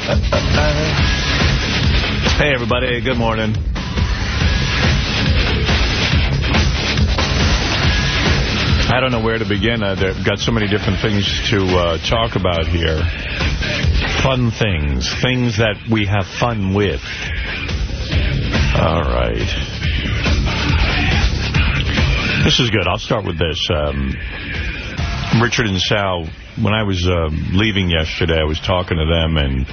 Hey, everybody. Good morning. I don't know where to begin. I've got so many different things to uh, talk about here. Fun things. Things that we have fun with. All right. This is good. I'll start with this. Um, Richard and Sal, when I was uh, leaving yesterday, I was talking to them, and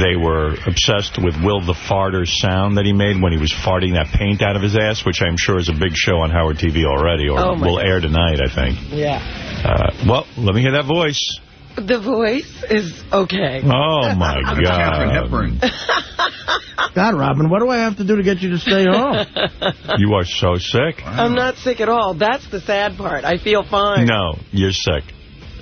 they were obsessed with Will the Farter's sound that he made when he was farting that paint out of his ass, which I'm sure is a big show on Howard TV already, or Oh, will my air tonight, I think. Yeah. Uh, well, let me hear that voice. The voice is okay. Oh, my Katharine God. Hepburn. God, Robin, what do I have to do to get you to stay home? You are so sick. I'm not sick at all. That's the sad part. I feel fine. No, you're sick.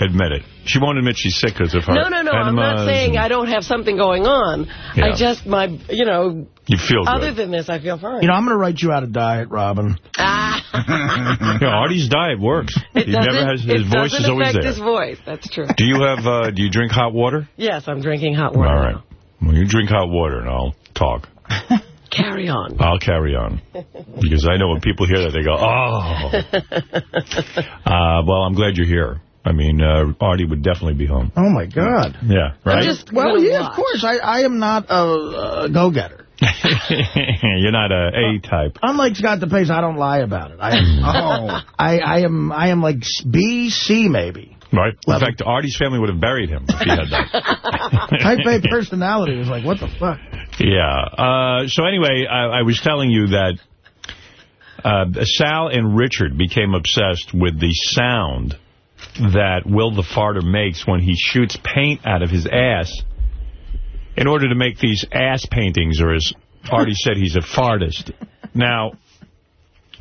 Admit it. She won't admit she's sick because of her No, no, no. I'm not saying I don't have something going on. Yeah. I just, my, you know, You feel other good. than this, I feel fine. You know, I'm going to write you out a diet, Robin. ah, You know, Artie's diet works. it he never has it his voice doesn't is always affect there. his voice. That's true. Do you have? Uh, do you drink hot water? Yes, I'm drinking hot water. All right. Well, you drink hot water, and I'll talk. Carry on. I'll carry on. Because I know when people hear that, they go, oh. Uh, well, I'm glad you're here. I mean, uh, Artie would definitely be home. Oh, my God. Yeah, right? just Well, yeah, watch. of course. I, I am not a, a go-getter. you're not a A type. Unlike Scott DePace, I don't lie about it. I, Oh. I, I am I am like B, C maybe. Right. In fact, Artie's family would have buried him if he had that. Type A personality was like, what the fuck? Yeah. Uh, so anyway, I, I was telling you that uh, Sal and Richard became obsessed with the sound that Will the Farter makes when he shoots paint out of his ass in order to make these ass paintings, or as Artie said, he's a fartist. Now,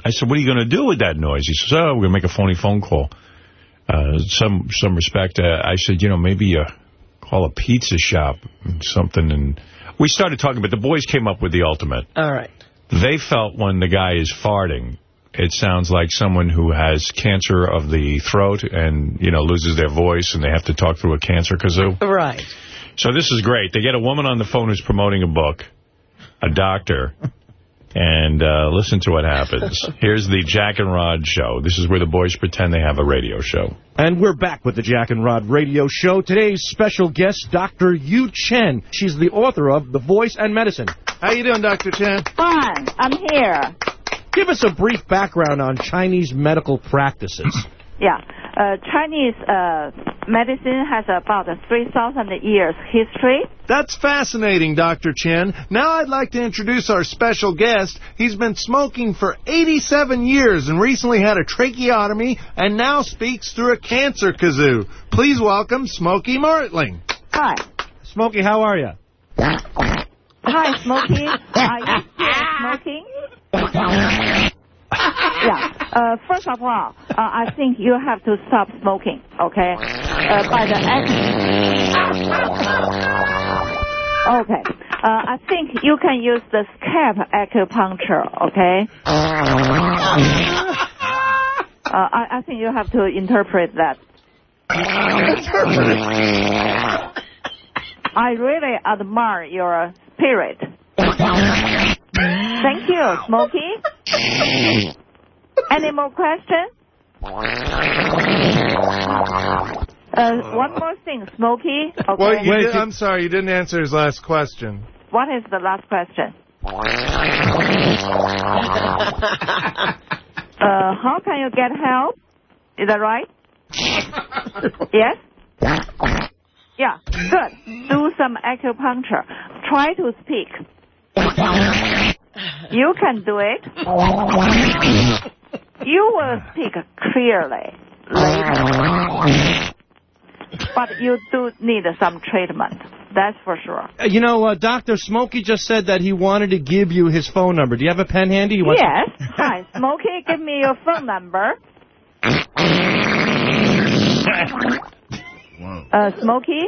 I said, what are you going to do with that noise? He says, oh, we're going to make a phony phone call. Uh, some some respect. Uh, I said, you know, maybe uh, call a pizza shop and something. And we started talking, but the boys came up with the ultimate. All right. They felt when the guy is farting, it sounds like someone who has cancer of the throat and, you know, loses their voice and they have to talk through a cancer kazoo. Right. So this is great. They get a woman on the phone who's promoting a book, a doctor, and uh, listen to what happens. Here's the Jack and Rod show. This is where the boys pretend they have a radio show. And we're back with the Jack and Rod radio show. Today's special guest, Dr. Yu Chen. She's the author of The Voice and Medicine. How you doing, Dr. Chen? Fine, I'm here. Give us a brief background on Chinese medical practices. Yeah, uh, Chinese uh, medicine has about 3,000 years history. That's fascinating, Dr. Chen. Now I'd like to introduce our special guest. He's been smoking for 87 years and recently had a tracheotomy and now speaks through a cancer kazoo. Please welcome Smokey Martling. Hi. Smokey, how are you? Hi, Smokey. Are you still smoking? Yeah. Uh, first of all, uh, I think you have to stop smoking, okay? Uh, by the Okay. Uh, I think you can use the scalp acupuncture, okay? Uh, I, I think you have to interpret that. I really admire your spirit. Thank you, Smokey. Any more questions? Uh, one more thing, Smokey. Okay. Well, you did, I'm sorry, you didn't answer his last question. What is the last question? Uh, how can you get help? Is that right? yes? Yeah, good. Do some acupuncture. Try to speak. You can do it. You will speak clearly later. But you do need some treatment. That's for sure. Uh, You know, uh, Dr. Smokey just said that he wanted to give you his phone number. Do you have a pen handy? He Yes. Hi, Smokey, give me your phone number. Uh, Smokey,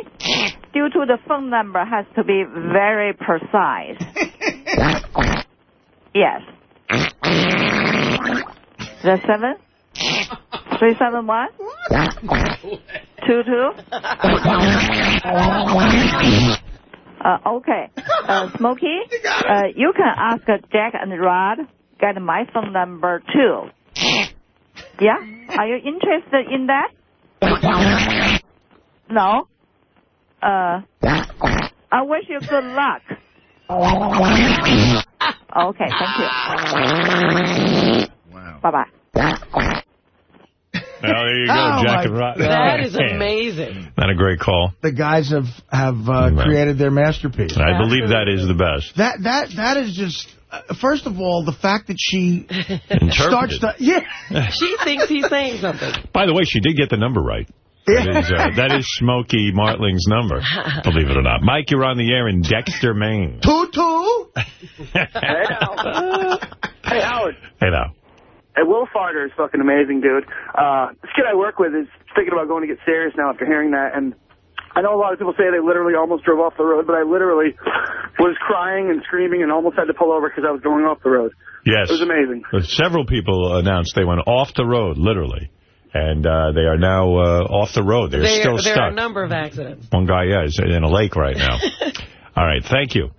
due to the phone number has to be very precise. yes. The seven? Three seven one? Two two? Uh, okay. Uh, Smokey, uh, you can ask Jack and Rod, get my phone number too. Yeah? Are you interested in that? No? Uh, I wish you good luck. Okay, thank you. Wow. Bye-bye. Well, there you go, Oh, Jack and Rod. That is amazing. Not a great call. The guys have have uh, Right. created their masterpiece. I believe that is the best. That that that is just. Uh, first of all, the fact that she starts to yeah. She thinks he's saying something. By the way, she did get the number right. That is, uh, that is Smokey Martling's number, believe it or not. Mike, you're on the air in Dexter, Maine. Tutu. Hey, Howard. Hey, now. Hey, Will Farter is fucking amazing, dude. Uh, this kid I work with is thinking about going to get Sirius now after hearing that, and I know a lot of people say they literally almost drove off the road, but I literally was crying and screaming and almost had to pull over because I was going off the road. Yes. It was amazing. Several people announced they went off the road, literally. And uh, they are now uh, off the road. They're There, still there stuck. are a number of accidents. One guy, yeah, is in a lake right now. All right, thank you.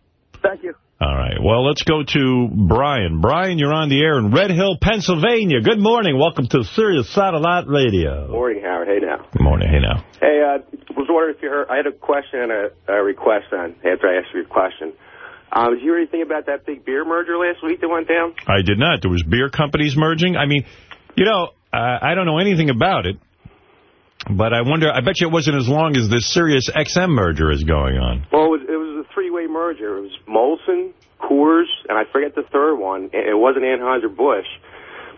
Thank you. All right, well, let's go to Brian. Brian, you're on the air in Red Hill, Pennsylvania. Good morning. Welcome to Sirius Satellite Radio. Morning, Howard. Hey now. Good morning. Hey, now. Hey, uh, was wondering if you heard. I had a question and a, a request on after I asked you a question. Um, did you hear anything about that big beer merger last week that went down? I did not. There was beer companies merging. I mean, you know, uh, I don't know anything about it, but I wonder, I bet you it wasn't as long as this Sirius XM merger is going on. Well, it was, it was a three-way merger. It was Molson, Coors, and I forget the third one. It wasn't Anheuser Busch,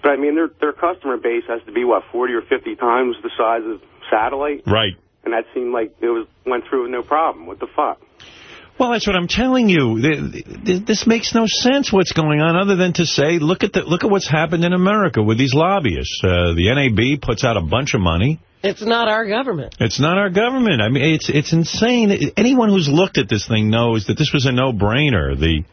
but I mean, their their customer base has to be what 40 or 50 times the size of Satellite, Right. and that seemed like it was went through with no problem. What the fuck? Well, that's what I'm telling you. Th- th- This makes no sense what's going on other than to say, look at the look at what's happened in America with these lobbyists. Uh, the NAB puts out a bunch of money. It's not our government. It's not our government. I mean, it's it's insane. Anyone who's looked at this thing knows that this was a no-brainer. The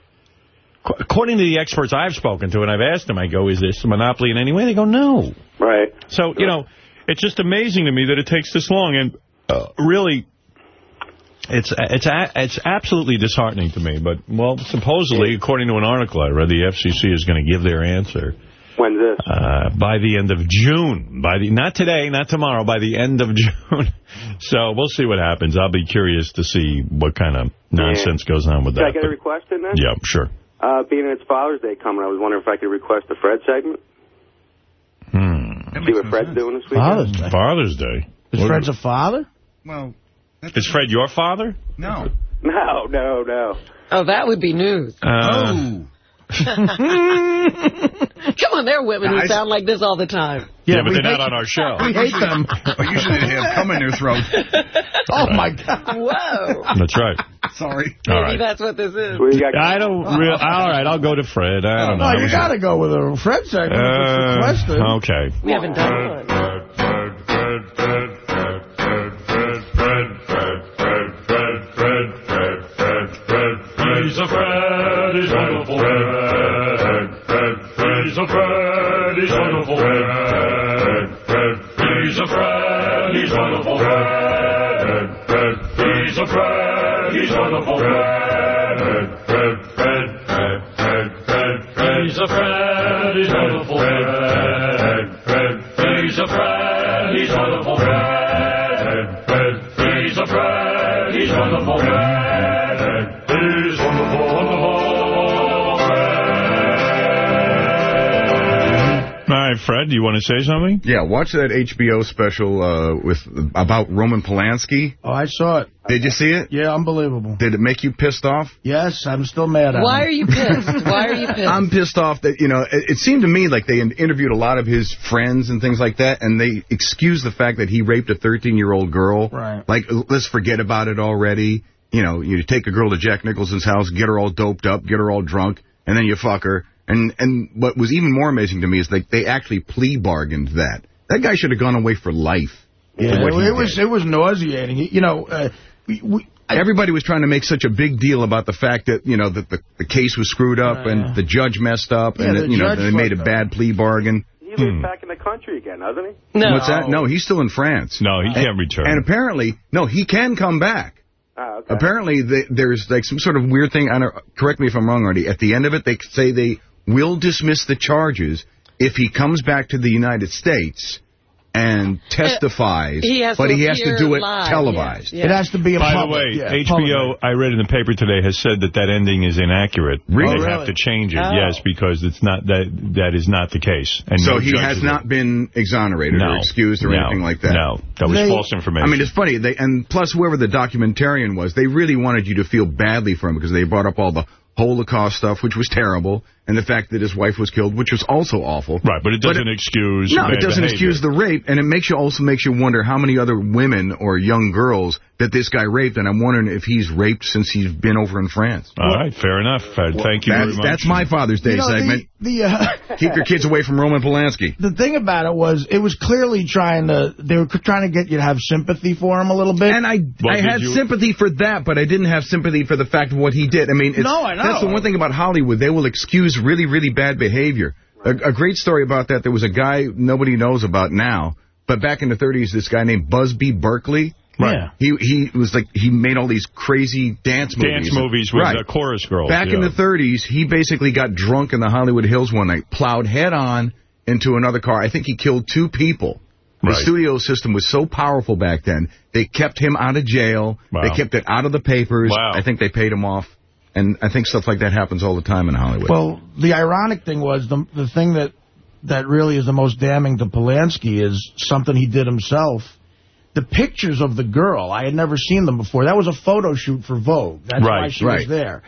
According to the experts I've spoken to, and I've asked them, I go, is this a monopoly in any way? They go, no. Right. So, you know, it's just amazing to me that it takes this long. And uh, really, it's it's a, it's absolutely disheartening to me. But, well, supposedly, according to an article I read, the FCC is going to give their answer When's this? uh, by the end of June. By the Not today, not tomorrow, by the end of June. so we'll see what happens. I'll be curious to see what kind of nonsense goes on with that. Can I that. get a request in there? yeah, sure. Uh, being it's Father's Day coming, I was wondering if I could request a Fred segment. Hmm. See what Fred's doing this week. Father's Day. Father's Day. Is Fred's a father? Well, Is Fred your father? no. No, no, no. Oh, that would be news. Uh, oh. Come on, there are women who I- sound like this all the time. yeah, but they're not hate- on our show. We hate them. But usually they have cum in their throat. Oh, my God. Whoa. That's right. Sorry. Maybe right. that's what this is. What got? I don't real. All right, I'll go to Fred. I don't know. Oh, you got to go with a Fred segment if it's requested. Uh, okay. We haven't done one. A Fred, he's wonderful Fred. He's a Fred, he's wonderful Fred. He's a Fred, he's wonderful Fred. He's a Fred, he's wonderful Fred. Fred. Fred, do you want to say something? Yeah, watch that HBO special uh, with about Roman Polanski. Oh, I saw it. Did you see it? Yeah, unbelievable. Did it make you pissed off? Yes, I'm still mad at Why him. are you pissed? Why are you pissed? I'm pissed off that, you know, it, it seemed to me like they interviewed a lot of his friends and things like that, and they excused the fact that he raped a 13-year-old girl. Right. Like, let's forget about it already. You know, you take a girl to Jack Nicholson's house, get her all doped up, get her all drunk, and then you fuck her. And and what was even more amazing to me is like they actually plea bargained that. That guy should have gone away for life. Yeah, for what it was did. it was nauseating. You know, uh, we, we, Everybody was trying to make such a big deal about the fact that, you know, that the, the case was screwed up and the judge messed up Yeah, and, the that, you know, they made a fucked bad plea bargain. He lives back in the country again, doesn't he? no. What's that? No, he's still in France. No, he can't return. And apparently, no, he can come back. Oh, Ah, okay. Apparently, they, there's like some sort of weird thing. I don't, correct me if I'm wrong, Artie. At the end of it, they say they will dismiss the charges if he comes back to the United States and uh, testifies, He but he has to do it live, televised. yeah. It has to be a By the way, yeah, HBO, public. I read in the paper today, has said that that ending is inaccurate. Really? They Oh, have to change it, Oh. yes, because it's not that that is not the case. And So no he has is- not been exonerated no, or excused or no, anything like that. No, that was They- false information. I mean, it's funny. They and plus whoever the documentarian was, they really wanted you to feel badly for him because they brought up all the Holocaust stuff, which was terrible, and the fact that his wife was killed, which was also awful. right, but it doesn't excuse No, it doesn't behavior. excuse the rape, and it makes you also makes you wonder how many other women or young girls that this guy raped, and I'm wondering if he's raped since he's been over in France. All right, fair enough. Uh, Thank you that's, very much. That's my Father's Day You know, segment. the, the, uh, Keep your kids away from Roman Polanski. the thing about it was, it was clearly trying to, they were trying to get you to have sympathy for him a little bit. And I Well, I had you- sympathy for that, but I didn't have sympathy for the fact of what he did. I mean, it's, No, I know. that's the one thing about Hollywood. They will excuse really, really bad behavior. A, a great story about that, there was a guy nobody knows about now, but back in the 30s, this guy named Busby Berkeley. Right. He he was like, he made all these crazy dance movies. Dance movies with right. uh, chorus girls. Back in the 30s, he basically got drunk in the Hollywood Hills one night, plowed head on into another car. I think he killed two people. The Right. studio system was so powerful back then. They kept him out of jail. Wow. They kept it out of the papers. Wow. I think they paid him off. And I think stuff like that happens all the time in Hollywood. Well, the ironic thing was the the thing that that really is the most damning to Polanski is something he did himself. The pictures of the girl, I had never seen them before. That was a photo shoot for Vogue. That's why she right. was there.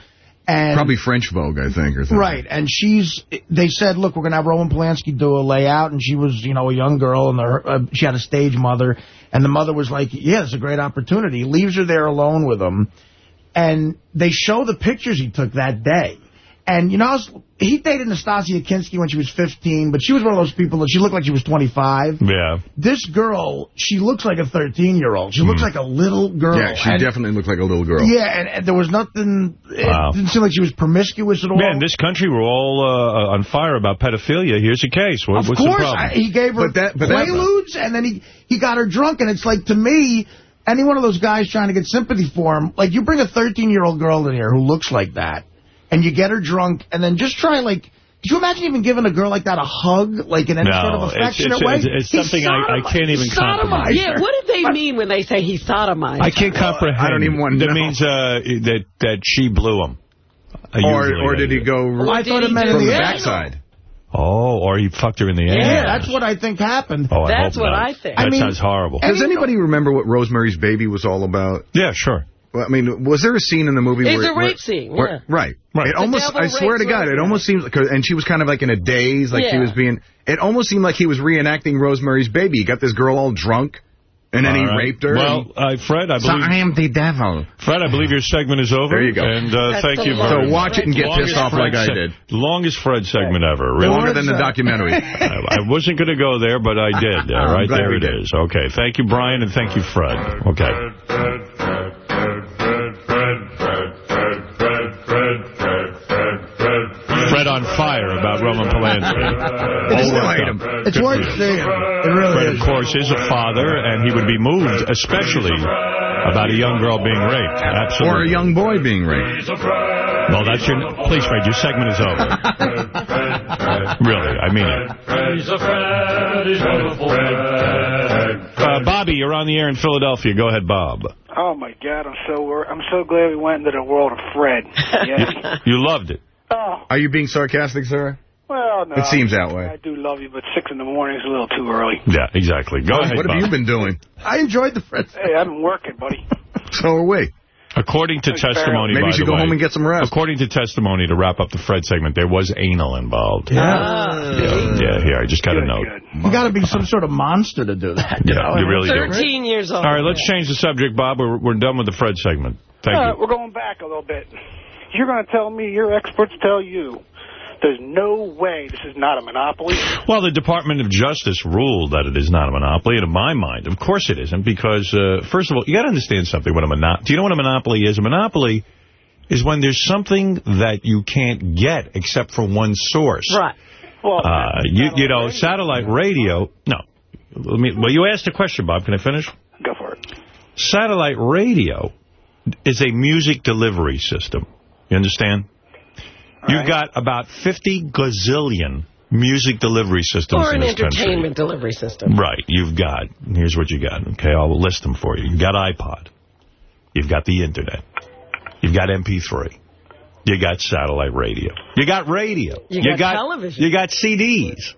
And Probably French Vogue, I think, or something. Right, and she's, they said, look, we're going to have Roman Polanski do a layout, and she was, you know, a young girl, and the, uh, she had a stage mother, and the mother was like, yeah, it's a great opportunity. Leaves her there alone with him, and they show the pictures he took that day. And, you know, I was, he dated Nastassja Kinski when she was 15, but she was one of those people that she looked like she was 25. Yeah. This girl, she looks like a 13-year-old. She looks like a little girl. Hmm. Yeah, she and- definitely looked like a little girl. Yeah, and, and there was nothing, Wow. it didn't seem like she was promiscuous at all. Man, this country, we're all uh, on fire about pedophilia. Here's a case. What, Of what's the course, problem? I, he gave her But that- but that- Quaaludes, and then he, he got her drunk, and it's like, to me, any one of those guys trying to get sympathy for him, like, you bring a 13-year-old girl in here who looks like that, and you get her drunk, and then just try, like, could you imagine even giving a girl like that a hug, like, in any No, sort of affectionate it's- way? it's- it's something I- I can't even he sodomized comprehend. Yeah, her. what did they mean when they say he sodomized? I can't comprehend. I don't even want to That know. means uh, that that she blew him. Uh, Or, or did he do. go I thought it meant in from the the Yeah. backside? Oh, or he fucked her in the ass. Yeah, that's what I think happened. Oh, I That's what not. I think. That I mean- sounds horrible. Does anybody remember what Rosemary's Baby was all about? Yeah, sure. Well, I mean, was there a scene in the movie It's where... a where- rape scene, where- yeah. Right. Right. It The almost. I swear to rapes God, it almost seems like... And she was kind of like in a daze, like she was being... It almost seemed like he was reenacting Rosemary's Baby. He got this girl all drunk, and then All he right. raped her. Well, uh, Fred, I so believe... I am the devil. Fred, I believe your segment is over. There you go. And uh, thank you longest very So watch it and get Longest pissed off Fred like I did. Longest Fred segment ever. Really. Longer than the documentary. I I wasn't going to go there, but I did. All right, glad there we it did. is. Okay, thank you, Brian, and thank you, Fred. Okay. Fred on fire about Roman Polanski. It's, All worked up. it's worth seeing. It really Fred, is. of course, is a father, and he would be moved, especially about a young girl being raped. Absolutely. Or a young boy being raped. Well, that's your... Please, Fred, your segment is over. really, I mean it. Uh, Bobby, you're on the air in Philadelphia. Go ahead, Bob. Oh my God! I'm so I'm so glad we went into the world of Fred. Yes. You loved it. Oh Are you being sarcastic, sir? well, no. It seems that way. I do love you, but six in the morning is a little too early. Yeah, exactly. Go ahead, What have you been doing? I enjoyed the Fred. Hey, I've been working, buddy. So are we. According to testimony, Maybe by you should the go way, home and get some rest. According to testimony, to wrap up the Fred segment, there was anal involved. Yeah. Yeah, yeah, here, I just got a Good, note. good. You got to be some sort of monster to do that. You Yeah, know? you really do. 13 years old. All right, let's change the subject, Bob. We're, we're done with the Fred segment. Thank Uh, you. we're going back a little bit. You're going to tell me, your experts tell you, there's no way this is not a monopoly. Well, the Department of Justice ruled that it is not a monopoly, and in my mind, of course it isn't, because, uh, first of all, you got to understand something. What a mono- Do you know what a monopoly is? A monopoly is when there's something that you can't get except from one source. Right. Well, Uh, you, you know, satellite radio, no. Let me, well, you asked a question, Bob. Can I finish? go for it. Satellite radio is a music delivery system. You understand? You've got about 50 gazillion music delivery systems Or in an this country. entertainment delivery system. Right, you've got, here's what you got, okay, I'll list them for you. You've got iPod. You've got the Internet. You've got MP3. You got satellite radio. You got radio. You got television. You got CDs.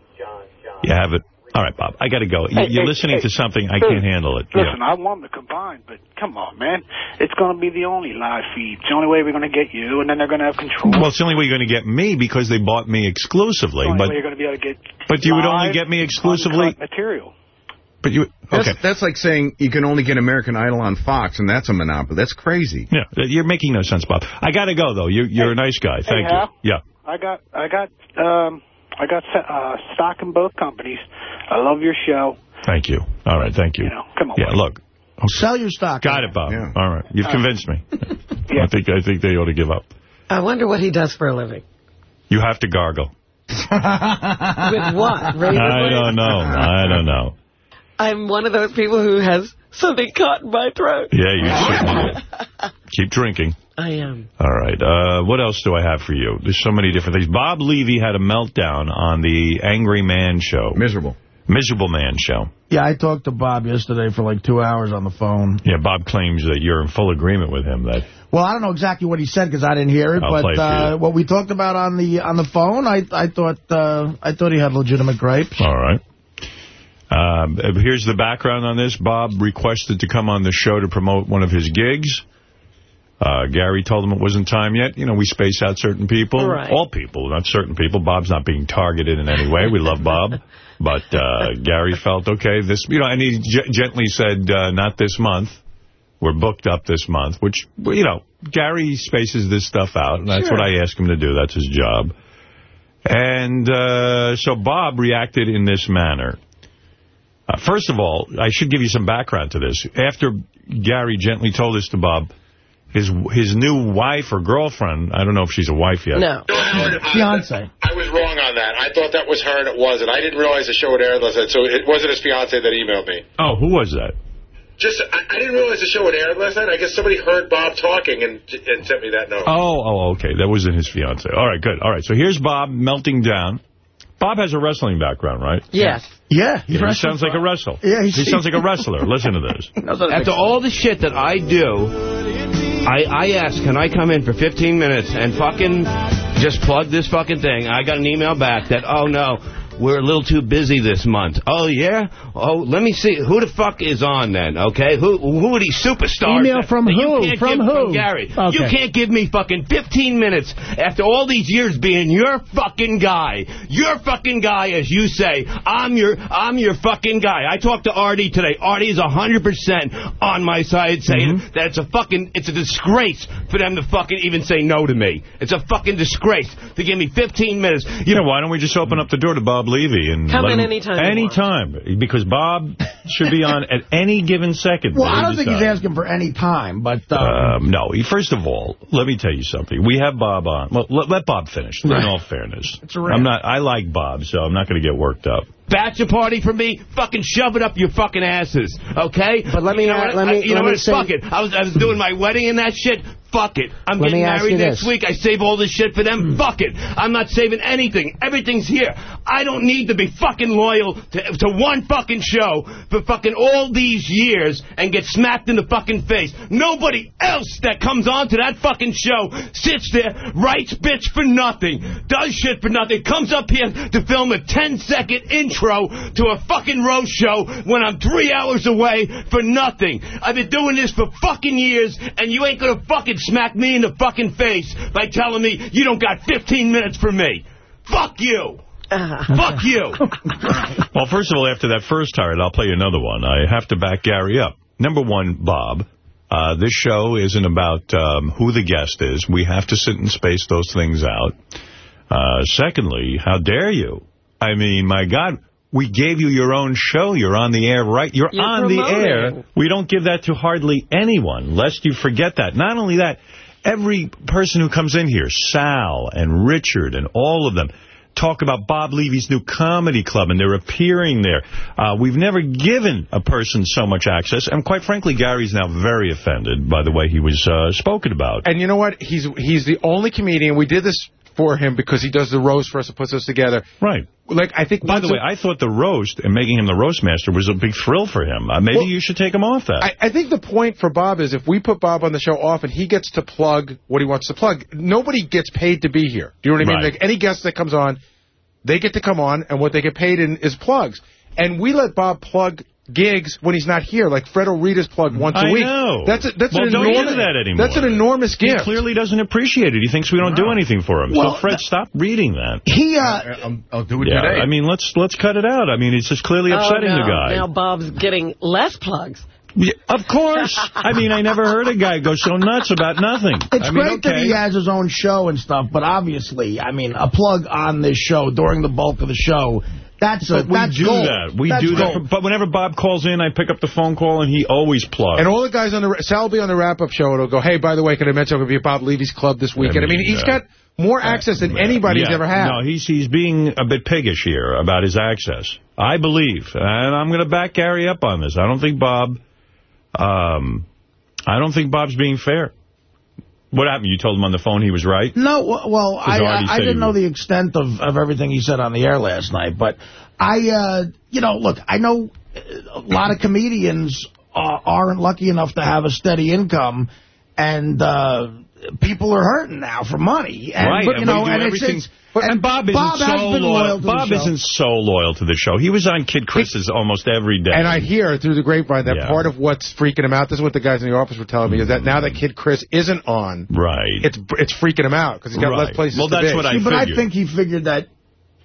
You have it. All right, Bob, I got to go. You- Hey, You're hey, listening hey, to something, I can't handle it. Yeah. Listen, I want them to combine, but come on, man. It's going to be the only live feed. It's the only way we're going to get you, and then they're going to have control. Well, it's the only way you're going to get me because they bought me exclusively. the only But way you're going to be able to get but you would only get me exclusively. material. But you That's, okay? that's like saying you can only get American Idol on Fox, and that's a monopoly. That's crazy. Yeah, you're making no sense, Bob. I got to go though. You, you're a nice guy. Hey, Thank Hal? you. Yeah. I got, I got, um, I got uh, stock in both companies. I love your show. Thank you. All right. Thank you. You know, come on. Yeah. Look. Sell your stock. Got it, Bob. Yeah. All right. You've Uh, convinced me. I think I think they ought to give up. I wonder what he does for a living. You have to gargle. With what? Razor I don't know. I don't know. I'm one of those people who has something caught in my throat. Yeah, you certainly do. Keep drinking. I am. All right. Uh, what else do I have for you? There's so many different things. Bob Levy had a meltdown on the Angry Man show. Miserable. Miserable Man show. Yeah, I talked to Bob yesterday for like two hours on the phone. Yeah, Bob claims that you're in full agreement with him. That Well, I don't know exactly what he said because I didn't hear it, I'll but for uh, what we talked about on the on the phone, I I thought uh, I thought he had legitimate gripes. All right. Um, here's the background on this. Bob requested to come on the show to promote one of his gigs. Uh, Gary told him it wasn't time yet. You know, we space out certain people. Right. All people, not certain people. Bob's not being targeted in any way. We love Bob. But uh, Gary felt, okay, this, you know, and he gently said, uh, not this month. We're booked up this month, which, you know, Gary spaces this stuff out, and that's Sure. what I ask him to do. That's his job. And uh, so Bob reacted in this manner. Uh, first of all, I should give you some background to this. After Gary gently told this to Bob, his his new wife or girlfriend, I don't know if she's a wife yet. No. Fiance. I was wrong on that. I thought that was her, and it wasn't. I didn't realize the show had aired last night, so it wasn't his fiance that emailed me. Oh, who was that? Just, I, I didn't realize the show had aired last night. I guess somebody heard Bob talking and and sent me that note. Oh, oh, oh okay. That wasn't his fiance. All right, good. All right, so here's Bob melting down. Bob has a wrestling background, right? Yes. Yeah, Yeah, he sounds like a wrestler. Yeah, he he's- sounds like a wrestler. Listen to this. After all the shit that I do, I, I asked, can I come in for 15 minutes and fucking just plug this fucking thing? I got an email back that, oh no, we're a little too busy this month. Oh yeah? Oh, let me see. Who the fuck is on then, okay? Who who are these superstars? Email from who? From who? From Gary. Okay. You can't give me fucking 15 minutes after all these years being your fucking guy. Your fucking guy, as you say. I'm your I'm your fucking guy. I talked to Artie today. Artie is 100% on my side saying Mm-hmm. that it's a fucking, it's a disgrace for them to fucking even say no to me. It's a fucking disgrace to give me 15 minutes. You know, why don't we just open up the door to Bob Levy and Come let in him- anytime. Anytime, because Bob should be on at any given second. Well, I don't think he's asking for any time, but uh, Um, no, he, first of all, let me tell you something. We have Bob on. Well, let, let Bob finish. In all fairness, It's a wrap. I'm not. I like Bob, so I'm not going to get worked up. Bachelor party for me, fucking shove it up your fucking asses, okay? But let me you know a- let me- I- you know let me what? say- Fuck it. I was I was doing my wedding and that shit. Fuck it. I'm Let getting married next this. week. I save all this shit for them. Hmm. Fuck it. I'm not saving anything. Everything's here. I don't need to be fucking loyal to, to one fucking show for fucking all these years and get smacked in the fucking face. Nobody else that comes on to that fucking show sits there, writes bitch for nothing, does shit for nothing, comes up here to film a 10 second intro to a fucking roast show when I'm three hours away for nothing. I've been doing this for fucking years and you ain't gonna fucking smack me in the fucking face by telling me you don't got 15 minutes for me. Fuck you. Fuck you. Well, first of all, after that first tirade, I'll play you another one. I have to back Gary up. Number one, Bob. Uh, this show isn't about um, who the guest is. We have to sit and space those things out. Uh, secondly, how dare you? I mean, my God, we gave you your own show. You're on the air, right? You're, You're on the air. We don't give that to hardly anyone, lest you forget that. Not only that, every person who comes in here, Sal and Richard and all of them, talk about Bob Levy's new comedy club, and they're appearing there. Uh, we've never given a person so much access, and quite frankly, Gary's now very offended by the way he was uh, spoken about. And you know what? He's he's the only comedian. We did this for him because he does the roast for us and puts us together. Right. Like, I think... By the way, I thought the roast and making him the roast master was a big thrill for him. Uh, maybe Well, you should take him off that. I, I think the point for Bob is if we put Bob on the show often, he gets to plug what he wants to plug. Nobody gets paid to be here. Do you know what I mean? Right. Like any guest that comes on, they get to come on, and what they get paid in is plugs. And we let Bob plug gigs when he's not here, like Fred O'Rita's plug once I a week. know. That's a, that's well, an don't enormous do that anymore. That's an enormous He gift. clearly doesn't appreciate it. He thinks we don't do anything for him. Well, so, Fred, stop reading that. He, uh... I'll, I'll do it Yeah, today. I mean, let's let's cut it out. I mean, it's just clearly upsetting oh, no. the guy. Now Bob's getting less plugs. Yeah, of course. I mean, I never heard a guy go so nuts about nothing. It's I mean, great that he has his own show and stuff, but obviously, I mean, a plug on this show during the bulk of the show, that's a, But we that's do gold. that. We That's do that. But whenever Bob calls in, I pick up the phone call, and he always plugs. And all the guys on the Sal will be on the wrap-up show, and he'll go, "Hey, by the way, can I mention I'm going to be at Bob Levy's club this weekend?" I mean, mean, he's uh, got more access than anybody's Yeah. ever had. No, he's he's being a bit piggish here about his access. I believe, and I'm going to back Gary up on this. I don't think Bob, um, I don't think Bob's being fair. What happened? You told him on the phone he was right? No, well, I, I, I didn't know the extent of, of everything he said on the air last night, but I, uh, you know, look, I know a lot of comedians uh, aren't lucky enough to have a steady income, and uh, people are hurting now for money. And, right, but, you and know, and everything. It's, it's, and Bob isn't Bob so has been loyal to the Bob show. isn't so loyal to the show. He was on Kid Chris's almost every day. And I hear through the grapevine that Yeah. part of what's freaking him out, this is what the guys in the office were telling me, is that now that Kid Chris isn't on, right, it's it's freaking him out because he's got less places Well, to that's what I See, but I think he figured that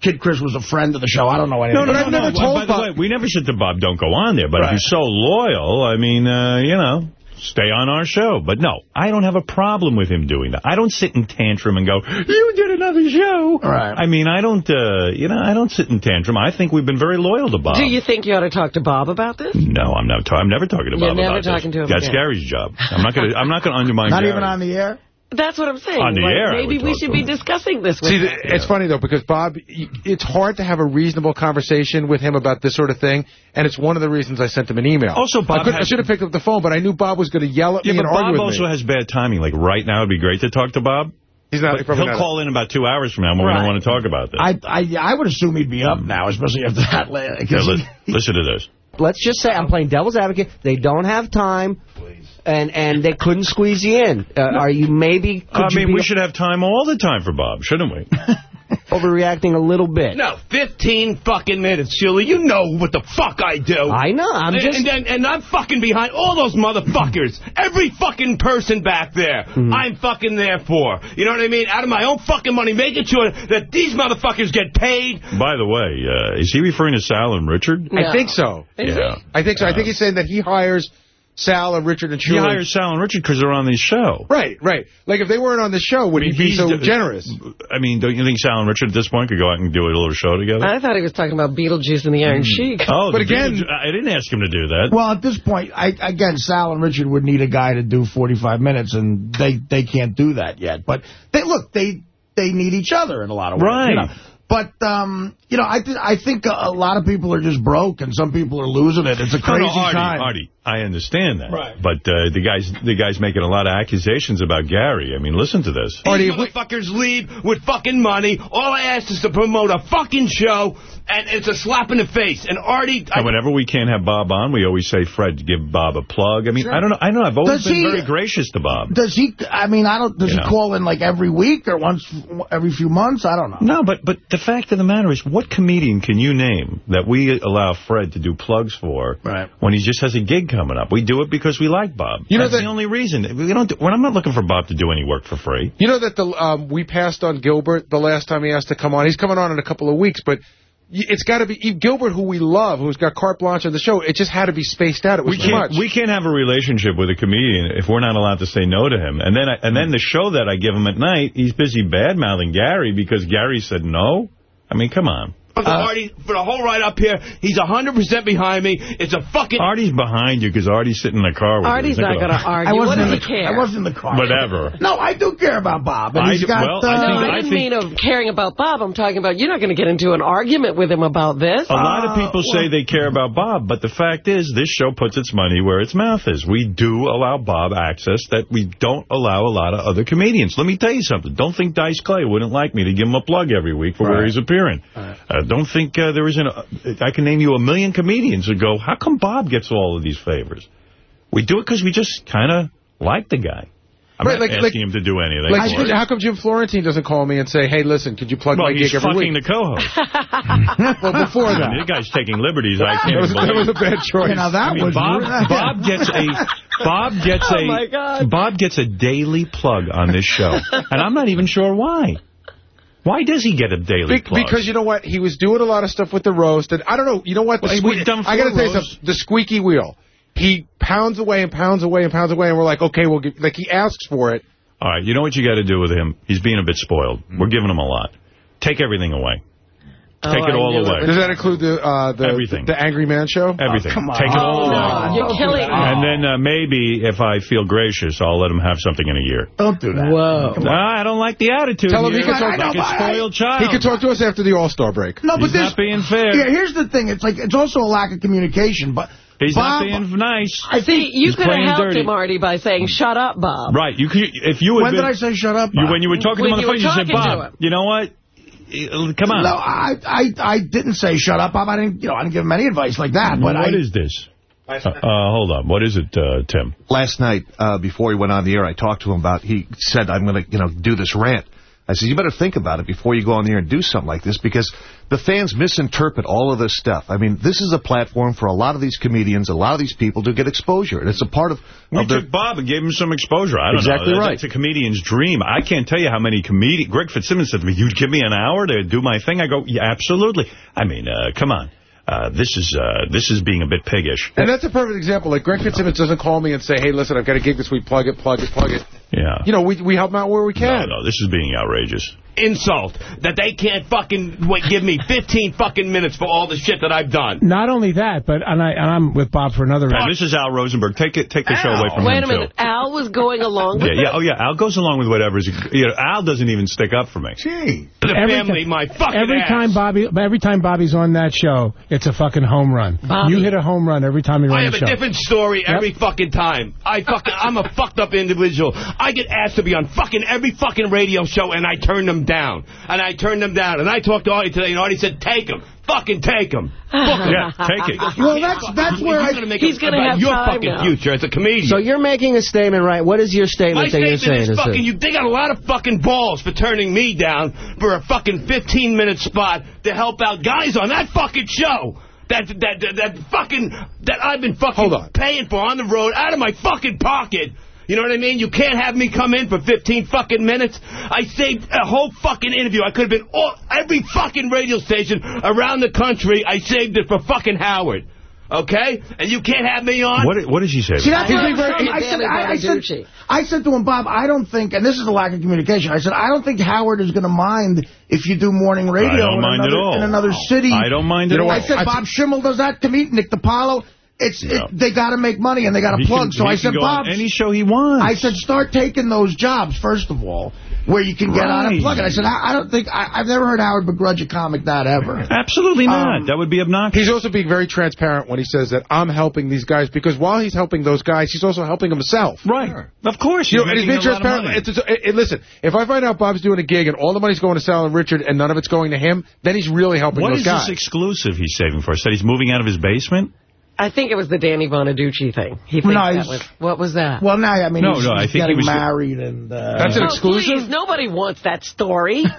Kid Chris was a friend of the show. I don't know anything. No, no, about no, it. no. By the way, we never said to Bob, don't go on there. But if Right. you're so loyal, I mean, uh, you know, stay on our show. But no, I don't have a problem with him doing that. I don't sit in tantrum and go, you did another show. Right. I mean, I don't, uh, you know, I don't sit in tantrum. I think we've been very loyal to Bob. Do you think you ought to talk to Bob about this? No, I'm not. I'm never talking to You're Bob never talking to him That's again. Gary's job. I'm not going to. I'm not going to undermine. Not Gary. even on the air? That's what I'm saying. On the Like, air, Maybe would we should be him. discussing this with See, him. th- it's funny, though, because Bob, it's hard to have a reasonable conversation with him about this sort of thing, and it's one of the reasons I sent him an email. Also, Bob I, could- I should have picked up the phone, but I knew Bob was going to yell at Yeah, me but and argue with me. Bob also has bad timing. Like right now, it'd be great to talk to Bob. He's not. He'll not- call in about two hours from now when we don't want to talk about this. I, I I would assume he'd be up mm. now, especially after that. la- Yeah, 'cause listen to this. Let's just say I'm playing devil's advocate. They don't have time, and and they couldn't squeeze you in. Uh, are you maybe? Could I you mean, be we should have time all the time for Bob, shouldn't we? overreacting a little bit. No, 15 fucking minutes, Sheila. You know what the fuck I do. I know. I'm and, just. and, and, and I'm fucking behind all those motherfuckers. Every fucking person back there, Mm-hmm. I'm fucking there for. You know what I mean? Out of my own fucking money, making sure that these motherfuckers get paid. By the way, uh, is he referring to Sal and Richard? I think so. Yeah. I think so. I think he's saying that he hires Sal and Richard and He Shuli. hires Sal and Richard because they're on the show. Right, right. Like, if they weren't on the show, would I mean, he be so generous? I mean, don't you think Sal and Richard at this point could go out and do a little show together? I thought he was talking about Beetlejuice and the Iron hmm. Sheik. oh, But again- Beatles- I didn't ask him to do that. Well, at this point, I, again, Sal and Richard would need a guy to do 45 minutes, and they, they can't do that yet. But they look, they they need each other in a lot of ways. Right. You know? But, um, you know, I, th I think a, a lot of people are just broke, and some people are losing it. It's a crazy no, Artie, time. Artie, I understand that. Right. But uh, the guy's the guy's making a lot of accusations about Gary. I mean, listen to this. These motherfuckers leave with fucking money. All I asked is to promote a fucking show, and it's a slap in the face. And Artie... I, And whenever we can't have Bob on, we always say, Fred, give Bob a plug. I mean, I don't know. I know. I've always Does been he- very gracious to Bob. Does he, I mean, I don't, does You he know. call in like every week or once every few months? I don't know. No, but but the fact of the matter is, what comedian can you name that we allow Fred to do plugs for Right. when he just has a gig coming up? We do it because we like Bob. You know That's that- the only reason. We don't. Do, well, I'm not looking for Bob to do any work for free. You know that the um, we passed on Gilbert the last time he asked to come on. He's coming on in a couple of weeks, but y- it's got to be Gilbert, who we love, who's got carte blanche on the show. It just had to be spaced out. It was We too can't. much. We can't have a relationship with a comedian if we're not allowed to say no to him. And then I, and then the show that I give him at night, he's busy bad mouthing Gary because Gary said no. I mean, come on. Fucking Artie, for the whole ride up here, he's 100% behind me. It's a fucking... Artie's behind you because Artie's sitting in the car with Artie's you. not going to argue. I What wasn't does in he the, care? I wasn't in the car. Whatever. No, I do care about Bob. And I he's do- got, well, uh, I think- No, I I didn't think- mean of caring about Bob. I'm talking about you're not going to get into an argument with him about this. A lot of people say they care about Bob, but the fact is this show puts its money where its mouth is. We do allow Bob access that we don't allow a lot of other comedians. Let me tell you something. Don't think Dice Clay wouldn't like me to give him a plug every week for where he's appearing. Uh, don't think uh, there isn't... A, I can name you a million comedians who go, how come Bob gets all of these favors? We do it because we just kind of like the guy. I'm Right, not like- asking like- him to do anything. Like, for us. how come Jim Florentine doesn't call me and say, hey, listen, could you plug well, my gig every week?" He's fucking week? the co-host. well, before I that. mean, the guy's taking liberties. I can't That was, believe. that was a bad choice. You know, that I mean, was Bob, rude. Bob gets a Bob gets Oh, a my God. Bob gets a daily plug on this show, and I'm not even sure why. Why does he get a daily Be- plug? because you know what? He was doing a lot of stuff with the roast. And I don't know. You know what? The Well, sque- done I got to tell you something. The squeaky wheel. He pounds away and pounds away and pounds away. And we're like, okay, we'll give. Like, he asks for it. All right, you know what you got to do with him? He's being a bit spoiled. Hmm. We're giving him a lot. Take everything away. Take Oh, it I all knew it away. Does that include the uh, the, Everything. the Angry Man show? Everything. come on. Take it all Oh, away. you're killing me. And then uh, maybe, if I feel gracious, I'll let him have something in a year. Don't do that. Whoa. Ah, I don't like the attitude Tell him he can talk- like a but I- spoiled child. He can talk to us after the All Star break. No, but He's this, not being fair. Yeah, here's the thing. It's like it's also a lack of communication. But He's Bob, not being nice. I think See, you could have helped dirty. him, Marty, by saying, shut up, Bob. Right. You could, if you had when been, did I say shut up? You, when you were talking When to him on the phone, you said, Bob, you know what? Uh, Come on. No, I, I, I didn't say shut up, Bob. I didn't, you know, I didn't give him any advice like that. But What I, is this? Uh, uh, hold on. What is it, uh, Tim? last night, uh, before he went on the air, I talked to him about, he said, I'm going to, you know, do this rant. I said, you better think about it before you go on the air and do something like this because the fans misinterpret all of this stuff. I mean, this is a platform for a lot of these comedians, a lot of these people to get exposure. And it's a part of, We of took Bob and gave him some exposure. I don't Exactly know. right. It's a comedian's dream. I can't tell you how many comedians... Greg Fitzsimmons said to me, you'd give me an hour to do my thing? I go, yeah, absolutely. I mean, uh, come on. Uh, this is uh, this is being a bit piggish. And that's a perfect example. Like, Greg Fitzsimmons doesn't call me and say, hey, listen, I've got a gig this week. Plug it, plug it, plug it. Yeah. You know, we, we help him out where we can. no, this is being outrageous. Insult that they can't fucking wait, give me 15 fucking minutes for all the shit that I've done. Not only that, but and, I, and I'm with Bob for another And reason. this is Al Rosenberg. Take it, take the show away from me. Wait him, a minute. too. Al was going along with Yeah, yeah, oh yeah. Al goes along with whatever's. You know, Al doesn't even stick up for me. Gee. The Every family, my fucking Every ass. time Bobby, every time Bobby's on that show, it's a fucking home run. Bobby. You hit a home run every time you're I on have a different story every fucking time. I fucking, I'm a fucked up individual. I get asked to be on fucking every fucking radio show, and I turn them down. And I turn them down. And I talked to Artie today, and Artie said, take them. Fucking take them. Yeah, take it. well, that's that's where I, gonna make He's gonna about have your time fucking now. future as a comedian. So you're making a statement, right? What is your My statement that you're statement saying? is fucking, you, they got a lot of fucking balls for turning me down for a fucking 15-minute spot to help out guys on that fucking show. That, that, that, that fucking, that I've been fucking paying for on the road out of my fucking pocket. You know what I mean? You can't have me come in for 15 fucking minutes. I saved a whole fucking interview. I could have been all, every fucking radio station around the country. I saved it for fucking Howard. Okay? And you can't have me on? What, what did she say? See, that's I what I'm heard saying. from I said, I, I, said, I said to him, Bob, I don't think, and this is a lack of communication, I said, I don't think Howard is going to mind if you do morning radio I don't in, mind at another, all. in another city. I don't mind at know, all. I said, Bob Schimmel does that to me, Nick DiPaolo. It's Yeah. it, They got to make money, and they got to plug. can- so I said, Bob, any show he wants. I said, start taking those jobs, first of all, where you can get on and plug it. I said, I, I don't think, I, I've never heard Howard begrudge a comic that ever. Absolutely not. Um, that would be obnoxious. He's also being very transparent when he says that I'm helping these guys because while he's helping those guys, he's also helping himself. Right. Of course. You He's know, and he's being a lot of transparent. It's, it's, it, it- listen, if I find out Bob's doing a gig and all the money's going to Sal and Richard and none of it's going to him, then he's really helping What those is guys. this exclusive he's saving for? Said he's moving out of his basement? I think it was the Danny Bonaduce thing. He thinks No, that was. What was that? Well, now, I mean, No, he's, no, I he's think he getting was- married and... Uh, That's an Oh, exclusive? please, nobody wants that story.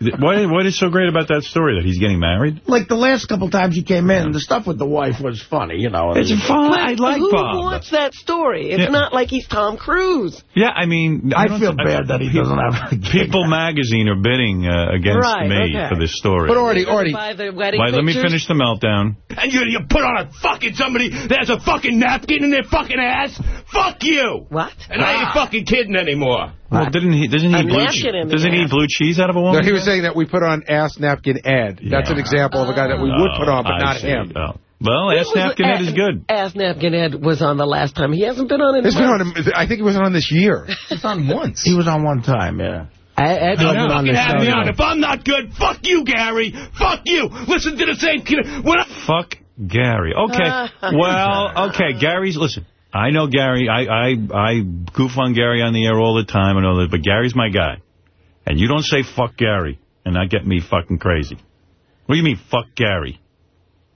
What, what is so great about that story? That he's getting married? like the last couple times he came in, the stuff with the wife was funny, you know. It's fun. But I like who Bob. wants that story? It's Yeah. not like he's Tom Cruise. Yeah, I mean... I don't- feel bad that he doesn't have. People magazine are bidding uh, against Right, me okay. for this story. But already, Artie, By the wedding Wait, let me finish the meltdown. And you, you put on a fucking fucking somebody that has a fucking napkin in their fucking ass? Fuck you! What? And I ain't ah. fucking kidding anymore. Well, didn't he? Doesn't he A blue? che- Doesn't he ass. eat blue cheese out of a No, woman? he was saying that we put on ass napkin Ed. That's an example of a guy that we would put on, but I not see. him. Oh. Well, ass napkin Ed is good. Ass Napkin Ed was on the last time. He hasn't been on in It's been on. I think he was on this year. It's on once. He was on one time, yeah. Ed No, wasn't on fucking the have me show. on. If I'm not good, fuck you, Gary. Fuck you. Listen to the same kid. When I Fuck Gary. Okay. well, okay. Gary's, listen, I know Gary. I, I, I goof on Gary on the air all the time and all that, but Gary's my guy. And you don't say fuck Gary and not get me fucking crazy. What do you mean, fuck Gary?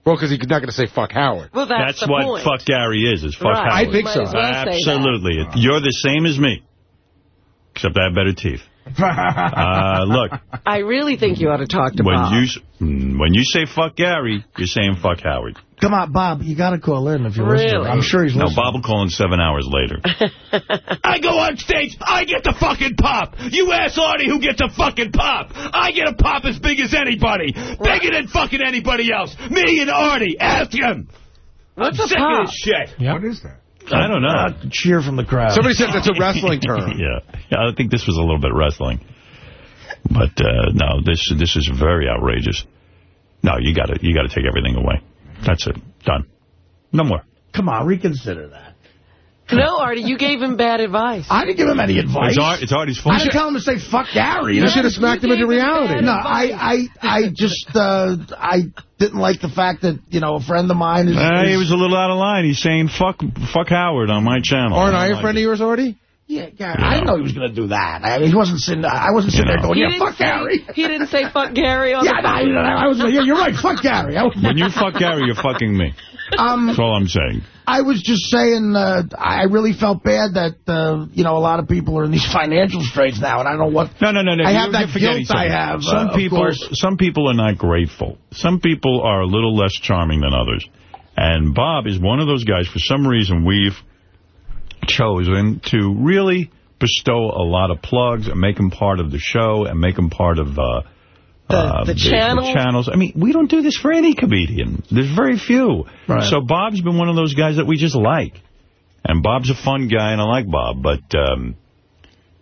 Well, because he's not going to say fuck Howard. Well, that's, the what point. fuck Gary is, is fuck Right. Howard. I think so. well. Absolutely. You're the same as me. Except I have better teeth. Uh, look, I really think you ought to talk to when Bob. you mm, when you say fuck Gary, you're saying fuck Howard. Come on, Bob, you got to call in if you're Really? listening. I'm sure he's listening. No. Bob will call in seven hours later. I go on stage, I get the fucking pop. You ask Artie who gets a fucking pop. I get a pop as big as anybody. Bigger than fucking anybody else. Me and Artie. Ask him. What's I'm a sick pop? of this shit. What is that? I don't know. Uh, cheer from the crowd. Somebody said that's a wrestling term. yeah. yeah, I think this was a little bit wrestling. But uh, no, this this is very outrageous. No, you got to you got to take everything away. That's it. Done. No more. Come on, reconsider that. No, Artie, you gave him bad advice. I didn't give him any advice. It's, Ar- it's Artie's fault. I didn't tell him to say fuck Gary. You know? should have smacked him into reality. No, I, I, I just, uh, I didn't like the fact that, you know, a friend of mine is... Uh, he was a little out of line. He's saying fuck fuck Howard on my channel. Aren't I don't a like friend it. of yours already? Yeah, Gary, I didn't know he was going to do that. I mean, he wasn't sitting, I wasn't sitting You there know. going, He yeah, fuck say- Gary. He didn't say fuck Gary on Yeah, the no, I, I was, yeah, you're right, fuck Gary. I, When you fuck Gary, you're fucking me. um, That's all I'm saying. I was just saying, uh, I really felt bad that, uh, you know, a lot of people are in these financial straits now, and I don't know what... No, no, no, no. I You're- have that you're forgetting guilt I have, Some uh, people, course. some people are not grateful. Some people are a little less charming than others. And Bob is one of those guys. For some reason, we've chosen to really bestow a lot of plugs and make them part of the show and make them part of uh, The- uh, the channel? channels. I mean, we don't do this for any comedian. There's very few. Right. So Bob's been one of those guys that we just like. And Bob's a fun guy, and I like Bob. But, um,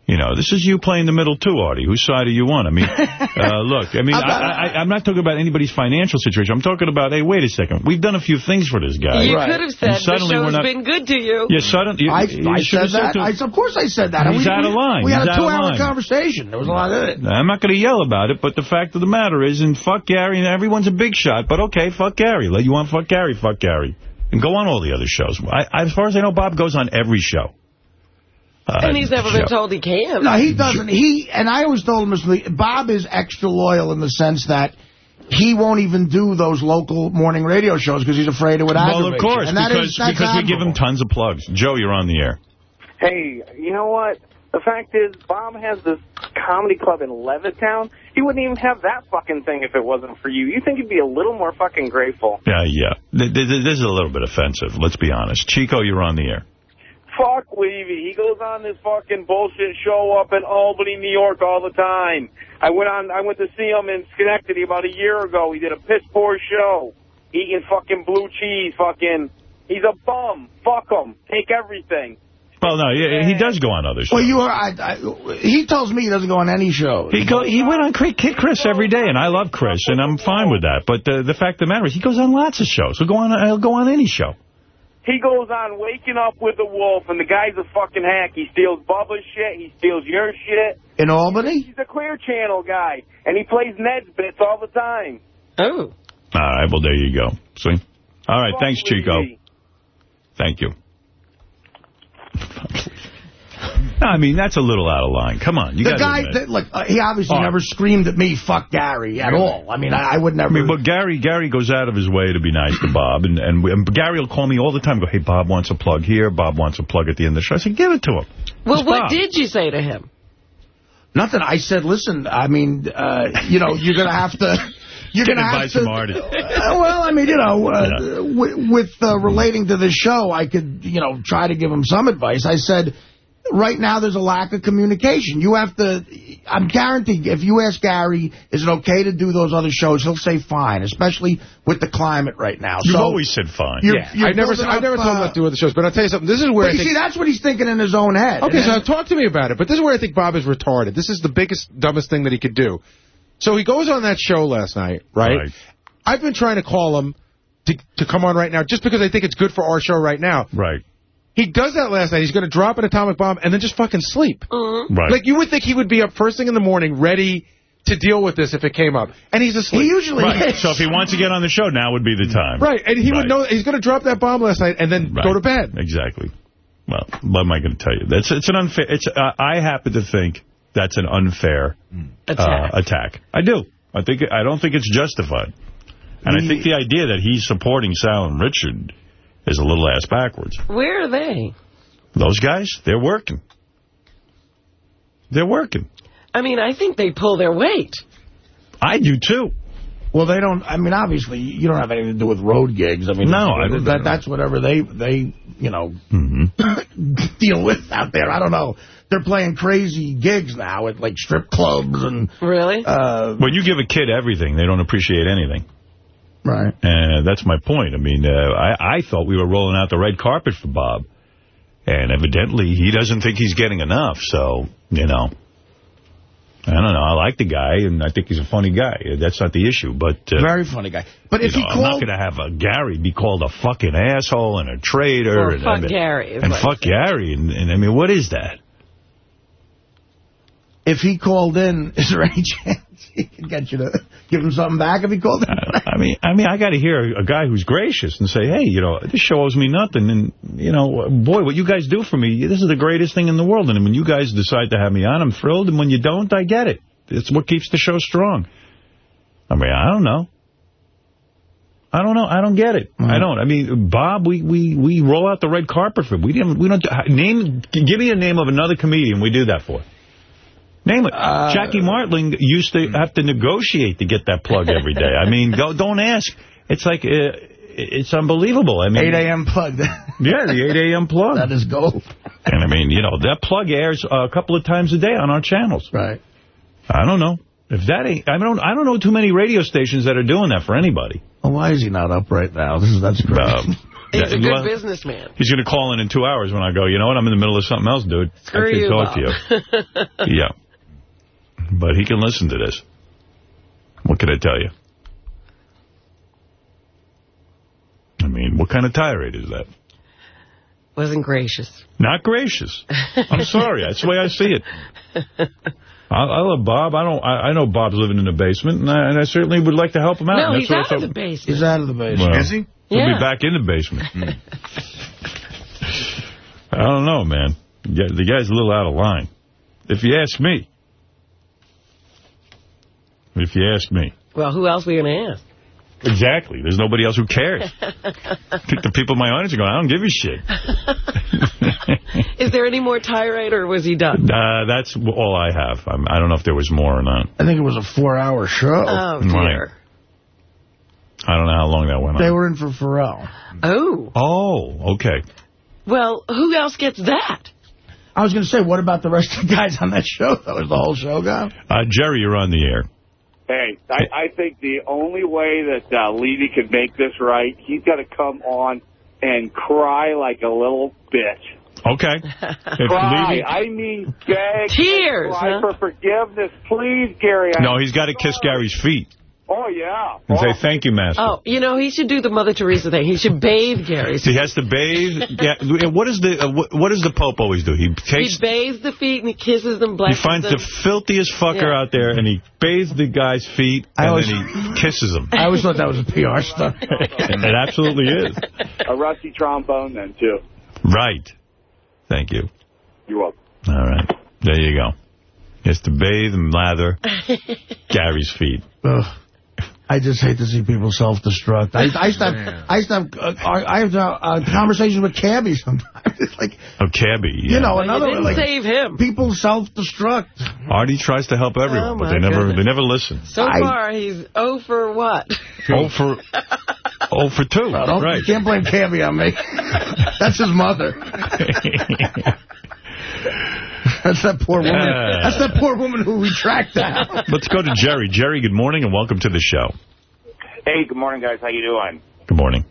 you know, this is you playing the middle, too, Artie. Whose side are you on? I mean, uh, look, I mean, I, I, I'm not talking about anybody's financial situation. I'm talking about, hey, wait a second. We've done a few things for this guy. You Right. could have said the suddenly we're show's not- been good to you. Yeah, suddenly... I, you I should said have that. to- I, of course I said that. He's we, out of line. We had He's a two-hour conversation. There was a lot in it. I'm not going to yell about it, but the fact of the matter is, and fuck Gary, and everyone's a big shot, but okay, fuck Gary. Let You want fuck Gary, fuck Gary. And go on all the other shows. I, I, as far as I know, Bob goes on every show. Uh, and he's never been told he can. No, he doesn't. He and I always told him this. Bob is extra loyal in the sense that he won't even do those local morning radio shows because he's afraid it would aggravate. Well, of course. And that because, is- that's because we give him tons of plugs. Joe, you're on the air. Hey, you know what? The fact is, Bob has this comedy club in Levittown. He wouldn't even have that fucking thing if it wasn't for you. You think he'd be a little more fucking grateful. Yeah, yeah. Th- th- th- This is a little bit offensive. Let's be honest. Chico, you're on the air. Fuck Levy. He goes on this fucking bullshit show up in Albany, New York all the time. I went on. I went to see him in Schenectady about a year ago. He did a piss poor show, eating fucking blue cheese. Fucking, he's a bum. Fuck him. Take everything. Well, no, he, he does go on other shows. Well, you are. I, I, he tells me he doesn't go on any shows. He go. He went on Kid Chris every day, and I love Chris, and I'm fine with that. But the the fact of the matter is, he goes on lots of shows. He'll go on. He'll go on any show. He goes on waking up with the wolf, and the guy's a fucking hack. He steals Bubba's shit. He steals your shit. In Albany? He's a Clear Channel guy, and he plays Ned's bits all the time. Oh. All right. Well, there you go. See. All right. Fuck Thanks, Chico. Levy. Thank you. No, I mean, that's a little out of line. Come on. You the guy, admit. that, look, uh, he obviously Oh. never screamed at me, fuck Gary, at all. I mean, I, I would I never... mean, but Gary Gary goes out of his way to be nice to Bob, and, and, we, and Gary will call me all the time. Go, hey, Bob wants a plug here. Bob wants a plug at the end of the show. I said, give it to him. Well, It's what Bob. did you say to him? Nothing. I said, listen, I mean, uh, you know, you're going to have to... You're going to have advice to... from Artie. Uh, well, I mean, you know, uh, Yeah. with, with uh, relating to the show, I could, you know, try to give him some advice. I said, right now there's a lack of communication. You have to, I'm guaranteed, if you ask Gary, is it okay to do those other shows, he'll say fine, especially with the climate right now. You've so always said fine. You're- yeah, you're I never, building I up, never told him not to do other shows. But I'll tell you something. This is where But I you think. see, that's what he's thinking in his own head. Okay, so then- talk to me about it. But this is where I think Bob is retarded. This is the biggest, dumbest thing that he could do. So he goes on that show last night, right? Right. I've been trying to call him to to come on right now just because I think it's good for our show right now. Right. He does that last night. He's going to drop an atomic bomb and then just fucking sleep. Right. Like, you would think he would be up first thing in the morning ready to deal with this if it came up. And he's asleep. He usually Right. is. So if he wants to get on the show, now would be the time. Right, and he Right. would know he's going to drop that bomb last night and then Right. go to bed. Exactly. Well, what am I going to tell you? That's it's an unfair. It's uh, I happen to think that's an unfair Attack. Uh, attack. I do. I think I don't think it's justified, and I think the idea that he's supporting Sal and Richard is a little ass backwards. Where are they? Those guys, they're working. They're working. I mean, I think they pull their weight. I do too. Well, they don't, I mean, obviously, you don't have anything to do with road gigs. I mean, No, I didn't- that, that's whatever they, they you know, Mm-hmm. deal with out there. I don't know. They're playing crazy gigs now at, like, strip clubs and... Really? Uh, When you give a kid everything, they don't appreciate anything. Right. And that's my point. I mean, uh, I, I thought we were rolling out the red carpet for Bob. And evidently, he doesn't think he's getting enough. So, you know, I don't know. I like the guy, and I think he's a funny guy. That's not the issue. But uh, Very funny guy. But if you he know, I'm not going to have a Gary be called a fucking asshole and a traitor. Or and, fuck and, Gary And fuck. Gary. And, and, I mean, what is that? If he called in, is there any chance he could get you to give him something back if he called in? I mean, I mean, I got to hear a guy who's gracious and say, hey, you know, this show owes me nothing. And, you know, boy, what you guys do for me, this is the greatest thing in the world. And when you guys decide to have me on, I'm thrilled. And when you don't, I get it. It's what keeps the show strong. I mean, I don't know. I don't know. I don't get it. I mm-hmm. don't. I mean, Bob, we, we, we roll out the red carpet for. him. We didn't. We don't name. Give me a name of another comedian. We do that for. Name it. Jackie Martling used to have to negotiate to get that plug every day. I mean, go, don't ask. It's like, uh, it's unbelievable. I mean, 8 a.m. plug. Yeah, the 8 a.m. plug. That is gold. And I mean, you know, that plug airs a couple of times a day on our channels. Right. I don't know. If that ain't, I don't, I don't know too many radio stations that are doing that for anybody. Well, why is he not up right now? This is That's crazy. Um, He's a good well, businessman. He's going to call in in two hours when I go, you know what, I'm in the middle of something else, dude. Screw I can you, talk to you. yeah. But he can listen to this. What can I tell you? I mean, what kind of tirade is that? Wasn't gracious. Not gracious. I'm sorry. That's the way I see it. I, I love Bob. I don't. I, I know Bob's living in the basement, and I, and I certainly would like to help him out. No, and he's that's what I out of the basement. He's out of the basement. Well, Is he? He'll Yeah. be back in the basement. I don't know, man. The guy's a little out of line. If you ask me. If you ask me. Well, who else are we going to ask? Exactly. There's nobody else who cares. I think the people in my audience are going, I don't give a shit. Is there any more tirade, or was he done? Uh, that's all I have. I'm, I don't know if there was more or not. I think it was a four-hour show. Oh, dear. Right. I don't know how long that went They on. were in for Ferrall. Oh. Oh, okay. Well, who else gets that? I was going to say, what about the rest of the guys on that show? That was the whole show gone? Uh, Jerry, you're on the air. Hey, I, I think the only way that uh, Levy could make this right, he's got to come on and cry like a little bitch. Okay. Cry. Levy- I mean, beg. Tears, Cry huh? for forgiveness. Please, Gary. I- no, he's got to kiss Gary's feet Oh, yeah. and say, thank you, master. Oh, you know, he should do the Mother Teresa thing. He should bathe Gary's He has to bathe. Yeah. What is the uh, what, what does the Pope always do? He takes. He bathes the feet and he kisses them, he finds them. the filthiest fucker Yeah. out there and he bathes the guy's feet I and always- then he kisses him. I always thought that was a PR stunt. it absolutely is. A rusty trombone then, too. Right. Thank you. You're welcome. All right. There you go. He has to bathe and lather Gary's feet. Ugh. I just hate to see people self-destruct. I, I used to have, I used to have, uh, I have uh, conversations with cabbies sometimes. It's like, Oh, Cabby. you know, Well, another you didn't like save him. people self-destruct. Artie tries to help everyone, Oh, but my they never goodness. they never listen. So I- far, he's 0 for what? Oh for oh for two. I don't, right. You can't blame Cabby on me. That's his mother. That's that poor woman. Yeah. That's that poor woman who retract that. Let's go to Jerry. Jerry, good morning and welcome to the show. Hey, good morning, guys. How you doing? Good morning.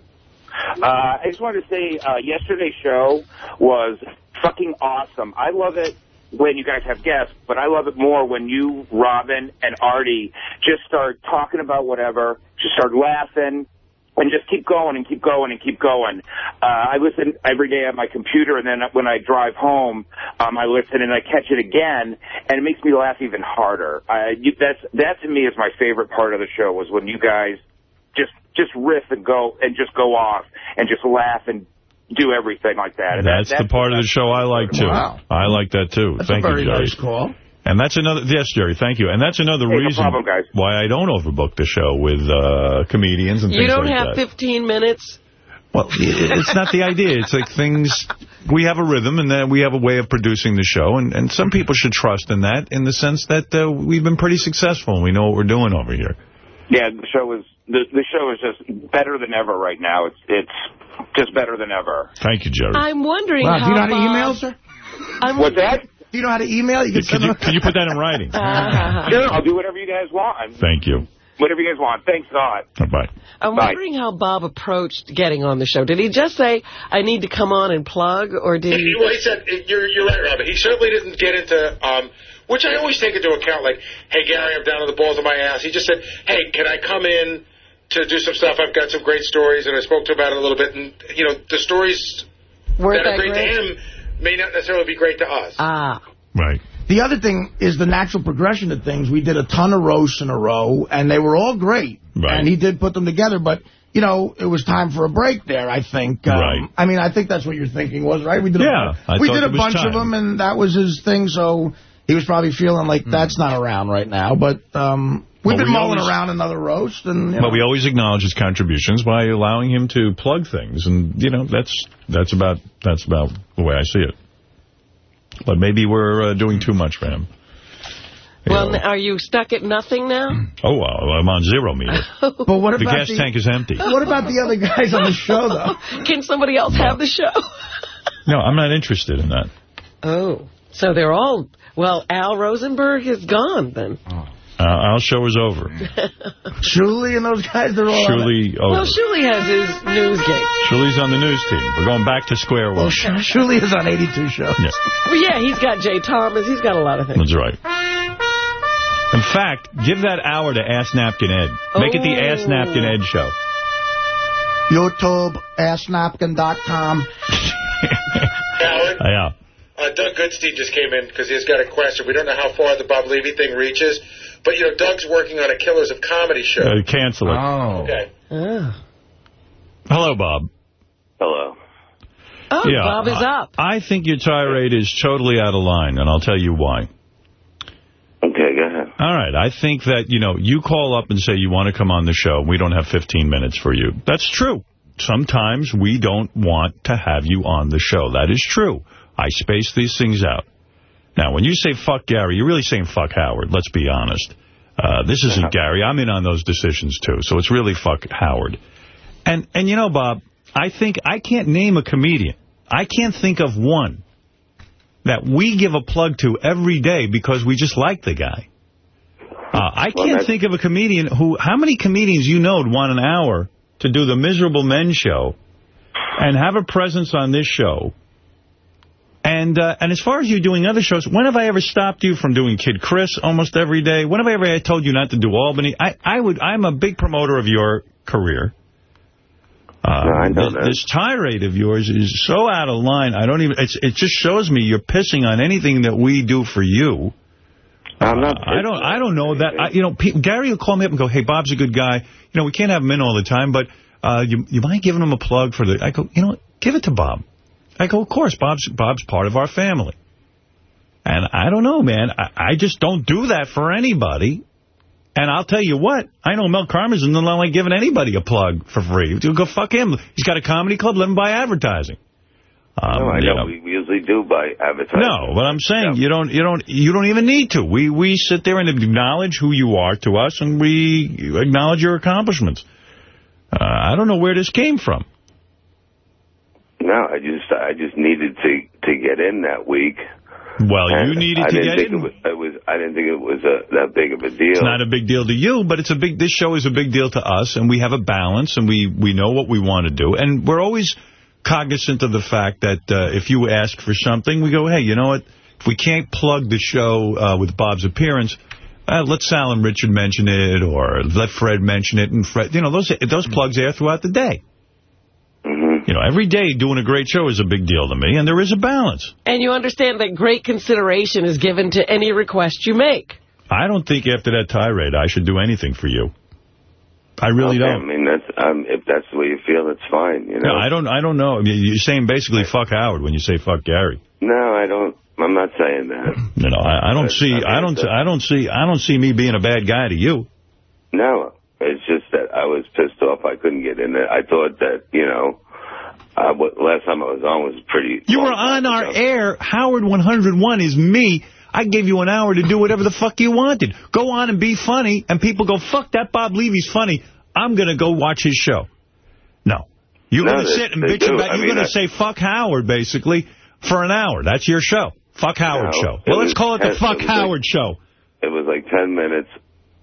Uh, I just wanted to say uh, yesterday's show was fucking awesome. I love it when you guys have guests, but I love it more when you, Robin, and Artie just start talking about whatever, just start laughing, and just keep going and keep going and keep going. Uh, I listen every day on my computer, and then when I drive home, um, I listen and I catch it again, and it makes me laugh even harder. Uh, you, that's that to me is my favorite part of the show was when you guys just just riff and go and just go off and just laugh and do everything like that. And That's that, the part of the show I like, too. Wow. I like that, too. That's Thank a very you, Jerry. nice call. And that's another, yes, Jerry, thank you. And that's another Hey, no reason problem, guys. why I don't overbook the show with uh, comedians and You things like that. You don't have 15 minutes? Well, it's not the idea. It's like things, we have a rhythm and then we have a way of producing the show. And, and some people should trust in that in the sense that uh, we've been pretty successful and we know what we're doing over here. Yeah, the show is the the show is just better than ever right now. It's it's just better than ever. Thank you, Jerry. I'm wondering Wow, how do you know how to email, sir? I'm What's that? Do you know how to email? You can Could send you, them- could you put that in writing? Sure, I'll do whatever you guys want. Thank you. Whatever you guys want. Thanks a lot. Bye. I'm Bye. wondering how Bob approached getting on the show. Did he just say, I need to come on and plug, or did he... Well, he said, you're, you're right, Robin. He certainly didn't get into, um, which I always take into account, like, hey, Gary, I'm down to the balls of my ass. He just said, hey, can I come in to do some stuff? I've got some great stories, and I spoke to him about it a little bit. And, you know, the stories Weren't that are that great, great? to him may not necessarily be great to us. Ah. Right. The other thing is the natural progression of things. We did a ton of roasts in a row, and they were all great. Right. And he did put them together, but, you know, it was time for a break there, I think. Um, Right. I mean, I think that's what your thinking was, right? We did Yeah, a, I we did a bunch time. of them, and that was his thing, so he was probably feeling like that's not around right now. But um, we've Well, been we mulling always- around another roast, and, you But know. we always acknowledge his contributions by allowing him to plug things, and you know that's that's about that's about the way I see it. But maybe we're uh, doing too much for him. You Well, know. are you stuck at nothing now? oh, well, I'm on zero meter. But what about the about gas tank is empty. What about the other guys on the show, though? Can somebody else have the show? No, I'm not interested in that. Oh, so they're all... Well, Al Rosenberg is gone, then. Uh, our show is over. Shuli and those guys, they're all... Shuli over. Well, Shuli has his news gate. Shuli's on the news team. We're going back to square one. Well, Sh- Shuli is on 82 shows. Yeah, Well, yeah, he's got Jay Thomas. He's got a lot of things. that's right. In fact, give that hour to Ass Napkin Ed. Make it the Ass Napkin Ed show. YouTube, AskNapkin.com. Howard, Yeah. uh, Doug Goodstein just came in because he's got a question. We don't know how far the Bob Levy thing reaches, but, you know, Doug's working on a Killers of Comedy show. Uh, cancel it. Oh. Okay. Oh, Hello, Bob. Hello. oh Yeah, Bob is I- up. I think your tirade is totally out of line, and I'll tell you why. Okay, go ahead. All right. I think that, you know, you call up and say you want to come on the show. We don't have 15 minutes for you. That's true. Sometimes we don't want to have you on the show. That is true. I space these things out. Now, when you say fuck Gary, you're really saying fuck Howard. Let's be honest. Uh, this isn't Gary. I'm in on those decisions, too. So it's really fuck Howard. And, and you know, Bob, I think I can't name a comedian. I can't think of one that we give a plug to every day because we just like the guy. Uh, I can't think of a comedian who, how many comedians you know would want an hour to do the Miserable Men show and have a presence on this show? And uh, and as far as you doing other shows, when have I ever stopped you from doing Kid Chris almost every day? When have I ever told you not to do Albany? I, I would, I'm a big promoter of your career. Uh, I know this, that. this tirade of yours is so out of line. I don't even. It's, it just shows me you're pissing on anything that we do for you. I'm not. I don't. I don't know that. I, you know, Gary will call me up and go, "Hey, Bob's a good guy. You know, we can't have him in all the time, but uh, you you mind giving him a plug for the?" I go, "You know what? Give it to Bob." I go, "Of course, Bob's Bob's part of our family." And I don't know, man. I, I just don't do that for anybody. And I'll tell you what, I know Mel Karmazin doesn't like giving anybody a plug for free. Go fuck him. He's got a comedy club. Let him buy advertising. Um, no, I know. know. We we usually do by advertising. No, but I'm saying you don't, you don't, you don't even need to. We we sit there and acknowledge who you are to us, and we acknowledge your accomplishments. Uh, I don't know where this came from. No, I just I just needed to to get in that week. Well, you needed I to get in. It was, it was, I didn't think it was a, that big of a deal. It's not a big deal to you, but it's a big. This show is a big deal to us, and we have a balance, and we we know what we want to do, and we're always cognizant of the fact that uh, if you ask for something, we go, hey, you know what? If we can't plug the show uh, with Bob's appearance, uh, let Sal and Richard mention it, or let Fred mention it, and Fred, you know, those those plugs air throughout the day. You know, every day doing a great show is a big deal to me, and there is a balance. And you understand that great consideration is given to any request you make. I don't think after that tirade I should do anything for you. I really Okay, don't. I mean, that's um, if that's the way you feel, it's fine. You know. No, I don't. I don't know. I mean, you're saying basically fuck Howard when you say fuck Gary. No, I don't. I'm not saying that. You know, I, I don't But, see. I mean, I don't. I don't see. I don't see me being a bad guy to you. No, it's just that I was pissed off. I couldn't get in there. I thought that you know, uh, last time I was on was pretty. You were on our air. Howard 101 is me. I gave you an hour to do whatever the fuck you wanted. Go on and be funny, and people go, fuck that Bob Levy's funny. I'm going to go watch his show. No. You're No, going to sit and bitch do. about, I you're going to say fuck Howard, basically, for an hour. That's your show. Fuck Howard No, show. Well, let's call it the fuck Howard like- show. It was like ten minutes.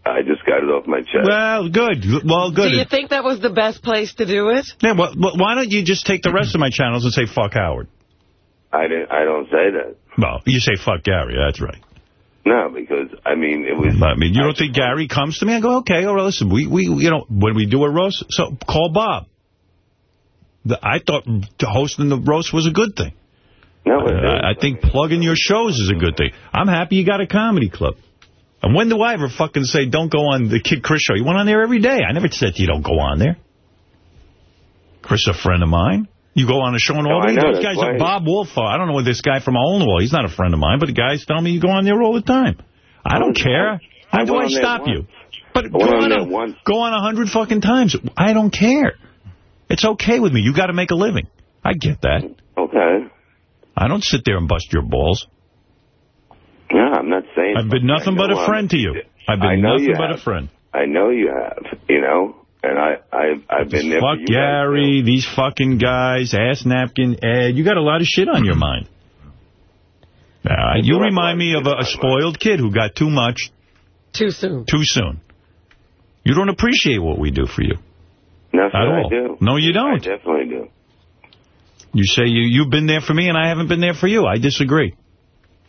I just got it off my chest. Well, good. Well, good. Do you think that was the best place to do it? Yeah, well, well, why don't you just take the rest of my channels and say fuck Howard? I didn't. I don't say that. Well, you say fuck Gary. That's right. No, because I mean it was. I mean, you don't think Gary comes to me? I go, okay, oh, all right, listen, we, we, you know, when we do a roast, so call Bob. The, I thought hosting the roast was a good thing. No, I, I think plugging your shows is a good thing. I'm happy you got a comedy club. And when do I ever fucking say, don't go on the Kid Chris show? You went on there every day. I never said you don't go on there. Chris a friend of mine. You go on a show and all I these know, guys are Bob Wolf. I don't know what this guy from Oldwell. He's not a friend of mine, but the guys tell me you go on there all the time. I don't care. How I do went I on stop you? But go on on, a, go on a hundred fucking times. I don't care. It's okay with me. You got to make a living. I get that. Okay. I don't sit there and bust your balls. Yeah, I'm not. I've been nothing I but know a I'm- friend to you. I've been nothing but have. a friend. I know you have. You know, and I, I, I've been there. for Fuck you guys, Gary, these fucking guys, ass napkin, Ed. You got a lot of shit on your mind. Uh, you remind me of a, a spoiled kid who got too much Too soon. too soon. You don't appreciate what we do for you. No, At sir, I do. No, you don't. definitely do. You say you, you've been there for me and I haven't been there for you. I disagree.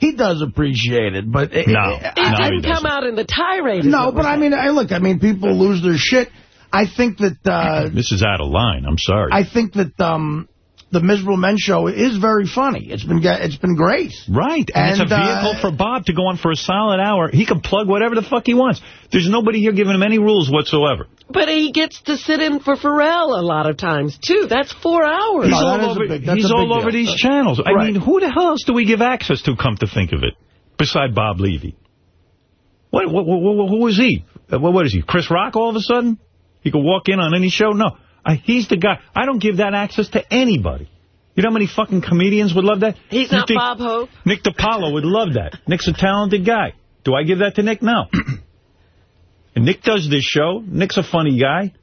He does appreciate it, but... it- No. it- It No, didn't come out in the tirade. No, but we're I mean, I look, I mean, people lose their shit. I think that, uh, This is out of line. I'm sorry. I think that, um, the Miserable Men show is very funny. It's been, it's been great. Right, and, it's a And, uh, vehicle for Bob to go on for a solid hour. He can plug whatever the fuck he wants. There's nobody here giving him any rules whatsoever. But he gets to sit in for Ferrall a lot of times, too. That's four hours. He's all over, he's all over these channels. I Right. mean, who the hell else do we give access to, come to think of it, beside Bob Levy? What, what, what, what- who is he? Uh, What, what is he, Chris Rock all of a sudden? He can walk in on any show? No. I, he's the guy. I don't give that access to anybody. You know how many fucking comedians would love that? He's You not think Bob Hope. Nick DiPaolo would love that. Nick's a talented guy. Do I give that to Nick? No. and Nick does this show. Nick's a funny guy.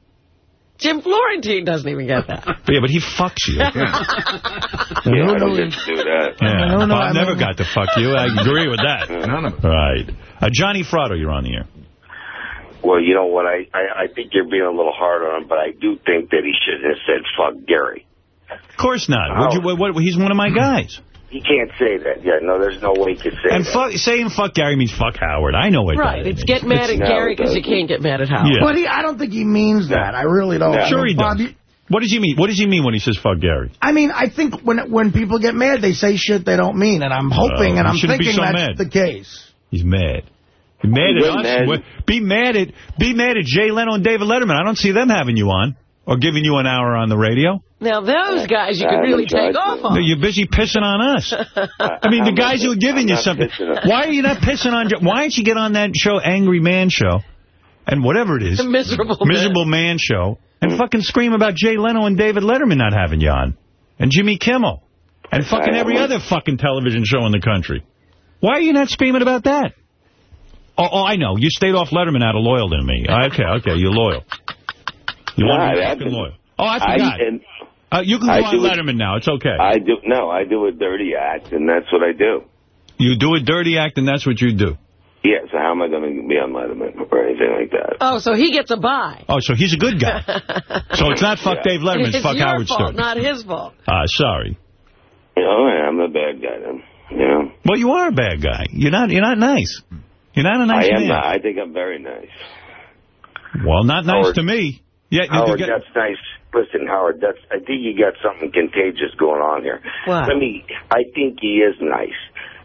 Jim Florentine doesn't even get that. Yeah, but he fucks you. Yeah, I don't get to do that. Yeah, No, no, Bob I never got to fuck you. I agree with that. None of Right. Uh, Johnny Fratto, you're on the air. Well, you know what? I, I, I think you're being a little hard on him, but I do think that he should have said "fuck Gary." Of course not. Would you, what, what, he's one of my guys. He can't say that. Yeah, no, there's no way he could say And that. fuck, saying fuck Gary means fuck Howard. I know it. Right, does. it's get mad at It's- Gary because you can't get mad at Howard. Yeah. But he, I don't think he means that. I really don't. Sure he Bob, does. What does he mean? What does he mean when he says fuck Gary? I mean, I think when when people get mad, they say shit they don't mean, and I'm hoping Oh, and I'm shouldn't be thinking so that's mad. the case. He's mad. Be mad at us. mad. Be mad at be mad at Jay Leno and David Letterman. I don't see them having you on or giving you an hour on the radio. Now, those guys you could really take off on. You're busy pissing on us. I mean, the guys who are giving you something. Why are you not pissing on? Why don't you get on that show, Angry Man Show, and whatever it is, The Miserable Man. Miserable Man Show, and fucking scream about Jay Leno and David Letterman not having you on, and Jimmy Kimmel, and fucking every other fucking television show in the country. Why are you not screaming about that? Oh, oh I know. You stayed off Letterman out of loyalty to me. Okay, okay, you're loyal. You No, want to I be haven't. fucking loyal. Oh, I forgot. I, and uh, you can go I on do it- Letterman now. It's okay. I do no, I do a dirty act, and that's what I do. You do a dirty act, and that's what you do. Yeah, so how am I going to be on Letterman or anything like that? Oh, so he gets a buy. Oh, so he's a good guy. so it's not fuck Yeah. Dave Letterman, it's, It's fuck Howard fault, Stern. not his fault. Uh, sorry. You know, I'm a bad guy then. You know? Well, you are a bad guy. You're not. You're not nice. You're not a nice I am man. not. I think I'm very nice. Well, not nice Howard- to me. Yeah, Howard, get, that's nice. Listen, Howard, that's. I think you got something contagious going on here. What? Let me. I think he is nice.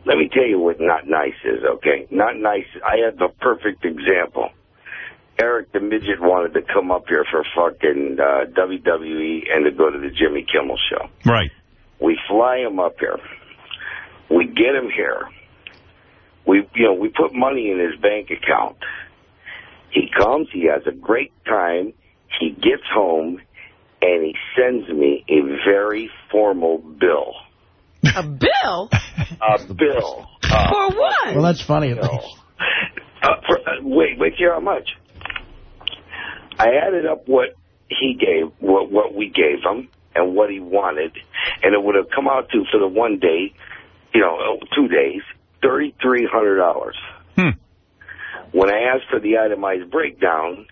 Let me tell you what not nice is. Okay, not nice. I have the perfect example. Eric the midget wanted to come up here for fucking uh, WWE and to go to the Jimmy Kimmel show. right. We fly him up here. We get him here. We, you know, we put money in his bank account. He comes. He has a great time. He gets home, and he sends me a very formal bill. A bill? A bill. Uh, For what? Well, that's funny. at least. uh, for, uh, wait, wait, hear how much? I added up what he gave, what what we gave him, and what he wanted, and it would have come out to for the one day, you know, two days, thirty three hundred dollars. Hmm. When I asked for the itemized breakdown,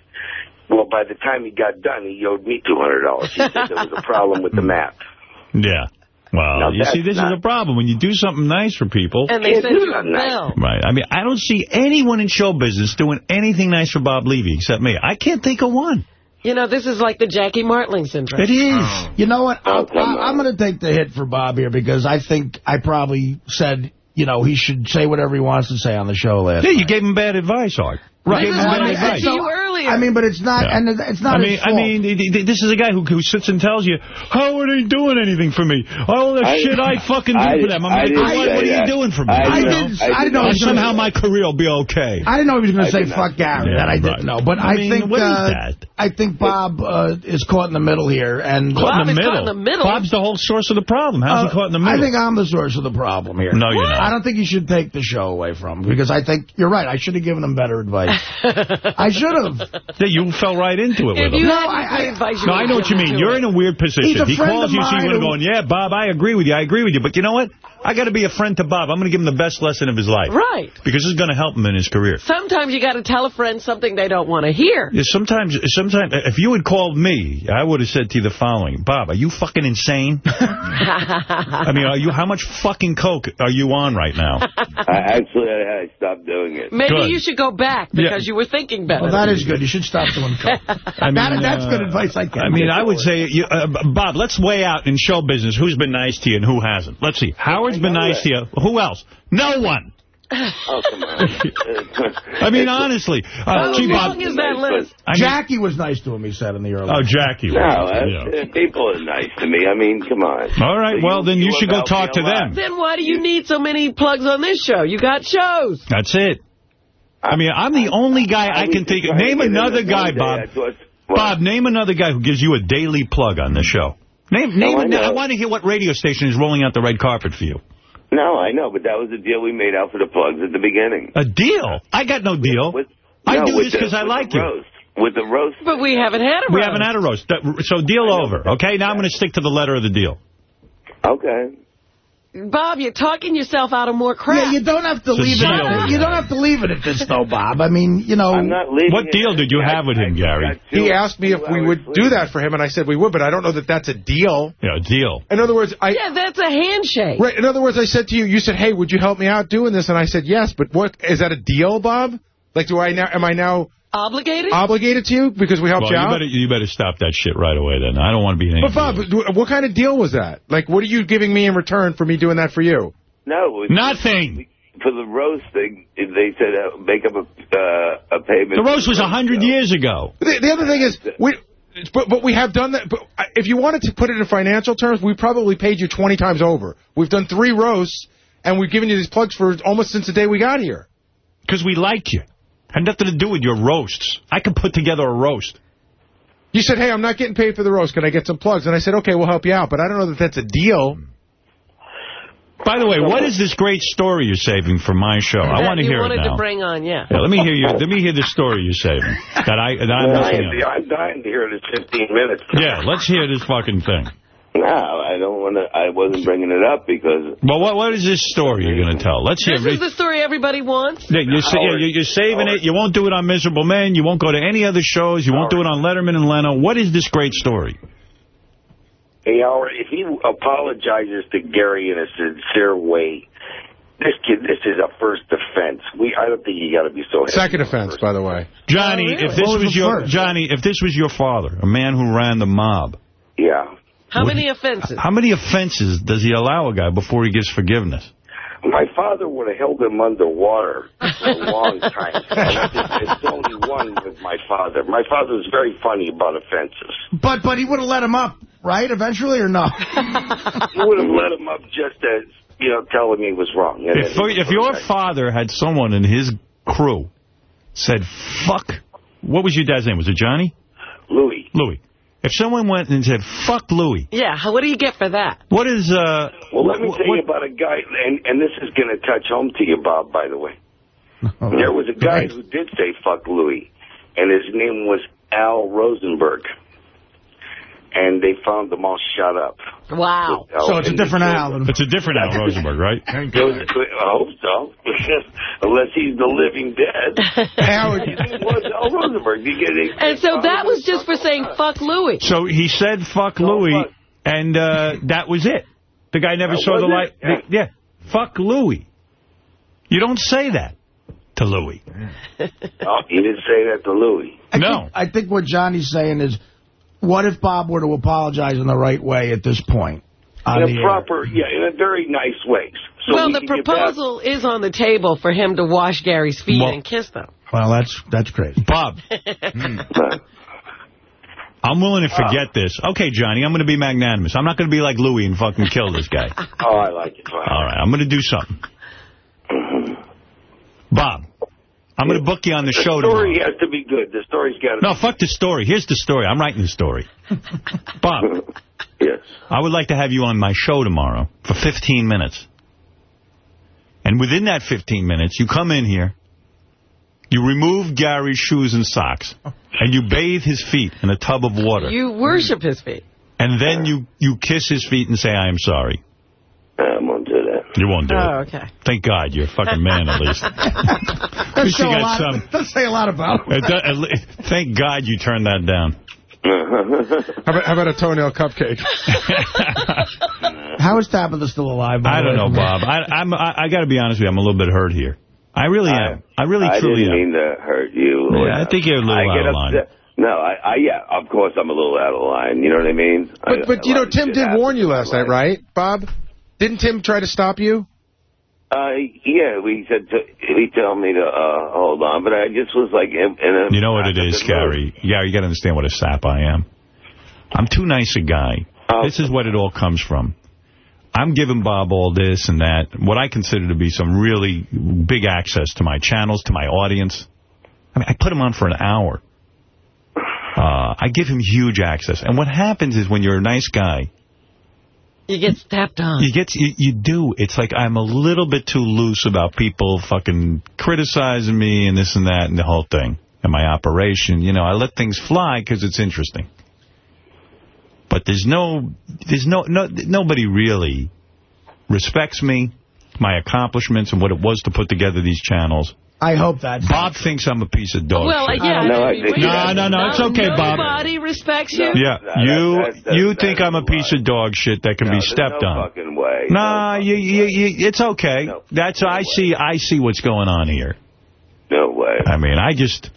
well, by the time he got done, he owed me two hundred dollars. He said there was a problem with the math. Yeah. Well, Now, you see, this is a problem. When you do something nice for people... And they Can't send you a bill. Right. I mean, I don't see anyone in show business doing anything nice for Bob Levy except me. I can't think of one. You know, this is like the Jackie Martling syndrome. It is. You know what? Oh, I'll, come I, I'm going to take the hit for Bob here because I think I probably said, you know, he should say whatever he wants to say on the show last Yeah, you night. gave him bad advice, Art. Right. This is what I advice. said to you earlier. I mean, but it's not, Yeah. and it's not I mean, his I mean, th- th- this is a guy who, who sits and tells you, how are they doing anything for me. All the I- shit I fucking do I- for them. I'm I like, what, what are you doing for me? I I didn't- didn't, I I didn't know he And gonna- somehow my career will be okay. I didn't know he was going to say fuck Gary. Yeah, that I didn't right. know. But I I, mean, think what is uh, that? I think Bob uh, is caught in the middle here. And Caught in Bob the middle. caught in the middle. Bob's the whole source of the problem. How's Uh, he caught in the middle? I think I'm the source of the problem here. No, you're not. I don't think you should take the show away from him because I think you're right. I should have given him better advice. I should have. Yeah, you fell right into it If with you him. had I- any good advice, you No, I know what you mean. You're him. in a weird position. He calls you, so mine you would have gone, yeah, Bob, I agree with you. I agree with you. But you know what? I got to be a friend to Bob. I'm going to give him the best lesson of his life. Right. Because it's going to help him in his career. Sometimes you got to tell a friend something they don't want to hear. Yeah, sometimes, sometimes, if you had called me, I would have said to you the following: Bob, are you fucking insane? I mean, are you? How much fucking coke are you on right now? I, actually, I, I stopped doing it. Maybe Good. you should go back because you were thinking better. Well, that is good. You should stop doing coke. I mean, that, that's uh, good advice. I can. I mean, I would say, you, uh, Bob, let's weigh out in show business who's been nice to you and who hasn't. Let's see. Howard's been nice to you. Who else? No one. Oh, come on. I mean, honestly. Uh, How gee, long Bob. is that list? I mean- Jackie was nice to him. He said in the early. Oh, Jackie. No, was, yeah. uh, people are nice to me. I mean, come on. All right, So well, then you should go talk to them. Then why do you need so many plugs on this show? You got shows. That's it. I mean, I'm the only guy I, was can think of. Name another guy, one day. Bob. I thought, what? Bob, name another guy who gives you a daily plug on the show. Name, name. I it- I want to hear what radio station is rolling out the red carpet for you. No, I know, but that was the deal we made out for the plugs at the beginning. A deal? I got no deal. With, I no, do with this the- 'cause I with like the you. Roast. With the roast. But we haven't had a roast. We haven't had a roast. So deal over, okay? Now I'm going to stick to the letter of the deal. Okay. Bob, you're talking yourself out of more crap. Yeah, you don't have to It's leave it. At, you don't have to leave it at this, though, Bob. I mean, you know. I'm not leaving What deal did you I- have with him, I- Gary? I He asked me if we would sleep. do that for him, and I said we would, but I don't know that that's a deal. Yeah, deal. In other words, I... Yeah, that's a handshake. Right. In other words, I said to you, you said, "Hey, would you help me out doing this?" And I said, "Yes." But what is that a deal, Bob? Like, do I now? Am I now Obligated? obligated to you because we helped Well, you you out? better, you better stop that shit right away then. I don't want to be in any But Bob, deal. what kind of deal was that? Like, what are you giving me in return for me doing that for you? No, Nothing. for the roast thing. They said uh, make up a uh, a payment. The roast was a 100 years ago. The, the other thing is, we, but, but we have done that. But if you wanted to put it in financial terms, we probably paid you 20 times over. We've done three roasts, and we've given you these plugs for almost since the day we got here. Because we like you. Had nothing to do with your roasts. I could put together a roast. You said, hey, I'm not getting paid for the roast. Can I get some plugs? And I said, okay, we'll help you out. But I don't know that that's a deal. By the way, what is this great story you're saving for my show? I want to hear it wanted now. to bring on, yeah. Yeah, let me hear you. Let me hear the story you're saving. That I that I'm I'm dying, out. I'm dying to hear this 15 minutes. Yeah, let's hear this fucking thing. No, I don't want to. I wasn't bringing it up because Well, what what is this story you're going to tell? Let's hear. This is the story everybody wants. Yeah, you're, sa- yeah, you're you're saving it. You won't do it on Miserable Men. You won't go to any other shows. You won't do it on Letterman and Leno. What is this great story? Hey, Howard, if he apologizes to Gary in a sincere way, this kid, this is a first offense. We, I don't think you got to be so. Second offense, by the way. Johnny, Oh, really? if this What was was your first? Johnny, if this was your father, a man who ran the mob, Yeah. How many offenses? how many offenses does he allow a guy before he gives forgiveness? My father would have held him underwater for a long time. it's, it's only one with my father. My father was very funny about offenses. But but he would have let him up, right, eventually, or no? He would have let him up just as, you know, telling me he was wrong. If, then if your have- father had someone in his crew said, fuck, what was your dad's name? Was it Johnny? Louis. Louis. If someone went and said, fuck Louis, Yeah, what do you get for that? what is, uh... Well, let me what- tell you about a guy, and, and this is going to touch home to you, Bob, by the way. There was a guy who did say fuck Louis, and his name was Al Rosenberg. And they found them all shut up. Wow. So it's a different Al. than- It's a different Al Rosenberg, right? It was, I hope so. Unless he's the living dead. Howard, was Al Rosenberg. You get it? And so that was just for saying fuck Louis. So he said, fuck Louis, fuck. and uh, that was it. The guy never That saw the light. yeah. the- yeah, fuck Louis. You don't say that to Louis. Oh, he didn't say that to Louis. I No. Think, I think what Johnny's saying is, what if Bob were to apologize in the right way at this point? In the a air? proper, yeah, in a very nice way. So well, we the can get back- proposal is on the table for him to wash Gary's feet Well- and kiss them. Well, that's that's crazy. Bob, hmm. I'm willing to forget this. Okay, Johnny, I'm going to be magnanimous. I'm not going to be like Louis and fucking kill this guy. Oh, I like it. Fine. All right, I'm going to do something. Mm-hmm. Bob, I'm going to book you on the The show tomorrow. The story has to be good. The story's got to No, fuck the story. Here's the story. I'm writing the story. Bob, Yes. I would like to have you on my show tomorrow for 15 minutes. And within that 15 minutes, you come in here, you remove Gary's shoes and socks, and you bathe his feet in a tub of water. You worship his feet. And then you, you kiss his feet and say, I am sorry. I won't do that. You won't do Oh, it. okay. Thank God you're a fucking man, at least. At Does least you a got lot- some. does say a lot about him. It at le- Thank God you turned that down. How about, how about a toenail cupcake? How is Tabitha still alive? I don't way? know, Bob. I, I'm, I, I got to be honest with you. I'm a little bit hurt here. I really am. I really I truly didn't mean to hurt you. Yeah, I think you're a little I out get of line. No, I, I, yeah, of course I'm a little out of line. You know what I mean? I- But, but you know, Tim did warn you last night, right, Bob? Didn't Tim try to stop you? Uh, yeah, we said to, he told me to uh, hold on, but I just was like, in, in a, You know what it is, Gary? Yeah, you got to understand what a sap I am. I'm too nice a guy. This is what it all comes from. I'm giving Bob all this and that, what I consider to be some really big access to my channels, to my audience. I mean, I put him on for an hour. Uh, I give him huge access. And what happens is when you're a nice guy, You get stepped on. you get you, you do. It's like I'm a little bit too loose about people fucking criticizing me and this and that and the whole thing and my operation. You know, I let things fly because it's interesting. But there's no, there's no, no, nobody really respects me, my accomplishments, and what it was to put together these channels. I hope that. Bob thinks I'm a piece of dog well, shit. yeah. No, I maybe think No, no, no, it's okay, Bob. Nobody respects you. Yeah, No, you that- that- you that- think I'm a is piece of dog shit that can No, be stepped no on. fucking way. Nah, no you, fucking you, way. you, it's okay. No, That's no I way. see. I see what's going on here. No way. I mean, I just,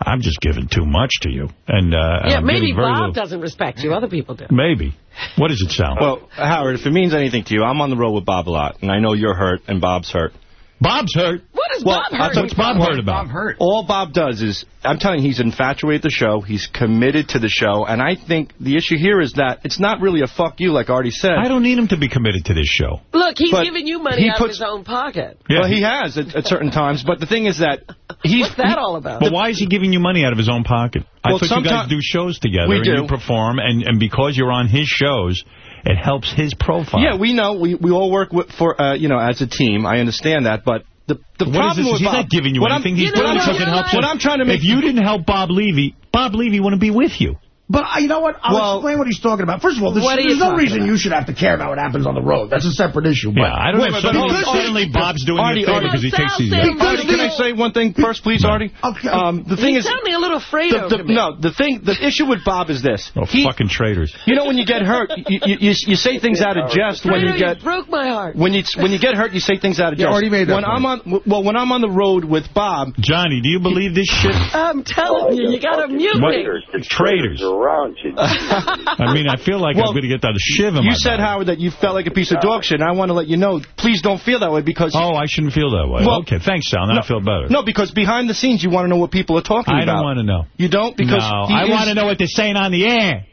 I'm just giving too much to you, and uh, Yeah, I'm maybe Bob little- doesn't respect you. Other people do. Maybe. What does it sound? Well, Howard, if it means anything to you, I'm on the road with Bob a lot, and I know you're hurt and Bob's hurt. Bob's hurt. What is Well, Bob I'll hurt? What's Bob hurt about? hurt. All Bob does is, I'm telling you, he's infatuated with the show. He's committed to the show. And I think the issue here is that it's not really a fuck you, like Artie said. I don't need him to be committed to this show. Look, he's But giving you money he out puts- of his own pocket. Well, he has at, at certain times. But the thing is that he's... What's that all about? But why is he giving you money out of his own pocket? I Well, thought you guys sometime- do shows together We and do. you perform, and, and because you're on his shows, it helps his profile. Yeah, we know. We we all work with, for, uh, you know, as a team. I understand that. But the, the What is problem this? with He's Bob... not giving you I'm- anything. He's You know doing what? something You're helps. What I'm trying to make... If you didn't help Bob Levy, Bob Levy wouldn't be with you. But uh, you know what? I'll Well- explain what he's talking about. First of all, there's, What are you there's no reason about? you should have to care about what happens on the road. That's a separate issue. But Yeah, I don't Wait, know. wait, but Suddenly, hold on. suddenly Bob's doing Artie, you a favor Artie, because he takes these said out. Because Artie, can I say one thing first, please, Artie? Okay. Um, the thing you is, sound me a little afraid the, of the, him. no, the thing, the issue with Bob is this. Oh, He- fucking traitors. you know, when you get hurt, you, you, you, you say things out of jest when you get. broke my heart. When you when you get hurt, you say things out of Yeah, jest. Artie made that when I'm on well, when I'm on the road with Bob, Johnny, do you believe this shit? I'm telling you, you got to mute What? me. Traitors. traitors around you. I mean, I feel like Well, I'm going to get that shiv in you said body. Howard that you felt like a piece of dog shit. And I want to let you know, please don't feel that way because. Oh, I shouldn't feel that way. Well- okay, thanks, Sal. Now I feel better. No, because behind the scenes, you want to know what people are talking I about. I don't want to know. You don't because no, I want to know what they're saying on the air.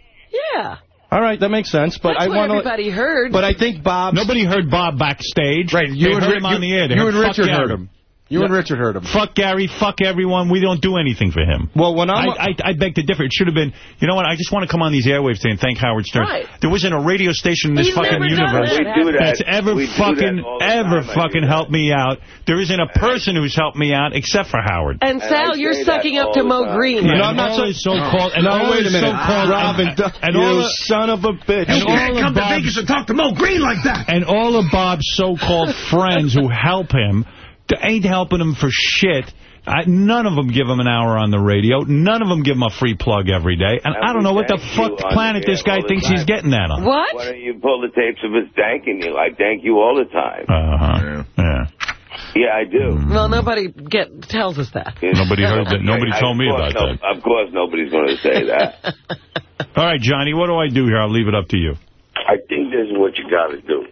Yeah. All right, that makes sense, but That's I what want everybody heard. But I think Bob. Nobody heard Bob backstage. Right, you they and heard Ri- him on you- the air. They you heard, and Richard Gary." heard him. You and Richard heard him. Fuck Gary, fuck everyone. We don't do anything for him. Well, when I'm. I, I, I beg to differ. It should have been, you know what, I just want to come on these airwaves today and thank Howard Stern. Right. There wasn't a radio station in this He's fucking universe that. We do that. that's ever We do that fucking, ever time. Fucking helped me out. There isn't a person who's helped me out except for Howard. And I Sal, you're sucking up to Mo. Green. Yeah, No, and I'm not all so- his so-called, and No, all wait a minute. so-called, Robin, and, and you all son of a bitch. and all of come to Bob's, Vegas and talk to Moe Greene like that. and all of Bob's so-called friends who help him they ain't helping him for shit. I, none of them give him an hour on the radio. None of them give him a free plug every day. And And I don't know what the fuck planet the this guy all the thinks he's getting that on. What? Why don't you pull the tapes of us thanking you? I thank you all the time. Uh-huh. Yeah. Yeah, I do. Well, nobody get tells us that. Nobody heard that. Nobody I- told me about no, that. Of course, nobody's going to say that. All right, Johnny, what do I do here? I'll leave it up to you. I think this is what you got to do.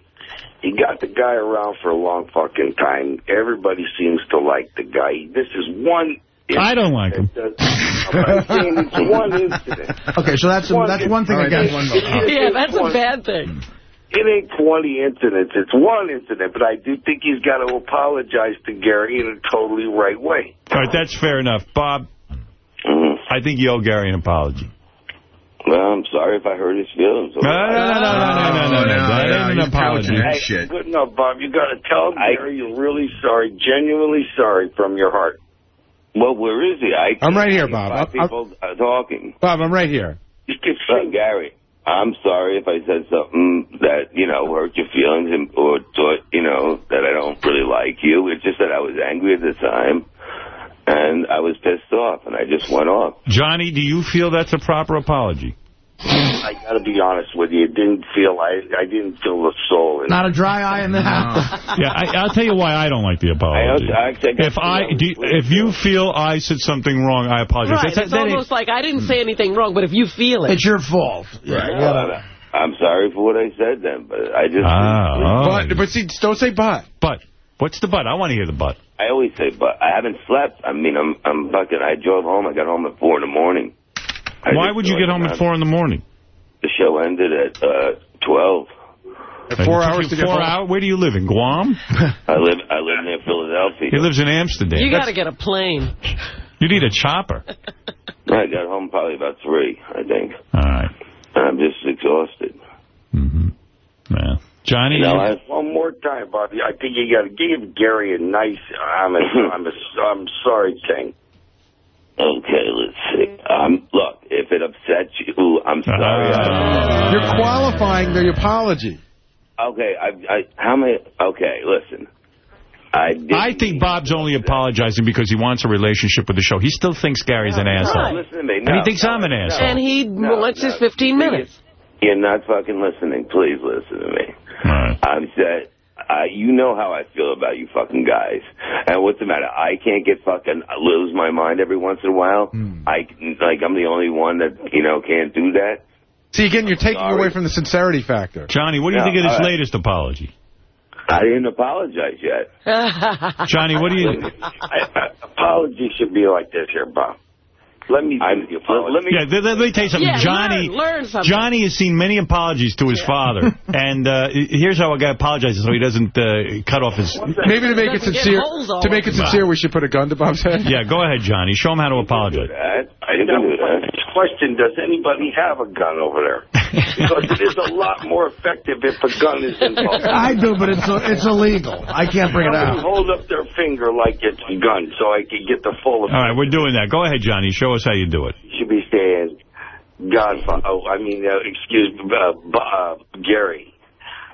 You got the guy around for a long fucking time. Everybody seems to like the guy. This is one. I don't like him. I'm it's one incident. Okay, so that's One that's one thing All right, against that's one one vote. vote. Yeah, that's a bad thing. It ain't 20 incidents. It's one incident. But I do think he's got to apologize to Gary in a totally right way. All right, that's fair enough. Bob, mm-hmm. I think you owe Gary an apology. Well, I'm sorry if I hurt his feelings. No, no, no, no, no, no, no, no. That ain't an apology. Hey, good enough, Bob. You got to tell Gary you're really sorry, genuinely sorry from your heart. Well, where is he? I I'm right here, Bob. Five I'm- I'm- people are talking. Bob, I'm right here. But Gary, I'm sorry if I said something that, you know, hurt your feelings and, or thought, you know, that I don't really like you. It's just that I was angry at the time and I was pissed off and I just went off. Johnny, do you feel that's a proper apology? I got to be honest with you. It didn't feel I I didn't feel the soul in it. Not a dry eye in the house. Yeah, I, I'll tell you why I don't like the apology. I actually got If I, do, if you feel I said something wrong, I apologize. Right, That's- it's that ain't- almost like I didn't say anything wrong, but if you feel it. It's your fault. Right. Well, I'm sorry for what I said then, but I just... Ah, But, but see, don't say but. But. What's the but? I want to hear the but. I always say, but I haven't slept. I mean, I'm I'm fucking. I drove home. I got home at four in the morning. I Why would you get home at 4 in the morning? The show ended at uh, twelve. At four hours to get four hours? Where do you live, in Guam? I live I live near Philadelphia. He lives in Amsterdam. You got to get a plane. You need a chopper. I got home probably about three, I think. All right. I'm just exhausted. Hmm. Yeah. Johnny? No, you- I- One more time, Bobby. I think you got to give Gary a nice. I'm a, I'm a, I'm sorry thing. Okay, let's see. Um, look, if it upsets you, I'm sorry. Uh, You're qualifying the apology. okay, I, I, how many? Okay, listen. I did. I think Bob's only apologizing because he wants a relationship with the show. He still thinks Gary's an asshole. Right. Listen to me. And he thinks I'm an asshole. And he wants his 15 minutes. You're not fucking listening. Please listen to me. I'm said. Uh, you know how I feel about you fucking guys. And what's the matter? I can't get fucking lose my mind every once in a while. I like I'm the only one that you know can't do that. See, again, you're taking Sorry. away from the sincerity factor. Johnny, what do you No, think of this all right. latest apology? I didn't apologize yet. Johnny, what do you... I, I, apology should be like this here, Bob. Let me do the apology. Let me. Yeah, let, let me tell you something. Yeah, Johnny, learn, learn something. Johnny has seen many apologies to his father. and uh, here's how a guy apologizes so he doesn't uh, cut off his... Maybe to make it sincere, to make it sincere, we should put a gun to Bob's head. Yeah, go ahead, Johnny. Show him how to apologize. That. I You can do that. Question, does anybody have a gun over there? Because it is a lot more effective if a gun is involved. I do, but it's it's illegal. I can't bring it Somebody out. hold up their finger like it's a gun so I can get the full effect. All right, we're doing that. Go ahead, Johnny. Show us how you do it. should be saying, Godfather. Oh, I mean, uh, excuse me, uh, B- uh, Gary.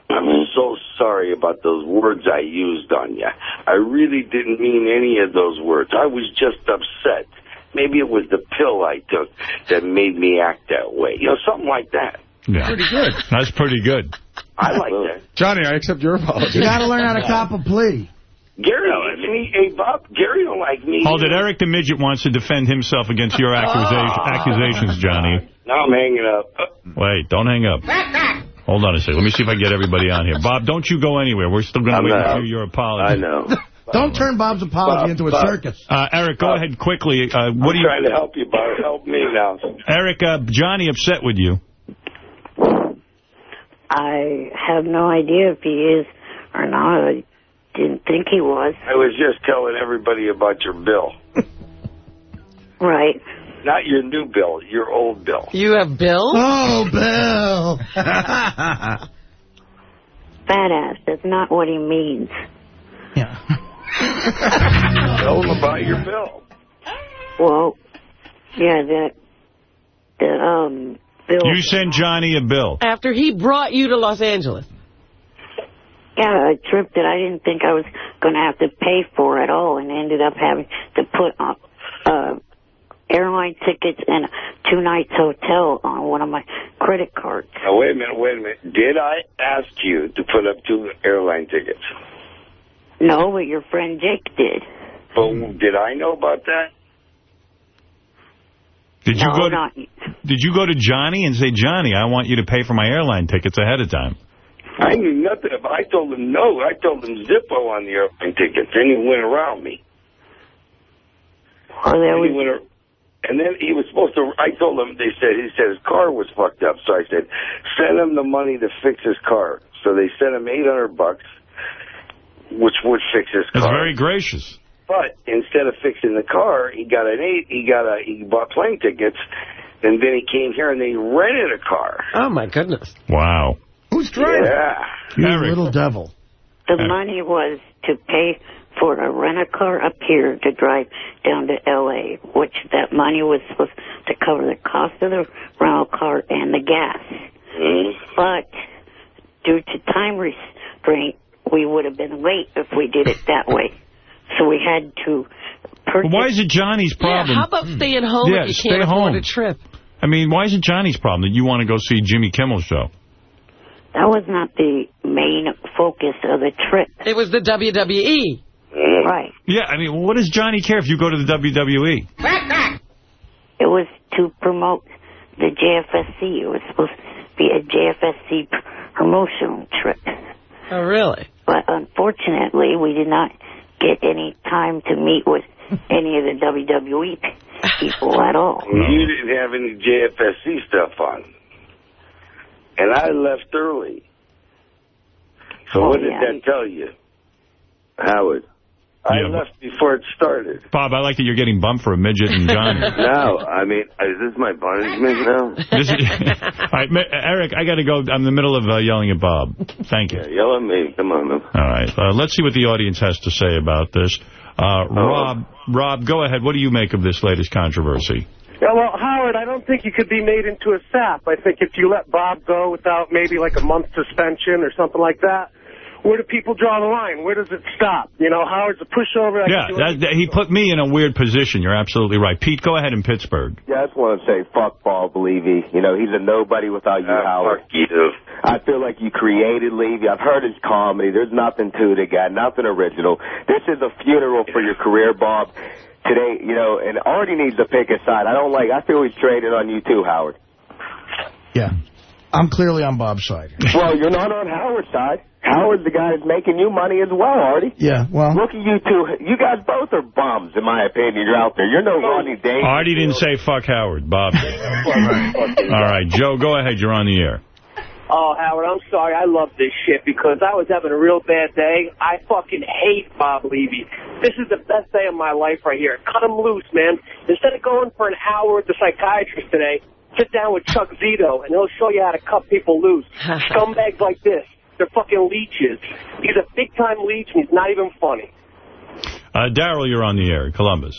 I'm so sorry about those words I used on you. I really didn't mean any of those words. I was just upset. Maybe it was the pill I took that made me act that way. You know, something like that. Yeah. Pretty good. That's pretty good. I like that. Johnny, I accept your apology. You got to learn how to cop a plea. Gary, me, hey, Bob, Gary don't like me. Hold it. Eric the Midget wants to defend himself against your accusation, accusations, Johnny. Now I'm hanging up. Wait, don't hang up. Hold on a second. Let me see if I can get everybody on here. Bob, don't you go anywhere. We're still going to wait to hear your apology. I know. Don't turn Bob's apology Bob, into a Bob. circus. Uh, Eric, go ahead quickly. Uh, what I'm do you, trying to help you, Bob. Help me now. Eric? Uh, Johnny upset with you. I have no idea if he is or not. I didn't think he was. I was just telling everybody about your bill. Right. Not your new bill, your old bill. You have Bill? Oh, Bill. Fat ass. That's not what he means. Tell them about your bill. Well, yeah, that, the, um, Bill. You sent Johnny a bill. After he brought you to Los Angeles. Yeah, a trip that I didn't think I was going to have to pay for at all and ended up having to put up uh, airline tickets and two nights hotel on one of my credit cards. Now, wait a minute, wait a minute. Did I ask you to put up two airline tickets? No, but your friend Jake did. But did I know about that? Did you no, go to, not Did you go to Johnny and say, Johnny, I want you to pay for my airline tickets ahead of time? I knew nothing about I told him no. I told him Zippo on the airline tickets. Then he went around me. Well, there and, he went, ar- and then he was supposed to, I told him, they said, he said his car was fucked up. So I said, send him the money to fix his car. So they sent him 800 bucks, which would fix his That's car. very gracious. But instead of fixing the car, he got an eight. He got a he bought plane tickets, and then he came here and they rented a car. Oh, my goodness. Wow. Who's driving? Yeah. You little devil. The money was to pay for a rent-a-car up here to drive down to L.A., which that money was supposed to cover the cost of the rental car and the gas. Mm-hmm. But due to time restraint, we would have been late if we did it that way. So we had to purchase... Why is it Johnny's problem? Yeah, how about staying home Yeah, if you stay can't afford home. a trip? I mean, why is it Johnny's problem that you want to go see Jimmy Kimmel's show? That was not the main focus of the trip. It was the WWE. Right. Yeah, I mean, what does Johnny care if you go to the E? WWE? It was to promote the JFSC. It was supposed to be a JFSC p- promotional trip. Oh, really? But unfortunately, we did not get any time to meet with any of the WWE people at all. You didn't have any JFSC stuff on, and I left early. So Oh, what did yeah. that tell you, Howard? I Yeah, left before it started. Bob, I like that you're getting bumped for a midget and Johnny. No, I mean, is this my punishment now? This is, all right, Eric, I got to go. I'm in the middle of uh, yelling at Bob. Thank you. Yell at me. Come on, man. All right. Uh, let's see what the audience has to say about this. Uh, Rob, Rob, go ahead. What do you make of this latest controversy? Yeah, well, Howard, I don't think you could be made into a sap. I think if you let Bob go without maybe like a month suspension or something like that, where do people draw the line? Where does it stop? You know, Howard's a pushover. I Yeah, that, that- he put me in a weird position. You're absolutely right. Pete, go ahead in Pittsburgh. Yeah, I just want to say fuck Bob Levy. You know, he's a nobody without you, Howard. Fuck you. I feel like you created Levy. I've heard his comedy. There's nothing to the guy, nothing original. This is a funeral for your career, Bob. Today, you know, and Artie needs to pick a side. I don't like, I feel he's traded on you too, Howard. Yeah. I'm clearly on Bob's side. Well, you're not on Howard's side. Howard's the guy that's making you money as well, Artie. Yeah, well. Look at you two. You guys both are bums, in my opinion. You're out there. You're no Rodney Dangerfield. Artie didn't say fuck Howard. Bob did. All right, Joe, go ahead. You're on the air. Oh, Howard, I'm sorry. I love this shit because I was having a real bad day. I fucking hate Bob Levy. This is the best day of my life right here. Cut him loose, man. Instead of going for an hour with the psychiatrist today, sit down with Chuck Zito, and he'll show you how to cut people loose. Scumbags like this, they're fucking leeches. He's a big-time leech, and he's not even funny. Uh, Daryl, you're on the air. Columbus.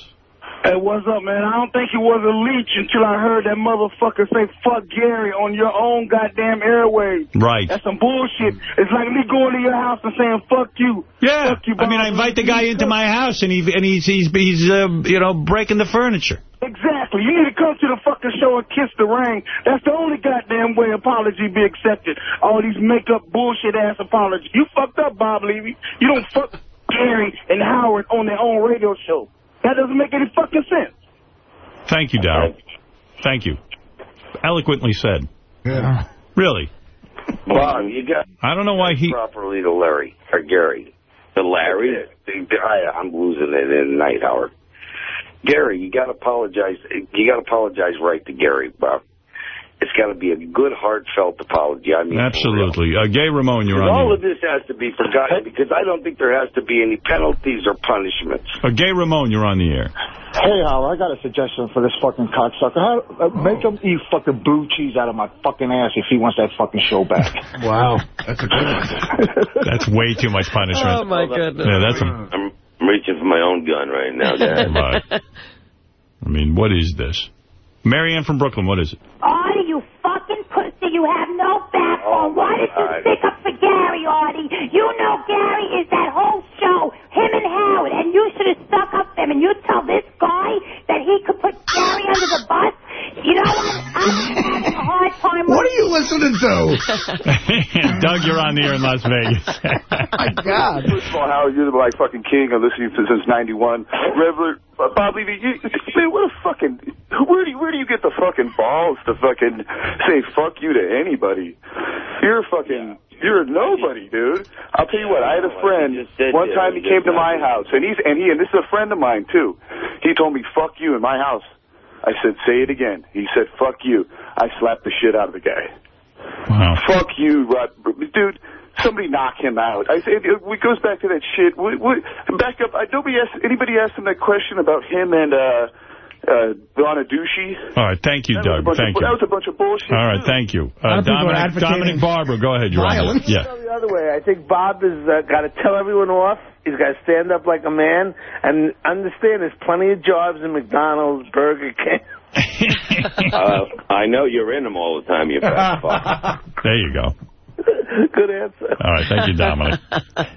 Hey, what's up, man? I don't think he was a leech until I heard that motherfucker say fuck Gary on your own goddamn airwaves. Right. That's some bullshit. It's like me going to your house and saying fuck you. Yeah. Fuck you, I mean, I invite the guy into my house, and he and he's he's he's uh, you know breaking the furniture. Exactly. You need to come to the fucking show and kiss the ring. That's the only goddamn way apology be accepted. All these make-up bullshit-ass apologies. You fucked up, Bob Levy. You don't fuck Gary and Howard on their own radio show. That doesn't make any fucking sense. Thank you, Daryl. Thank you. Eloquently said. Yeah. Really. Bob, you got I don't know why he... properly to Larry, or Gary. To Larry? I, I'm losing it in night, Howard. Gary, you got to apologize. You got to apologize right to Gary, Bob. It's got to be a good, heartfelt apology. I mean, Absolutely. Uh, Gay Ramon, you're on. all on of this has to be forgotten because I don't think there has to be any penalties or punishments. Uh, Gay Ramon, you're on the air. Hey, Howard, I got a suggestion for this fucking cocksucker. How, uh, make him eat fucking blue cheese out of my fucking ass if he wants that fucking show back. wow. That's a good one. That's way too much punishment. Oh, my goodness. Yeah, that's a... I'm reaching for my own gun right now. Dad. I mean, what is this? Marianne from Brooklyn, what is it? Artie, you fucking pussy, you have no backbone. Why did you stick up for Gary, Artie? You know Gary is that whole show, him and Howard, and you should have stuck up for him, and you tell this guy that he could put Gary under the bus? You know what? I'm having a hard time What are you listening to? Doug, you're on the air in Las Vegas. My God. First of all, Howard, you're the like fucking king. I'm listening to since '91. Reverend uh, Bob Levy, you, man, what a fucking. Where do you, where do you get the fucking balls to fucking say fuck you to anybody? You're fucking. You're a nobody, dude. I'll tell you what. I had a friend. One time he came to my house, and he's and he and this is a friend of mine too. He told me fuck you in my house. I said, say it again. He said, fuck you. I slapped the shit out of the guy. Wow. Fuck you, Rod. Dude, somebody knock him out. I say, it, it goes back to that shit. We, we, back up. I, nobody asked, anybody asked him that question about him and, uh, uh, Donna Ducey? All right, thank you, That Doug. Thank you. That was a bunch of bullshit. All right, thank you. A lot Uh, of people are Dominic, Dominic Barber, go ahead. You're on. violence. Yeah. the other way. I think Bob has uh, got to tell everyone off. He's got to stand up like a man and understand there's plenty of jobs in McDonald's, Burger King. uh, I know you're in them all the time, you fat fuck. There you go. Good answer. All right, thank you, Dominic.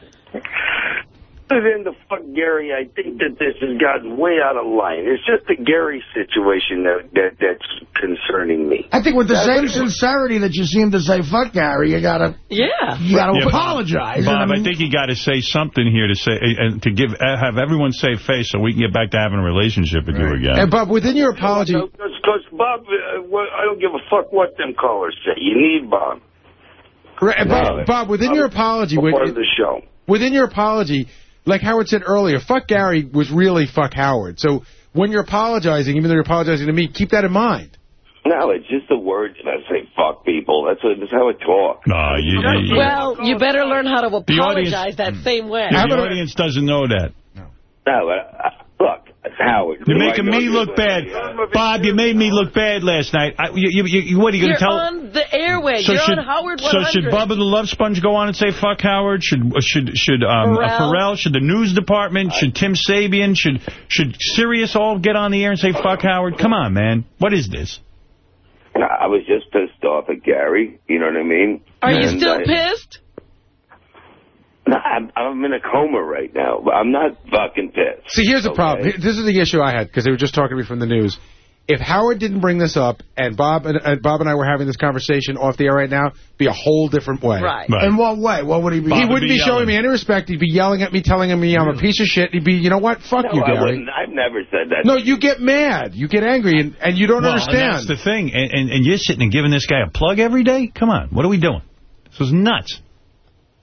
Other than the fuck Gary, I think that this has gotten way out of line. It's just the Gary situation that, that that's concerning me. I think with the same sincerity that you seem to say fuck Gary, you gotta yeah you gotta Yeah, apologize. Bob, And I, think you got to say something here to say and to give have everyone save face so we can get back to having a relationship with you again. And Bob, within your apology, Because Bob, uh, I don't give a fuck what them callers say. You need Bob. Right, Bob, Bob, within your apology, Part of the show. within your apology, like Howard said earlier, fuck Gary was really fuck Howard. So when you're apologizing, even though you're apologizing to me, keep that in mind. No, it's just the words that I say. Fuck people. That's what, that's how I talk. No, you, you, you- Well, you better learn how to The audience- apologize that same way. the audience doesn't know that. No, uh, look, Howard. You're making me look bad. Bob, you made me look bad last night. I, you, you, you, what are you going to tell... You're to tell? on the airway. So You're should, on Howard so should Bubba the Love Sponge go on and say fuck Howard? Should should should um, uh, Ferrall? Ferrall? Should the news department? Should Tim Sabean? Should should Sirius all get on the air and say fuck Howard? Come on, man. What is this? I was just pissed off at Gary. You know what I mean? Are you still I- pissed? No, I'm, I'm in a coma right now, I'm not fucking pissed. See, here's the problem. This is the issue I had because they were just talking to me from the news. If Howard didn't bring this up and Bob and, and Bob and I were having this conversation off the air right now, be a whole different way. Right. In what way? What would he be? he wouldn't be, showing me any respect. He'd be yelling at me, telling me I'm a piece of shit. He'd be, you know what? Fuck No, you, I Gary. wouldn't. I've never said that. No, you get mad. You get angry, and, and you don't Well, and understand. that's the thing. And, and, and you're sitting and giving this guy a plug every day? Come on. What are we doing? This was nuts.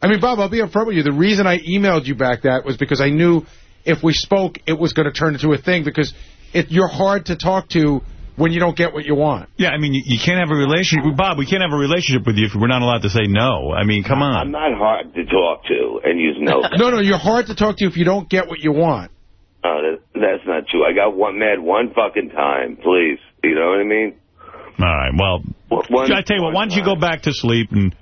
I mean, Bob, I'll be upfront with you. The reason I emailed you back that was because I knew if we spoke, it was going to turn into a thing because it, you're hard to talk to when you don't get what you want. Yeah, I mean, you, you can't have a relationship. Bob, we can't have a relationship with you if we're not allowed to say no. I mean, come on. I'm not hard to talk to, and use know that. No, no, you're hard to talk to if you don't get what you want. Uh, that, that's not true. I got one mad one fucking time, please. You know what I mean? All right, well, one- I tell you what, why don't you go back to sleep and...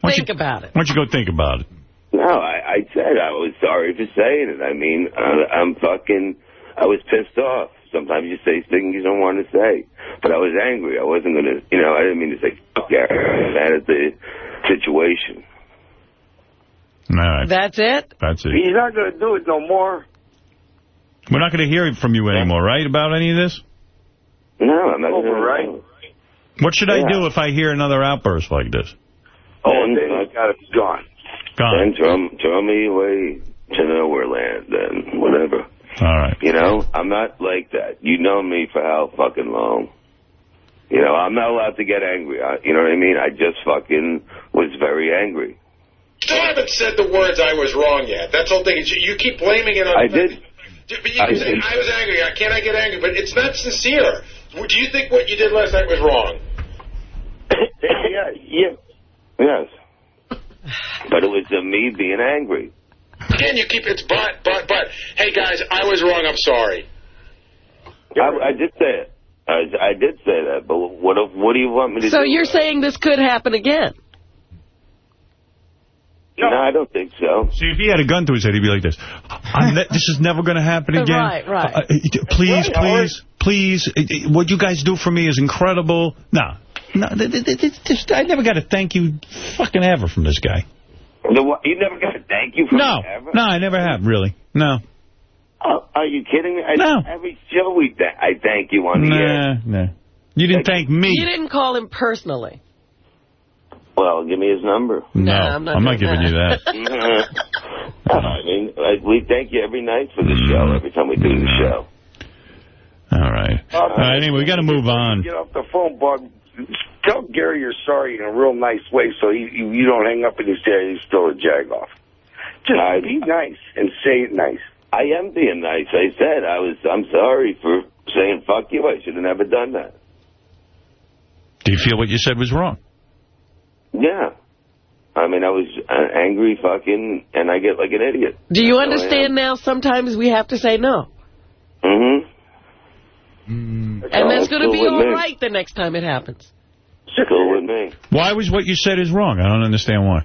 Why don't Think you, about it. Why don't you go think about it? No, I, I said I was sorry for saying it. I mean, uh, I'm fucking. I was pissed off. Sometimes you say things you don't want to say. But I was angry. I wasn't going to, you know, I didn't mean to say, fuck Gary. I was mad at the situation. All right. That's it? That's it. He's not going to do it no more. We're not going to hear from you anymore, right, about any of this? No, I'm not Over, right? What should I do if I hear another outburst like this? Oh, Then, then uh, he's got to be gone. Gone. Then throw, throw me away to nowhere land, then whatever. All right. You know, I'm not like that. You know me for how fucking long. You know, I'm not allowed to get angry. I, you know what I mean? I just fucking was very angry. Still haven't said the words I was wrong yet. That's the whole thing. You keep blaming it on... I did. But you I say, did. I was angry. I can't I get angry? But it's not sincere. Do you think what you did last night was wrong? yeah, yeah. Yes. But it was uh, me being angry. Can you keep it's but, but, but. Hey, guys, I was wrong. I'm sorry. I, I did say it. I, I did say that. But what what do you want me to So do? you're saying this could happen again? No, I don't think so. See, if he had a gun to his head, he'd be like this. I'm this is never going to happen again. Right, right. Uh, uh, please, please, please. uh, uh, What you guys do for me is incredible. No. No, just, I never got a thank you fucking ever from this guy. The, you never got a thank you from No. me ever? No, I never have, really. No. Oh, are you kidding me? I, No. Every show we th I thank you on the air. Nah, nah. You didn't thank me. You didn't call him personally. Well, give me his number. No, I'm not doing giving you that. I mean, like, we thank you every night for the mm. show, every time we do the show. All right. All right, anyway, we got to move on. Get off the phone, Bob. Tell Gary you're sorry in a real nice way so he, you, you don't hang up and his chair he's still a jag-off. Just I- be nice and say it nice. I am being nice. I said I was. I'm sorry for saying fuck you. I should have never done that. Do you feel what you said was wrong? Yeah. I mean, I was uh, angry, fucking, and I get like an idiot. Do you understand now sometimes we have to say no? Mm-hmm. And that's going to be all right the next time it happens. Cool with me. Why was what you said is wrong? I don't understand why.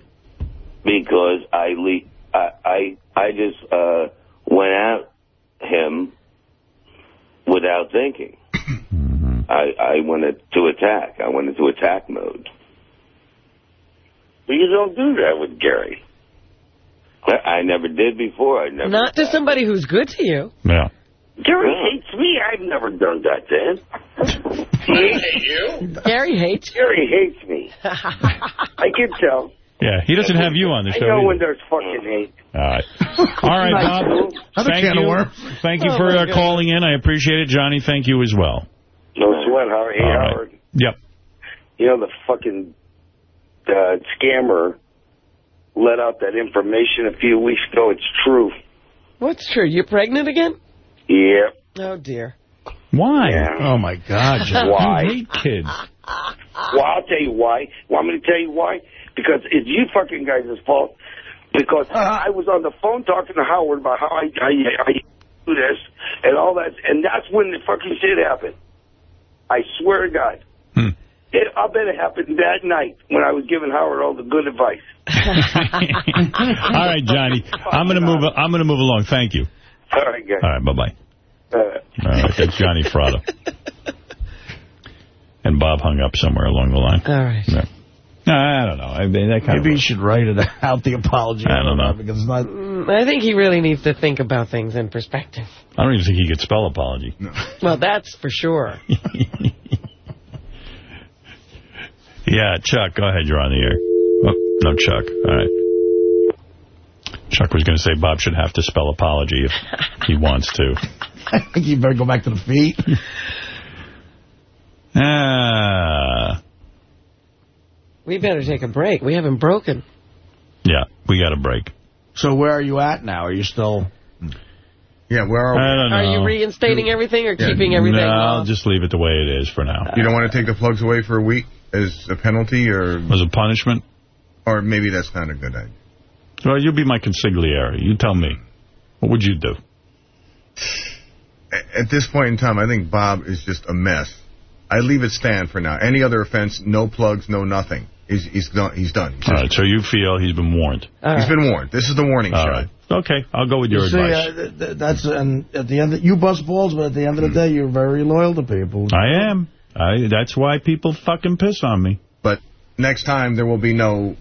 because I le- I I, I just uh, went at him without thinking. I I went to attack. I went into attack mode. But you don't do that with Gary. I, I never did before. I never. Not to somebody who's good to you. Yeah. Gary hates me. I've never done that to him. I hate you. Gary hates you. Gary hates me. I can tell. Yeah, he doesn't have you on the show. I know either. when there's fucking hate. All right. All right, Bob. Another Thank can of you. worms. Thank you Oh, for my uh, calling in. I appreciate it. Johnny, thank you as well. No sweat, Howard. Hey, All right. Howard. Yep. You know, the fucking uh, scammer let out that information a few weeks ago. It's true. What's true? You're pregnant again? Yeah. Oh, dear. Why? Yeah. Oh, my God, Johnny. Why? You hate kids. Well, I'll tell you why. Want me to tell you why? Because it's you fucking guys' fault. Because I was on the phone talking to Howard about how I, I, I do this and all that, and that's when the fucking shit happened. I swear to God. Hmm. It, I bet it happened that night when I was giving Howard all the good advice. All right, Johnny. I'm going to move. I'm going to move along. Thank you. All right, guys. All right. Bye bye. Uh, All right. That's Johnny Fratto. And Bob hung up somewhere along the line. All right. Yeah. No, I don't know. I mean, that kind Maybe of. you should write it out, the apology. I don't know. Because not... Mm, I think he really needs to think about things in perspective. I don't even think he could spell apology. Well, that's for sure. Yeah, Chuck, go ahead. You're on the air. Oh, no, Chuck. All right. Chuck was going to say Bob should have to spell apology if he wants to. I think you better go back to the feet. Ah, We better take a break. We haven't broken. yeah, we got a break. So where are you at now? Are you still... Yeah, where are we? I don't know. Are you reinstating everything or Yeah. keeping everything No, off? I'll just leave it the way it is for now. You don't want to take the plugs away for a week as a penalty, or As a punishment? or maybe that's not a good idea. Well, you'll be my consigliere. You tell me. What would you do? At this point in time, I think Bob is just a mess. I leave it stand for now. Any other offense, no plugs, no nothing. He's he's done. He's done. All right, so you feel he's been warned. He's been warned. This is the warning All shot. right. Okay, I'll go with your You see, advice. uh, th- th- that's and at the end, of, you bust balls, but at the end of the day, you're very loyal to people. I am. I. That's why people fucking piss on me. But next time there will be no.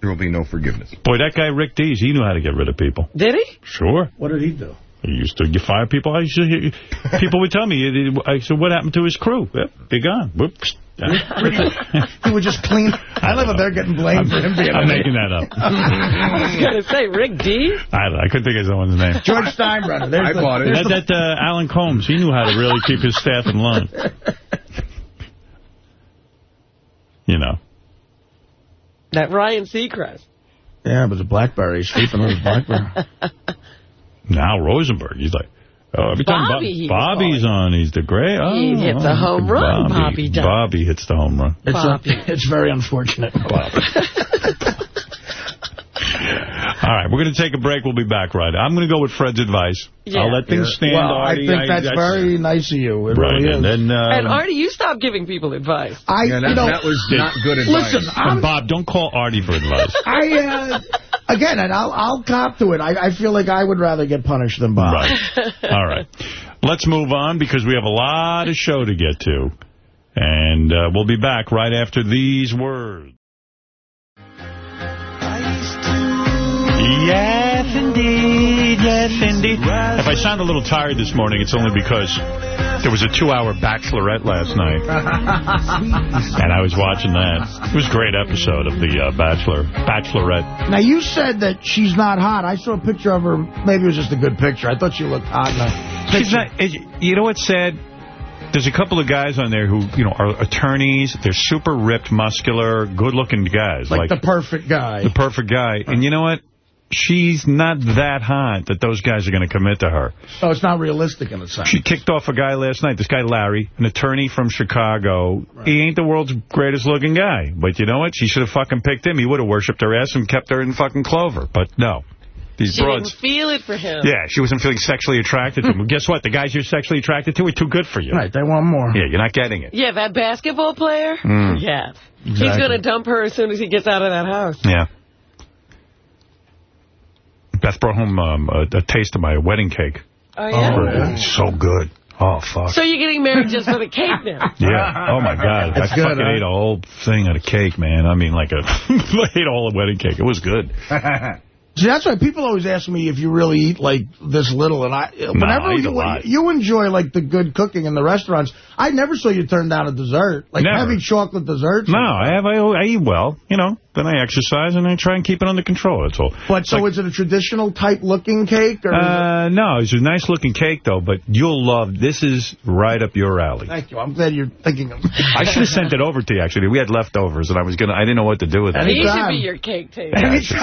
There will be no forgiveness. Boy, that guy Rick Dees, he knew how to get rid of people. Did he? Sure. What did he do? He used to you fire people. I used to hear, people would tell me, I said, what happened to his crew? Yep, they're gone. Whoops. he would just clean. I love it. They're getting blamed for him being. I'm making that up. I was going to say Rick D. I don't. I couldn't think of someone's name. George Steinbrenner. There's the, there's That, that uh, Alan Colmes, he knew how to really keep his staff in line. You know. That Ryan Seacrest. Yeah, but the Blackberry. He's Sleeping on his Blackberry. Now Rosenberg, he's like, oh, every time Bobby, Bob- he Bobby's on, he's the great. Oh, He hits a oh, home run, Bobby, Bobby does. Bobby hits the home run. It's, a, it's very unfortunate. All right, we're going to take a break. We'll be back right. I'm going to go with Fred's advice. Yeah. I'll let things stand. Well, I Artie. think that's very nice of you. It right. really is. And then, um, and Artie, you stop giving people advice. I, Yeah, that, you know, that was not good advice. Listen, and I'm, Bob, don't call Artie for advice. I, uh, again, and I'll, I'll cop to it. I, I feel like I would rather get punished than Bob. Right. All right. Let's move on because we have a lot of show to get to. And uh, we'll be back right after these words. Yes, indeed. Yes, indeed. If I sound a little tired this morning, it's only because there was a two-hour Bachelorette last night. and I was watching that. It was a great episode of The uh, Bachelor, Bachelorette. Now, you said that she's not hot. I saw a picture of her. Maybe it was just a good picture. I thought she looked hot in She's not, you know what's sad? There's a couple of guys on there who, you know, are attorneys. They're super ripped, muscular, good-looking guys. like, the perfect guy. the perfect guy. And you know what? She's not that hot that those guys are going to commit to her. So it's not realistic in a sense. She kicked off a guy last night, this guy Larry, an attorney from Chicago. He ain't the world's greatest looking guy. But you know what? She should have fucking picked him. He would have worshipped her ass and kept her in fucking clover. But no. These She broads. didn't feel it for him. Yeah, she wasn't feeling sexually attracted to him. Well, Guess what? The guys you're sexually attracted to are too good for you. Right, they want more. Yeah, you're not getting it. Yeah, that basketball player? Mm. Yeah. He's going to dump her as soon as he gets out of that house. Yeah. Beth brought home um, a, a taste of my wedding cake. Oh, yeah? It's so good. Oh, fuck. So you're getting married just for the cake now? Yeah. Oh, my God. That's I good, fucking huh? ate a whole thing of the cake, man. I mean, like a... I ate all the wedding cake. It was good. See, that's why people always ask me if you really eat, like, this little. And I, whenever I eat a you, lot. you enjoy, like, the good cooking in the restaurants, I never saw you turn down a dessert. Like, Never. heavy chocolate desserts. No, I have. I, I eat well, you know. Then I exercise and I try and keep it under control. That's all. But so is it a traditional type-looking cake? or? is it- Uh, no, it's a nice looking cake though. But you'll love. This is right up your alley. Thank you. I'm glad you're thinking of I should have sent it over to you. Actually, we had leftovers, and I was gonna. I didn't know what to do with it. He should Anytime. be your cake taster. Yeah, I, should,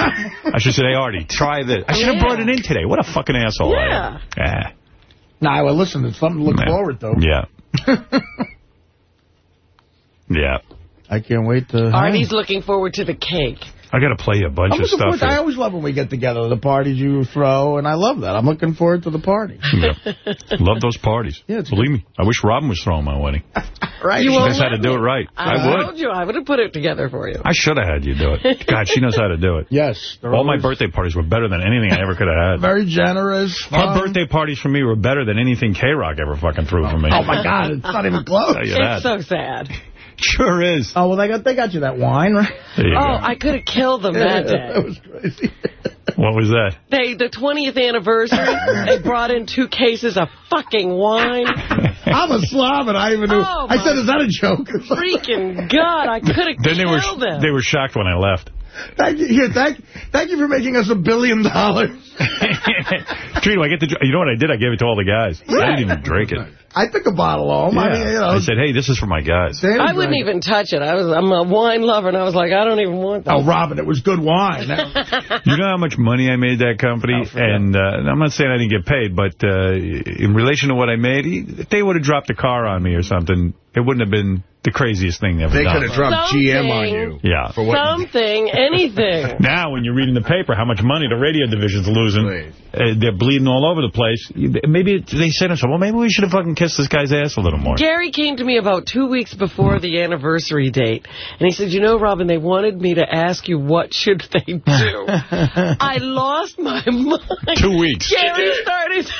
I should say, hey, Artie, try this. I should have Yeah. brought it in today. What a fucking asshole I am. Yeah. Nah, well, listen, it's something to look Man. forward to. Yeah. yeah. I can't wait to... Artie's looking forward to the cake. I got to play you a bunch I'm of stuff. to, I always love when we get together, the parties you throw, and I love that. I'm looking forward to the party. Yeah. Love those parties. Yeah, it's Believe me. I wish Robin was throwing my wedding. Right? You She won't knows how to do me. it right. I, I would. told you I would have put it together for you. I should have had you do it. God, she knows how to do it. Yes. they're All my birthday parties were better than anything I ever could have had. Very generous. Her birthday parties for me were better than anything K-Rock ever fucking threw for me. Oh, my God, it's not even close. Tell you It's that. so sad. Sure is. Oh, well, they got they got you that wine, right? Oh, go. I could have killed them that that day. That was crazy. What was that? They, the 20th anniversary, they brought in two cases of fucking wine. I'm a slob, and I even knew. Oh, I said, is that a joke? Freaking God, I could have Then they were them. they were shocked when I left. Thank you, here, thank, thank you for making us a billion dollars. Trina, I get the. You know what I did? I gave it to all the guys. I didn't even drink it. I took a bottle home. I mean, you know. I said, hey, this is for my guys. Danny I wouldn't it. even touch it. I was, I'm a wine lover, and I was like, I don't even want that. Oh, Robin, it was good wine. You know how much money I made that company? and uh, I'm not saying I didn't get paid, but uh, in relation to what I made, if they would have dropped a car on me or something, it wouldn't have been the craziest thing they've ever They done. could have dropped GM on you. Yeah. For what? Something, anything. Now, when you're reading the paper, how much money the radio division's losing, uh, they're bleeding all over the place. Maybe it- they said to themselves, well, maybe we should have fucking kissed this guy's ass a little more. Gary came to me about two weeks before the anniversary date, and he said, you know, Robin, they wanted me to ask you what should they do. I lost my mind. Two weeks. Gary started...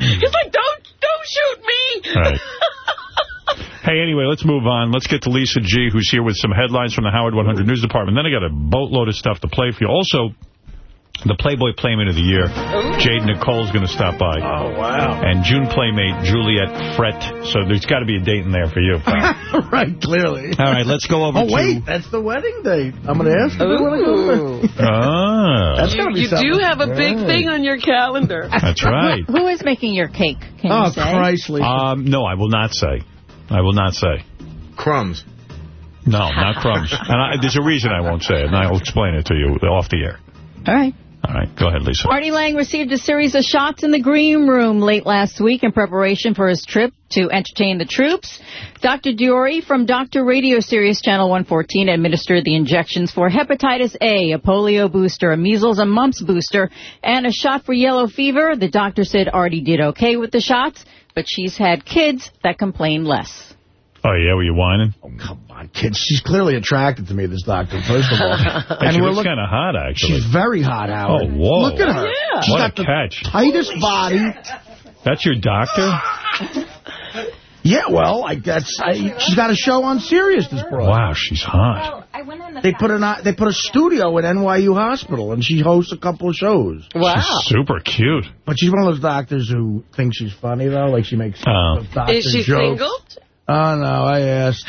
He's like, don't, don't shoot me. All right. Hey, anyway, let's move on. Let's get to Lisa G., who's here with some headlines from the Howard 100 News Department. Then I got a boatload of stuff to play for you. Also, the Playboy Playmate of the Year, Jayde Nicole's going to stop by. Oh, wow. And June Playmate, Juliette Fretté. So there's got to be a date in there for you. right, clearly. All right, let's go over Oh, to... wait, that's the wedding date. I'm going to ask you. if go. Ah. That's You, gotta be you do have a big Right. thing on your calendar. That's right. Who is making your cake, can Oh, you say? Christ, Lisa. Um, no, I will not say. I will not say. Crumbs. No, not crumbs. and I, there's a reason I won't say it, and I'll explain it to you off the air. All right. All right, go ahead, Lisa. Artie Lange received a series of shots in the green room late last week in preparation for his trip to entertain the troops. Dr. Diori from Dr. Radio Sirius Channel 114 administered the injections for hepatitis A, a polio booster, a measles and mumps booster, and a shot for yellow fever. The doctor said Artie did okay with the shots, but she's had kids that complain less. Oh, yeah, were you whining? Oh, come on, kids. She's clearly attracted to me, this doctor, first of all. And she looks kind of hot, actually. She's very hot, oh, Howard. Oh, whoa. Look at her. Yeah. She's What got a the catch. tightest body. That's your doctor? Yeah, well, I guess I, she's got a show on Sirius this broad. Wow, she's hot. They put an uh, they put a studio at NYU Hospital, and she hosts a couple of shows. Wow. She's super cute. But she's one of those doctors who thinks she's funny, though. Like, she makes Oh. those doctor Is she jokes. single? Oh, no, I asked.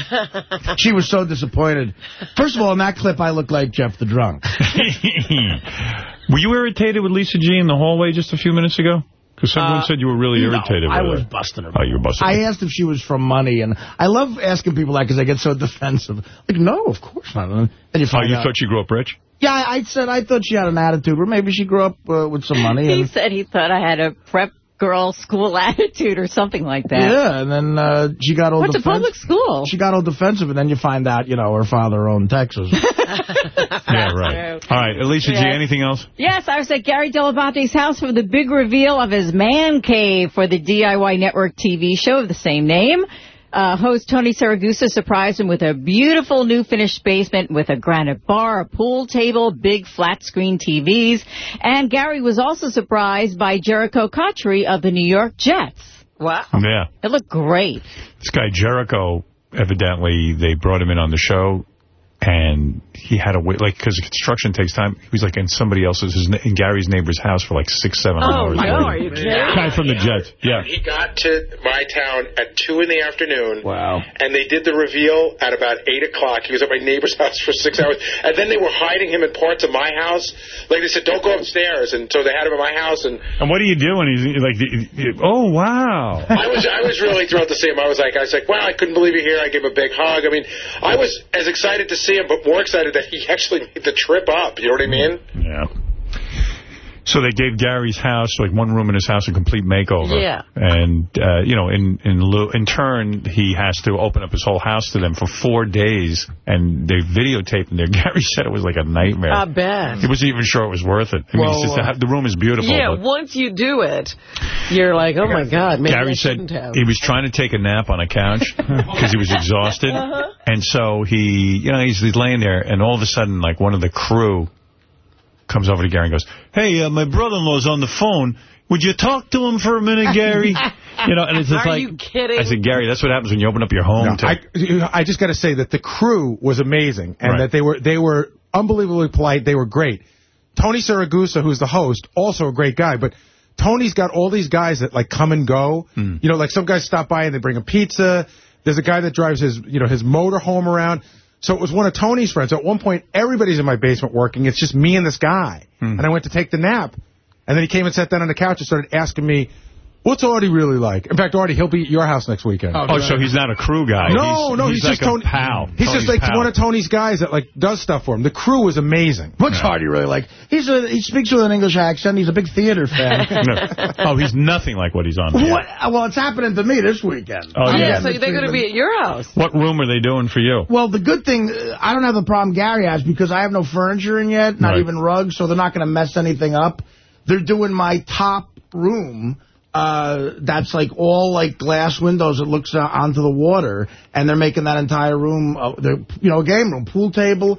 she was so disappointed. First of all, in that clip, I look like Jeff the Drunk. were you irritated with Lisa G in the hallway just a few minutes ago? Because someone Uh, said you were really irritated no, irritated I was her. busting her. Oh, you were busting her. I asked if she was from money, and I love asking people that because I get so defensive. Like, no, of course not. And you Oh, you out. thought she grew up rich? Yeah, I I said I thought she had an attitude, or maybe she grew up uh, with some money. He said he thought I had a prep girl school attitude or something like that. yeah, and then uh, she got all Went to defensive. public school. She got all defensive, and then you find out, you know, her father owned Texas. Yeah, right. All right, Alicia G, Yes. anything else? Yes, I was at Gary Dell'Abate's house for the big reveal of his man cave for the DIY Network TV show of the same name. Uh, host Tony Siragusa surprised him with a beautiful new finished basement with a granite bar, a pool table, big flat screen TVs. And Gary was also surprised by Jerricho Cotchery of the New York Jets. Wow. Yeah. It looked great. This guy, Jerricho, evidently, they brought him in on the show, and he had to wait, like, because construction takes time. He was, like, in somebody else's, his, in Gary's neighbor's house for, like, six, seven Oh, hours. no, waiting. are you kidding? Guy from the Jets, yeah. He got to my town at 2 in the afternoon. Wow. And they did the reveal at about 8 o'clock. He was at my neighbor's house for six hours. And then they were hiding him in parts of my house. Like they said, don't go upstairs. And so they had him in my house. And And what do you do when he's, like, oh, wow. I was I was really thrilled to see him. I was like, I was like, wow, I couldn't believe you're here. I gave him a big hug. I mean, I was as excited to see him, but more excited that he actually made the trip up. You know what I mean? Yeah. So they gave Gary's house, like one room in his house, a complete makeover. Yeah. And, uh, you know, in in, in turn, he has to open up his whole house to them for four days, and they videotaped him there. Gary said it was like a nightmare. I bet. He wasn't even sure it was worth it. I mean, Well, it's just, uh, the room is beautiful. Yeah, once you do it, you're like, oh, my God, maybe Gary said have. he was trying to take a nap on a couch because he was exhausted. Uh-huh. And so he, you know, he's, he's laying there, and all of a sudden, like, one of the crew comes over to Gary and goes, hey, uh, my brother-in-law's on the phone. Would you talk to him for a minute, Gary? you know, and it's just Are like... you kidding? I said, Gary, that's what happens when you open up your home. No, to I, I just got to say that the crew was amazing and Right. that they were they were unbelievably polite. They were great. Tony Siragusa, who's the host, also a great guy, but Tony's got all these guys that like come and go. Hmm. You know, like some guys stop by and they bring a pizza. There's a guy that drives his you know his motor home around. So it was one of Tony's friends. At one point, everybody's in my basement working. It's just me and this guy. Hmm. And I went to take the nap. And then he came and sat down on the couch and started asking me What's Artie really like? In fact, Artie, he'll be at your house next weekend. Oh, so he's not a crew guy. No, he's, no, he's, he's, like just a Tony. pal. He's Tony's just like pal. one of Tony's guys that like does stuff for him. The crew is amazing. What's Artie really like? He's a, he speaks with an English accent. He's a big theater fan. oh, he's nothing like what he's on. What? Well, it's happening to me this weekend. Oh, yeah, yeah. so they're going to be at your house. What room are they doing for you? Well, the good thing, uh, I don't have the problem Gary has because I have no furniture in yet, not Right. even rugs, so they're not going to mess anything up. They're doing my top room. Uh, that's like all like glass windows that looks uh, onto the water, and they're making that entire room, uh, the you know, a game room, pool table,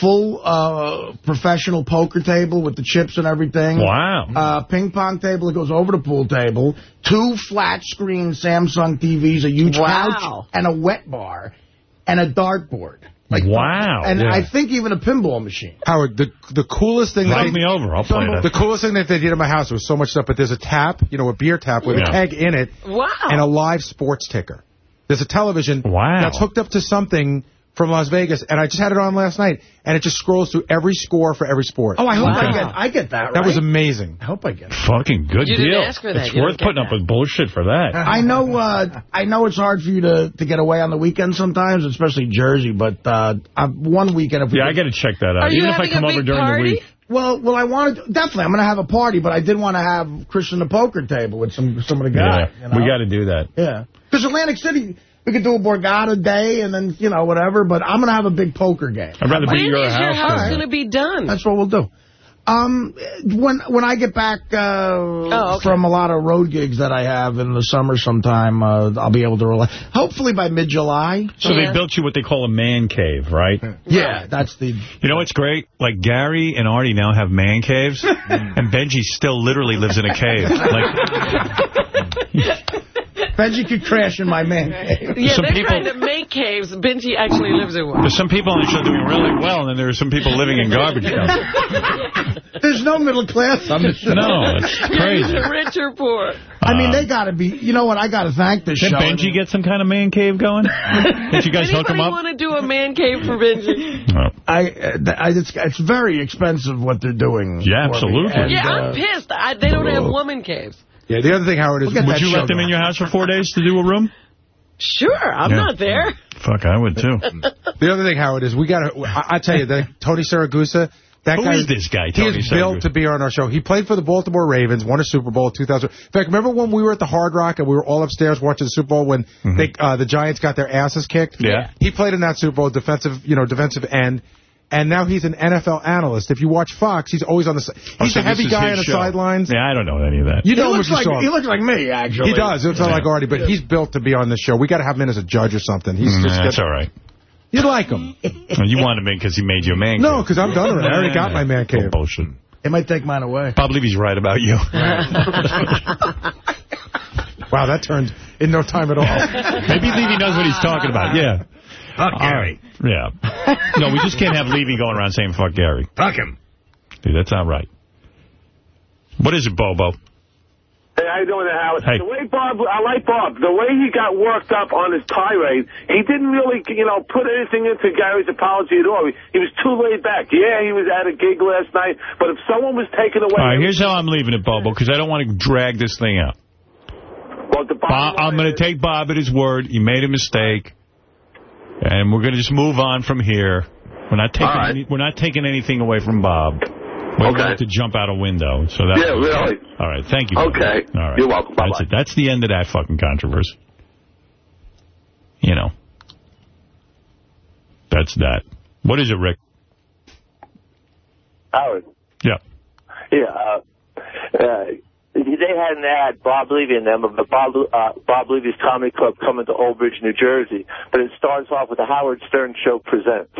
full uh, professional poker table with the chips and everything. Wow. Uh, ping pong table that goes over the pool table, two flat screen Samsung TVs, a huge Wow. couch, and a wet bar, and a dartboard. Like, Wow. And Yeah. I think even a pinball machine. Howard, the the coolest thing Invite that me over. I'll play that. The coolest thing that they did in my house there was so much stuff, but there's a tap, you know, a beer tap with Yeah. a keg in it, Wow. and a live sports ticker. There's a television Wow. that's hooked up to something from Las Vegas, and I just had it on last night, and it just scrolls through every score for every sport. Oh, I hope I get I get that, right? that was amazing. I hope I get it. Fucking good You deal. didn't ask for that. It's You worth don't get putting up with bullshit for that. I know uh, I know it's hard for you to, to get away on the weekend sometimes, especially Jersey, but uh, uh, one weekend if we Yeah, I got to check that out. Are Even if I come over during party? the week. Well, well, I wanted to, definitely. I'm going to have a party, but I did want to have Christian the poker table with some some of the guys. Yeah, you know? we got to do that. Yeah. Because Atlantic City, we could do a Borgata day and then, you know, whatever, but I'm going to have a big poker game. I'd rather be When at your is your house. house going to be done? That's what we'll do. Um, when when I get back uh, Oh, okay. from a lot of road gigs that I have in the summer sometime, uh, I'll be able to relax. Hopefully by mid-July. So Yeah. they built you what they call a man cave, right? Yeah, that's the... You know what's great? Like Gary and Artie now have man caves, and Benji still literally lives in a cave. Like, Benji could crash in my man cave. Yeah, Some they're people- trying to make caves. Benji actually lives in one. there's some people on the show doing really well, and then there are some people living in garbage cans. There's no middle class on the show. No, it's crazy. You're rich or poor. I mean, Um, they got to be... You know what? I got to thank this Did show. Benji get some kind of man cave going? Did you guys hook him Anybody up? want to do a man cave for Benji? No. I, uh, I it's, it's very expensive what they're doing. Yeah, absolutely. And, yeah, uh, I'm pissed. I, they don't have woman caves. Yeah, the other thing, Howard, is Would you let them in your house for four days to do a room? Sure, I'm Yeah. not there. Fuck, I would too. the other thing, Howard, is we got to. I, I tell you, the, Tony Siragusa. That Who guy, is this guy, He Tony is built to be on our show. He played for the Baltimore Ravens, won a Super Bowl in 2000. In fact, remember when we were at the Hard Rock and we were all upstairs watching the Super Bowl when they, uh, the Giants got their asses kicked? Yeah. He played in that Super Bowl, defensive, you know, defensive end. And now he's an NFL analyst. If you watch Fox, he's always on the. si- Oh, He's so a heavy guy on the show. sidelines. Yeah, I don't know any of that. You he know him looks you like saw he looks like me actually. He does. It's not like Artie, but he's built to be on the show. We got to have him in as a judge or something. He's Mm, just that's get- all right. You'd like him. Well, you wanted him because he made you a man No, because I'm done already. I already got my man cave. Oh, bullshit. It might take mine away. Bob Levy's right about you. Wow, that turned in no time at all. Maybe Levy knows what he's talking about. Yeah. Fuck All right. Yeah. No, we just can't have Levy going around saying fuck Gary. Fuck him. Dude, that's not right. What is it, Bobo? Hey, how you doing there, Howard? Hey. The way Bob, I like Bob. The way he got worked up on his tirade, he didn't really, you know, put anything into Gary's apology at all. He, he was too laid back. Yeah, he was at a gig last night, but if someone was taken away... All right, here's how I'm leaving it, Bobo, because I don't want to drag this thing out. well, the Bob, I'm going to take Bob at his word. He made a mistake. And we're going to just move on from here. We're not taking All right. any, we're not taking anything away from Bob. We're Okay. going to jump out a window. So that Yeah, really? All right, thank you. Okay. All right. You're welcome. That's Bye-bye. it. That's the end of that fucking controversy. You know. That's that. What is it, Rick? Howard. Yeah. Yeah. Uh, uh, they had an ad, Bob Levy and them, of the Bob, uh, Bob Levy's Comedy Club coming to Old Bridge, New Jersey. But it starts off with the Howard Stern Show presents.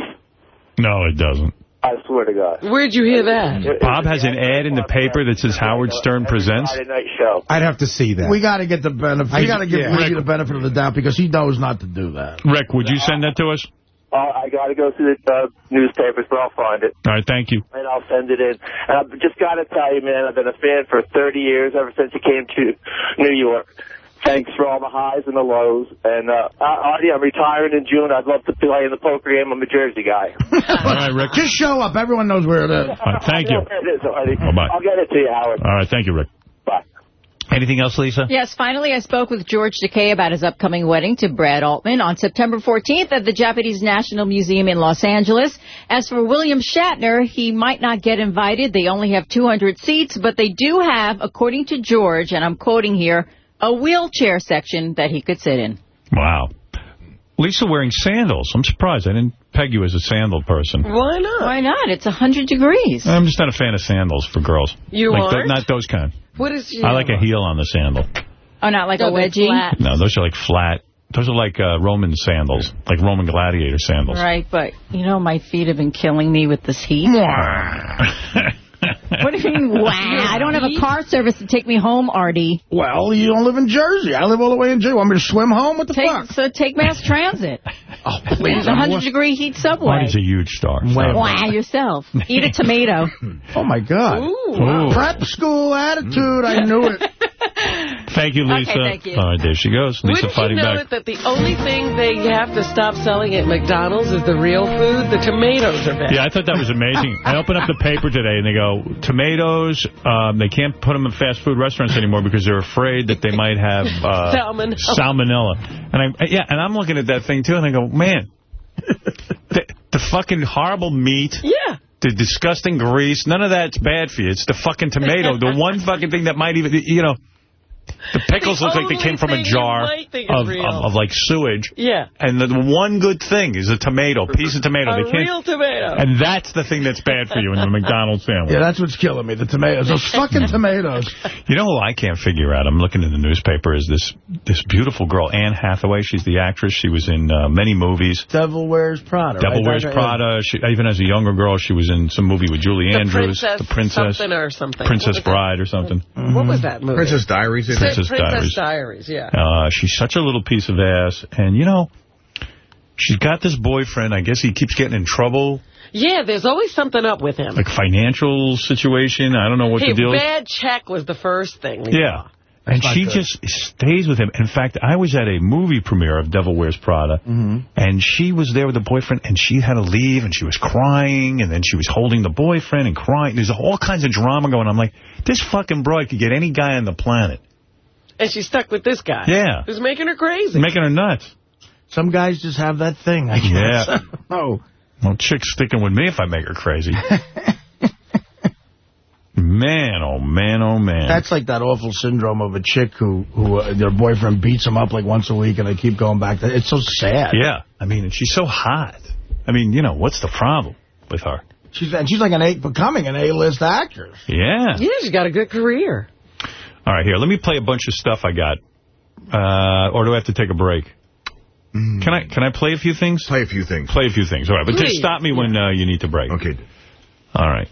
No, it doesn't. I swear to God. Where'd you hear that? Bob has an ad in the paper that says Howard Stern presents. Friday night show. I'd have to see that. We got to get the benefit. I- We got to give yeah. Ricky the benefit of the doubt because he knows not to do that. Rick, would you send that to us? Uh, I got to go through the uh, newspapers, but I'll find it. All right, thank you. And I'll send it in. And I've just got to tell you, man, I've been a fan for 30 years, ever since you came to New York. Thanks for all the highs and the lows. And, uh, Artie, I'm retiring in June. I'd love to play in the poker game. I'm a Jersey guy. All right, Rick. Just show up. Everyone knows where it is. All right, thank you. It is, Artie. Bye-bye. I'll get it to you, Howard. All right, thank you, Rick. Bye. Anything else, Lisa? Yes, finally I spoke with George Takei about his upcoming wedding to Brad Altman on September 14th at the Japanese National Museum in Los Angeles. As for William Shatner, he might not get invited. They only have 200 seats, but they do have, according to George, and I'm quoting here, a wheelchair section that he could sit in. Wow. Lisa wearing sandals. I'm surprised. I didn't peg you as a sandal person. Why not? Why not? It's 100 degrees. I'm just not a fan of sandals for girls. You like aren't? not those kind. What is your... I like a heel on the sandal. Oh, not like No, a they're wedgie? flat. No, those are like flat. Those are like uh, Roman sandals, like Roman gladiator sandals. Right, but, you know, my feet have been killing me with this heat. what do you mean, wow? I don't have a car service to take me home, Artie. Well, you don't live in Jersey. I live all the way in Jersey. Want me to swim home? What the Take, fuck? so take mass transit. oh, It's a 100-degree heat subway. Marty's a huge star. Stop. Wow, yourself. Eat a tomato. Oh, my God. Ooh. Prep school attitude. I knew it. Thank you, Lisa. Okay, thank you. All right, there she goes. Lisa Wouldn't you fighting know back. it that the only thing they have to stop selling at McDonald's is the real food? The tomatoes are bad. Yeah, I thought that was amazing. I opened up the paper today, and they go, tomatoes, um, they can't put them in fast food restaurants anymore because they're afraid that they might have uh, Salmonella. salmonella. And I, yeah, and I'm looking at that thing, too, and I go, man, the, the fucking horrible meat. Yeah. The disgusting grease, none of that's bad for you. It's the fucking tomato. the one fucking thing that might even, you know, the pickles The look like they came from a jar might think is of, of, of, like, sewage. Yeah. And the one good thing is a tomato, piece of tomato. A they can't, real tomato. and that's the thing that's bad for you in the McDonald's sandwich. Yeah, that's what's killing me, the tomatoes. Those fucking tomatoes. You know who I can't figure out? I'm looking in the newspaper. Is this this beautiful girl, Anne Hathaway? She's the actress. She was in uh, many movies. Devil Wears Prada. Devil right? Wears That- Prada. She, even as a younger girl, she was in some movie with Julie The Andrews, Princess The Princess, something or something. Princess Bride or something. What was that movie? Princess Diaries. I think. Princess Princess Diaries. Diaries, yeah. Uh, she's such a little piece of ass, and you know, she's got this boyfriend. I guess he keeps getting in trouble, Yeah, there's always something up with him. like financial situation. I don't know what hey, the deal is. bad check was the first thing. Yeah. And not she good. just stays with him. In fact, I was at a movie premiere of Devil Wears Prada, and she was there with the boyfriend, and she had to leave, and she was crying, and then she was holding the boyfriend and crying. There's all kinds of drama going on. I'm like, this fucking broad could get any guy on the planet. And she's stuck with this guy. Yeah. Who's making her crazy. Making her nuts. Some guys just have that thing, I guess. Yeah. oh. Well, chick's sticking with me if I make her crazy. man, oh man, oh man. That's like that awful syndrome of a chick who who uh, their boyfriend beats them up like once a week and they keep going back. It's so sad. Yeah. I mean, and she's so hot. I mean, you know, what's the problem with her? She's and she's like an A becoming an A-list actress. Yeah. Yeah, she's got a good career. All right, here, let me play a bunch of stuff I got. Uh, or do I have to take a break? Can I can I play a few things? Play a few things. Play a few things. All right, but just stop me when uh, you need to break. Okay. All right.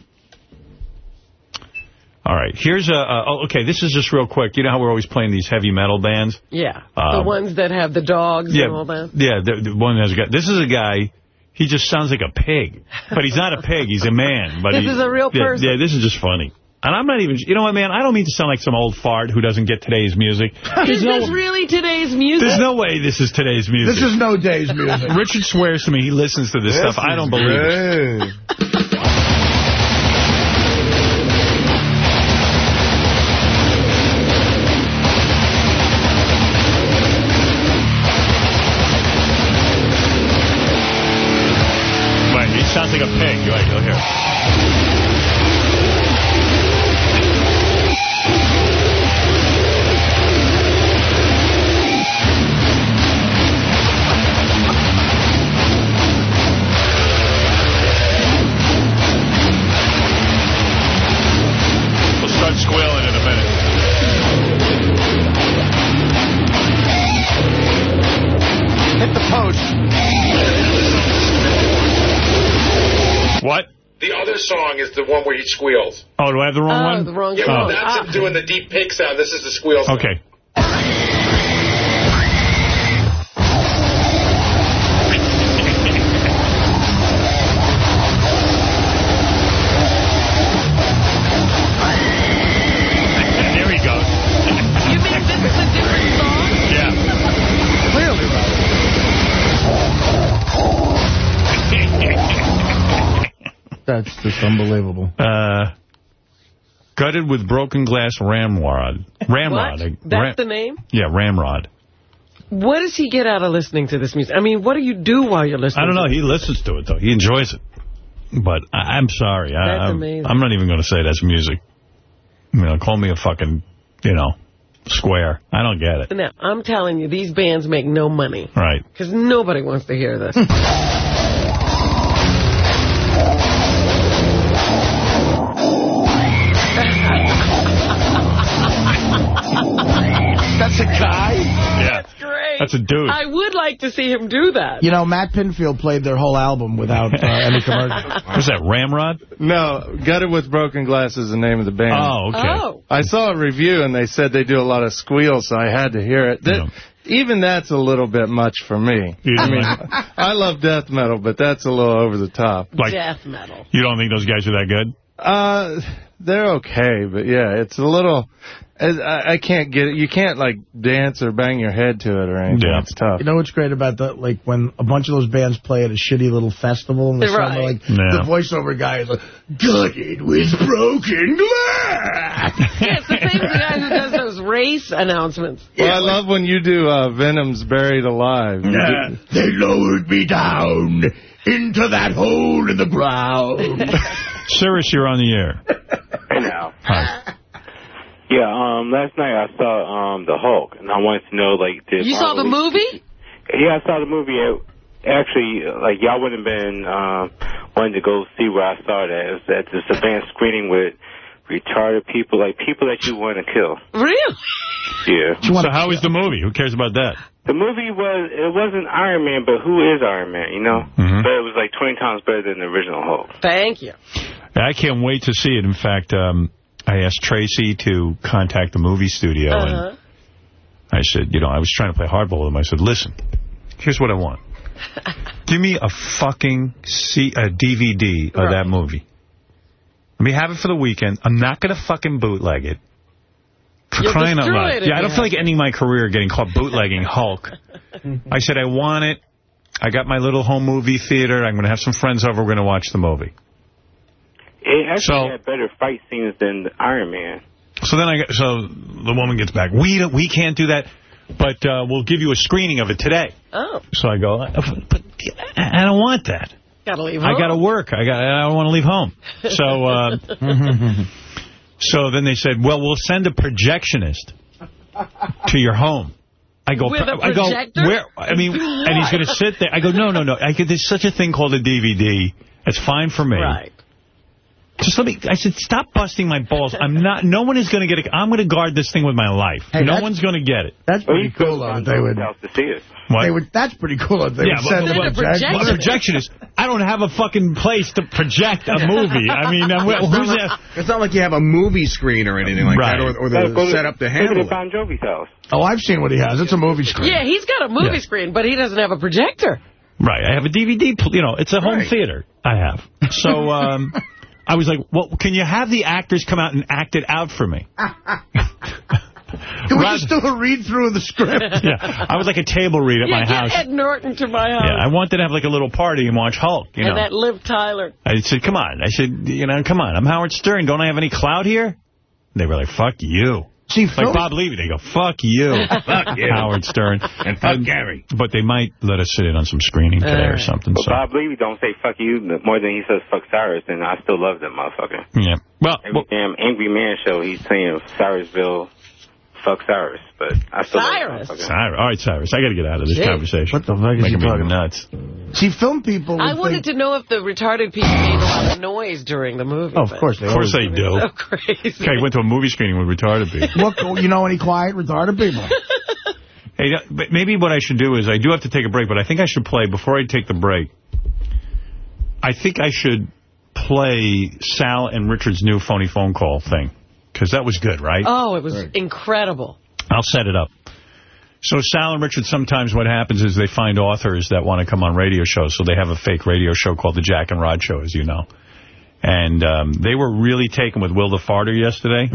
All right. Here's a. Uh, oh, okay, this is just real quick. You know how we're always playing these heavy metal bands? Yeah. the Um, ones that have the dogs Yeah. and all that. Yeah. The, the one has a guy. This is a guy. He just sounds like a pig, but he's not a pig. He's a man. But This he- is a real yeah, person. Yeah. This is just funny. And I'm not even. You know what, man? I don't mean to sound like some old fart who doesn't get today's music. Is this really today's music? There's no way this is today's music. This is no day's music. Richard swears to me he listens to this This stuff. I don't believe it. great. Right, he sounds like a pig. You're right, you'll hear. The one where he squeals. Oh, do I have the wrong Oh, one? the wrong Yeah, song. well, that's Ah. him doing the deep pig sound. This is the squeal sound. Okay. That's just unbelievable. Uh, Gutted with broken glass ramrod. Ramrod. What? That's ram- the name? Yeah, ramrod. What does he get out of listening to this music? I mean, what do you do while you're listening I don't know. to He listens to it, though. He enjoys it. But I, I'm sorry. I, That's I'm, amazing. I'm not even going to say that's music. You know, call me a fucking, you know, square. I don't get it. Now, I'm telling you, these bands make no money. Right. Because nobody wants to hear this. That's great. A dude. I would like to see him do that. You know, Matt Pinfield played their whole album without uh, any commercials. Was that Ramrod? No, Gutted with Broken Glass is the name of the band. Oh, okay. Oh. I saw a review, and they said they do a lot of squeals, so I had to hear it. That, Even that's a little bit much for me. You I mean, I love death metal, but that's a little over the top. Like- Death metal. You don't think those guys are that good? Uh, they're okay, but yeah, it's a little. I, I can't get it. You can't like dance or bang your head to it or anything. Yeah. It's tough. You know what's great about that? Like, when a bunch of those bands play at a shitty little festival, and the Right. summer, like, Yeah. the voiceover guy is like, gutted with broken glass. Yeah, it's the same guy who does those race announcements. Well, I love when you do uh, Venom's Buried Alive. Yeah, they lowered me down into that hole in the ground. Cyrus, you're on the air. Hey now. Hi. Yeah, um, last night I saw um the Hulk, and I wanted to know like did You saw the movie? Yeah, I saw the movie. It, actually, like y'all wouldn't have been um wanting to go see where I saw it at. It was at this advanced screening with retarded people, like people that you want to kill. Really? Yeah. So how was the movie? Who cares about that? The movie was it wasn't Iron Man, but who is Iron Man? You know, Mhm. but it was like 20 times better than the original Hulk. Thank you. I can't wait to see it. In fact, um, I asked Tracy to contact the movie studio, Uh-huh. and I said, you know, I was trying to play hardball with him. I said, listen, here's what I want. Give me a fucking C a DVD of Right. that movie. Let me have it for the weekend. I'm not going to fucking bootleg it. For You'll crying out loud. Yeah, I don't feel like ending my career getting caught bootlegging Hulk. I said, I want it. I got my little home movie theater. I'm going to have some friends over. We're going to watch the movie. It actually So- had better fight scenes than Iron Man. So then I get, so the woman gets back. We don't- we can't do that, but uh, we'll give you a screening of it today. Oh, So I go, but I don't want that. gotta leave I got to work. I got. I don't want to leave home. So uh, so then they said, well, we'll send a projectionist to your home. I go, With a I go, projector? where? I mean, and he's going to sit there. I go, no, no, no. I go, there's such a thing called a DVD. It's fine for me. Right. Just let me, I said, stop busting my balls. I'm not, no one is going to get it. I'm going to guard this thing with my life. Hey, no one's going to get it. That's pretty cool, though. that They would, to see it. What? they would, that's pretty cool. That they yeah, would but, send but, a but, projector. but a projectionist, I don't have a fucking place to project a movie. I mean, I'm, It's not, who's like, that? it's not like you have a movie screen or anything like Right. that, or, or Go the to- setup to go handle to it. Bon Jovi's house. Oh, I've seen what he has. It's a movie screen. Yeah, he's got a movie Yeah. screen, but he doesn't have a projector. Right, I have a DVD, you know, it's a home Right. theater I have. So, um, I was like, well, can you have the actors come out and act it out for me? Can we Rather- just do a read-through of the script? yeah, I was like a table read at yeah, my get house. Ed Norton to my house. Yeah, I wanted to have like a little party and watch Hulk, you and know. that Liv Tyler. I said, come on. I said, you know, come on. I'm Howard Stern. Don't I have any clout here? They were like, fuck you. See, Like Phil, Bob Levy. They go, fuck you. Fuck you. Howard Stern. And fuck Gary. But they might let us sit in on some screening today or Uh, something. But So, Bob Levy don't say fuck you more than he says fuck Cyrus, and I still love that motherfucker. yeah. Well, Every well, damn Angry Man show, he's saying Cyrusville, fuck Cyrus, but I still Cyrus? love that motherfucker. Cyrus. All right, Cyrus. I got to get out of this Gee. conversation. What the fuck is he Making me talking nuts. see, film people I wanted think, to know if the retarded people made a lot of noise during the movie. Oh, of course they Of course they do. So oh, crazy. Okay, went to a movie screening with retarded people. What, you know any quiet, retarded people? Hey, but maybe what I should do is, I do have to take a break, but I think I should play, before I take the break, I think I should play Sal and Richard's new phony phone call thing. Because that was good, right? Oh, it was incredible. I'll set it up. So Sal and Richard, sometimes what happens is they find authors that want to come on radio shows, so they have a fake radio show called The Jack and Rod Show, as you know. And um, they were really taken with Will the Farter yesterday.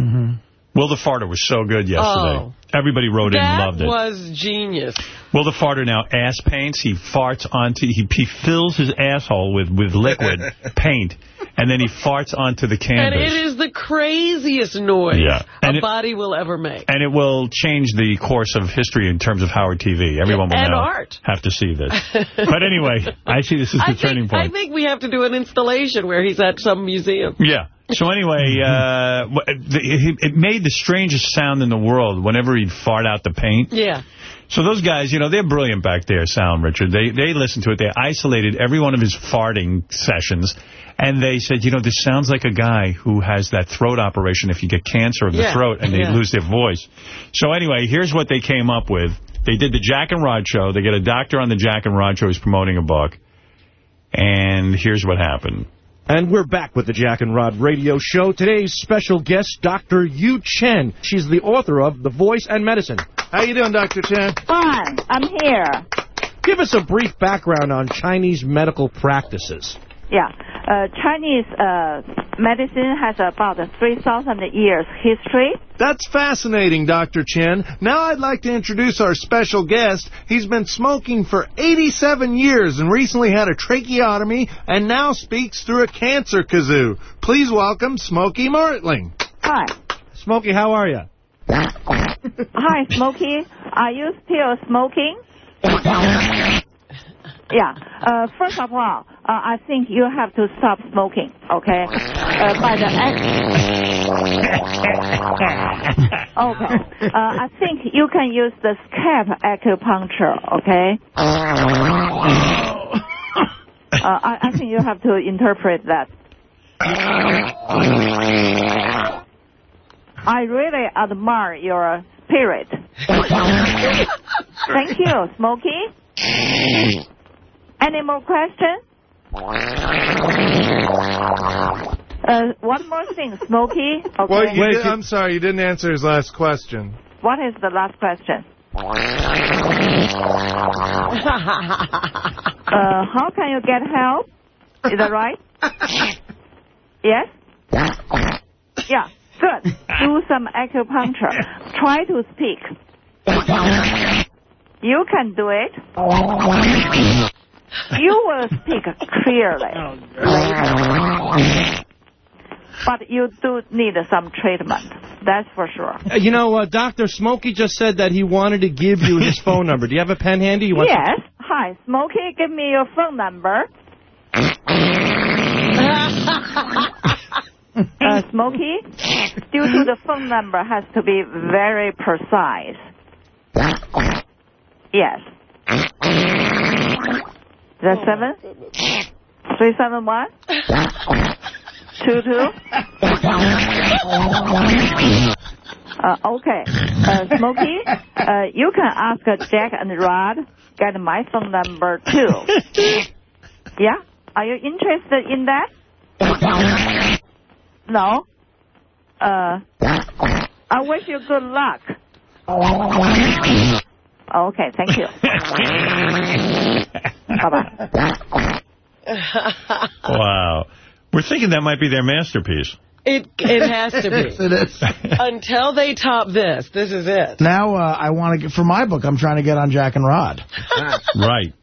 Will the Farter was so good yesterday. Oh. Everybody wrote in and loved it. That it. was genius. Will the farter now ass paints? He farts onto, he, he fills his asshole with, with liquid paint, and then he farts onto the canvas. And it is the craziest noise Yeah. And a it- body will ever make. And it will change the course of history in terms of Howard TV. Everyone will And now art. have to see this. but anyway, I see this as the I turning think, I think we have to do an installation where he's at some museum. Yeah. So anyway, uh, wh- the- it it made the strangest sound in the world whenever he'd fart out the paint. Yeah. So those guys, you know, they're brilliant back there, Sound Richard. They they listened to it. They isolated every one of his farting sessions. And they said, you know, this sounds like a guy who has that throat operation if you get cancer of the Yeah, throat and they yeah. lose their voice. So anyway, here's what they came up with. They did the Jack and Rod show. They get a doctor on the Jack and Rod show who's promoting a book. And here's what happened. And we're back with the Jack and Rod radio show. Today's special guest, Dr. Yu Chen. She's the author of The Voice and Medicine. How you doing, Dr. Chen? Fine. I'm here. Give us a brief background on Chinese medical practices. Yeah. Uh, Chinese uh, medicine has about 3,000 years history. That's fascinating, Dr. Chen. Now I'd like to introduce our special guest. He's been smoking for 87 years and recently had a tracheotomy and now speaks through a cancer kazoo. Please welcome Smokey Martling. Hi. Smokey, how are you? Hi, Smokey. Are you still smoking? Yeah. Uh, first of all, uh, I think you have to stop smoking, okay? Uh, by the okay. Uh, I think you can use the scalp acupuncture, okay? Uh, I, I think you have to interpret that. I really admire your spirit. Thank you, Smokey. Any more questions? Uh, one more thing, Smokey. Okay. Well, you did, I'm sorry, you didn't answer his last question. What is the last question? Uh, how can you get help? Is that right? Yes? Yeah, good. Do some acupuncture. Try to speak. You can do it. You will speak clearly. But you do need some treatment. That's for sure. Uh, You know, uh, Dr. Smokey just said that he wanted to give you his phone number. Do you have a pen handy? You want Yes. Hi, Smokey, give me your phone number. uh, Smokey, due to the phone number has to be very precise. Yes. That's seven? Three seven one? Two two? Uh, okay. Uh, Smokey, uh, you can ask Jack and Rod, get my phone number too. Yeah? Are you interested in that? No? Uh, I wish you good luck. Okay, thank you. Bye-bye. Wow. We're thinking that might be their masterpiece. It it has to be. Yes, it is. Until they top this, this is it. Now, uh, I want to get, for my book, I'm trying to get on Jack and Rod. Right.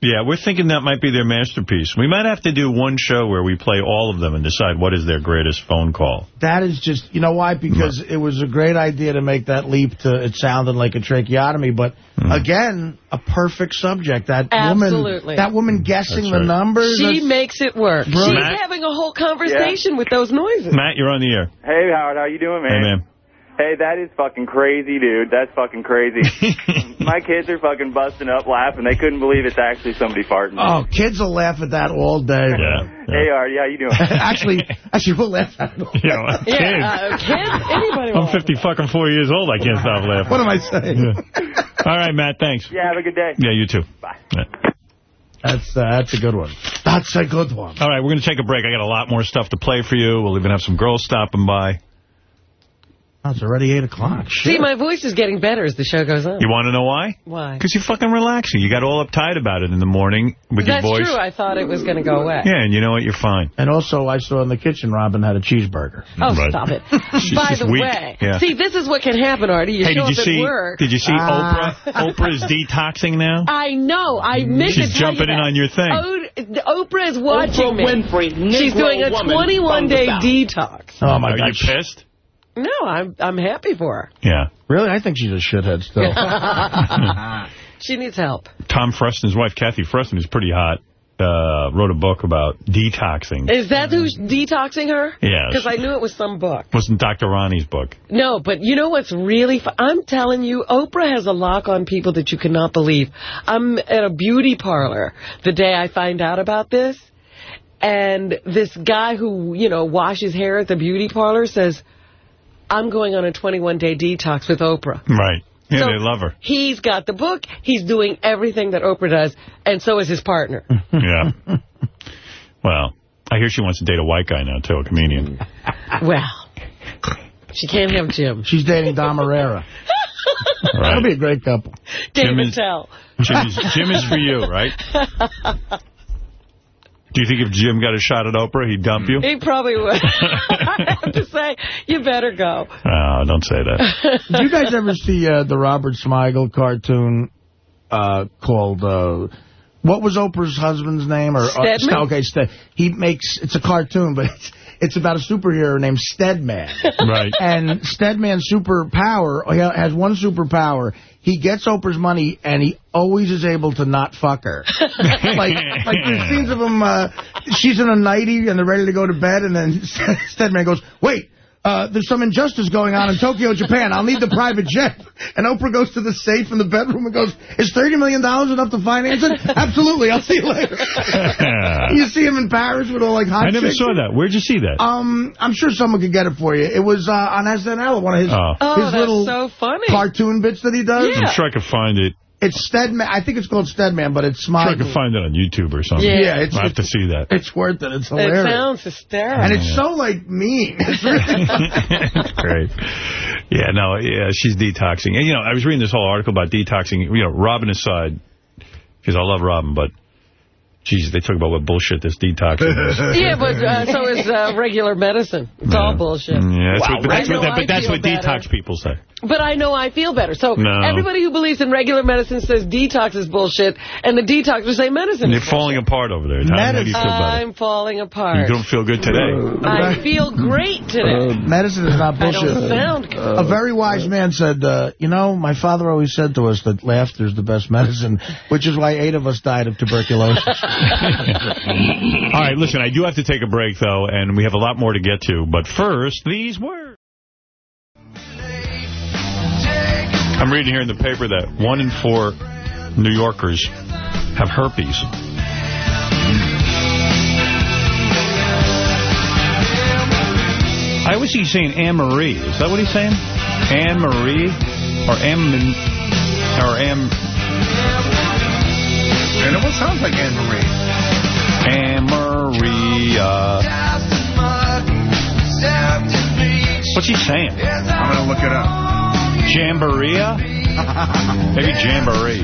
Yeah, we're thinking that might be their masterpiece. We might have to do one show where we play all of them and decide what is their greatest phone call. That is just, you know why? Because it was a great idea to make that leap to, it sounded like a tracheotomy, but Hmm. again, a perfect subject. That Absolutely. woman, that woman guessing That's the numbers. She makes it work. Brilliant. She's having a whole conversation with those noises. Matt, you're on the air. Hey, Howard, how are you doing, man? Hey, man. Hey, that is fucking crazy, dude. That's fucking crazy. My kids are fucking busting up laughing. They couldn't believe it's actually somebody farting. Oh, kids will laugh at that all day. Hey, Artie, how you doing? actually, actually, we'll laugh at it. Yeah, kids. Yeah, uh, kids, anybody I'm will. 50 fucking four years old. I can't stop laughing. What am I saying? All right, Matt, thanks. Yeah, have a good day. Yeah, you too. Bye. That's uh, that's a good one. That's a good one. All right, we're going to take a break. I got a lot more stuff to play for you. We'll even have some girls stopping by. Oh, it's already 8 o'clock. See, my voice is getting better as the show goes on. You want to know why? Why? Because you're fucking relaxing. You got all uptight about it in the morning with That's your voice. That's true. I thought it was going to go away. Yeah, and you know what? You're fine. And also, I saw in the kitchen, Robin had a cheeseburger. Oh, Right. stop it. By the weak. way, Yeah. see, this is what can happen, Artie. You hey, show did you up see? at work. Did you see Ah. Oprah? Oprah is detoxing now. I know. I meant She's to tell jumping in on your thing. Oh, Oprah is watching Oprah me. Winfrey, She's doing a 21-day from the South. detox. Oh, my Are God. you pissed? No, I'm I'm happy for her. Yeah. Really? I think she's a shithead still. she needs help. Tom Freston's wife, Kathy Freston, is pretty hot, uh, wrote a book about detoxing. Is that who's detoxing her? Yes. Because I knew it was some book. It Wasn't Dr. Ronnie's book. No, but you know what's really fun? I'm telling you, Oprah has a lock on people that you cannot believe. I'm at a beauty parlor the day I find out about this, and this guy who, you know, washes hair at the beauty parlor says, I'm going on a 21-day detox with Oprah. Right. Yeah, So- they love her. He's got the book. He's doing everything that Oprah does, and so is his partner. Yeah. well, I hear she wants to date a white guy now, too, a comedian. well, she can't have Jim. She's dating Dom Irrera. That'll be a great couple. Can't Jim even is- tell. Jim is, Jim is for you, right? Do you think if Jim got a shot at Oprah, he'd dump you? He probably would. I have to say, you better go. Oh, don't say that. Did you guys ever see uh, the Robert Smigel cartoon uh, called... Uh, what was Oprah's husband's name? Or, uh, okay, Sted. He makes... It's a cartoon, but it's, about a superhero named Stedman. Right. And Stedman's superpower, he has one superpower. He gets Oprah's money, and he always is able to not fuck her. like, like there's scenes of him, uh, she's in a nightie, and they're ready to go to bed, and then Stedman goes, wait, uh, there's some injustice going on in Tokyo, Japan. I'll need the private jet. And Oprah goes to the safe in the bedroom and goes, is $30 million enough to finance it? Absolutely. I'll see you later. you see him in Paris with all, like, hot I never chicks. saw that. Where'd you see that? Um, I'm sure someone could get it for you. It was uh, on SNL, one of his, Oh. Oh, his that's little so funny. cartoon bits that he does. Yeah. I'm sure I could find it. It's Stedman. I think it's called Stedman, but it's I'm sure I can find it on YouTube or something. Yeah. Yeah, it's- I have to see that. It's worth it. It's hilarious. It sounds hysterical. and it's so, like, mean. It's really Great. Yeah, no, yeah, she's detoxing. And, you know, I was reading this whole article about detoxing. You know, Robin aside, because I love Robin, but, geez, they talk about what bullshit this detox is. Yeah, but uh, so is uh, regular medicine. It's all bullshit. Yeah, that's Wow, what, but that's I know what, but that's what better. detox people say. But I know I feel better. So No. everybody who believes in regular medicine says detox is bullshit, and the detoxers say medicine You're is falling apart over there. Tom. How do you feel about it? I'm falling apart. You don't feel good today. I feel great today. Medicine is not I don't bullshit. sound good. A very wise man said, uh, you know, my father always said to us that laughter is the best medicine, which is why eight of us died of tuberculosis. All right, listen, I do have to take a break, though, and we have a lot more to get to. But first, these words. I'm reading here in the paper that one in four New Yorkers have herpes. I always see you saying Anne-Marie. Is that what he's saying? Anne-Marie? Or Am... Or Am... And it almost sounds like Anne Marie. Anne-Maria. What's he saying? I'm going to look it up. Jamboree? Maybe Jamboree.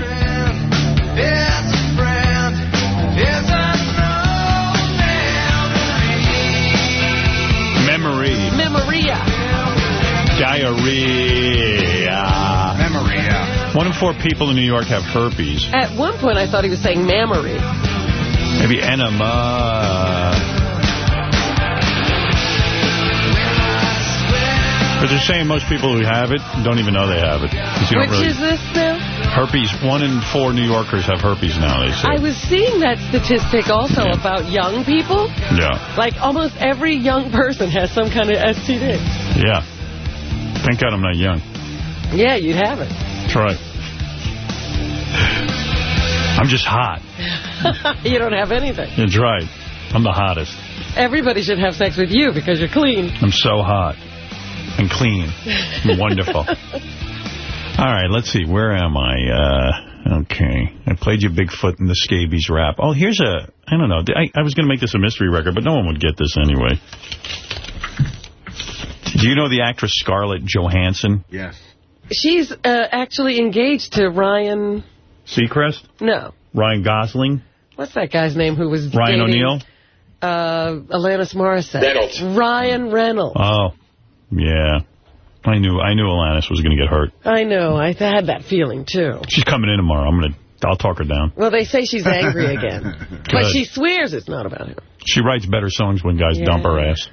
Memory. Memoria. Diarrhea. Yeah. One in four people in New York have herpes. At one point, I thought he was saying mammary. Maybe enema. But they're saying most people who have it don't even know they have it. Which really- is this now? Herpes. One in four New Yorkers have herpes now, they say. I was seeing that statistic also about young people. Yeah. Like almost every young person has some kind of STD. Yeah. Thank God I'm not young. Yeah, you'd have it. That's right. I'm just hot. you don't have anything. That's right. I'm the hottest. Everybody should have sex with you because you're clean. I'm so hot and clean. Wonderful. All right, let's see. Where am I? Uh, okay. I played you Bigfoot in the Scabies rap. Oh, here's a... I don't know. I, I was going to make this a mystery record, but no one would get this anyway. Do you know the actress Scarlett Johansson? Yes. She's uh, actually engaged to Ryan... Seacrest? No. Ryan Gosling? What's that guy's name who was Ryan O'Neill? Uh, Alanis Morissette. Reynolds. Ryan Reynolds. Oh, yeah. I knew I knew Alanis was going to get hurt. I know. I had that feeling, too. She's coming in tomorrow. I'm going to I'll talk her down. Well, they say she's angry again. but she swears it's not about him. She writes better songs when guys Yeah. dump her ass.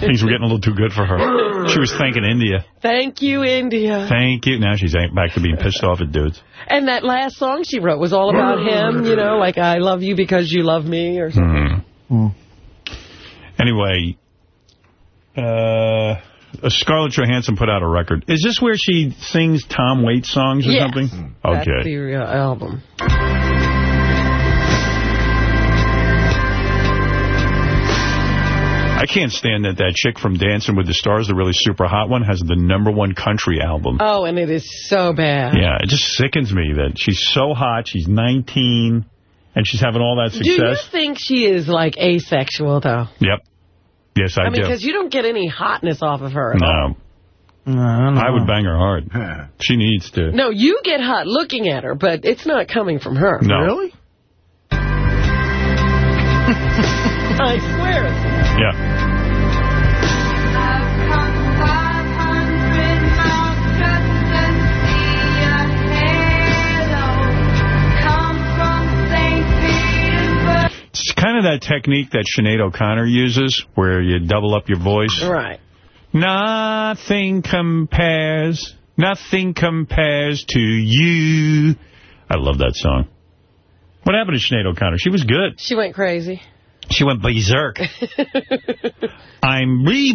Things were getting a little too good for her. She was thanking India. Thank you, India. Thank you. Now she's back to being pissed off at dudes. And that last song she wrote was all about him, you know, like I love you because you love me or something. Hmm. Anyway, uh, Scarlett Johansson put out a record. Is this where she sings Tom Waits songs or Yes. something? That's Okay. the uh, album. I can't stand that that chick from Dancing with the Stars, the really super hot one, has the number one country album. Oh, and it is so bad. Yeah, it just sickens me that she's so hot. She's 19, and she's having all that success. Do you think she is, like, asexual, though? Yep. Yes, I, I mean, do. because you don't get any hotness off of her at all. No. I, would bang her hard. she needs to. No, you get hot looking at her, but it's not coming from her. No. Really? I swear. Yeah. It's kind of that technique that Sinead O'Connor uses, where you double up your voice. Right. Nothing compares, nothing compares to you. I love that song. What happened to Sinead O'Connor? She was good. She went crazy. She went berserk. I'm really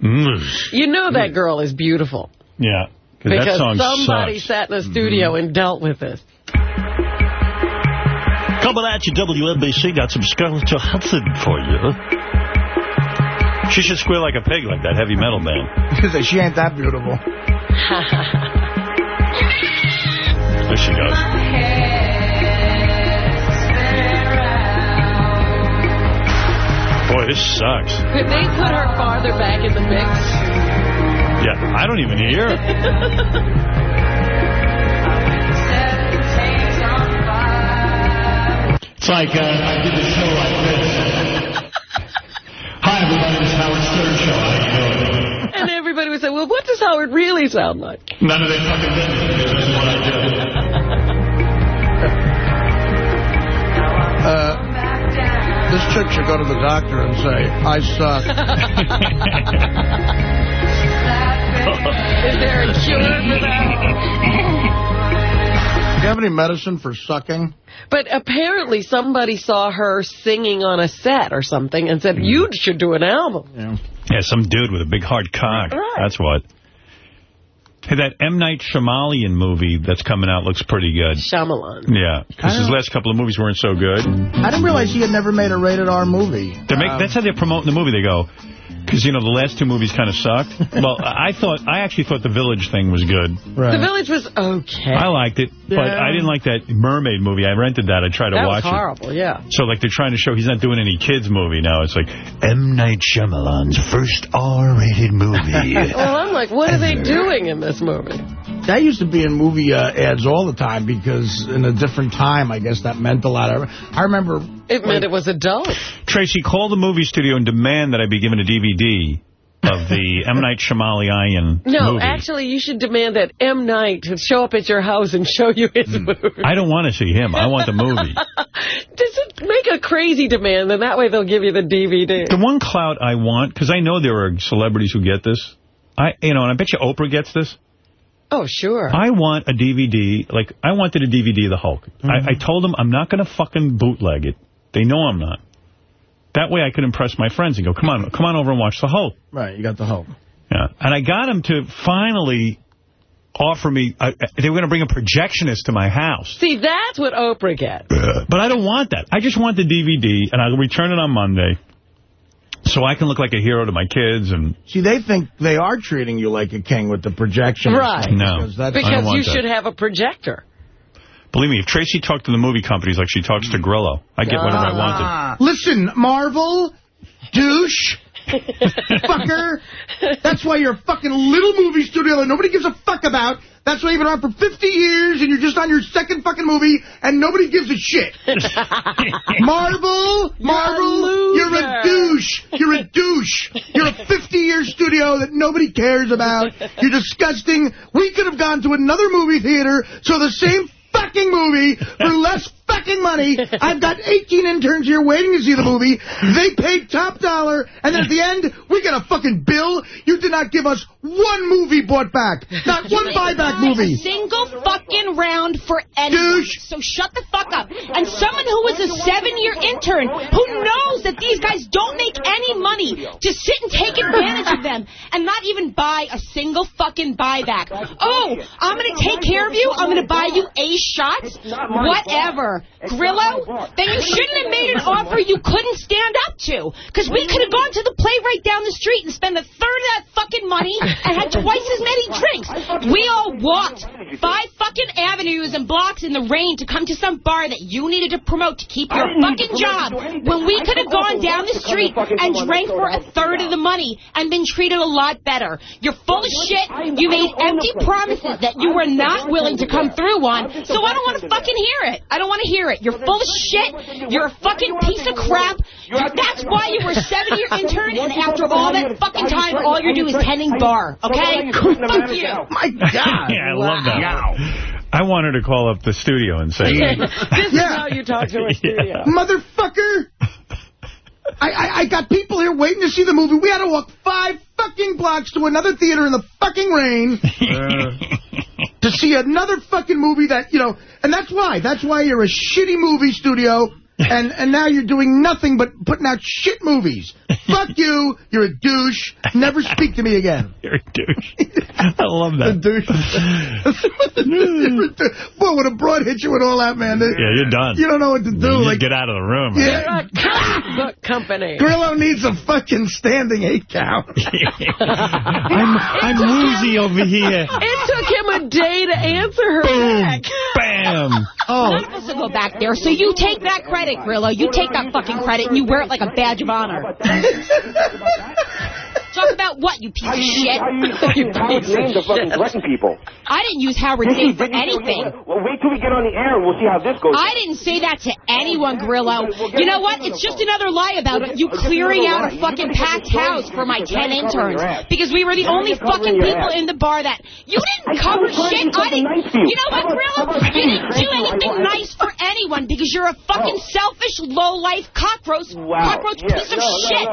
mm. You know that girl is beautiful. Yeah. 'cause that Because song somebody sucks. sat in a studio mm-hmm. and dealt with this. Coming at you, WNBC got some Scarlett Johansson for you. She should squeal like a pig like that heavy metal band. Because she ain't that beautiful. There she goes. Boy, this sucks. Could they put her farther back in the mix? Yeah, I don't even hear. It's like uh, I did a show like this. Hi, everybody. This is Howard Stern Show. How you doing? And everybody would say, well, what does Howard really sound like? None of their fucking business. This is what I do. Uh, this chick should go to the doctor and say, I suck. Is there a cure for that? Do you have any medicine for sucking? But apparently somebody saw her singing on a set or something and said, you should do an album. Yeah. Yeah, some dude with a big hard cock. Right. That's what. Hey, that M. Night Shyamalan movie that's coming out looks pretty good. Shyamalan. Yeah, because his last couple of movies weren't so good. I didn't realize he had never made a rated R movie. They make, Um, that's how they're promoting the movie. They go, because, you know, the last two movies kind of sucked. well, I thought, I actually thought The Village thing was good. The Village was okay. I liked it, but Yeah. I didn't like that Mermaid movie. I rented that. I tried to that watch was it. horrible, yeah. So, like, they're trying to show he's not doing any kids movie now. It's like, M. Night Shyamalan's first R-rated movie. Well, I'm like, what are they doing in this movie? That used to be in movie uh, ads all the time because in a different time, I guess that meant a lot. I I remember... It meant it was adult. Tracy, call the movie studio and demand that I be given a DVD of the M. Night Shyamalan No, movie. actually, you should demand that M. Night show up at your house and show you his Hmm. movie. I don't want to see him. I want the movie. Just make a crazy demand, and that way they'll give you the DVD. The one clout I want, because I know there are celebrities who get this. I, you know, and I bet you Oprah gets this. Oh, sure. I want a DVD, like, I wanted a DVD of the Hulk. I, I told them I'm not going to fucking bootleg it. They know I'm not. That way I could impress my friends and go, come on, come on over and watch the Hulk. Right, you got the Hulk. Yeah. And I got them to finally offer me, uh, they were going to bring a projectionist to my house. See, that's what Oprah gets. But I don't want that. I just want the DVD, and I'll return it on Monday. So I can look like a hero to my kids. and See, they think they are treating you like a king with the projection. Right. No, Because, that's, I don't Because want you that. should have a projector. Believe me, if Tracy talked to the movie companies like she talks to Grillo, I get whatever I wanted. Ah. Listen, Marvel, douche, fucker. That's why you're a fucking little movie studio that nobody gives a fuck about. That's why you've been on for 50 years and you're just on your second fucking movie and nobody gives a shit. Marvel, Marvel, you're a, douche. You're a douche. You're a 50-year studio that nobody cares about. You're disgusting. We could have gone to another movie theater, so the same fucking movie for less fucking money. I've got 18 interns here waiting to see the movie. They paid top dollar, and then at the end, we get a fucking bill. You did not give us one movie bought back. Not one buyback movie. A single fucking round for anyone. So shut the fuck up. And someone who was a seven-year intern who knows that these guys don't make any money to sit and take advantage of them and not even buy a single fucking buyback. Oh, I'm going to take care of you. I'm going to buy you a shots. Whatever. Grillo, then you shouldn't have made an offer you couldn't stand up to. Because we could have gone to the play right down the street and spent a third of that fucking money and had twice as many drinks. We all walked five fucking avenues and blocks in the rain to come to some bar that you needed to promote to keep your fucking job when we could have gone down the street and drank for a third of the money and been treated a lot better. You're full of shit. You made empty promises that you were not willing to come through on, so I don't want to fucking hear it. I don't want to hear it. You're full of shit. You're a fucking piece of crap. That's why you were a seven-year intern, and after all that fucking time, all you're doing is tending bar, okay? Fuck you. My God. yeah, I love that. I want her to call up the studio and say, this is how you talk to a studio. Motherfucker! I, I, I got people here waiting to see the movie. We had to walk five fucking blocks to another theater in the fucking rain to see another fucking movie that, you know, and that's why. That's why you're a shitty movie studio, and, and now you're doing nothing but putting out shit movies. Fuck you. You're a douche. Never speak to me again. You're a douche. I love that. A douche. Boy, when a broad hits you with all that, man, Yeah, you're done. you don't know what to do. You like, get out of the room. Yeah. You're a comic book company. Grillo needs a fucking standing eight count. I'm, I'm woozy over here. It took him a day to answer her Boom. back. Bam. Oh. None of us will go back there, so you take that credit, Grillo. You take that fucking credit, and you wear it like a badge of honor. Talk about what, you piece of shit? How You Howard's name to fucking threaten people. I didn't use Howard's name for anything. Well, wait till we get on the air and we'll see how this goes. I didn't say that to anyone, Grillo. You know what? It's just another lie about you clearing out a fucking packed house for my 10 interns. Because we were the only fucking people in the bar that... You didn't cover shit. I didn't... You know what, Grillo? You didn't do anything nice for anyone because you're a fucking selfish, low-life cockroach, cockroach piece of shit.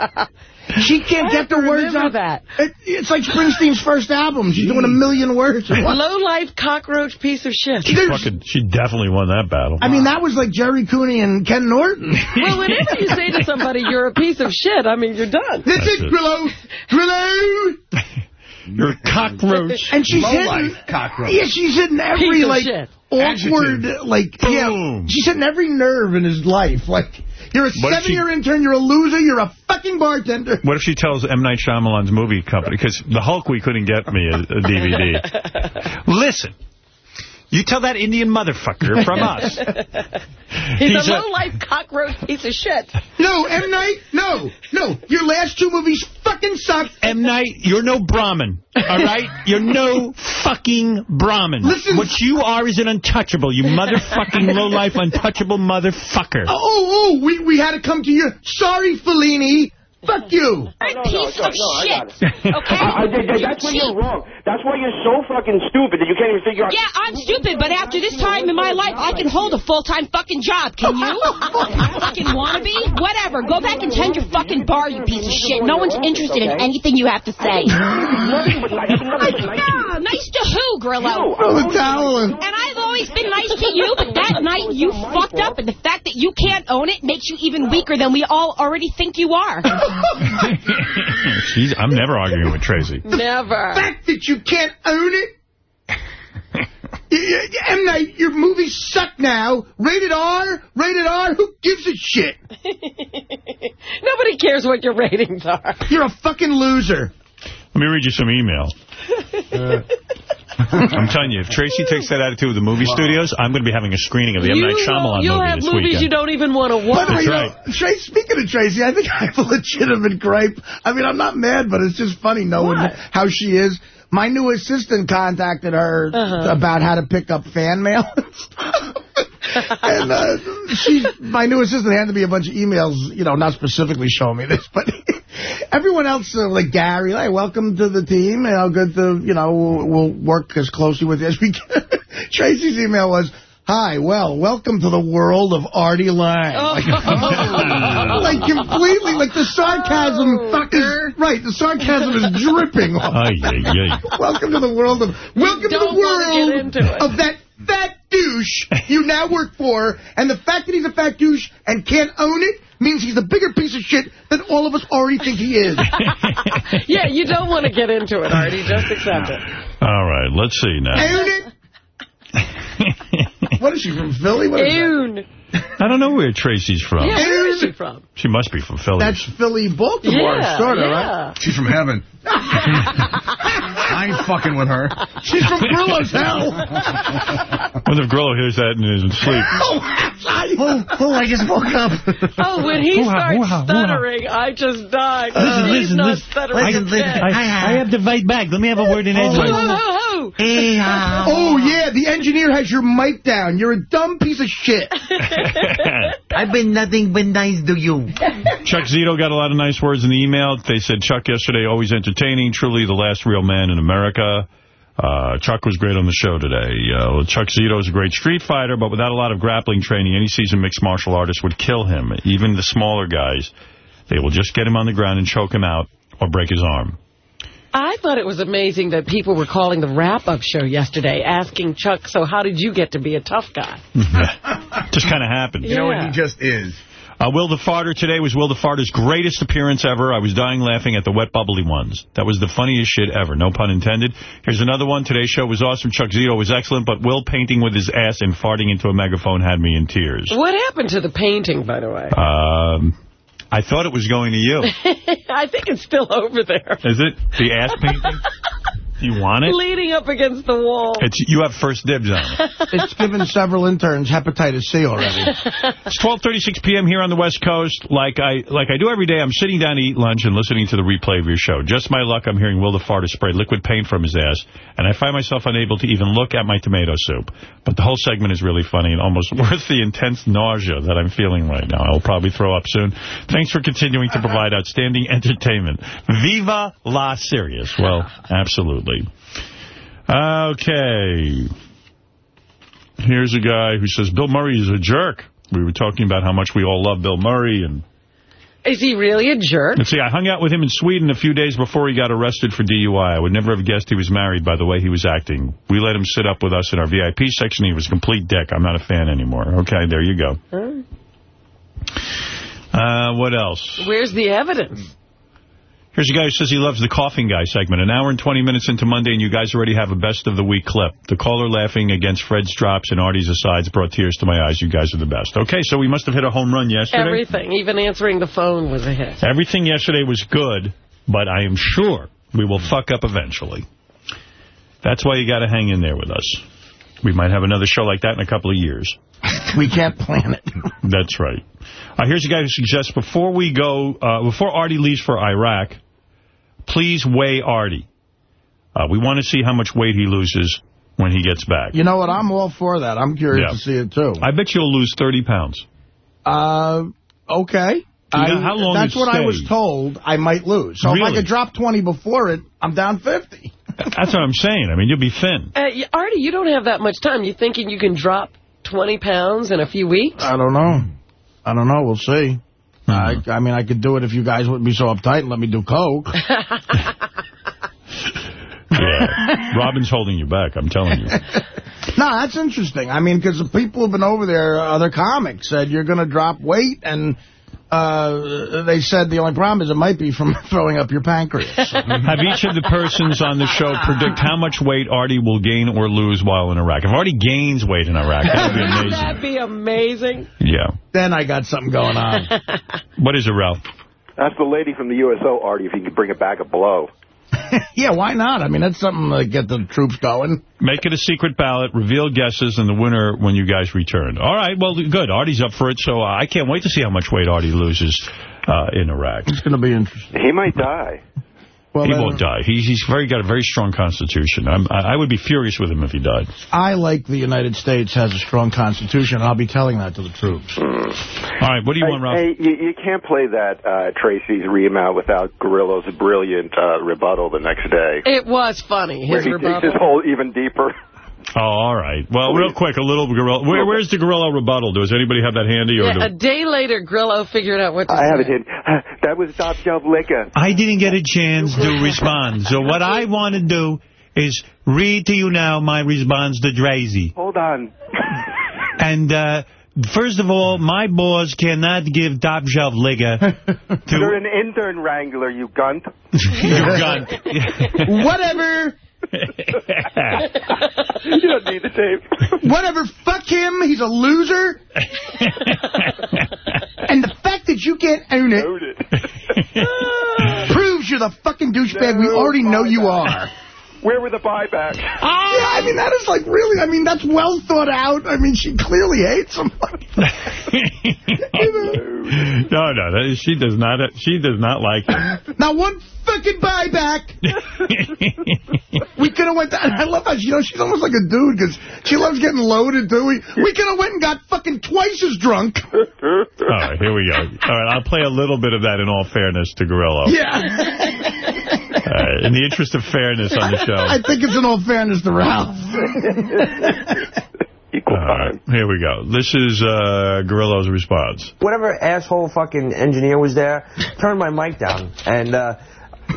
You're- She can't get the words out. that. It, it's like Springsteen's first album. She's doing a million words. Low-life cockroach piece of shit. She, fucking, she definitely won that battle. I mean, that was like Gerry Cooney and Ken Norton. Well, whenever you say to somebody, you're a piece of shit, I mean, you're done. That's, it, Grillo. Grillo. You're a cockroach. And she's Low-life hitting... cockroach. Yeah, she's hitting every, Piece of like, shit. awkward, like, yeah, she's hitting every nerve in his life. Like, you're a What if she- seven-year intern, you're a loser, you're a fucking bartender. What if she tells M. Night Shyamalan's movie company, because the Hulk, we couldn't get me a, a DVD. Listen, you tell that Indian motherfucker from us. He's, He's a a- low-life cockroach piece of shit. No, M. Night, no, no. Your last two movies fucking suck. M. Night, you're no Brahmin, all right? You're no fucking Brahmin. Listen- What you are is an untouchable, you motherfucking low-life untouchable motherfucker. Oh, oh, oh we, we had to come to you. Sorry, Fellini. Fuck you. piece of shit. Okay? I, I, that- that's why you're wrong. That's why you're so fucking stupid that you can't even figure out. Yeah, I'm stupid, but after this time in my life, I can hold a full-time fucking job. Can you? fucking wannabe? Whatever. Go back and tend your fucking bar, you piece of shit. No one's interested in anything you have to say. Ah, nice to who, Grillo? Oh, the towel. And I've always been nice to you, but that night you fucked up, and the fact that you can't own it makes you even weaker than we all already think you are. She's, I'm never arguing with Tracy. Never. The fact that you can't own it. Y- y- M. Night your movies suck now. Rated R, rated R, who gives a shit? Nobody cares what your ratings are. You're a fucking loser. Let me read you some email. I'm telling you, if Tracy takes that attitude with the movie studios, I'm going to be having a screening of the M. Night Shyamalan You'll movie have this movies weekend. you don't even want to By watch. the way, you That's know, Tracy, speaking of Tracy, I think I have a legitimate gripe. I mean, I'm not mad, but it's just funny knowing how she is. My new assistant contacted her Uh-huh. about how to pick up fan mail. and uh, she, my new assistant handed me a bunch of emails, you know, not specifically showing me this, but everyone else, uh, like Gary, hey, welcome to the team. You know, good to, you know, we'll, we'll work as closely with you as we can. Tracy's email was, Hi, well, welcome to the world of Artie Lange. Like, like completely, like the sarcasm is, right, the sarcasm is dripping off. Ay, ay, ay. Welcome to the world of, welcome to the don't wanna world of that fat douche you now work for, and the fact that he's a fat douche and can't own it means he's a bigger piece of shit than all of us already think he is. yeah, you don't want to get into it, Artie. Just accept it. All right, let's see now. own it. what is she, from Philly? What is that? Oon. I don't know where Tracy's from. Yeah, where is she from? She must be from Philly. That's Philly, Baltimore, Yeah, sort of, yeah. right? She's from heaven. I ain't fucking with her. She's from Grillo's hell. Wonder if Grillo hears that and is asleep. oh, oh, oh, I just woke up. Oh, when he Hoo-ha, starts hoo-ha, hoo-ha. stuttering, I just die. Listen, He's listen, not listen. stuttering. I, He's dead. I, I have to fight back. Let me have a oh, word in oh, edgewise. Oh, Oh, yeah, the engineer has your mic down. You're a dumb piece of shit. I've been nothing but nice to you. Chuck Zito got a lot of nice words in the email. They said, Chuck yesterday, always entertaining, truly the last real man in America. Uh, Chuck was great on the show today. Uh, Chuck Zito is a great street fighter, but without a lot of grappling training, any seasoned mixed martial artist would kill him. Even the smaller guys, they will just get him on the ground and choke him out or break his arm. I thought it was amazing that people were calling the wrap-up show yesterday asking Chuck, so how did you get to be a tough guy? just kind of happened. You know what, he just is. Uh, Will the Farter today was Will the Farter's greatest appearance ever. I was dying laughing at the wet bubbly ones. That was the funniest shit ever, no pun intended. Here's another one. Today's show was awesome. Chuck Zito was excellent, but Will painting with his ass and farting into a megaphone had me in tears. What happened to the painting, by the way? Um, I thought it was going to you. I think it's still over there. Is it? The ass painting? Do you want it? Leaning up against the wall. It's You have first dibs on it. It's given several interns hepatitis C already. It's 12:36 p.m. here on the West Coast. Like I like I do every day, I'm sitting down to eat lunch and listening to the replay of your show. Just my luck, I'm hearing Will the Farter spray liquid paint from his ass, and I find myself unable to even look at my tomato soup. But the whole segment is really funny and almost worth the intense nausea that I'm feeling right now. I'll probably throw up soon. Thanks for continuing to provide outstanding entertainment. Viva la Sirius. Well, absolutely. Okay. Here's a guy who says, Bill Murray is a jerk. We were talking about how much we all love Bill Murray. and Is he really a jerk? Let's see, I hung out with him in Sweden a few days before he got arrested for DUI. I would never have guessed he was married by the way he was acting. We let him sit up with us in our VIP section. He was a complete dick. I'm not a fan anymore. Okay, there you go. Huh? Uh, what else? Where's the evidence? Here's a guy who says he loves the Coughing Guy segment. An hour and 20 minutes into Monday, and you guys already have a best of the week clip. The caller laughing against Fred's drops and Artie's asides brought tears to my eyes. You guys are the best. Okay, so we must have hit a home run yesterday. Everything, even answering the phone was a hit. Everything yesterday was good, but I am sure we will fuck up eventually. That's why you got to hang in there with us. We might have another show like that in a couple of years. We can't plan it. That's right. Uh, here's a guy who suggests before we go, uh, before Artie leaves for Iraq, please weigh Artie. Uh, we want to see how much weight he loses when he gets back. You know what? I'm all for that. I'm curious Yeah. to see it, too. I bet you'll lose 30 pounds. Uh, okay. Do you know how long That's it what I was told I might lose. So if I could drop 20 before it, I'm down 50. That's what I'm saying. I mean, you'll be thin. Uh, Artie, you don't have that much time. You thinking you can drop 20 pounds in a few weeks? I don't know. I don't know. We'll see. I, mm-hmm. I mean, I could do it if you guys wouldn't be so uptight and let me do coke. Yeah. Robin's holding you back, I'm telling you. No, that's interesting. I mean, because the people who've been over there, other comics, said you're going to drop weight, and uh, they said the only problem is it might be from throwing up your pancreas. Have each of the persons on the show predict how much weight Artie will gain or lose while in Iraq. If Artie gains weight in Iraq, that would be amazing. That'd be amazing. Yeah. Then I got something going on. What is it, Ralph? That's the lady from the USO, Artie, if you can bring it back a blow. yeah, why not? I mean, that's something to get the troops going. Make it a secret ballot, reveal guesses, and the winner when you guys return. All right, well, good. Artie's up for it, so uh, I can't wait to see how much weight Artie loses uh, in Iraq. It's going to be interesting. He might die. He won't die. He's, he's very got a very strong constitution. I'm, I I would be furious with him if he died. I like the United States has a strong constitution. I'll be telling that to the troops. All right, what do you hey, want, Ralph? Hey, you, you can't play that uh, Tracy's remount without Gorillo's brilliant uh, rebuttal the next day. It was funny, where his he digs rebuttal. his hole even deeper. Oh, all right. Well, real quick, a little gorilla. Where, where's the gorilla rebuttal? Does anybody have that handy? Or Yeah, a day later, Grillo figured out what to I say. have it in. That was top shelf liquor. I didn't get a chance to respond. So what I want to do is read to you now my response to Drazy. Hold on. And uh, first of all, my boss cannot give top shelf liquor You're to an intern wrangler, you gunt. you gun. Whatever. you don't need the tape. Whatever. Fuck him. He's a loser. and the fact that you can't own it, proves you're the fucking douchebag we already know you are. Where were the buybacks? Ah! Yeah, I mean, that is like really, I mean, that's well thought out. I mean, she clearly hates him. no, no, that is, she does not. She does not like him. Not one fucking buyback. we could have went down. I love how, you know, she's almost like a dude because she loves getting loaded, too. We, we could have went and got fucking twice as drunk. All right, here we go. All right, I'll play a little bit of that in all fairness to Gorilla. Yeah. All right, in the interest of fairness on the show. I think it's in all fairness to Ralph. All right, here we go. This is uh, Gorillo's response. whatever asshole fucking engineer was there turned my mic down. And uh,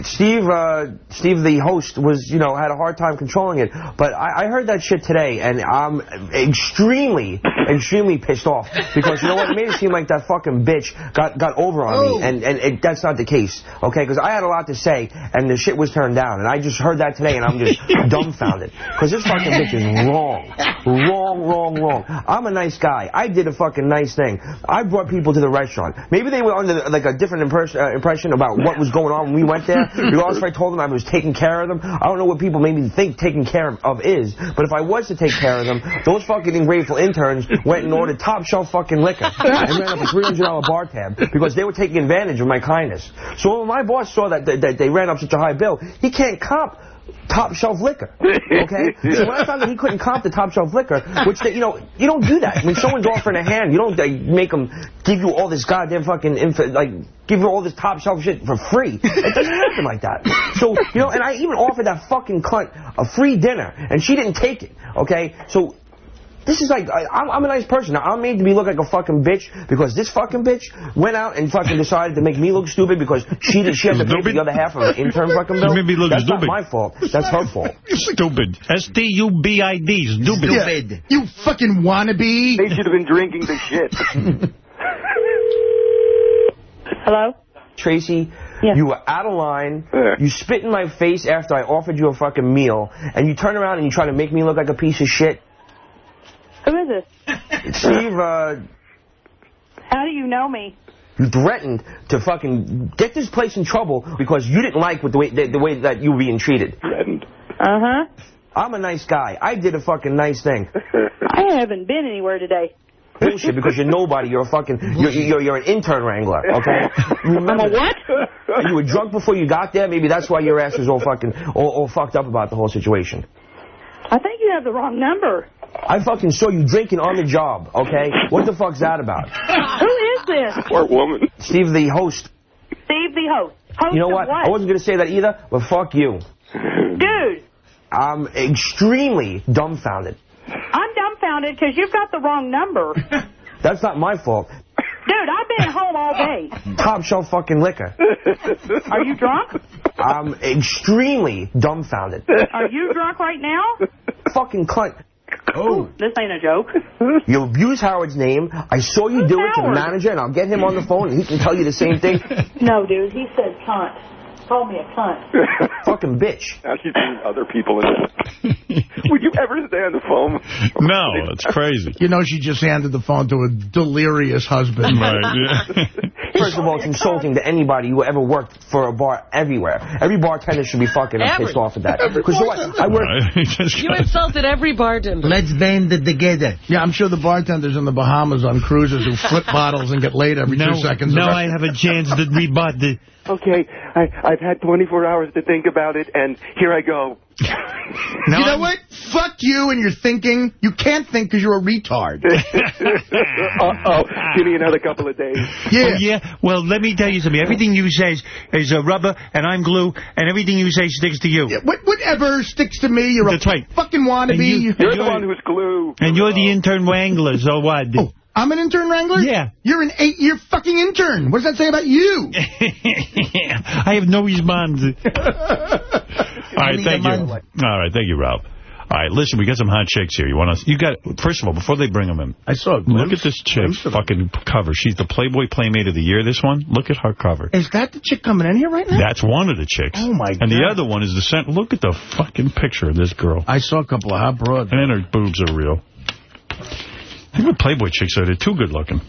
Steve, uh, Steve, the host, was, you know, had a hard time controlling it. But I, I heard that shit today, and I'm extremely, extremely pissed off. Because, you know what, it made it seem like that fucking bitch got, got over on me. And, and it, that's not the case, okay? Because I had a lot to say, and the shit was turned down. And I just heard that today, and I'm just dumbfounded. Because this fucking bitch is wrong. Wrong, wrong, wrong. I'm a nice guy. I did a fucking nice thing. I brought people to the restaurant. Maybe they were under like a different impers- uh, impression about what was going on when we went there. Regardless if I told them I was taking care of them. I don't know what people made me think taking care of is. But if I was to take care of them, those fucking ungrateful interns went and ordered top shelf fucking liquor and ran up a $300 bar tab because they were taking advantage of my kindness. So when my boss saw that, that, that they ran up such a high bill, he can't comp top shelf liquor. Okay? so when I found that he couldn't comp the top shelf liquor, which they, you know, you don't do that. When someone's offering a hand, you don't like, make them give you all this goddamn fucking info, like give you all this top shelf shit for free. It doesn't happen like that. So you know, and I even offered that fucking cunt a free dinner, and she didn't take it. Okay, so. This is like, I, I'm, I'm a nice person. Now, I'm made to be look like a fucking bitch because this fucking bitch went out and fucking decided to make me look stupid because she did, she had to pay for the other half of the intern fucking bill. You made me look That's stupid. not my fault. That's her fault. Stupid. S-T-U-B-I-D. Stupid. Stupid. You fucking wannabe. They should have been drinking the shit. Hello? Tracy, you were out of line. You spit in my face after I offered you a fucking meal, and you turn around and you try to make me look like a piece of shit. Who is this? Steve, uh, How do you know me? you threatened to fucking get this place in trouble because you didn't like with the way the, the way that you were being treated. Threatened. Uh huh. I'm a nice guy. I did a fucking nice thing. I haven't been anywhere today. Bullshit, because you're nobody. You're a fucking, you're, you're, you're an intern wrangler, okay? Remember I'm a what? You were drunk before you got there. Maybe that's why your ass is all fucking, all, all fucked up about the whole situation. I think you have the wrong number. I fucking saw you drinking on the job, okay? What the fuck's that about? Who is this? Poor woman. Steve, the host. Steve the host. Host You know what? what? I wasn't going to say that either, but fuck you. Dude, I'm extremely dumbfounded. I'm dumbfounded because you've got the wrong number. That's not my fault. Dude, I've been home all day. Top shelf fucking liquor. Are you drunk? I'm extremely dumbfounded. Are you drunk right now? Fucking cunt. Oh. This ain't a joke. You abuse Howard's name. I saw you do it to the manager, and I'll get him on the phone, and he can tell you the same thing. No, dude, he said cunt. Called me a cunt. Fucking bitch. Now she's seeing other people in it. Would you ever stay on the phone? No, it's crazy. You know she just handed the phone to a delirious husband. First of all, it's insulting to anybody who ever worked for a bar everywhere. Every bartender should be fucking Every- pissed off at that. Because what? I work. You insulted every bartender. Let's band it together. Yeah, I'm sure the bartenders in the Bahamas on cruises who flip bottles and get laid every Now, two seconds. now I have a chance to rebut the... Okay, I, I've had 24 hours to think about it, and here I go. you know what? Fuck you and your thinking. You can't think because you're a retard. Uh-oh, give me another couple of days. Yeah. Oh, yeah. Well, let me tell you something. Everything you say is, is uh, rubber, and I'm glue, and everything you say sticks to you. What, whatever sticks to me, you're That's a right. fucking wannabe. And you- You're the one who's glue. And you're the intern wrangler, so what? I'm an intern wrangler? Yeah. You're an eight-year fucking intern. What does that say about you? I have no response. All right, thank you. All right, thank you, Ralph. All right, listen, we got some hot chicks here. You want to? You got first of all, before they bring them in, I saw. look at this chick fucking cover. She's the Playboy Playmate of the Year. This one, look at her cover. Is that the chick coming in here right now? That's one of the chicks. Oh, my god. And the other one is the center. Look at the fucking picture of this girl. I saw a couple of hot broads. And her boobs are real. Even Playboy chicks are they're too good looking.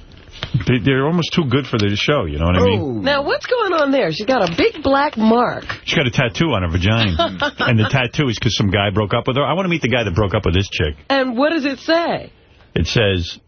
They, they're almost too good for the show. You know what I mean? Oh. Now, what's going on there? She's got a big black mark. She's got a tattoo on her vagina. and the tattoo is because some guy broke up with her. I want to meet the guy that broke up with this chick. And what does it say? It says...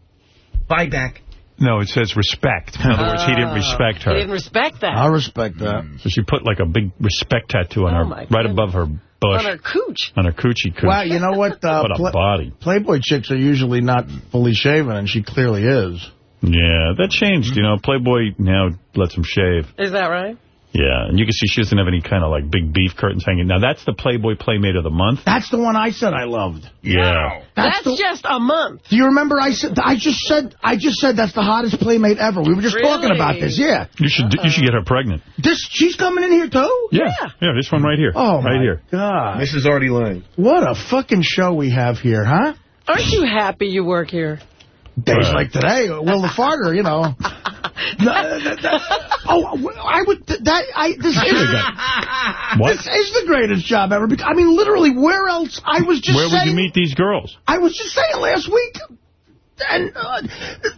Bye back. No, it says respect. In other words, he didn't respect ah. her. He didn't respect that. I respect that. So she put like a big respect tattoo on Oh, her, right above her bush. On her cooch. On her coochie cooch. Wow, you know what? Uh, what a Pla- body. Playboy chicks are usually not fully shaven, and she clearly is. Yeah, that changed. You know, Playboy now lets them shave. Is that right? Yeah, and you can see she doesn't have any kind of like big beef curtains hanging. Now, that's the Playboy Playmate of the Month. That's the one I said I loved. Yeah. That's, the- just a month. Do you remember I said I just said I just said that's the hottest playmate ever. We were just talking about this. Yeah. You should you should get her pregnant. This she's coming in here too? Yeah. Yeah, this one right here. Oh right my here. god. Mrs. Artie Lange. What a fucking show we have here, huh? Aren't you happy you work here? Days Right. like today, Will the Farter, you know. No, that- that- oh, I would that I this is What? this is the greatest job ever. Because I mean, literally, where else? I was just Where would you meet these girls? I was just saying last week, and uh,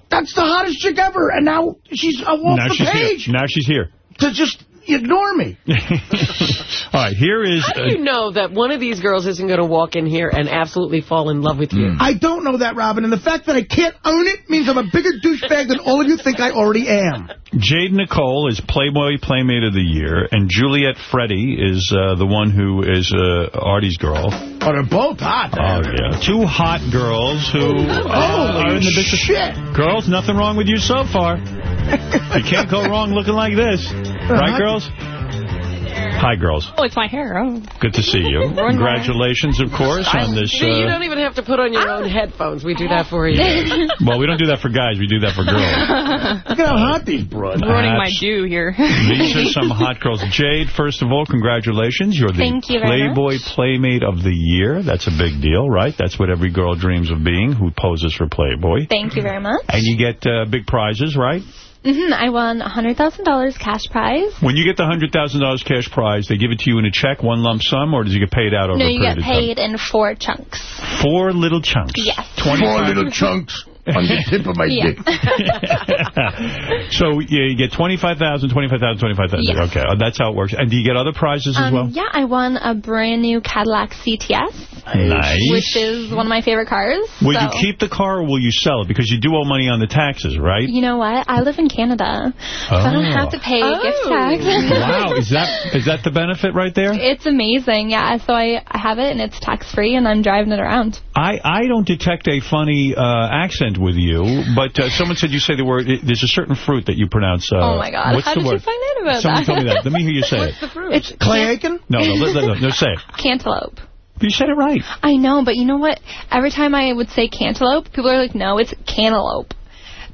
that's the hottest chick ever. And now she's off now the she's page here. Now she's here. to just ignore me. All right, here is... How do you know that one of these girls isn't going to walk in here and absolutely fall in love with you? Hmm. I don't know that, Robin, and the fact that I can't own it means I'm a bigger douchebag than all of you think I already am. Jayde Nicole is Playboy Playmate of the Year, and Juliette Fretté is uh, the one who is uh, Artie's girl. Oh, they're both hot. Oh, yeah. Two hot girls who uh, Holy are in the business. shit. Girls, nothing wrong with you so far. you can't go wrong looking like this. Right, girls? Hi, girls. Oh, it's my hair. Oh. Good to see you. Congratulations, of course, on this. See, you Uh, don't even have to put on your own headphones. We do that for you. well, we don't do that for guys. We do that for girls. Look at how hot these broads are. Ruining my Abs- due here. These are some hot girls. Jayde, first of all, congratulations. You're the you very Playboy Playmate of the Year. That's a big deal, right? That's what every girl dreams of being who poses for Playboy. Thank you very much. And you get uh, big prizes, right? Hmm I won $100,000 cash prize. When you get the $100,000 cash prize, they give it to you in a check, one lump sum, or does it get paid out over No, a you period get of time? paid in four chunks. Four little chunks. Yes. Four little chunks on the tip of my Yeah. dick. so yeah, you get 25000 25000 25000 Yes. Okay, uh, that's how it works. And do you get other prizes as Um, well? Yeah, I won a brand new Cadillac CTS, Nice. which is one of my favorite cars. Will so. you keep the car or will you sell it? Because you do owe money on the taxes, right? You know what? I live in Canada, so I don't Oh. have to pay Oh. gift tax. wow, is that is that the benefit right there? It's amazing, yeah. So I, I have it, and it's tax-free, and I'm driving it around. I, I don't detect a funny uh, accent with you, but uh, someone said you say the word, there's a certain fruit that you pronounce. Uh, oh, my God. What's How the did word? you find out about Someone that? told me that. Let me hear you say it. the fruit It's Clay Aiken? No, no, no, no, no, say it. Cantaloupe. You said it right. I know, but you know what? Every time I would say cantaloupe, people are like, no, it's cantaloupe.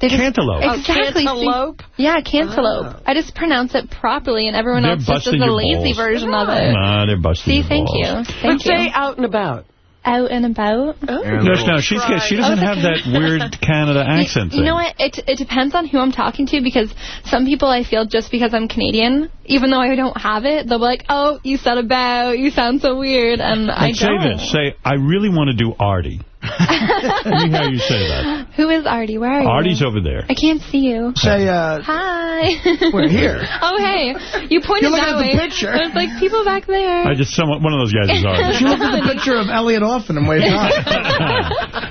They just- Cantaloupe. Oh, Exactly. See- cantaloupe? yeah, cantaloupe. I just pronounce it properly, and everyone They're else just does the lazy balls. version of it. Nah, they're busting See, your thank balls. you. But Thank you. say out and about. Out and about. Oh, no, no, she's got, she doesn't have that weird Canada accent You thing. know what? It it depends on who I'm talking to because some people I feel just because I'm Canadian, even though I don't have it, they'll be like, "Oh, you said about, you sound so weird," and I Like, say don't. this. Say, I really want to do Artie. Let me hear you say that. Who is Artie? Where are you? Artie's over there. I can't see you. Say, uh, Hi. We're here. oh, hey. You pointed You're looking that at the way. picture. There's like people back there. I just, someone, one of those guys is Artie. She looked at the picture of Elliot Offen and waved off.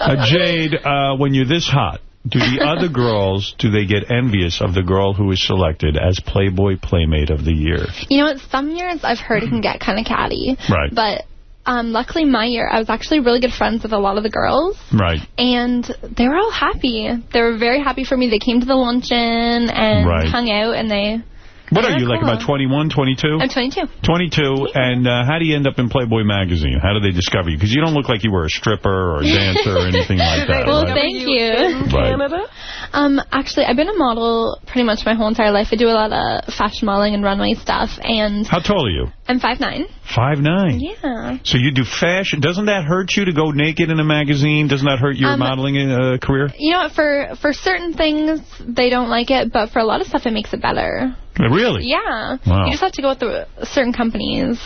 Uh, Jayde, uh, when you're this hot, do the other girls, do they get envious of the girl who is selected as Playboy Playmate of the Year? You know what? Some years I've heard it can get kind of catty. Right. But um, luckily my year, I was actually really good friends with a lot of the girls. Right. And they were all happy. They were very happy for me. They came to the luncheon and Right. hung out, and they... What are you, were like about 21, 22? I'm 22. 22, and uh, how do you end up in Playboy magazine? How do they discover you? Because you don't look like you were a stripper or a dancer or anything like that, well, right? thank you. In Right. Um, actually, I've been a model pretty much my whole entire life. I do a lot of fashion modeling and runway stuff, and How tall are you? I'm 5'9". Five nine. Yeah. So you do fashion. Doesn't that hurt you to go naked in a magazine? Doesn't that hurt your Um, modeling uh, career? You know what? For for certain things, they don't like it, but for a lot of stuff, it makes it better. Really? Yeah. Wow. You just have to go with the certain companies.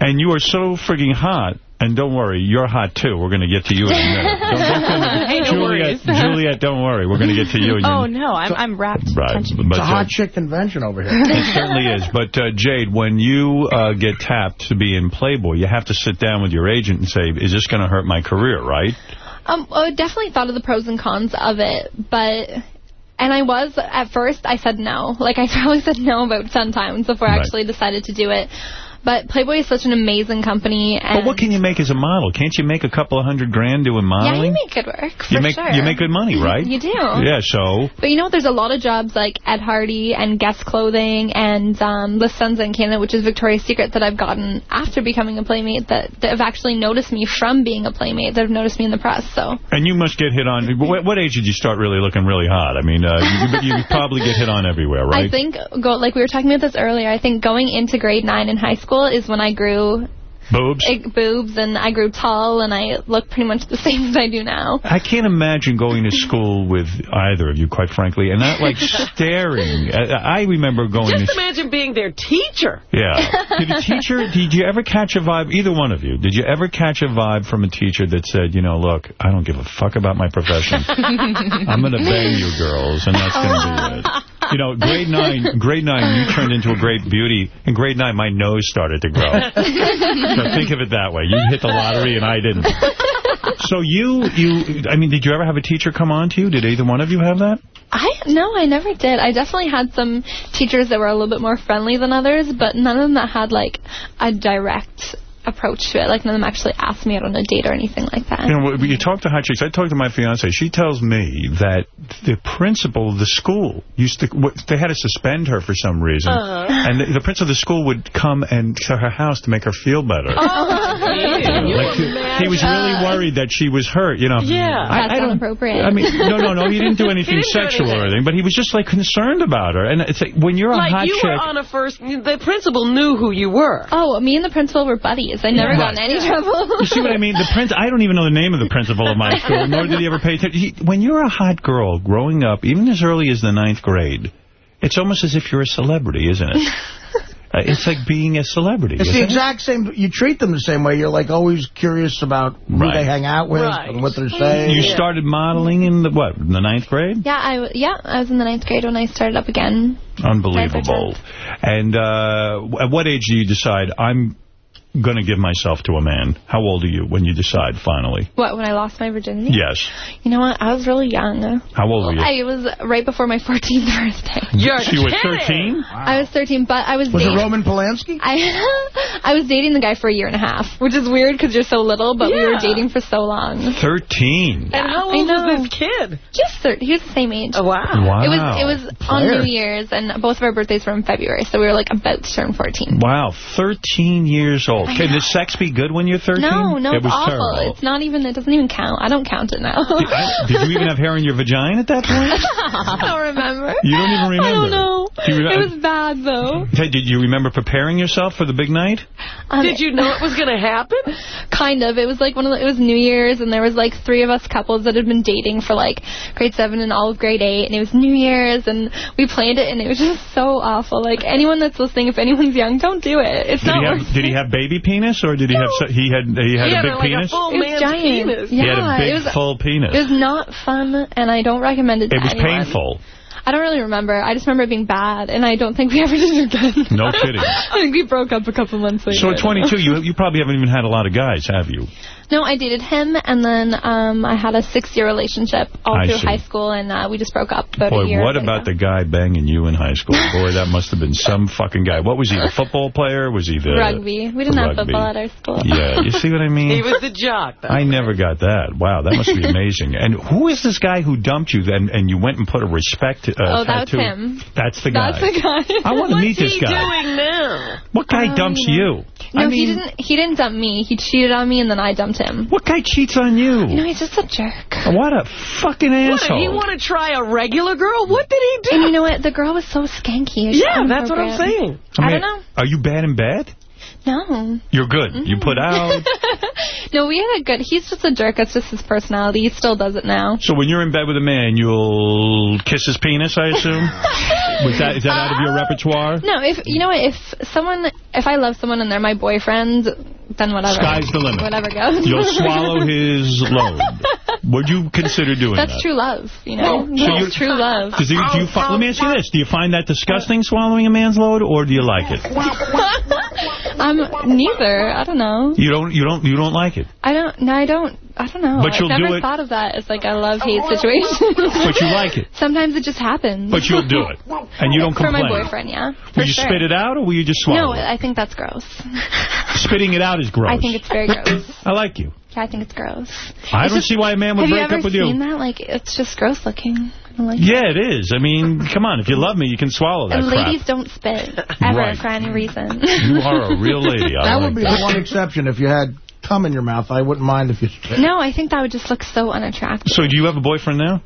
And you are so frigging hot. And don't worry, you're hot too. We're going to get to you in a minute. Don't- don't- Juliette. Juliette, don't worry. We're going to get to you. in Oh, no, I'm, I'm wrapped. Right. But, It's a uh, hot chick convention over here. It certainly is. But, uh, Jayde, when you uh, get tapped to be in Playboy, you have to sit down with your agent and say, is this going to hurt my career, right? Um, I definitely thought of the pros and cons of it, but... And I was, at first, I said no. Like, I probably said no about 10 times before I actually decided to do it. But Playboy is such an amazing company. And But what can you make as a model? Can't you make a couple of hundred grand doing modeling? Yeah, you make good work, for you make sure. you make good money, right? You do. Yeah, so But you know? There's a lot of jobs like Ed Hardy and Guess Clothing and um, La Senza in Canada, which is Victoria's Secret, that I've gotten after becoming a Playmate that, that have actually noticed me from being a Playmate, that have noticed me in the press. So and you must get hit on. What, what age did you start really looking really hot? I mean, uh, you, you probably get hit on everywhere, right? I think, go, like we were talking about this earlier, I think going into grade 9 in high school is when I grew boobs. big boobs and I grew tall and I look pretty much the same as I do now. I can't imagine going to school with either of you, quite frankly, and not like staring. I, I remember going Just to. imagine being their teacher. Yeah. Did a teacher, did you ever catch a vibe, either one of you, did you ever catch a vibe from a teacher that said, you know, look, I don't give a fuck about my profession. I'm going to bang you girls, and that's going to be it. You know, grade nine, grade nine, you turned into a great beauty. In grade nine, my nose started to grow. So think of it that way. You hit the lottery, and I didn't. So you, you, I mean, did you ever have a teacher come on to you? Did either one of you have that? I no, I never did. I definitely had some teachers that were a little bit more friendly than others, but none of them that had like a direct approach to it. Like none of them actually asked me out on a date or anything like that. You know, when you talk to hot chicks, I talk to my fiance. She tells me that the principal of the school used to, they had to suspend her for some reason. Uh-huh. And the, the principal of the school would come and to her house to make her feel better. Oh, Like, he, he was really worried that she was hurt, you know. Yeah. I, I don't, inappropriate. I mean, no, no, no, he didn't do anything didn't do sexual or anything. anything, but he was just, like, concerned about her. And it's like, when you're a like hot you chick... were on a first, the principal knew who you were. Oh, me and the principal were buddies. I never got in any trouble. You see what I mean? The prince. I don't even know the name of the principal of my school, nor did he ever pay attention. He, when you're a hot girl growing up, even as early as the ninth grade, it's almost as if you're a celebrity, isn't it? Uh, it's like being a celebrity. It's the isn't it? exact same. You treat them the same way. You're like always curious about who Right. they hang out with Right. and what they're saying. You started modeling in the, what, in the ninth grade? Yeah, I w- yeah, I was in the ninth grade when I started up again. Unbelievable. And uh, at what age do you decide, I'm going to give myself to a man? How old are you when you decide, finally? What, when I lost my virginity? Yes. You know what? I was really young. How old were you? I was right before my 14th birthday. You're So you were kidding. 13? I was 13, but I was Was it dating. Roman Polanski? I I was dating the guy for a year and a half, which is weird because you're so little, but we were dating for so long. 13. And how old was this kid? Just 30. He was the same age. Oh, wow. Wow. It was it was on New Year's, and both of our birthdays were in February, so we were like about to turn 14. Wow, 13 years old. I Can know. the sex be good when you're 13? No, no, it it's was awful. terrible. It's not even. It doesn't even count. I don't count it now. I- Did you even have hair in your vagina at that point? I don't remember. You don't even remember? I don't know. Do you, It was bad, though. Hey, did you remember preparing yourself for the big night? Um, Did you know it was going to happen? Kind of. It was like one of the, it was New Year's, and there was like three of us couples that had been dating for like grade seven and all of grade eight, and it was New Year's, and we planned it, and it was just so awful. Like anyone that's listening, if anyone's young, don't do it. It's Did not he worth have Did he have baby penis or did he have so- he had he had He a had big like a penis? full It was man's giant. penis. He had a Yeah, big it was- full penis. It was not fun, and I don't recommend it. To It was anyone. painful. I don't really remember. I just remember it being bad, and I don't think we ever did it again. No kidding. I think we broke up a couple months later. So at 22, you you probably haven't even had a lot of guys, have you? No, I dated him, and then um, I had a six-year relationship all I through see. high school, and uh, we just broke up about a Boy, year what ago. about the guy banging you in high school? Boy, that must have been some fucking guy. What was he, the football player? Was he the... rugby? We didn't have football at our school. Yeah, you see what I mean? He was the jock. I never got that. Wow, that must be amazing. And who is this guy who dumped you and, and you went and put a respect uh, oh, that was tattoo? him. That's the guy. That's the guy. I want to meet this guy. doing now? What guy Um, dumps you? No, I he didn't. He didn't dump me. He cheated on me, and then I dumped him. What guy cheats on you? You know, he's just a jerk. What a fucking What, asshole. did he want to try a regular girl? What did he do? And you know what? The girl was so skanky. Yeah, that's what I'm saying. I, mean, don't know. Are you bad in bed? No. You're good. You put mm. out. no, we had a good... He's just a jerk. That's just his personality. He still does it now. So when you're in bed with a man, you'll kiss his penis, I assume? Was that, is that out of your uh, repertoire? No, if you know what, if someone, if I love someone and they're my boyfriend, then whatever. Sky's the limit. Whatever goes. You'll swallow his load. Would you consider doing That's that? true love, you know. So you- That's true love. Does you, do you let me ask you this. Do you find that disgusting, swallowing a man's load, or do you like it? um, neither. I don't know. You don't You don't. You don't like it. I don't. No, I don't. I don't know. But you'll I've never do it- thought of that as like a love-hate situation. But you like it. Sometimes it just happens. But you'll do it. And you don't complain. For my boyfriend, yeah. Will you sure. spit it out, or will you just No, swallow it? I think that's gross. Spitting it out is gross. I think it's very gross. I like you. Yeah, I think it's gross. I It's don't just- see why a man would break up with seen you. seen that? Like, it's just gross looking. Like Yeah, it is. I mean, come on. If you love me, you can swallow that And crap. ladies don't spit ever Right. for any reason. You are a real lady. I that like would be that. the one exception. If you had cum in your mouth, I wouldn't mind if you spit. no, I think that would just look so unattractive. So do you have a boyfriend now?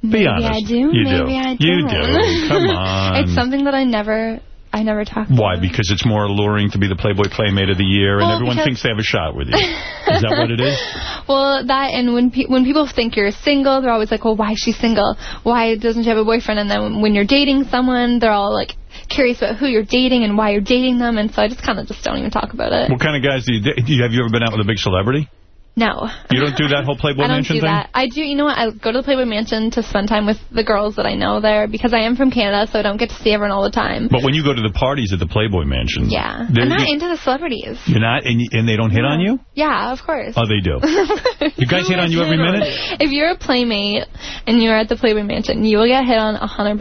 Be Maybe honest. I do. You maybe do. I don't. do. Come on. it's something that I never, I never talk Why? Because it's more alluring to be the Playboy Playmate of the Year, and everyone thinks they have a shot with you. Is that what it is? Well, that and when pe when people think you're single, they're always like, "Well, why is she single? Why doesn't she have a boyfriend?" And then when you're dating someone, they're all like curious about who you're dating and why you're dating them, and so I just kind of just don't even talk about it. What kind of guys do you date? Do you- Have you ever been out with a big celebrity? No. You don't do that whole Playboy Mansion thing? I don't do thing? that. I do. You know what? I go to the Playboy Mansion to spend time with the girls that I know there because I am from Canada, so I don't get to see everyone all the time. But when you go to the parties at the Playboy Mansion, Yeah, they're- I'm not into the celebrities. you're not, and, and they don't hit on you? Yeah, of course. Oh, they do. You guys hit on you every minute? If you're a playmate and you're at the Playboy Mansion, you will get hit on 100%.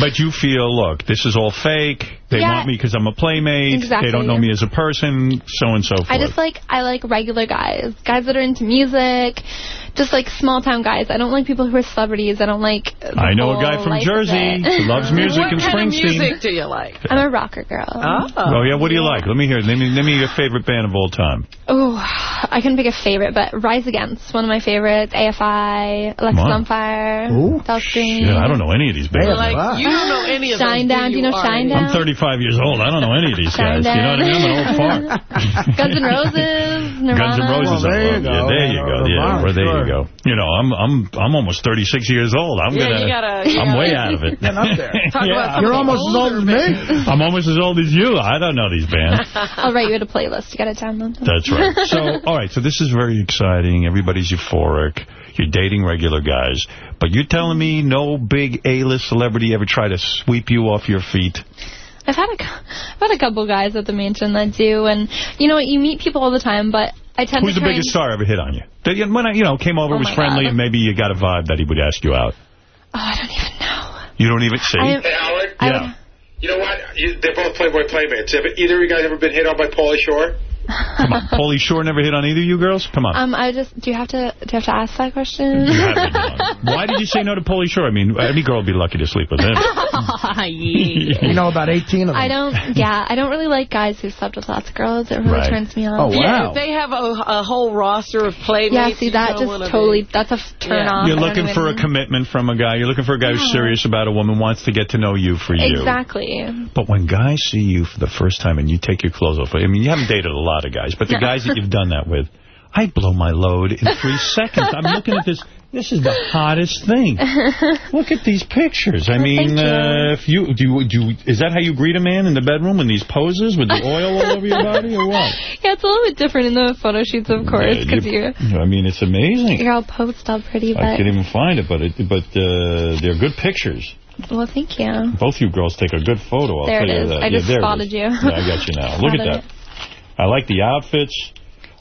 But you feel, look, this is all fake. They Yeah. want me because I'm a playmate. Exactly. They don't know me as a person, so and so forth. I just like I like regular guys, guys that are into music, just like small town guys. I don't like people who are celebrities. I don't like. the I know a guy from Jersey it. who loves music what and kind of music do you like? I'm a rocker girl. Oh, oh yeah, what do you like? Let me hear. Let me, name me your favorite band of all time. Oh, I couldn't pick a favorite, but Rise Against, one of my favorites. AFI, Alexis Wow. on Fire, Ooh. Dalscreen. Yeah, I don't know any of these bands. Like, you don't know any of those, Shinedown. Do you know Shinedown? I'm 35 years old. I don't know any of these Shine guys. You know what I mean? I'm an old fart. Guns N' Roses, Nirvana. Guns N' Roses. Well, there I you go. Yeah, there you go. Yeah, Nirvana, well, there you go. You know, I'm I'm I'm almost 36 years old. I'm Yeah, gonna. gotta- I'm gotta- way out of it. Getting up there. Yeah. about You're almost as old as me. I'm almost as old as you. I don't know these bands. I'll write you a playlist. You got to download them. That's right. So, all right. So this is very exciting. Everybody's euphoric. You're dating regular guys, but you're telling me no big A-list celebrity ever try to sweep you off your feet? I've had a, cou- I've had a couple guys at the mansion that do, and you know what? You meet people all the time, but I tend Who's to Who's the biggest and, star ever hit on you? That When I, you know, came over, Oh, was friendly, God. and maybe you got a vibe that he would ask you out. Oh, I don't even know. You don't even see. I- Hey, Howard. yeah. You know what? They're both Playboy Playmates. Have either of you guys ever been hit on by Pauly Shore? Come on. Pauly Shore never hit on either of you girls? Come on. Um, I just do you have to do you have to ask that question? You have been on. Why did you say no to Pauly Shore? I mean, any girl would be lucky to sleep with him. You know about 18 of them. I don't, yeah, I don't really like guys who slept with lots of girls. It really Right. turns me on. Oh, wow. Yeah, they have a, a whole roster of playmates. Yeah, see, that just totally, be- that's a turn off. You're I don't looking even- for a commitment from a guy. You're looking for a guy who's serious about a woman, wants to get to know you for you. Exactly. But when guys see you for the first time and you take your clothes off, I mean, you haven't dated a lot of guys, but the guys that you've done that with, I blow my load in three seconds. I'm looking at this. This is the hottest thing. Look at these pictures. I mean, you. uh, if you do, you, do you, is that how you greet a man in the bedroom in these poses with the oil all over your body, or what? Yeah, it's a little bit different in the photo shoots, of course, Yeah, because you- you, I mean, it's amazing. you're all posed all pretty, I can't even find it, but it, but uh, they're good pictures. well, thank you. Both you girls take a good photo. I'll There tell it you that. I Yeah, just spotted you. Yeah, I got you now. Look at that. I like the outfits.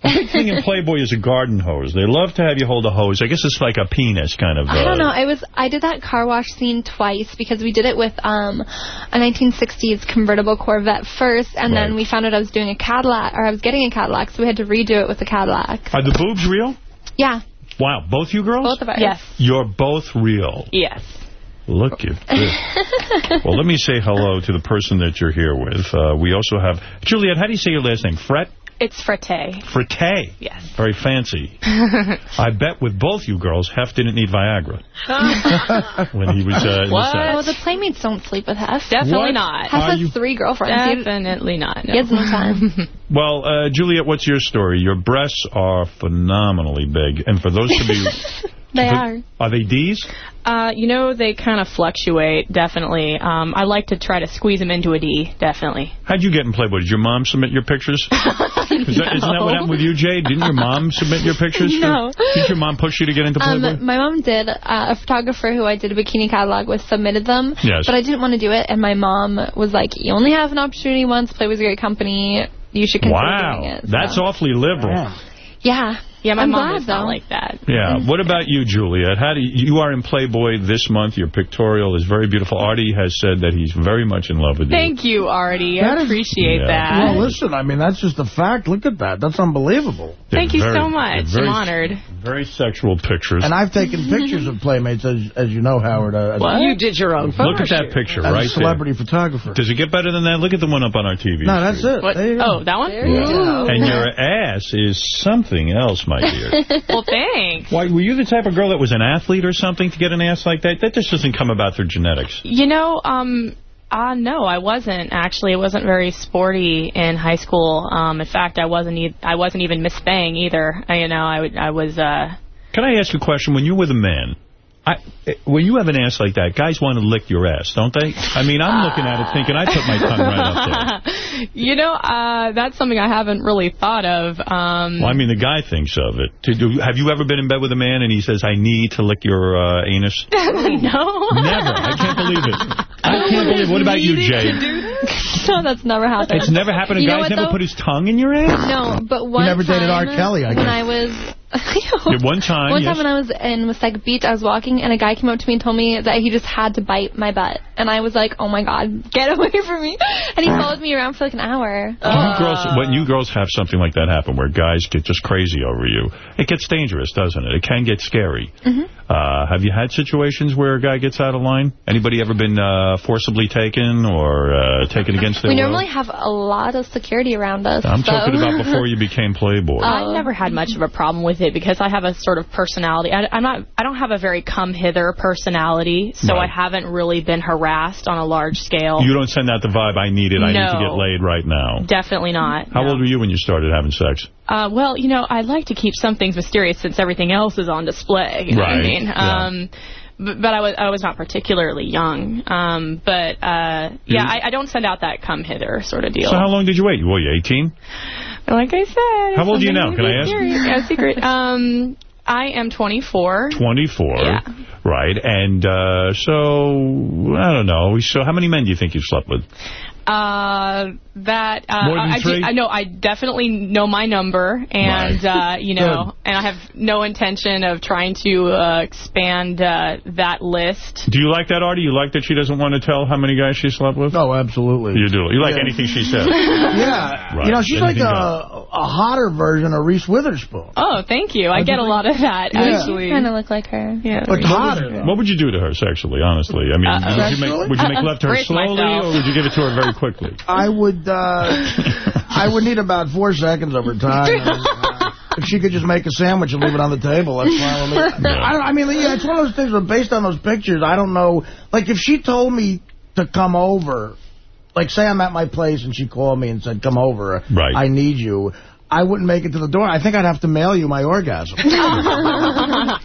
A big thing in Playboy is a garden hose. They love to have you hold a hose. I guess it's like a penis kind of. Uh, I don't know. I was I did that car wash scene twice because we did it with um a 1960s convertible Corvette first, and then we found out I was doing a Cadillac or I was getting a Cadillac, so we had to redo it with a Cadillac. Are the boobs real? Yeah, Wow, both you girls? both of us. Yes. You're both real. Yes. Look at this. well, let me say hello to the person that you're here with. Uh, we also have... Juliette, how do you say your last name? Fret? It's Frate. Frate. Yes. Very fancy. I bet with both you girls, Hef didn't need Viagra when he was uh, in the set. Oh, the playmates don't sleep with Hef. Definitely What not. Hef Are has you- three girlfriends. Definitely not. No. He has no time. Well, uh, Juliette, what's your story? Your breasts are phenomenally big, and for those to be... They for- are. Are they D's? Uh, you know, they kind of fluctuate, definitely. Um, I like to try to squeeze them into a D, definitely. How'd you get in Playboy? Did your mom submit your pictures? Is that, Isn't that what happened with you, Jay? Didn't your mom submit your pictures? for- No. Did your mom push you to get into Playboy? Um, my mom did. Uh, a photographer who I did a bikini catalog with submitted them. Yes. But I didn't want to do it, and my mom was like, you only have an opportunity once. Playboy's a great company. You should consider doing wow, it. that's awfully liberal. Yeah. Yeah, my I'm mom glad, is not like that. Yeah. What about you, Juliette? How do you, you are in Playboy this month. Your pictorial is very beautiful. Artie has said that he's very much in love with you. Thank you, Artie. That I is- appreciate Yeah. that. Well, listen, I mean, that's just a fact. Look at that. That's unbelievable. They're Thank you very- so much. very- I'm honored. Very sexual pictures. And I've taken pictures of Playmates, as, as you know, Howard. Uh, as What? You did your own photo Look at that shoot. picture as right a celebrity photographer. there. Does it get better than that? Look at the one up on our TV. No, that's it. What? There you go. Oh, that one? Yeah. And your ass is something else, my dear. well, thanks. Why, were you the type of girl that was an athlete or something to get an ass like that? That just doesn't come about through genetics. You know, um, uh, no, I wasn't actually. I wasn't very sporty in high school. Um, in fact, I wasn't. E I wasn't even Miss Bang either. I, you know, I, I was. Uh, Can I ask you a question? When you were with a man, I, when you have an ass like that, guys want to lick your ass, don't they? I mean, I'm looking at it thinking I put my tongue right up there. you know, uh, that's something I haven't really thought of. Um, Well, I mean, the guy thinks of it. To do, have you ever been in bed with a man and he says, I need to lick your uh, anus? no. Never. I can't believe it. I can't believe it. What about you, Jay? no, that's never happened. It's never happened. A You know guy's never though? put his tongue in your ass? No, but one You never time dated R. Kelly, I guess. when. I was Yeah, one time, one yes. time when I was in Wasaga Beach, I was walking and a guy came up to me and told me that he just had to bite my butt, and I was like, "Oh my god, get away from me!" And he followed me around for like an hour. You girls, when you girls have something like that happen where guys get just crazy over you, it gets dangerous, doesn't it? It can get scary. Mhm. Uh, have you had situations where a guy gets out of line? Anybody ever been uh, forcibly taken or uh, taken against their will? We will? normally have a lot of security around us. I'm so. talking about before you became Playboy. I've never had much of a problem with it because I have a sort of personality. I, I'm not. I don't have a very come hither personality, so Right. I haven't really been harassed on a large scale. You don't send out the vibe, I need it, I need to get laid right now. Definitely not. How old were you when you started having sex? Uh, well, you know, I like to keep some things mysterious since everything else is on display. You know what I Right, mean? yeah. Um, but, but I was I was not particularly young. Um, but uh, yeah, I, I don't send out that come hither sort of deal. So how long did you wait? Were you 18? Like I said. How old are you now? Can I ask? serious. Secret. Um, I am 24. 24. Yeah. Right. And uh, so, I don't know. So how many men do you think you've slept with? Uh, that uh, More than I, three? I know I definitely know my number, and uh, you know, and I have no intention of trying to uh, expand uh, that list. Do you like that, Artie? You like that she doesn't want to tell how many guys she slept with? Oh, absolutely. You do. You like Yeah. anything she says. yeah. Right. You know, she's like a, a hotter version of Reese Witherspoon. Oh, thank you. I I get a lot of that Yeah. actually. kind of look like her. Yeah. But Reese hot. What would you do to her sexually, honestly? I mean, Uh, would, you make, would you make love to her slowly, myself. or would you give it to her very quickly? I would, uh, I would need about four seconds of her time. Uh, if she could just make a sandwich and leave it on the table, that's fine with me. I, don't, I mean, yeah, it's one of those things where based on those pictures, I don't know. Like, if she told me to come over, like, say I'm at my place and she called me and said, come over, Right. I need you. I wouldn't make it to the door. I think I'd have to mail you my orgasm.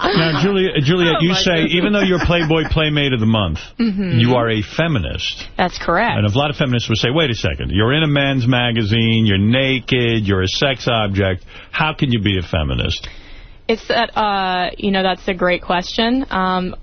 Now, Juliette, Juliette Oh, you my say, even though you're Playboy Playmate of the Month, Mhm. you are a feminist. That's correct. And a lot of feminists would say, wait a second, you're in a men's magazine, you're naked, you're a sex object. How can you be a feminist? It's that, uh, you know, that's a great question. Um,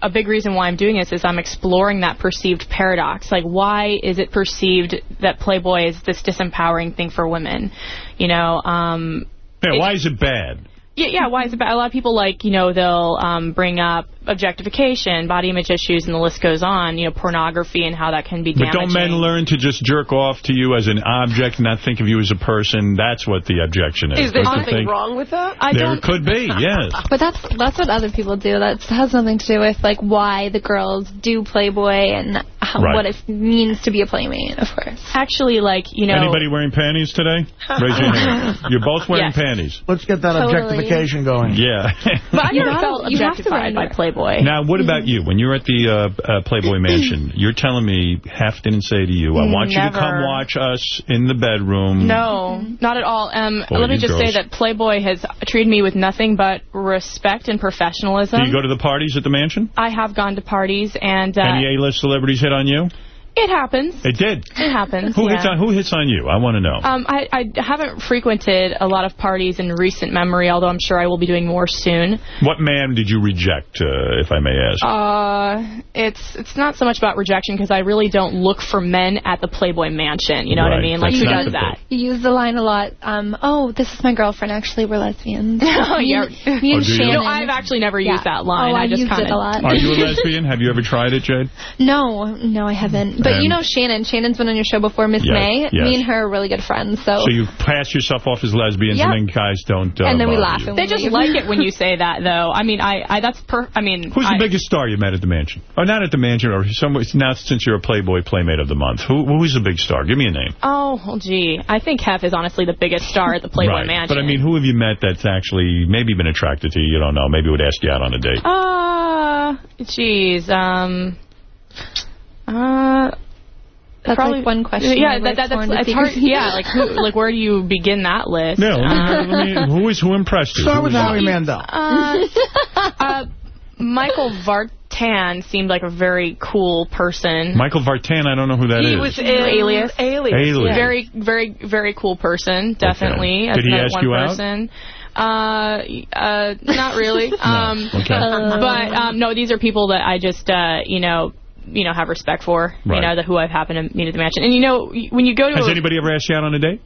a big reason why I'm doing this is I'm exploring that perceived paradox. Like, why is it perceived that Playboy is this disempowering thing for women? You know, um, Yeah, why is it bad? yeah, yeah. Why is it bad? A lot of people like, you know, they'll um, bring up objectification, body image issues, and the list goes on. You know, pornography and how that can be But don't men learn to just jerk off to you as an object and not think of you as a person? That's what the objection is. Is there Don't something wrong with that? there could be, yes. But that's that's what other people do. That has nothing to do with like why the girls do Playboy and how, Right. what it means to be a playmate, of course. Actually, like you know, Anybody wearing panties today? Raise your hand. You're both wearing Yes. panties. Let's get that Totally. objectification going. Yeah. But I You never gotta- felt you have to objectified by wonder. Playboy. Now, what about you? When you're at the uh, uh, Playboy Mansion, you're telling me Hef didn't say to you, I want you to come watch us in the bedroom. No, not at all. Um, Boy, let me just girls. say that Playboy has treated me with nothing but respect and professionalism. Do you go to the parties at the mansion? I have gone to parties, and uh, Any A-list celebrities hit on you? It happens. It did. It happens. Who yeah. hits on Who hits on you? I want to know. Um, I, I haven't frequented a lot of parties in recent memory, although I'm sure I will be doing more soon. what man did you reject, uh, if I may ask? Uh, it's it's not so much about rejection because I really don't look for men at the Playboy Mansion. You know what I mean? Like that's who does that? You use the line a lot. Um, oh, this is my girlfriend. Actually, we're lesbians. Oh, me yeah. and, me Oh, and do you? Shannon. No, I've actually never used that line. Oh, I, I just used kinda, it a lot. Are you a lesbian? Have you ever tried it, Jayde? No, no, I haven't. But you know Shannon. Shannon's been on your show before, Miss Yes, May. yes. Me and her are really good friends. So, So you pass yourself off as lesbians, Yep. and then guys don't. Uh, and then we laugh. you. And They we just leave. like it when you say that, though. I mean, I, I that's per. I mean, Who's I, the biggest star you met at the mansion? Or not at the mansion, or somewhere, now since you're a Playboy Playmate of the Month. Who Who's the big star? Give me a name. Oh, well, gee. I think Hef is honestly the biggest star at the Playboy right. Mansion. But I mean, who have you met that's actually maybe been attracted to you? You don't know. Maybe would ask you out on a date. Uh, geez. Um. Uh. That's probably like one question. Yeah, that, that, sworn that's it's hard. Yeah, like who, like where do you begin that list? No, let Um, let me- who is who impressed you? Start with was- Howie Mandel. Uh, uh, Michael Vartan seemed like a very cool person. Michael Vartan, I don't know who that is. he was in Alias. Alias. Alias. yeah. Very, very, very cool person. Definitely. Did he ask one you out? person. Uh, uh, not really. Um, Okay. but um, no, these are people that I just, uh, you know, you know, have respect for. Right. You know, the who I've happened to meet at the mansion. And you know, when you go to Has a, anybody ever asked you out on a date?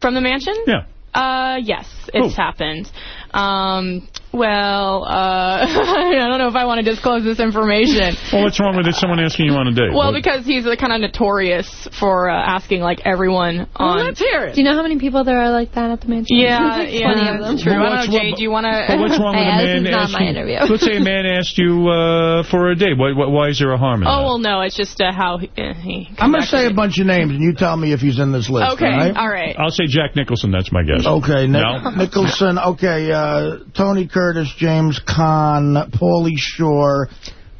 from the mansion, Yeah. uh, yes, it's happened. Um, well, uh, I don't know if I want to disclose this information. Well, what's wrong with it? Someone asking you on a date? Well, What- because he's uh, kind of notorious for uh, asking like everyone on. Well, let's hear it. Do you know how many people there are like that at the mansion? Yeah, There's yeah, plenty of them. true. I don't know, Jay. Do you want But to? what's wrong with Hey, a this man is not asking? my interview. Let's say a man asked you uh, for a date. What, what, why is there a harm in Oh that? well, no. It's just uh, how he. Uh, he I'm going to say a bunch of names, and you tell me if he's in this list. Okay, all right? all right. I'll say Jack Nicholson. That's my guess. Okay, Nick, No? Nicholson. Okay, uh, Tony Curtis, James Caan, Pauly Shore,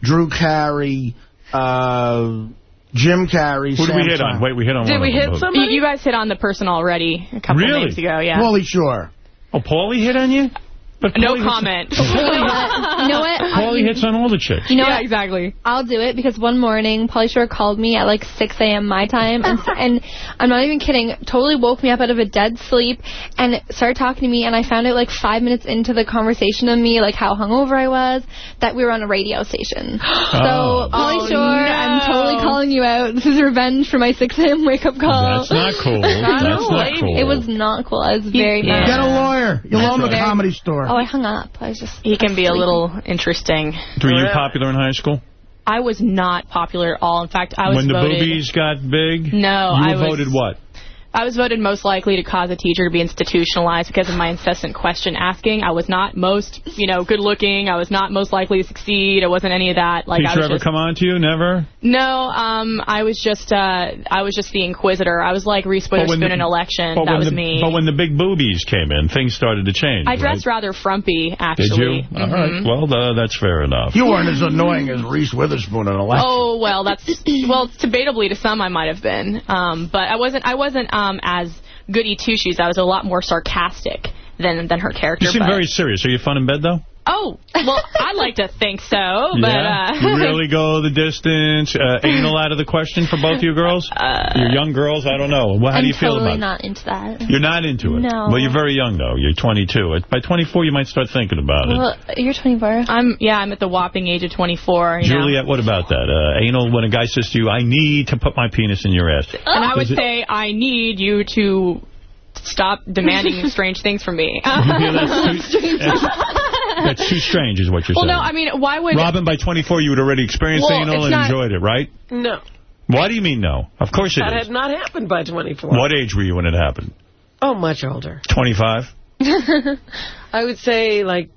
Drew Carey, uh, Jim Carrey. Who did we hit on? Wait, we hit on Did one we of hit Who? Somebody? you guys hit on the person already a couple Really? of names ago. Yeah. Pauly Shore. Oh, Pauly hit on you? But no Pauly hits- comment. You know what? You know what? Pauly hits on all the chicks. You know yeah, what? exactly. I'll do it because one morning Pauly Shore called me at like 6 a.m. my time, and, and I'm not even kidding. Totally woke me up out of a dead sleep and started talking to me. And I found out like five minutes into the conversation of me, like how hungover I was, that we were on a radio station. Oh. So Pauly Oh, Shore, I'm totally calling you out. This is revenge for my 6 a.m. wake up call. That's not cool. I That's don't cool. It was not cool. I was very mad. Get a lawyer. You'll That's own the very- comedy store. Oh, I hung up. I was just. He can be a little interesting. Were you popular in high school? I was not popular at all. In fact, I was when the voted. boobies got big? No, You I were was- voted what? I was voted most likely to cause a teacher to be institutionalized because of my incessant question asking. I was not most, you know, good looking. I was not most likely to succeed. I wasn't any of that. Like I Teacher was ever just, come on to you? Never? No, um, I was just, uh, I was just the inquisitor. I was like Reese But when Witherspoon the- in election. That was the, me. But when the big boobies came in, things started to change, I dressed right? rather frumpy, actually. Did actually. you? All right. Mhm. Well, uh, that's fair enough. You weren't as annoying as Reese Witherspoon in election. Oh well, that's well, debatably to some I might have been, um, but I wasn't. I wasn't um, Um, as goody two shoes. I was a lot more sarcastic than than her character. You seem but, very serious. Are you fun in bed, though? Oh well, I like to think so, but yeah? uh, really go the distance? Uh, anal out of the question for both you girls? You're young girls? I don't know. Well, how I'm do you feel totally about it? not into that. You're not into it? No. Well, you're very young, though. You're 22. By 24, you might start thinking about it. Well, you're 24. I'm yeah, I'm at the whopping age of 24. You know? Juliette, what about that? Uh, anal, when a guy says to you, I need to put my penis in your ass. And I would it- say I need you to stop demanding strange things from me. Yeah, that's too- That's too strange, is what you're well, saying. no, I mean, why would Robin, by 24, you had already experienced Well, anal it's and not- enjoyed it, right? No. Why do you mean no? Of course it That is. had not happened by 24. What age were you when it happened? Oh, much older. 25? I would say like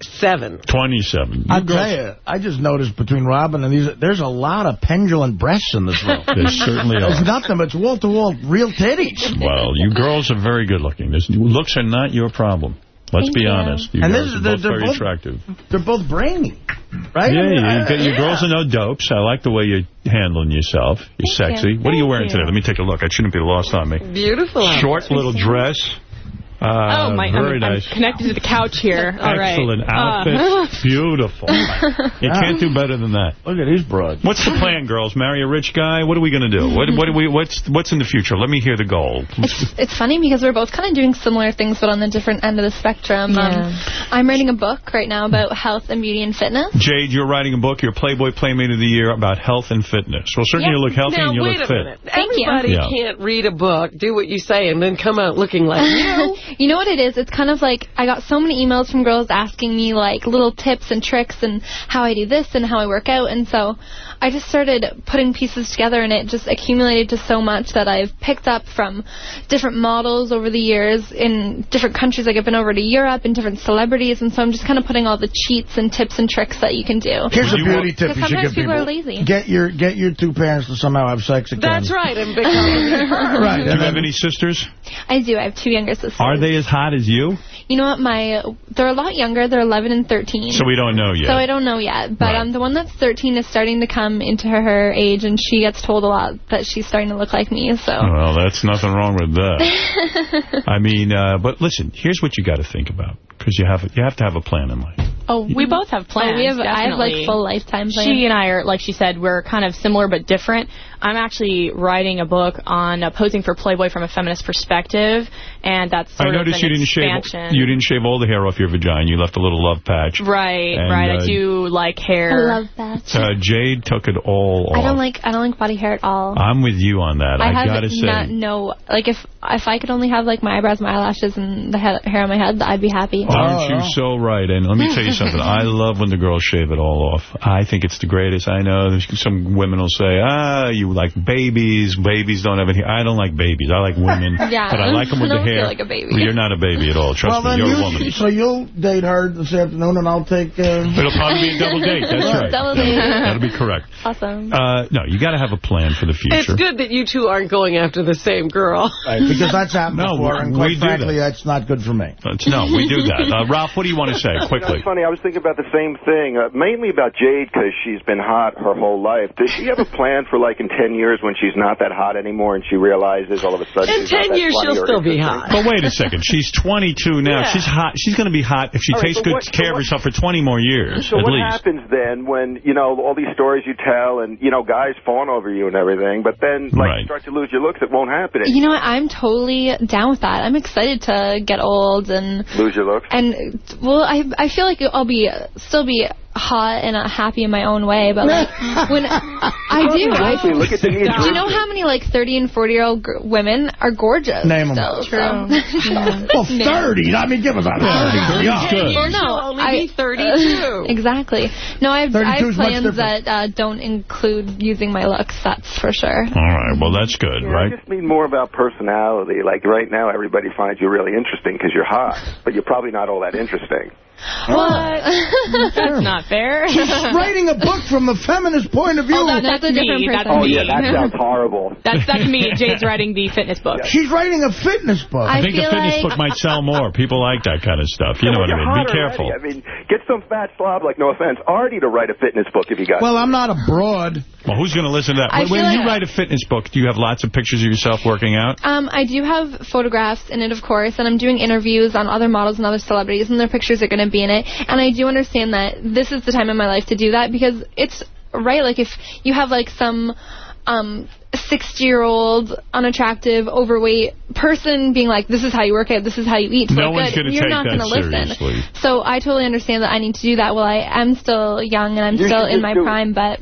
27. 27. I'll tell you, I just noticed between Robin and these, there's a lot of pendulum breasts in this room. There certainly There's are. nothing but wall-to-wall real titties. Well, you girls are very good looking. This, looks are not your problem. Let's Thank be you. honest. You And guys this are is- both they're very both- attractive. They're both brainy, right? Yeah, I mean, you, I- got- you yeah. girls are no dopes. I like the way you're handling yourself. You're Thank sexy. you. What are you wearing you. today? Let me take a look. It shouldn't be lost on me. Beautiful. Short little dress. Uh, oh, my, very I'm, nice. I'm connected to the couch here. All right. Excellent outfit. Uh, Beautiful. You can't do better than that. Look at these broads. What's the plan, girls? Marry a rich guy? What are we going to do? What, what do we? What's what's in the future? Let me hear the goal. It's funny because we're both kind of doing similar things, but on the different end of the spectrum. Yeah. Um, I'm writing a book right now about health and beauty and fitness. Jayde, you're writing a book. You're Playboy Playmate of the Year about health and fitness. Well, certainly Yeah. you look healthy now, and you wait look a fit. minute. Thank you. Everybody Yeah. can't read a book, do what you say, and then come out looking like you. You know what it is? It's kind of like I got so many emails from girls asking me like little tips and tricks and how I do this and how I work out, and so I just started putting pieces together, and it just accumulated to so much that I've picked up from different models over the years in different countries. Like I've been over to Europe and different celebrities, and so I'm just kind of putting all the cheats and tips and tricks that you can do. Here's a beauty tip you should sometimes give people people. are lazy. Get your get your two parents to somehow have sex again. That's right, and become Right. Do you have any sisters? I do. I have two younger sisters. Are they as hot as you? You know what? My they're a lot younger. They're 11 and 13. So we don't know yet. So I don't know yet, but Right. um, the one that's 13 is starting to come into her, her age, and she gets told a lot that she's starting to look like me. So Well, that's nothing wrong with that. I mean, uh, but listen, here's what you got to think about because you have you have to have a plan in life. Oh, we both have plans. Oh, we have- I have, like, full lifetime plans. She and I are, like she said, we're kind of similar but different. I'm actually writing a book on uh, posing for Playboy from a feminist perspective, and that's sort I noticed of you an didn't shave you didn't shave all the hair off your vagina. You left a little love patch. Right, And, right. uh, I do like hair. I love that. Uh, Jayde took it all off. I don't like I don't like body hair at all. I'm with you on that. I I, have gotta say. not no like if if I could only have like my eyebrows, my eyelashes, and the he- hair on my head, I'd be happy. Aren't you so right? And let me tell you something. I love when the girls shave it all off. I think it's the greatest. I know some women will say, ah, you like babies. Babies don't have any. I don't like babies. I like women. Yeah, But I like them with I the don't feel hair. like a baby. Well, you're not a baby at all. Trust well, me. You're a woman. So you'll date her this afternoon, and I'll take. Uh, It'll probably be a double date. That's right. Double That'll- date. That'll be correct. Awesome. Uh, no, you got to have a plan for the future. It's good that you two aren't going after the same girl. because that's happened No, before, and we quite do frankly, that's not good for me. That's- no, we do that. Uh, Ralph, what do you want to say quickly? It's funny. I was thinking about the same thing, uh, mainly about Jayde because she's been hot her whole life. Does she have a plan for like in 10 years when she's not that hot anymore and she realizes all of a sudden In she's 10 that years, funny she'll still be hot. But wait a second. She's 22 now. Yeah. She's hot. She's going to be hot if she All right, takes but good what- care of herself for 20 more years, So at what least. happens then when, you know, all these stories you tell and, you know, guys fawn over you and everything, but then, like, Right. you start to lose your looks, it won't happen. You know what? I'm totally down with that. I'm excited to get old and Lose your looks? and well, I I feel like I'll be still be hot and uh, happy in my own way, but like when I do, I, Look at Denise do you know how many like 30 and 40 year old gr- women are gorgeous? Name 'em. still, True. so- Well, 30. I mean, give us a 30. Yeah. Well, no, only I, be 32. exactly. No, I have, I have plans that uh, don't include using my looks. That's for sure. All right, well, that's good, Yeah, right? I just mean more about personality. Like right now, everybody finds you really interesting because you're hot, but you're probably not all that interesting. What? That's not fair. She's writing a book from the feminist point of view. Oh, that- that's, a me. different That's person. Oh me. yeah, that sounds horrible. That's that's me. Jayde's writing the fitness book. She's writing a fitness book. I I think the feel fitness like- book might sell more. People like that kind of stuff. You Yeah, know what I mean? Be careful. already. I mean, get some fat slob, like no offense, Artie to write a fitness book if you got. Well, I'm not a broad. Well, who's going to listen to that? I When, when feel you like- write a fitness book, do you have lots of pictures of yourself working out? Um, I do have photographs in it, of course, and I'm doing interviews on other models and other celebrities, and their pictures are going to be in it. And I do understand that this is the time in my life to do that because it's right. Like if you have like some um 60 year old unattractive overweight person being like this is how you work out this is how you eat to No look one's gonna you're take not that gonna listen seriously. so i totally understand that i need to do that while i am still young and i'm You still in my do prime but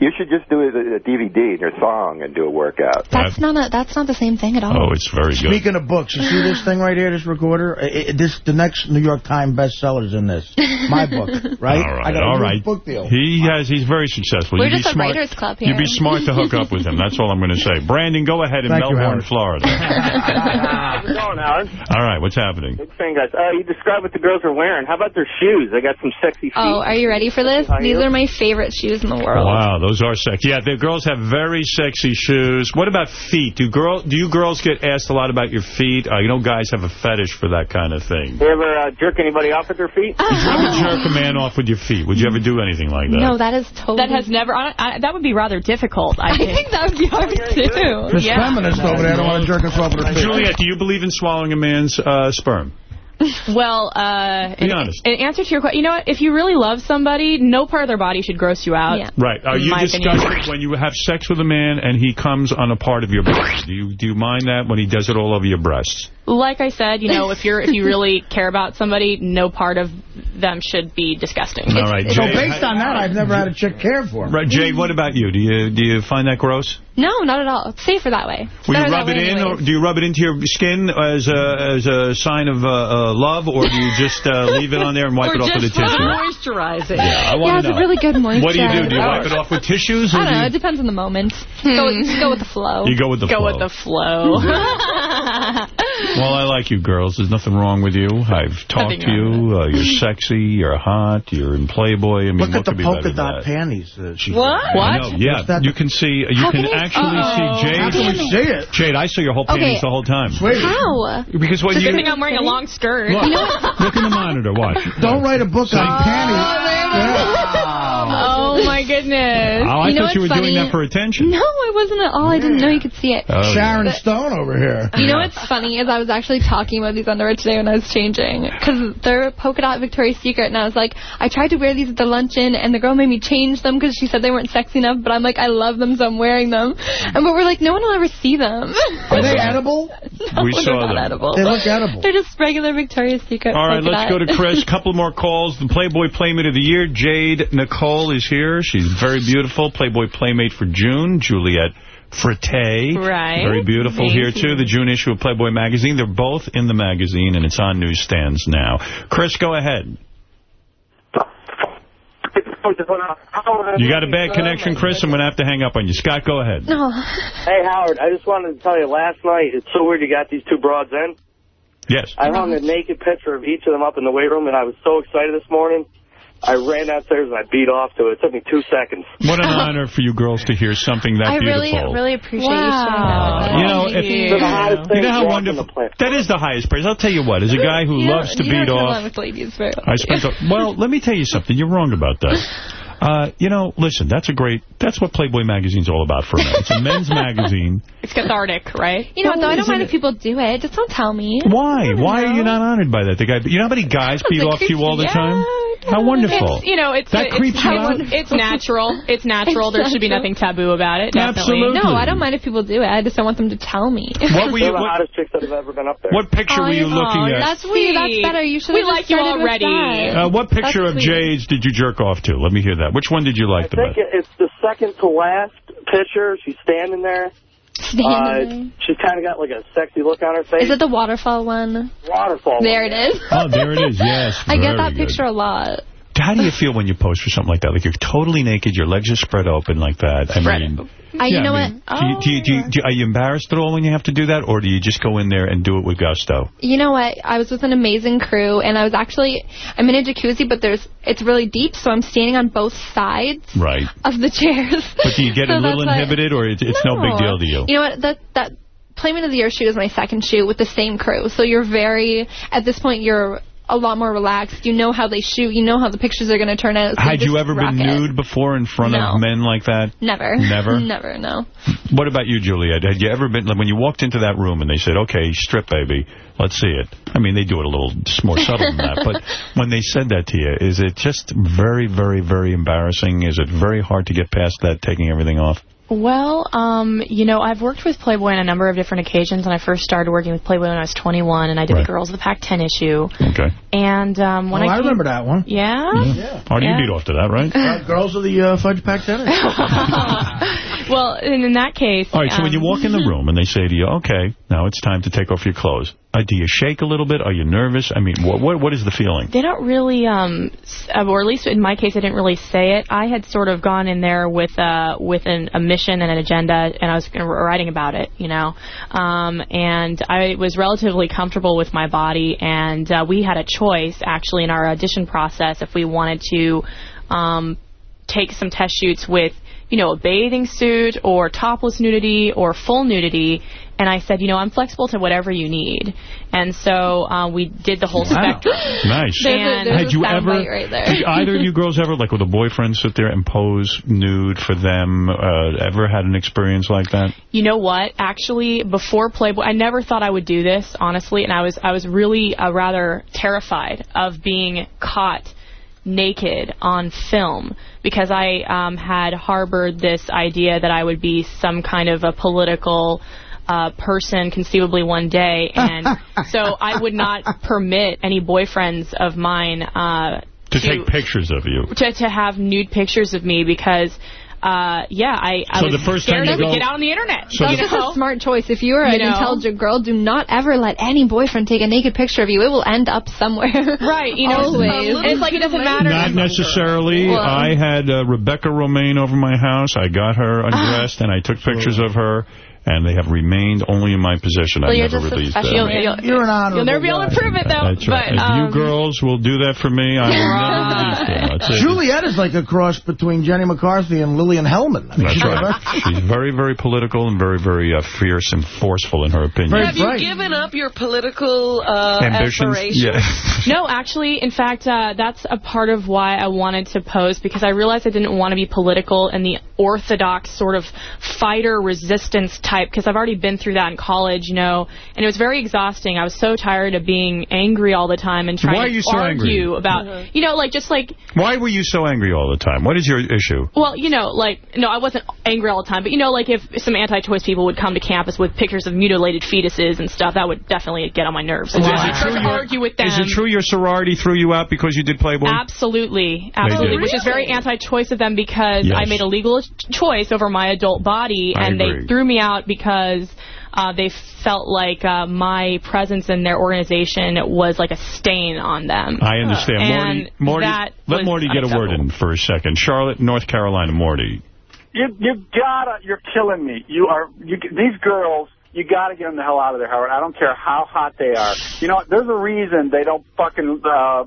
You should just do a, a DVD in your song and do a workout. that's not a that's not the same thing at all Oh, it's very good. Speaking of books, you see this thing right here, this recorder? I- I- this The next New York Times bestseller's in this. My book, right? All right, I got a all huge right. book deal. He has. He's very successful. We're You'd be just a smart, writers club You'd be smart to hook up with him. That's all I'm going to say. Brandon, go ahead in Thank Melbourne, Howard. Florida. How's it going, Howard? all right, what's happening? Big fan, guys. Uh, you described what the girls are wearing. How about their shoes? They got some sexy feet. Oh, are you ready for this? These are my favorite shoes in the world. Wow, those are sexy. Yeah, the girls have very sexy shoes. What about feet? Do girl do you girls get asked a lot about your feet? Uh, you know, guys have a fetish for that kind of thing. Do you ever uh, jerk anybody off with their feet? Would you ever jerk a man off with your feet? Would you ever do anything like that? No, that is totally. That has never. I, I, that would be rather difficult. I I think. think that would be hard too. This Yeah. feminist over there don't want to jerk us off with her feet. Juliette, do you believe in swallowing a man's uh, sperm? Well, uh, Be in, honest. in answer to your question, you know what? If you really love somebody, no part of their body should gross you out. Yeah. Right. Are In you my disgusted opinion. when you have sex with a man and he comes on a part of your body? Do you do you mind that when he does it all over your breasts? Like I said, you know, if you're if you really care about somebody, no part of them should be disgusting. all right, So based on that, I've never had a chick care for me. Right, Jayde. What about you? Do you do you find that gross? No, not at all. It's safer that way. It's Will you rub it way in, or do you rub it into your skin as a as a sign of uh, uh, love, or do you just uh, leave it on there and wipe or it off with a just tissue? moisturizing. Yeah, I Yeah, want it's to know. a really good moisturizer. What do you do? Do you wipe it off with tissues, or I don't know. do It depends on the moment. Go, with, go with the flow. you, you go with the Go flow? Go with the flow. Well, I like you girls. There's nothing wrong with you. I've talked to you. Uh, you're sexy. You're hot. You're in Playboy. I mean, Look what at the could polka better dot panties. Uh, she's What? I yeah, that? you can see. You How can can actually Uh-oh. see Jayde. How can we see it? Jayde, I saw your whole Okay. panties the whole time. Sweet. How? Because when It's you good thing I'm wearing a long skirt. look, look in the monitor. Watch. Don't write a book on panties. Oh Oh, my goodness. Oh, I You know thought you were what's doing that for attention. No, I wasn't at all. I didn't know you could see it. Oh, Sharon yeah. Stone over here. You know what's funny is I was actually talking about these underwear today when I was changing because they're polka dot Victoria's Secret and I was like I tried to wear these at the luncheon and the girl made me change them because she said they weren't sexy enough but I'm like I love them so I'm wearing them and but we're like no one will ever see them. Are they edible? no, We they're saw not them. edible. They look edible. They're just regular Victoria's Secret. All right, polka let's go to Chris. A couple more calls. The Playboy Playmate of the Year, Jayde Nicole, is here. She's very beautiful. Playboy Playmate for June, Juliette Fretté. Right. Very beautiful Thank here, you. too. The June issue of Playboy magazine. They're both in the magazine, and it's on newsstands now. Chris, go ahead. You got a bad connection, Chris? I'm going to have to hang up on you. Scott, go ahead. No. Hey, Howard, I just wanted to tell you, last night, it's so weird you got these two broads in. Yes. I hung a naked picture of each of them up in the weight room, and I was so excited this morning. I ran downstairs and I beat off to it. It took me two seconds. What an honor for you girls to hear something that I really, beautiful. really appreciate Wow. you sharing that. You know, if you. The hottest You know how wonderful... That is the highest praise. I'll tell you what. As a guy who You loves to you beat don't off... with ladies. I spent a, well. Let me tell you something. You're wrong about that. Uh, you know, listen. That's a great. That's what Playboy magazine's all about for men. It's a men's magazine. It's cathartic, right? You know what, though? I don't mind it- if people do it. Just don't tell me. Why? I don't Why are you not honored by that? The guy. You know how many guys beat off to you all the yeah, time? How wonderful. It's, you know, it's That it's, creeps you it's, out? it's natural. It's natural. It's there should be nothing taboo about it. Definitely. No, I don't mind if people do it. I just don't want them to tell me. What were you- They're the hottest chicks that have ever been up there. What picture were you looking at? That's sweet. That's better. You should We like you already. Uh, what picture That's of sweet. Jayde's did you jerk off to? Let me hear that. Which one did you like I the think best? it- it's the second to last picture. She's standing there. Uh, she's kind of got like a sexy look on her face. Is it the waterfall one? waterfall? There it is. Oh, there it is. Yes. I get that good. picture a lot. How do you feel when you pose for something like that? Like you're totally naked, your legs are spread open like that. I Spread mean, Uh, you yeah, know I mean, what? Do you, do you, do you, do you, are you embarrassed at all when you have to do that, or do you just go in there and do it with gusto? You know what? I was with an amazing crew, and I was actually I'm in a jacuzzi, but there's it's really deep, so I'm standing on both sides Right. of the chairs. But do you get So a little that's why- inhibited, or it's, it's no. big deal to you? You know what? That that Playmate of the Year shoot is my second shoot with the same crew, so you're very at this point you're a lot more relaxed. You know how they shoot. You know how the pictures are going to turn out. So Had you ever been it. nude before in front No. of men like that? Never. Never? Never. No. What about you, Juliette? Had you ever been, like, when you walked into that room and they said, okay, strip, baby, let's see it. I mean, they do it a little more subtle than that. But when they said that to you, is it just very, very, very embarrassing? Is it very hard to get past that, taking everything off? Well, um, you know, I've worked with Playboy on a number of different occasions, and I first started working with Playboy when I was 21, and I did Right. the Girls of the Pac-10 issue. Okay. And um, when Oh, I, I came- remember that one. Yeah? Oh, you Yeah. beat off to that, right? Uh, girls of the uh, Fudge Pack Tennis. Well, and in that case... All right, so when you um, walk in the room and they say to you, okay, now it's time to take off your clothes, uh, do you shake a little bit? Are you nervous? I mean, what what, what is the feeling? They don't really, um, uh, or at least in my case, I didn't really say it. I had sort of gone in there with uh, with an, a mission and an agenda, and I was writing about it, you know. Um, and I was relatively comfortable with my body, and uh, we had a choice actually in our audition process if we wanted to um, take some test shoots with, you know, a bathing suit or topless nudity or full nudity. And I said, you know, I'm flexible to whatever you need. And so uh, we did the whole Wow. spectrum. Nice. There's a- there's Had a you ever, right there. did either of you girls ever, like with a boyfriend, sit there and pose nude for them? Uh, ever had an experience like that? You know what? Actually, before Playboy, I never thought I would do this, honestly, and I was I was really uh, rather terrified of being caught naked on film because I um, had harbored this idea that I would be some kind of a political uh, person conceivably one day, and so I would not permit any boyfriends of mine uh, To, take pictures of you. to to have nude pictures of me because. Uh, yeah, I, I So was the first time scared you I would go- get out on the internet. So you the- That's know? a smart choice. If you're You an know? intelligent girl, do not ever let any boyfriend take a naked picture of you. It will end up somewhere. Right, you know, Always. and it's like it doesn't matter. Not necessarily. Well- I had uh, Rebecca Romijn over my house. I got her undressed, and I took pictures of her, and they have remained only in my possession. Well, I you're never released them. You'll, You're an honorable You'll never be able to prove it, though. That's right. But, if um, you girls will do that for me, I will never release them. Juliette is like a cross between Jenny McCarthy and Lillian Hellman. I mean, That's she's right. She's very, very political and very, very uh, fierce and forceful in her opinion. Have you given up your political uh, Ambitions? aspirations? Yeah. No, actually, in fact, uh, that's a part of why I wanted to pose because I realized I didn't want to be political and the orthodox sort of fighter resistance type because I've already been through that in college, you know, and it was very exhausting. I was so tired of being angry all the time and trying Why are to so argue angry? about, uh-huh. you know, like just like Why were you so angry all the time? What is your issue? Well, you know, like, no, I wasn't angry all the time, but you know, like if some anti-choice people would come to campus with pictures of mutilated fetuses and stuff, that would definitely get on my nerves. And Is it true tried to your- argue with them. Is it true your sorority threw you out because you did Playboy? Absolutely, absolutely, which is very anti-choice of them because Yes. I made a legal choice over my adult body, I and agree. they threw me out because uh, they felt like uh, my presence in their organization was like a stain on them. I understand. And Morty, Morty that let Morty get a word in for a second. Charlotte, North Carolina, Morty. You you gotta. You're killing me. You are. You these girls. You gotta get them the hell out of there, Howard. I don't care how hot they are. You know, there's a reason they don't fucking uh,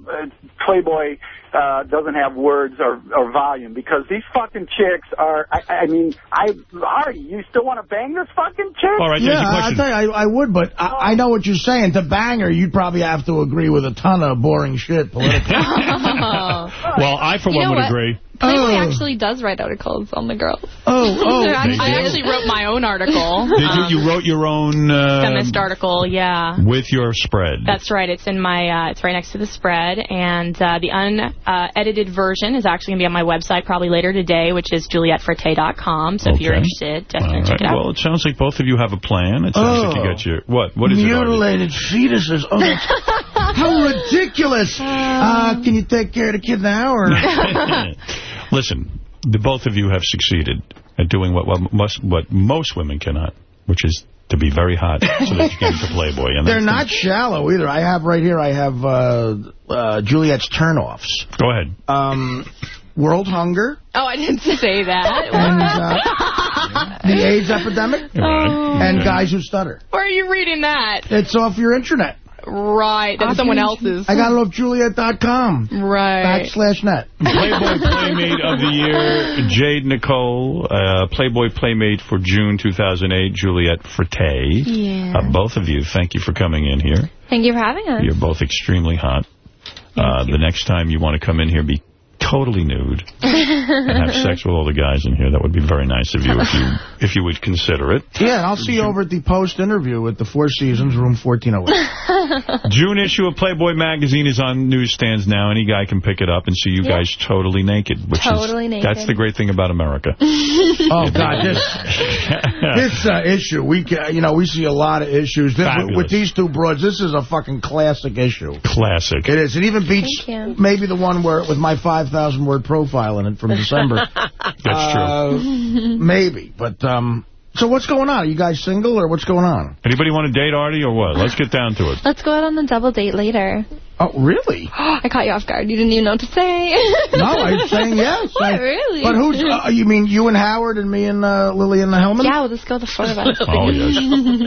Playboy uh, doesn't have words or, or volume because these fucking chicks are. I, I mean, I Artie, you still want to bang this fucking chick? All right, yeah, I tell you, I, I would, but I, I know what you're saying. To bang her, you'd probably have to agree with a ton of boring shit politically. Well, I, for You one, would what? agree. Playboy Oh. actually does write articles on the girls. Oh, oh. Actually- I actually wrote my own article. Did um, you? You wrote your own uh, feminist article, yeah. with your spread. That's right. It's in my. Uh, it's right next to the spread, and uh, the unedited uh, version is actually going to be on my website probably later today, which is julietfrette.com. So if you're interested, definitely All check it out. Well, it sounds like both of you have a plan. It sounds like you Oh. got your... What? What is it, Artie? Mutilated fetuses. Oh, that's, how ridiculous. Uh, can you take care of the kid now? Or Listen, the both of you have succeeded at doing what, what, most, what most women cannot, which is to be very hot so that you get into Playboy. And They're that's- not shallow either. I have right here, I have uh, uh, Juliette's turnoffs. Go ahead. Um, world hunger, Oh, I didn't say that. and uh, the AIDS epidemic, Right. and Okay. guys who stutter. Where are you reading that? It's off your internet. Right. That's someone else's. I got it off Juliet.com. Right. Backslash net. Playboy Playmate of the Year, Jayde Nicole. Uh, Playboy Playmate for June 2008, Juliette Fretté. Yeah. Uh, both of you, thank you for coming in here. Thank you for having us. You're both extremely hot. Uh, the next time you want to come in here, be totally nude and have sex with all the guys in here. That would be very nice of you if you if you would consider it. Yeah, and I'll see you over at the post interview at the Four Seasons, room 1408. June issue of Playboy magazine is on newsstands now. Any guy can pick it up and see you Yeah. guys totally naked. Which Totally is, naked. That's the great thing about America. Oh, God, this, this uh, issue, we ca- you know, we see a lot of issues. This, with, with these two broads, this is a fucking classic issue. Classic. It is. It even beats maybe the one where with my 5,000-word profile in it from December. That's Uh, maybe, but... um. So what's going on? Are you guys single, or what's going on? Anybody want to date Artie or what? Let's get down to it. Let's go out on a double date later. Oh, really? I caught you off guard. You didn't even know what to say. No, I'm saying yes. What, I- really? But who's... Uh, you mean you and Howard and me and uh, Lily and the Hellman? Yeah, well, let's go the four of us. Oh, yes.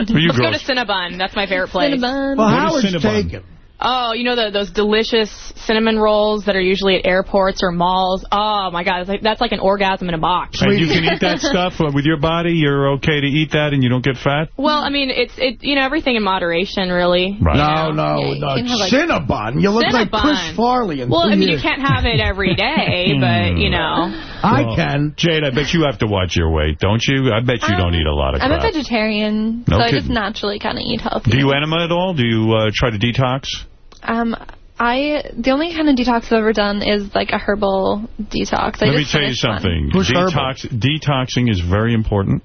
Who you Let's go to Cinnabon. That's my favorite place. Cinnabon. Well, Howard's Cinnabon? taken. Oh, you know the, those delicious cinnamon rolls that are usually at airports or malls? Oh, my God. Like, that's like an orgasm in a box. And you can eat that stuff uh, with your body? You're okay to eat that and you don't get fat? Well, I mean, it's, it you know, everything in moderation, really. Right. No, no, Yeah, you no. can have, like- Cinnabon. You look like Chris Farley in Well, I mean, years. you can't have it every day, but, you know. I Well, can. Jayde, I bet you have to watch your weight, don't you? I bet you don't eat a lot of I'm a vegetarian, No so I just naturally kind of eat healthy. Do you enema at all? Do you uh, try to detox? Um, I the only kind of detox I've ever done is like a herbal detox. I Let me tell you something. Who's Detox, detoxing is very important.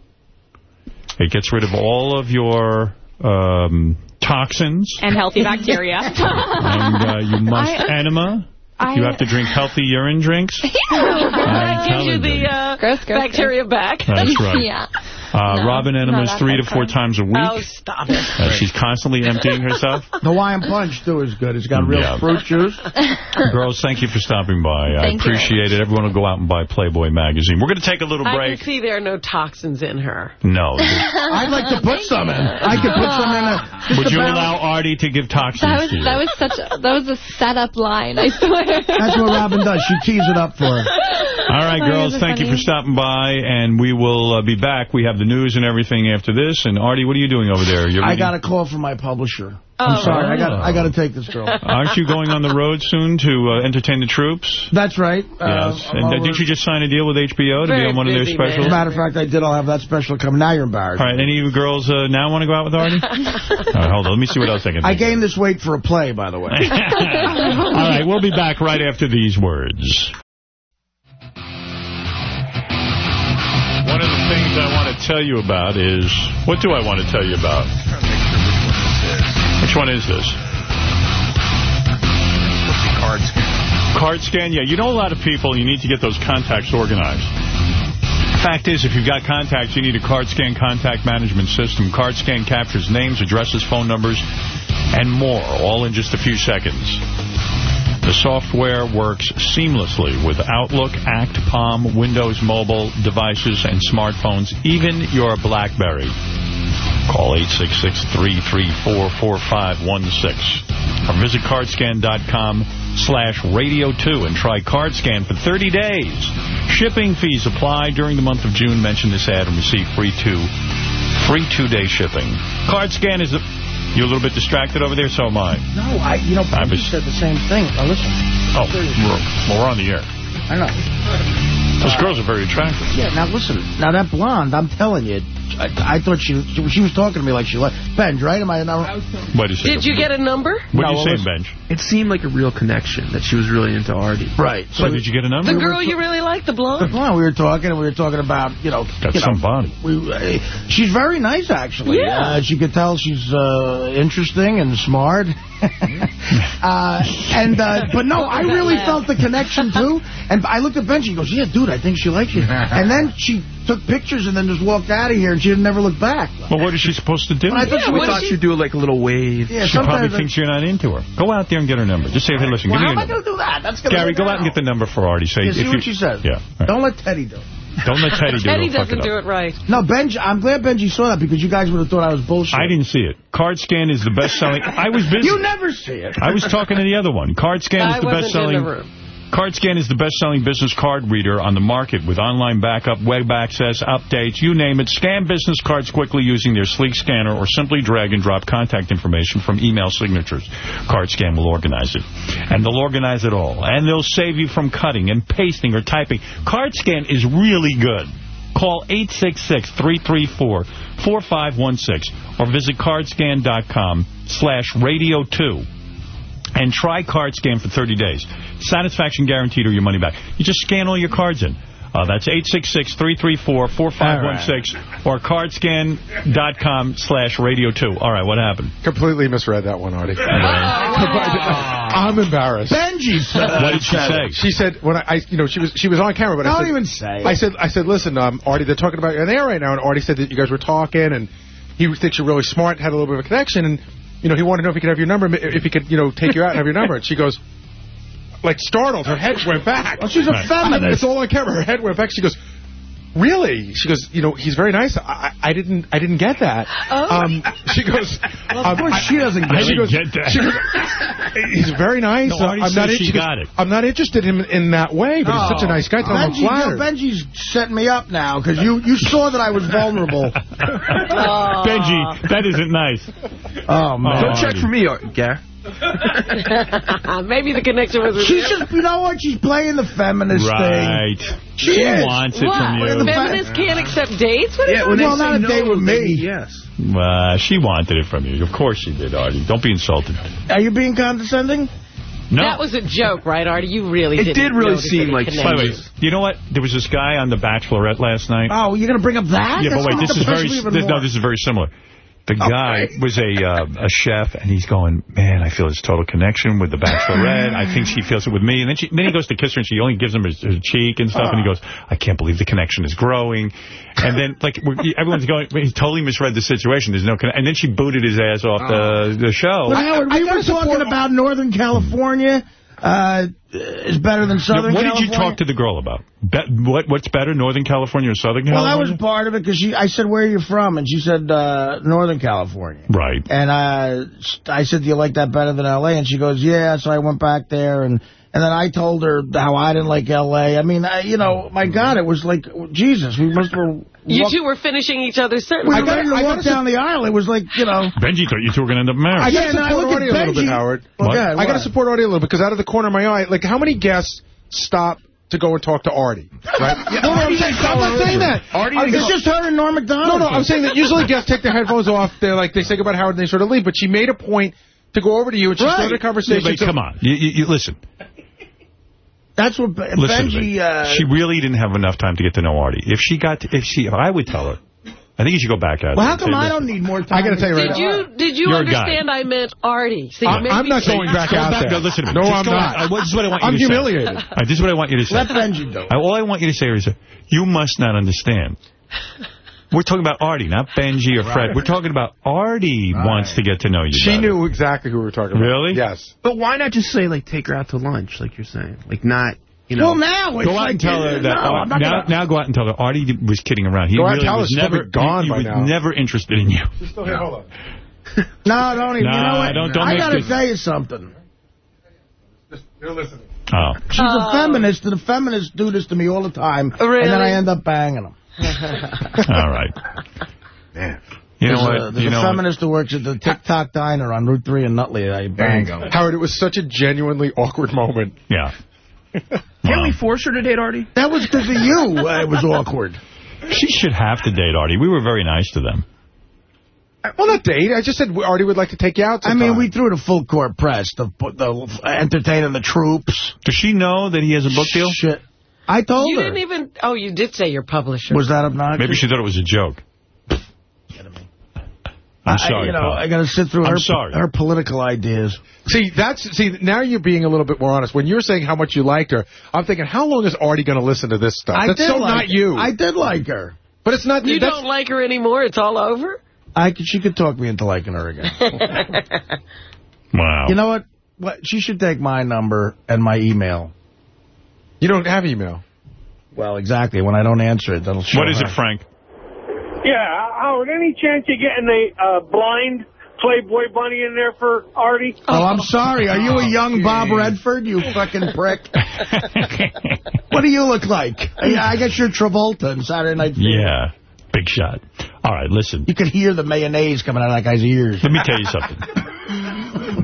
It gets rid of all of your um, toxins. And healthy bacteria. and uh, you must I- enema. I- you have to drink healthy urine drinks. I'm Gives you the uh, Gross, gross, bacteria back. That's right. yeah. Uh, No, Robin not enemas that three to four times a week. Oh, stop it. Uh, she's constantly emptying herself. The Hawaiian Punch, too, is good. It's got real Yeah. fruit juice. Girls, thank you for stopping by. I Thank you. appreciate it. Everyone will go out and buy Playboy magazine. We're going to take a little I break. can see there are no toxins in her. No. I'd like to put some in. I could put some in. A, Would you about- allow Artie to give toxins That was to you? that was such a, that was a setup line. I swear. That's what Robin does. She tees it up for her. All right, Oh, girls, those are thank you for stopping by, and we will uh, be back. We have the news and everything after this. And Artie, what are you doing over there? You're I reading- got a call from my publisher. Oh. I'm sorry. I got I got to take this girl. Aren't you going on the road soon to uh, entertain the troops? That's right. Uh, yes. I'm And uh, over- didn't you just sign a deal with HBO to be on one of their busy, specials? As a matter of fact, I did. I'll have that special coming. Now you're embarrassed. All right, any of you girls uh, now want to go out with Artie? All right, hold on. Let me see what else I can I think of. gained this weight for a play, by the way. All right, we'll be back right after these words. Things I want to tell you about is... What do I want to tell you about? Which one is this? CardScan. Card scan? Yeah, you know a lot of people, you need to get those contacts organized. Fact is, if you've got contacts, you need a CardScan contact management system. CardScan captures names, addresses, phone numbers, and more, all in just a few seconds. The software works seamlessly with Outlook, Act, Palm, Windows Mobile devices, and smartphones, even your BlackBerry. Call 866-334-4516 or visit cardscan.com slash radio 2 and try CardScan for 30 days. Shipping fees apply during the month of June. Mention this ad and receive free two free two-day shipping. CardScan is... A, you a little bit distracted over there? So am I. No, I. You know, I was- said the same thing. Now listen. Oh, we're, well, we're on the air. I know. Those girls are very attractive. Yeah. Now listen. Now that blonde, I'm telling you, I, I thought she, she she was talking to me like she liked Benj, right? Am I not? What did Did you get a number? What No, are you well, saying. Benj? It seemed like a real connection that she was really into Artie. Right. So did you get a number? The girl you really like, the blonde? Well, we were talking, and we were talking about, you know... Got you know, some body. We, uh, she's very nice, actually. Yeah. Uh, she could tell she's uh, interesting and smart. uh, and uh, But no, I really felt the connection, too. And I looked at Benji, he goes, yeah, dude, I think she likes you. And then she took pictures and then just walked out of here, and she never looked back. Well, what is she supposed to do? I thought she We thought she'd do like a little wave. Yeah, she probably thinks you're not into her. Go out there and get her number. Just say, hey, listen, Well, give how me am I your going to do that? That's number. gonna Gary, go out and get the number for Artie. Say, Yeah, see if what you, she says. Yeah. right. Don't let Teddy do it. Don't let Teddy do it. Teddy He'll doesn't it do it right. No, Benji, I'm glad Benji saw that because you guys would have thought I was bullshit. I didn't see it. CardScan is the best-selling. I was busy. You never see it. I was talking to the other one. CardScan is I the wasn't in best-selling. The room. CardScan is the best-selling business card reader on the market with online backup, web access, updates, you name it. Scan business cards quickly using their sleek scanner or simply drag and drop contact information from email signatures. CardScan will organize it. And they'll organize it all. And they'll save you from cutting and pasting or typing. CardScan is really good. Call 866-334-4516 or visit cardscan.com slash radio 2 and try CardScan for 30 days. Satisfaction guaranteed or your money back. You just scan all your cards in. Uh, that's 866-334-4516 or cardscan.com slash radio 2. All right, what happened? Completely misread that one, Artie. I'm embarrassed. Benji said What did she say? She said when I, I, you know, she was she was on camera, but I Don't said, even say I it. said, I said, listen, um, Artie, they're talking about you on the air right now, and Artie said that you guys were talking, and he thinks you're really smart, had a little bit of a connection, and you know, he wanted to know if he could have your number, if he could, you know, take you out and have your number, and she goes. Like startled, her head went back. Well, she's a Right. feminist. It's all on camera. Her head went back. She goes, "Really?" She goes, "You know, he's very nice. I, I I didn't, I didn't get that." Oh. Um, she goes, Well, of um, course I- she doesn't get I it. she goes, get that. She goes, he's very nice. No, Uh, I'm not she goes, got it. I'm not interested in in that way, but he's such a nice guy. Tell him I'm Benji, you know. Benji's setting me up now because you, you saw that I was vulnerable. Benji, that isn't nice. Oh, man. Don't check for me, Ar- Gar. Maybe the connection was with She's you. just, you know what? She's playing the feminist thing. Right. She She wants it What? from you. Feminists can't accept dates? What is Yeah, that? when they Well, not a no, date with me. Yes. Uh, she wanted it from you. Of course she did, Artie. Don't be insulted. Are you being condescending? No. That was a joke, right, Artie? You really It didn't did really seem like- By the way, you know what? There was this guy on The Bachelorette last night. Oh, you're going to bring up that? yeah, That's but wait, this is very this, no, this is very similar. The guy Okay. was a uh, a chef, and he's going, man, I feel this total connection with the Bachelorette. I think she feels it with me. And then she, then he goes to kiss her, and she only gives him his, his cheek and stuff. And he goes, I can't believe the connection is growing. And then, like, everyone's going, he totally misread the situation. There's no, conne- and then she booted his ass off the the show. But Howard, we were talking about Northern California uh, is better than Now, Southern what California. did you talk to the girl about? Be what What's better, Northern California or Southern California? Well, that California? was part of it because I said, where are you from? And she said, uh, Northern California. Right. And uh, I said, do you like that better than L.A.? And she goes, yeah. So I went back there and... And then I told her how I didn't like L.A. I mean, I, you know, my God, it was like, Jesus, we must have... You two were finishing each other's We sentences. were ready to walk down the aisle. It was like, you know... Benji thought you two were going to end up married. I got Yeah, to and I support look at a little bit, Howard. Well, go I got to support Artie a little bit because out of the corner of my eye, like how many guests stop to go and talk to Artie? Right? no, no, I'm, saying, I'm not saying that. Artie I'm It's just her and Norm Macdonald. No, no, I'm saying that usually guests take their headphones off. They're like they say goodbye to Howard and they sort of leave. But she made a point to go over to you and she Right. started a Yeah, conversation. but So- come on. You, you, you, listen. That's what Be- Listen to Benji... me. Uh, she really didn't have enough time to get to know Artie. If she got, to, if she, if I would tell her, I think you should go back out. well, how come I don't need more time? I gotta tell you right Did you did you You're understand I meant Artie? See, I- maybe I'm not going back out back- there. no, listen to me. No, Just I'm not. out. I- this is what I want you I'm to say. humiliated. This is what I want you to say. Let Benji do it. All I want you to say is, you must not understand. We're talking about Artie, not Benji or Fred. We're talking about Artie wants to get to know you. She better. knew exactly who we were talking about. Really? Yes. But why not just say, like, take her out to lunch, like you're saying? Like, not, you know. Well, now it's Go out like... and tell her that. No, Ar- I'm not now, gonna... now go out and tell her Artie was kidding around. He Go really was never gone he, he by was now. never interested in you. She's Still here. Hold on. No, don't even. you know what? don't- don't I got to tell you something. You're listening. Oh. She's a oh. feminist, and the feminists do this to me all the time. Really? And then I end up banging them. All right. Man. You know there's what? A, there's you a know feminist who works at the Tick Tock Diner on Route 3 in Nutley. I bang him. Howard, it was such a genuinely awkward moment. Yeah. Can't we force her to date Artie? That was because of you. uh, it was awkward. She should have to date Artie. We were very nice to them. Well, not date. I just said Artie would like to take you out I mean, we threw it a full court press, the, the entertaining the troops. Does she know that he has a book deal? Shit. I told You her. didn't even... Oh, you did say your publisher. Was that obnoxious? Maybe she thought it was a joke. I'm I- sorry, you know, pal. I got to sit through I'm her, sorry. her political ideas. See, that's see. Now you're being a little bit more honest. When you're saying how much you liked her, I'm thinking, how long is Artie going to listen to this stuff? I that's did so like not her. you. I did like her. But it's not. You that's- don't like her anymore? It's all over? I could, she could talk me into liking her again. Wow. You know what? What? She should take my number and my email. You don't have email. Well, exactly. When I don't answer it, that'll show What is her. it, Frank? Yeah, Howard, any chance you getting a uh, blind Playboy bunny in there for Artie? Oh, I'm sorry. Are you a young Bob Redford, you fucking prick? what do you look like? I, I guess you're Travolta in Saturday Night Fever. Yeah. Big shot. All right, listen. You can hear the mayonnaise coming out of that guy's ears. Let me tell you something.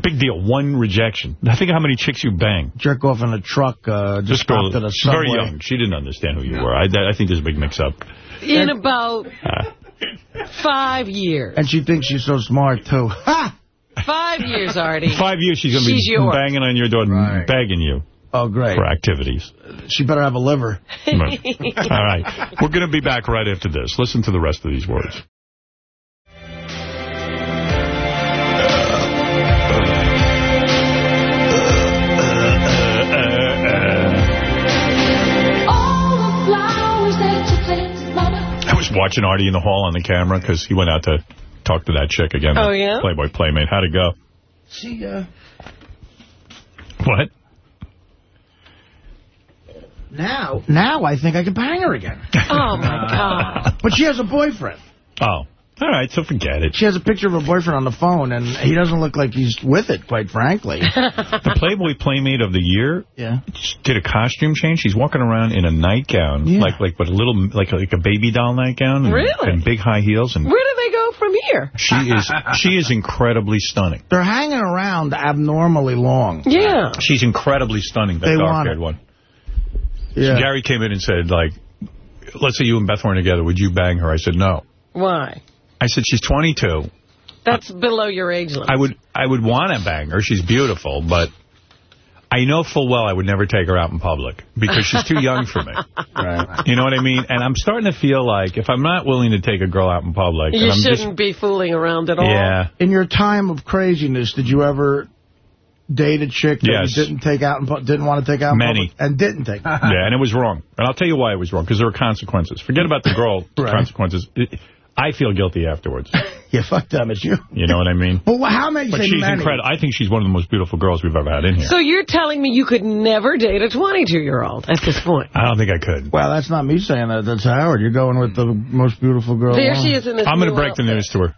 Big deal. One rejection. I think how many chicks you bang. Jerk off in a truck, uh, just This girl, stopped at a subway. very young. She didn't understand who you were. I, I think there's a big mix-up. In about Uh, five years. And she thinks she's so smart, too. Ha! Five years, Artie. five years she's going to be yours. banging on your door, and begging you Oh, great. for activities. She better have a liver. All right. We're going to be back right after this. Listen to the rest of these words. Was watching Artie in the hall on the camera because he went out to talk to that chick again. Oh, yeah? Playboy Playmate. How'd it go? She, uh, What? now, now I think I can bang her again. Oh, my God. But she has a boyfriend. Oh. All right, so forget it. She has a picture of her boyfriend on the phone, and he doesn't look like he's with it, quite frankly. The Playboy Playmate of the year Yeah. did a costume change. She's walking around in a nightgown, Yeah. like like but a little like like a baby doll nightgown, and, Really? and big high heels, and Where do they go from here? she is she is incredibly stunning. They're hanging around abnormally long. Yeah. She's incredibly stunning. That They want dark-haired one. Yeah. Gary came in and said, like, let's say you and Beth weren't together, would you bang her? I said no. Why? I said she's 22. That's below your age limit. I would I would want to bang her. She's beautiful, but I know full well I would never take her out in public because she's too young for me. Right. You know what I mean? And I'm starting to feel like if I'm not willing to take a girl out in public, you I'm shouldn't just be fooling around at all. yeah. In your time of craziness, did you ever date a chick that Yes. you didn't take out and didn't want to take out in Many. and didn't take? Yeah, and it was wrong. And I'll tell you why it was wrong, because there were consequences. Forget about the girl Right. consequences. It- I feel guilty afterwards. yeah, fuck them, it's you. You know what I mean? But how many? But she's many? incredible. I think she's one of the most beautiful girls we've ever had in here. So you're telling me you could never date a 22-year-old at this point? I don't think I could. Well, that's not me saying that. That's Howard. You're going with the most beautiful girl. There she is in this I'm going to new break the news to her.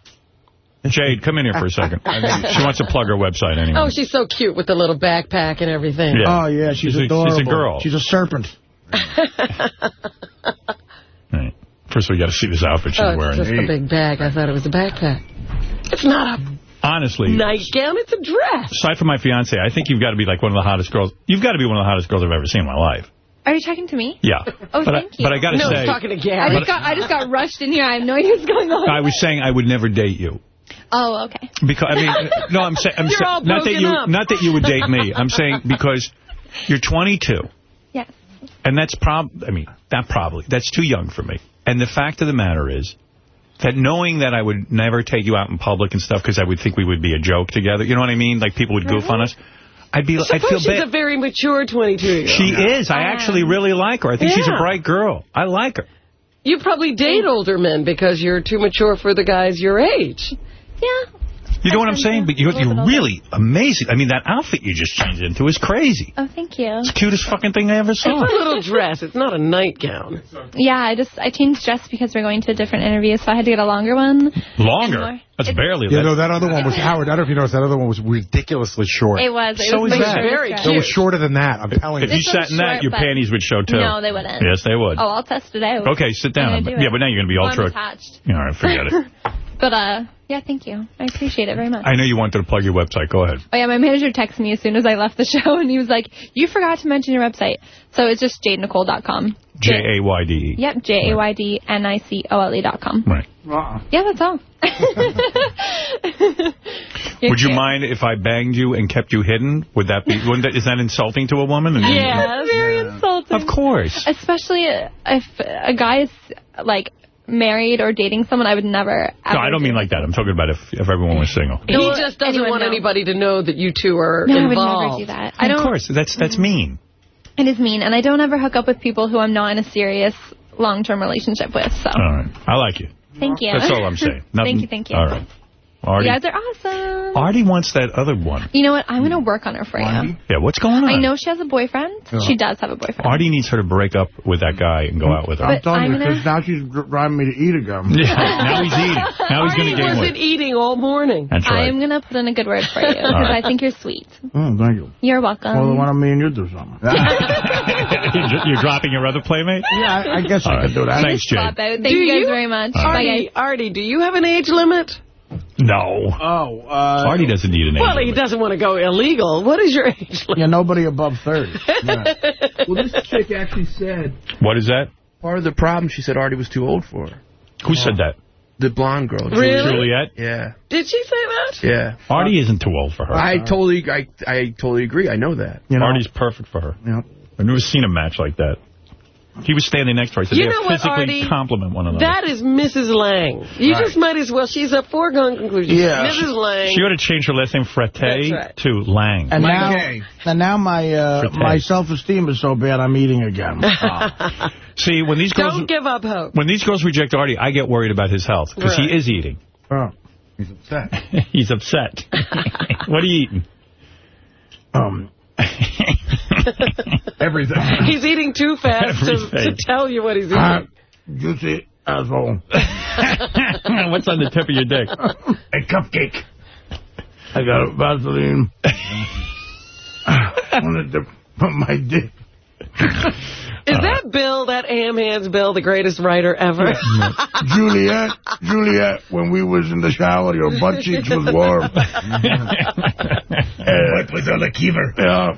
Jayde, come in here for a second. she wants to plug her website anyway. Oh, she's so cute with the little backpack and everything. Yeah. Oh, yeah, she's, She's a- she's a adorable. girl. She's a serpent. Right. First, we got to see this outfit she's oh, it's wearing. just a big bag. I thought it was a backpack. It's not a Honestly, nightgown. It's a dress. aside from my fiance, I think you've got to be like one of the hottest girls. You've got to be one of the hottest girls I've ever seen in my life. Are you talking to me? Yeah. Oh, but thank I, you. But I got to No, say, he's talking to I just got I just got rushed in here. I have no idea what's going on. I was saying I would never date you. Oh, okay. Because I mean, no, I'm saying, I'm You're saying all not that you, up. not that you would date me. I'm saying because you're 22, Yes. and that's prob. I mean, not probably. That's too young for me. And the fact of the matter is that knowing that I would never take you out in public and stuff because I would think we would be a joke together. You know what I mean? Like people would goof on uh-huh. us. I'd be. I'd feel Suppose she's bad. a very mature 22-year-old. She is. I actually really like her. I think she's a bright girl. I like her. You probably date older men because you're too mature for the guys your age. Yeah. You know what I'm saying? But you're, you're really amazing. I mean, that outfit you just changed into is crazy. Oh, thank you. It's the cutest fucking thing I ever saw. It's a little dress. It's not a nightgown. Yeah, I just I changed dress because we're going to a different interview, so I had to get a longer one. Longer. And more. That's barely. Yeah, that- no, that other one was Howard. I don't know if you noticed that other one was ridiculously short. It was. It So was is my that. Very dress. It was shorter than that. I'm telling If you. If you sat in that, short, your panties would show too. No, they wouldn't. Yes, they would. Oh, I'll test it out. Okay, sit down. do Yeah, it. but now you're going to be Well, ultra. I'm attached. All right, forget it. But, uh, yeah, thank you. I appreciate it very much. I know you wanted to plug your website. Go ahead. Oh, yeah, my manager texted me as soon as I left the show, and he was like, you forgot to mention your website. So it's just jaydenicole.com. J-A-Y-D-E. Yep, J-A-Y-D-N-I-C-O-L-E dot com. Right. Yeah, that's all. You're Would you mind if I banged you and kept you hidden? Would that be, wouldn't that, is that insulting to a woman? And- Yeah, very insulting. Of course. Especially if a guy is, like, married or dating someone, I would never ever No, I don't mean like that. I'm talking about if, if everyone was single. He just doesn't want know. anybody to know that you two are No, I would involved. never do that. I Of don't. course, that's that's mean. It is mean, and I don't ever hook up with people who I'm not in a serious long-term relationship with. So, All right. I like you. thank you. That's all I'm saying. thank you, thank you. All right. Artie, You guys are awesome. Artie wants that other one. You know what? I'm gonna work on her for you. Yeah, what's going on? I know she has a boyfriend. Yeah. She does have a boyfriend. Artie needs her to break up with that guy and go out with her. I'm telling I'm you, because now she's driving me to eat again. Yeah, now he's eating. Now he's going to Artie gain wasn't eating all morning. That's right. I'm gonna put in a good word for you because All right. I think you're sweet. Oh, thank you. You're welcome. well, why don't me and you do something? You're you're dropping your other playmate? Yeah, I, I guess All I right. could do that. Thanks, Jay. Swap out. Thank Do you guys you? very much. All Artie. Artie, do you have an age limit? No. Oh, uh... Artie doesn't need an age Well, he limit. doesn't want to go illegal. What is your age limit? Yeah, nobody above 30. Well, this chick actually said What is that? part of the problem, she said Artie was too old for her. Who said that? The blonde girl. Really? Juliette? Yeah. Did she say that? Yeah. Artie isn't too old for her. I totally, I, I totally agree. I know that. You know? Artie's perfect for her. Yeah. I've never seen a match like that. He was standing next to her. I said, You they know what, physically Artie? compliment one another. That is Mrs. Lange. You Right. just might as well. She's a foregone conclusion. Yeah. Mrs. Lange. She ought to change her last name Fretté right. to Lange. And Like now, gay. and now my uh, my self-esteem is so bad I'm eating again. See, when these girls Don't give up hope. when these girls reject Artie, I get worried about his health because Right. he is eating. Oh. He's upset. He's upset. what are you eating? Um, Everything. He's eating too fast to, to tell you what he's ah, eating. hot, juicy asshole. What's on the tip of your dick? A cupcake. I got Vaseline. on the tip of my dick. Is that Bill, that ham hands Bill, the greatest writer ever? Juliette, Juliette, when we was in the shower, your butt cheeks was warm. what was on the keeper? Yeah.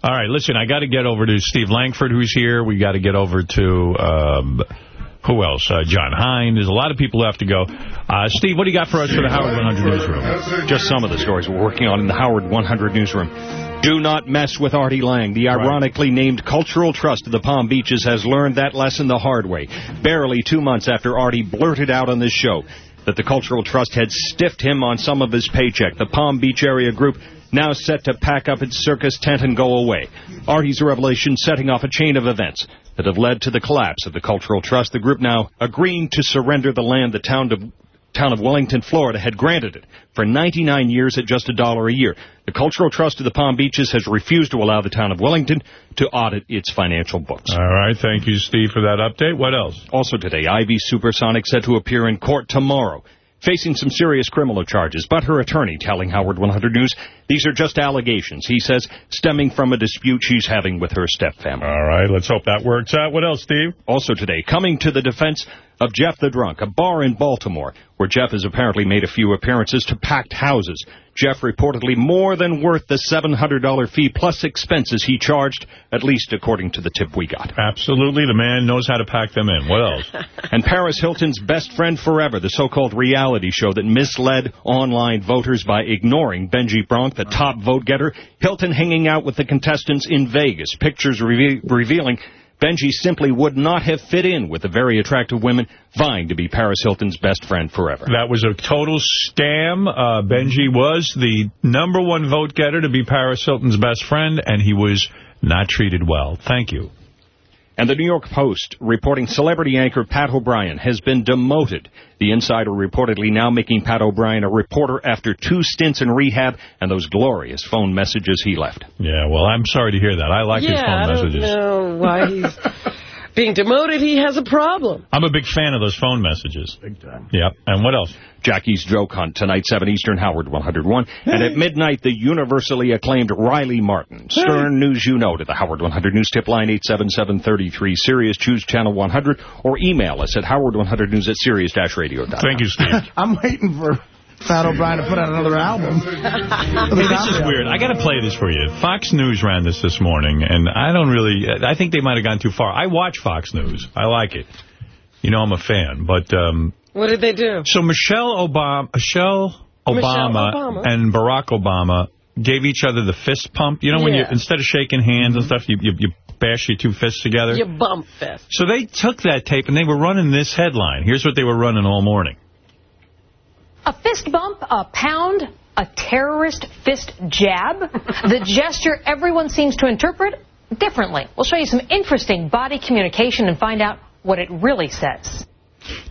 All right, listen, I got to get over to Steve Langford, who's here. We got to get over to, um, who else? Uh, John Hein. There's a lot of people who have to go. Uh, Steve, what do you got for us for the Howard 100 newsroom? Just some of the stories we're working on in the Howard 100 newsroom. Do not mess with Artie Lange. The ironically named Cultural Trust of the Palm Beaches has learned that lesson the hard way. Barely two months after Artie blurted out on this show that the Cultural Trust had stiffed him on some of his paycheck, the Palm Beach area group now set to pack up its circus tent and go away. Artie's revelation setting off a chain of events that have led to the collapse of the Cultural Trust. The group now agreeing to surrender the land the town of town of Wellington, Florida, had granted it for 99 years at just a dollar a year. The Cultural Trust of the Palm Beaches has refused to allow the town of Wellington to audit its financial books. All right, thank you, Steve, for that update. What else? Also today, Ivy Supersonic set to appear in court tomorrow, facing some serious criminal charges, but her attorney telling Howard 100 News these are just allegations, he says, stemming from a dispute she's having with her stepfamily. All right, let's hope that works out. What else, Steve? Also today, coming to the defense of Jeff the Drunk, a bar in Baltimore, where Jeff has apparently made a few appearances to packed houses. Jeff reportedly more than worth the $700 fee plus expenses he charged, at least according to the tip we got. Absolutely, the man knows how to pack them in. What else? and Paris Hilton's Best Friend Forever, the so-called reality show that misled online voters by ignoring Benji Bronk, the top vote getter. Hilton hanging out with the contestants in Vegas, pictures reve- revealing Benji simply would not have fit in with the very attractive women vying to be Paris Hilton's best friend forever. That was a total scam. Uh, Benji was the number one vote getter to be Paris Hilton's best friend, and he was not treated well. Thank you. And the New York Post reporting celebrity anchor Pat O'Brien has been demoted. The insider reportedly now making Pat O'Brien a reporter after two stints in rehab and those glorious phone messages he left. Yeah, well, I'm sorry to hear that. I like his yeah, phone I don't messages. know why he's being demoted. He has a problem. I'm a big fan of those phone messages. Big time. Yep. And what else? Jackie's Joke Hunt tonight, 7 Eastern, Howard 101. And at midnight, the universally acclaimed Riley Martin. Stern News You Know to the Howard 100 News tip line 877-33 Sirius. Choose channel 100 or email us at howard100news at sirius-radio.com. Thank you, Steve. I'm waiting for Fat O'Brien to put out another album. Hey, this is weird. I got to play this for you. Fox News ran this this morning, and I don't really... I think they might have gone too far. I watch Fox News. I like it. You know I'm a fan, but... Um, What did they do? so Michelle Obama, Michelle Michelle Obama, Obama. and Barack Obama gave each other the fist pump. You know, when you instead of shaking hands and stuff, you, you, you bash your two fists together. You bump fist. So they took that tape and they were running this headline. Here's what they were running all morning. A fist bump, a pound, a terrorist fist jab. the gesture everyone seems to interpret differently. We'll show you some interesting body communication and find out what it really says.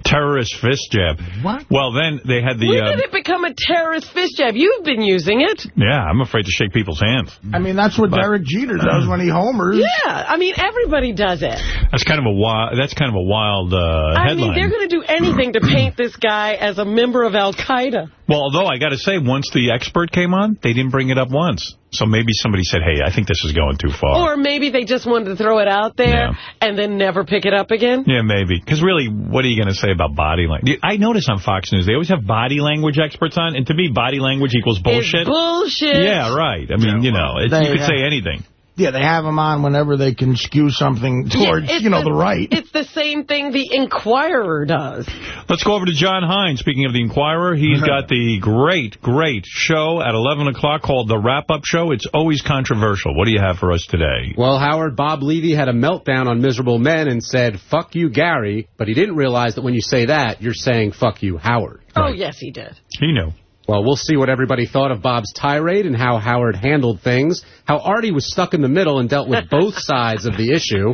Terrorist fist jab. What? Well, then they had the... when uh, did it become a terrorist fist jab? You've been using it. yeah, I'm afraid to shake people's hands. I mean, that's what But- Derek Jeter does when he homers. Yeah, I mean, everybody does it. That's kind of a wild. That's kind of a wild uh, I headline. mean, they're going to do anything to paint this guy as a member of Al-Qaeda. Well, although I got to say, once the expert came on, they didn't bring it up once. So maybe somebody said, "Hey, I think this is going too far." Or maybe they just wanted to throw it out there and then never pick it up again. yeah, maybe. Because really, what are you going to say about body language? I notice on Fox News they always have body language experts on, and to me, body language equals bullshit. It's bullshit. Yeah, right. I mean, you know, it, you could have- say anything. Yeah, they have them on whenever they can skew something towards, Yeah, you know, the right. It's the same thing the Inquirer does. Let's go over to John Hines. Speaking of the Inquirer, he's uh-huh. got the great, great show at 11 o'clock called The Wrap-Up Show. It's always controversial. What do you have for us today? Well, Howard, Bob Levy had a meltdown on Miserable Men and said, fuck you, Gary, but he didn't realize that when you say that, you're saying fuck you, Howard. Oh, yes, he did. He knew. Well, we'll see what everybody thought of Bob's tirade and how Howard handled things, how Artie was stuck in the middle and dealt with both sides of the issue,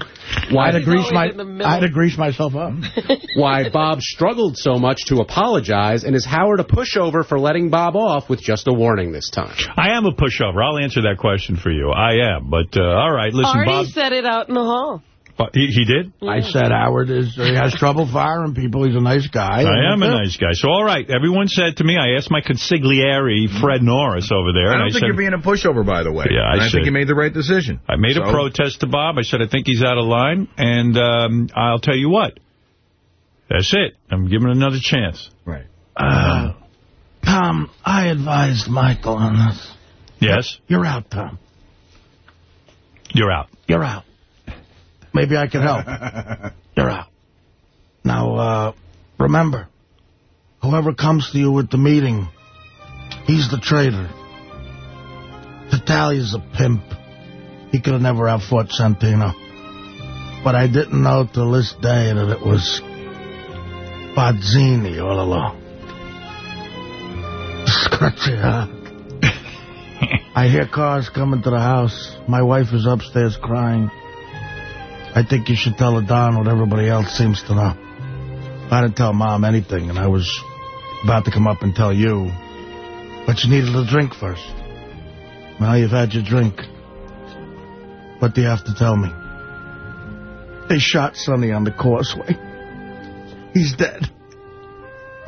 why I'd have greased my, I'd have greased myself up. why Bob struggled so much to apologize, and is Howard a pushover for letting Bob off with just a warning this time? I am a pushover. I'll answer that question for you. I am. But, uh, all right, listen, Artie Bob. said it out in the hall. Uh, he, he did? I said Howard is he has trouble firing people. He's a nice guy. I am a nice guy. So, all right, everyone said to me, I asked my consigliere, Fred Norris, over there. I don't I think said, you're being a pushover, by the way. Yeah, I I think you made the right decision. I made a protest to Bob. I said, I think he's out of line. And um, I'll tell you what. That's it. I'm giving it another chance. Right. Uh, Tom, I advised Michael on this. Yes? You're out, Tom. You're out. You're out. Maybe I can help. You're out. Now, uh, remember, whoever comes to you with the meeting, he's the traitor. Tattaglia's a pimp. He could have never have fought Santino. But I didn't know till this day that it was Barzini all along. Scratchy, huh? I hear cars coming to the house. My wife is upstairs crying. I think you should tell Don what everybody else seems to know. I didn't tell Mom anything, and I was about to come up and tell you. But you needed a drink first. Now you've had your drink. What do you have to tell me? They shot Sonny on the causeway. He's dead.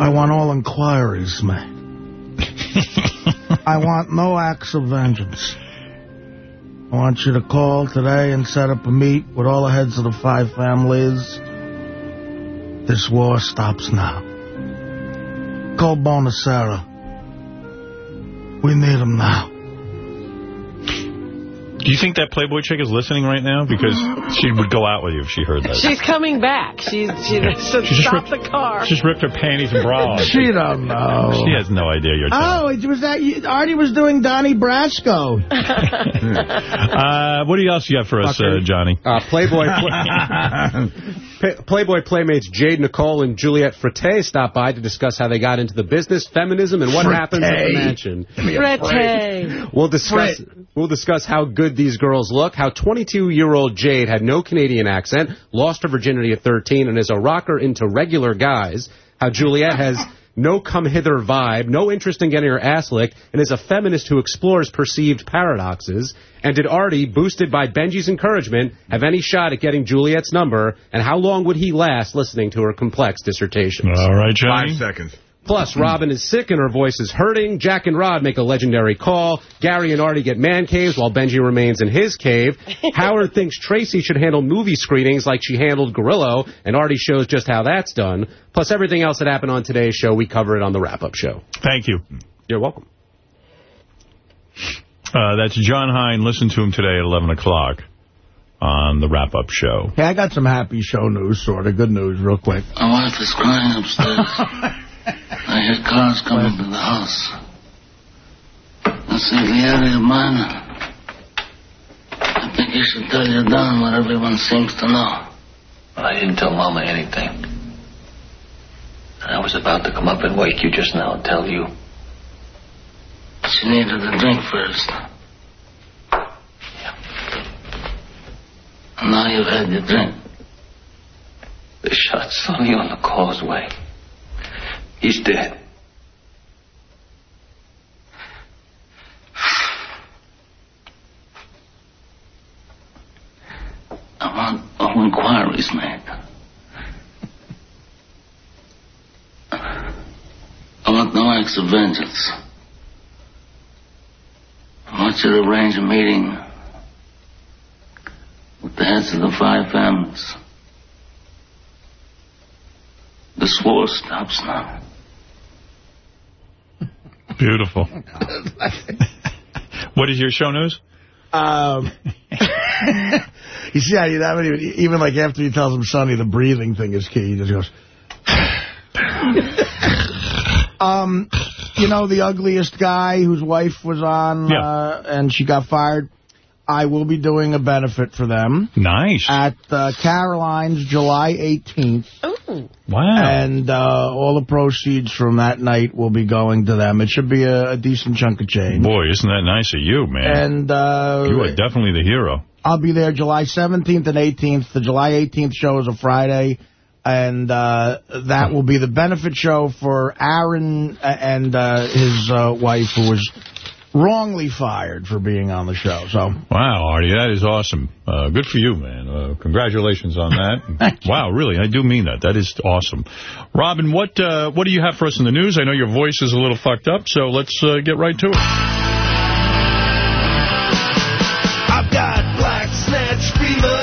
I want all inquiries made. I want no acts of vengeance. I want you to call today and set up a meet with all the heads of the five families. This war stops now. Call Bonasera. We need him now. Do you think that Playboy chick is listening right now? Because she would go out with you if she heard that. She's coming back. She's she should She just stop ripped- the car. She just ripped her panties and bra off. She don't know. She has no idea you're telling. Oh, it was that you, Artie was doing Donnie Brasco. Uh, what do you else you got for us, uh, Johnny? Uh, Playboy Pa- Playboy Playmates Jayde Nicole and Juliette Fretté stopped by to discuss how they got into the business, feminism, and what Fretté. happens at the mansion. Fretté. We'll discuss we'll discuss how good these girls look, how 22-year-old Jayde had no Canadian accent, lost her virginity at 13, and is a rocker into regular guys, how Juliette has no come-hither vibe, no interest in getting her ass licked, and is a feminist who explores perceived paradoxes, and did Artie, boosted by Benji's encouragement, have any shot at getting Juliette's number, and how long would he last listening to her complex dissertations? All right, Johnny. Five seconds. Plus, Robin is sick and her voice is hurting. Jack and Rod make a legendary call. Gary and Artie get man caves while Benji remains in his cave. Howard thinks Tracy should handle movie screenings like she handled Gorillo, and Artie shows just how that's done. Plus, everything else that happened on today's show, we cover it on the wrap-up show. Thank you. You're welcome. Uh, that's John Hein. Listen to him today at 11 o'clock on the wrap-up show. Hey, I got some happy show news, sort of. Good news, real quick. My wife is crying upstairs. I hear cars coming to the house. That's in the area of mine. I think you should tell your Don what everyone seems to know. I didn't tell Mama anything. I was about to come up and wake you just now and tell you. She needed a drink first. And now you've had your drink. They shot Sonny on the causeway. He's dead. I want all inquiries made. I want no acts of vengeance. I want you to arrange a meeting with the heads of the five families. This war stops now. Beautiful. what is your show news? Um, you see how you that even, even like after he tells him Sonny the breathing thing is key, he just goes. um, you know the ugliest guy whose wife was on Yeah. uh, and she got fired. I will be doing a benefit for them. Nice. At uh, Caroline's July 18th. Wow. And uh, all the proceeds from that night will be going to them. It should be a, a decent chunk of change. Boy, isn't that nice of you, man. And uh, you are definitely the hero. I'll be there July 17th and 18th. The July 18th show is a Friday. And uh, that will be the benefit show for Aaron and uh, his uh, wife, who was wrongly fired for being on the show. So Wow, Artie, that is awesome. Uh, good for you, man. Uh, congratulations on that. wow, really, I do mean that. That is awesome. Robin, what uh, what do you have for us in the news? I know your voice is a little fucked up, so let's uh, get right to it. I've got black snatch fever.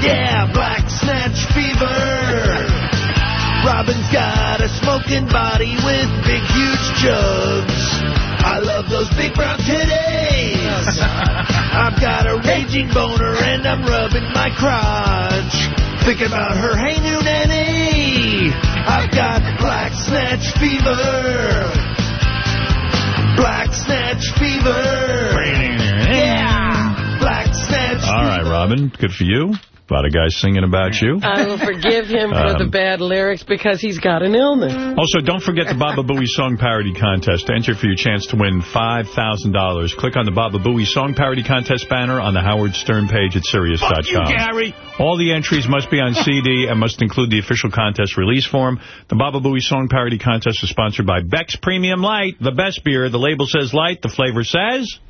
yeah, black snatch fever. Robin's got a smoking body with big, huge jugs. I love those big brown titties. I've got a raging boner and I'm rubbing my crotch. Thinking about her, hey new nanny. I've got black snatch fever. Black snatch fever. Robin, good for you. A lot of guys singing about you. I will forgive him for the Um, bad lyrics because he's got an illness. Also, don't forget the Baba Booey Song Parody Contest. To enter for your chance to win $5,000. Click on the Baba Booey Song Parody Contest banner on the Howard Stern page at Sirius.com. Fuck you, Gary. All the entries must be on CD and must include the official contest release form. The Baba Booey Song Parody Contest is sponsored by Beck's Premium Light, the best beer. The label says light, the flavor says...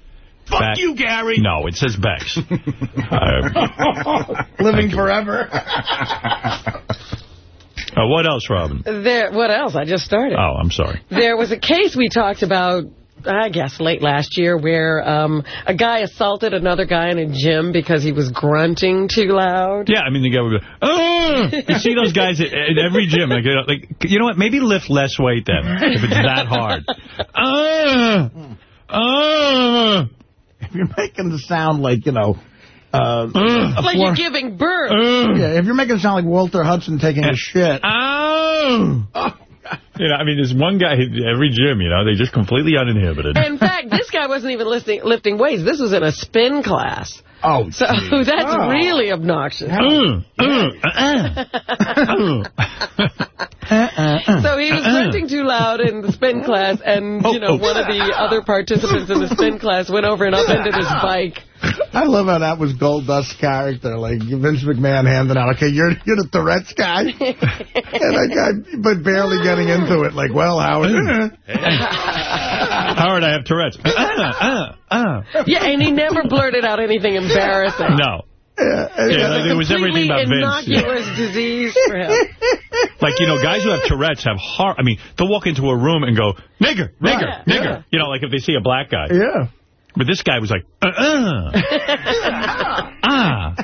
Fuck Beck. you, Gary. No, it says Beck's. Uh, living forever. uh, what else, Robin? There, what else? I just started. Oh, I'm sorry. There was a case we talked about, I guess, late last year where um, a guy assaulted another guy in a gym because he was grunting too loud. Yeah, I mean, the guy would be, oh! You see those guys at, at every gym. Like, you know, like, you know what? Maybe lift less weight then, if it's that hard. Oh! Oh! If you're making the sound like, you know... Uh, like you're giving birth. Yeah, if you're making it sound like Walter Hudson taking a shit. Oh! You know, I mean, there's one guy every gym, you know, they just completely uninhibited. In fact, this guy wasn't even lifting, lifting weights. This was in a spin class. Oh, So geez. that's Oh. really obnoxious. Uh, uh, uh, So he was grunting too loud in the spin class, and, you know, one of the other participants in the spin class went over and upended his bike. I love how that was Goldust's character, like Vince McMahon handing out, okay, you're you're the Tourette's guy. and I guy, but barely getting into it, like, well, Howard. Howard, I have Tourette's. Uh, uh, uh. Yeah, and he never blurted out anything embarrassing. No. Yeah, like there was everything about Vince. yeah. innocuous disease for him. Like, you know, guys who have Tourette's have hor I mean, they'll walk into a room and go, nigger, nigger, Right, nigger. yeah. You know, like if they see a black guy. Yeah. But this guy was like, uh-uh. ah.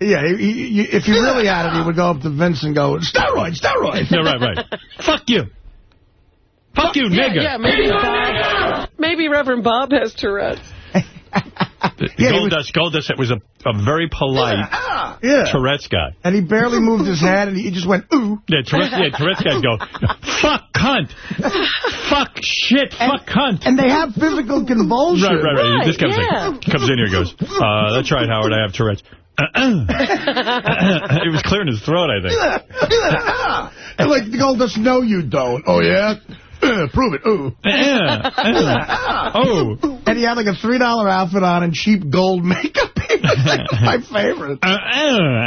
Yeah, he, he, he- if he really had it, he would go up to Vince and go, steroids, steroids. No, right, right. Fuck you. Fuck you, Yeah, nigger. yeah, maybe Bob, maybe Reverend Bob has Tourette's. Goldust, Goldust It was a, a very polite Yeah. Tourette's guy. And he barely moved his head, and he just went, ooh. Yeah, Tourette's, yeah, Tourette's guys go, fuck cunt. fuck shit, fuck cunt. And they have physical convulsions. Right, right, right. This comes, in, comes in here and goes, uh, that's right, Howard, I have Tourette's. It was clearing his throat, I think. and like, Goldust, gold doesn't know you don't. Oh, yeah? Uh, prove it. Ooh. oh. And he had like a $3 outfit on and cheap gold makeup. My favorite.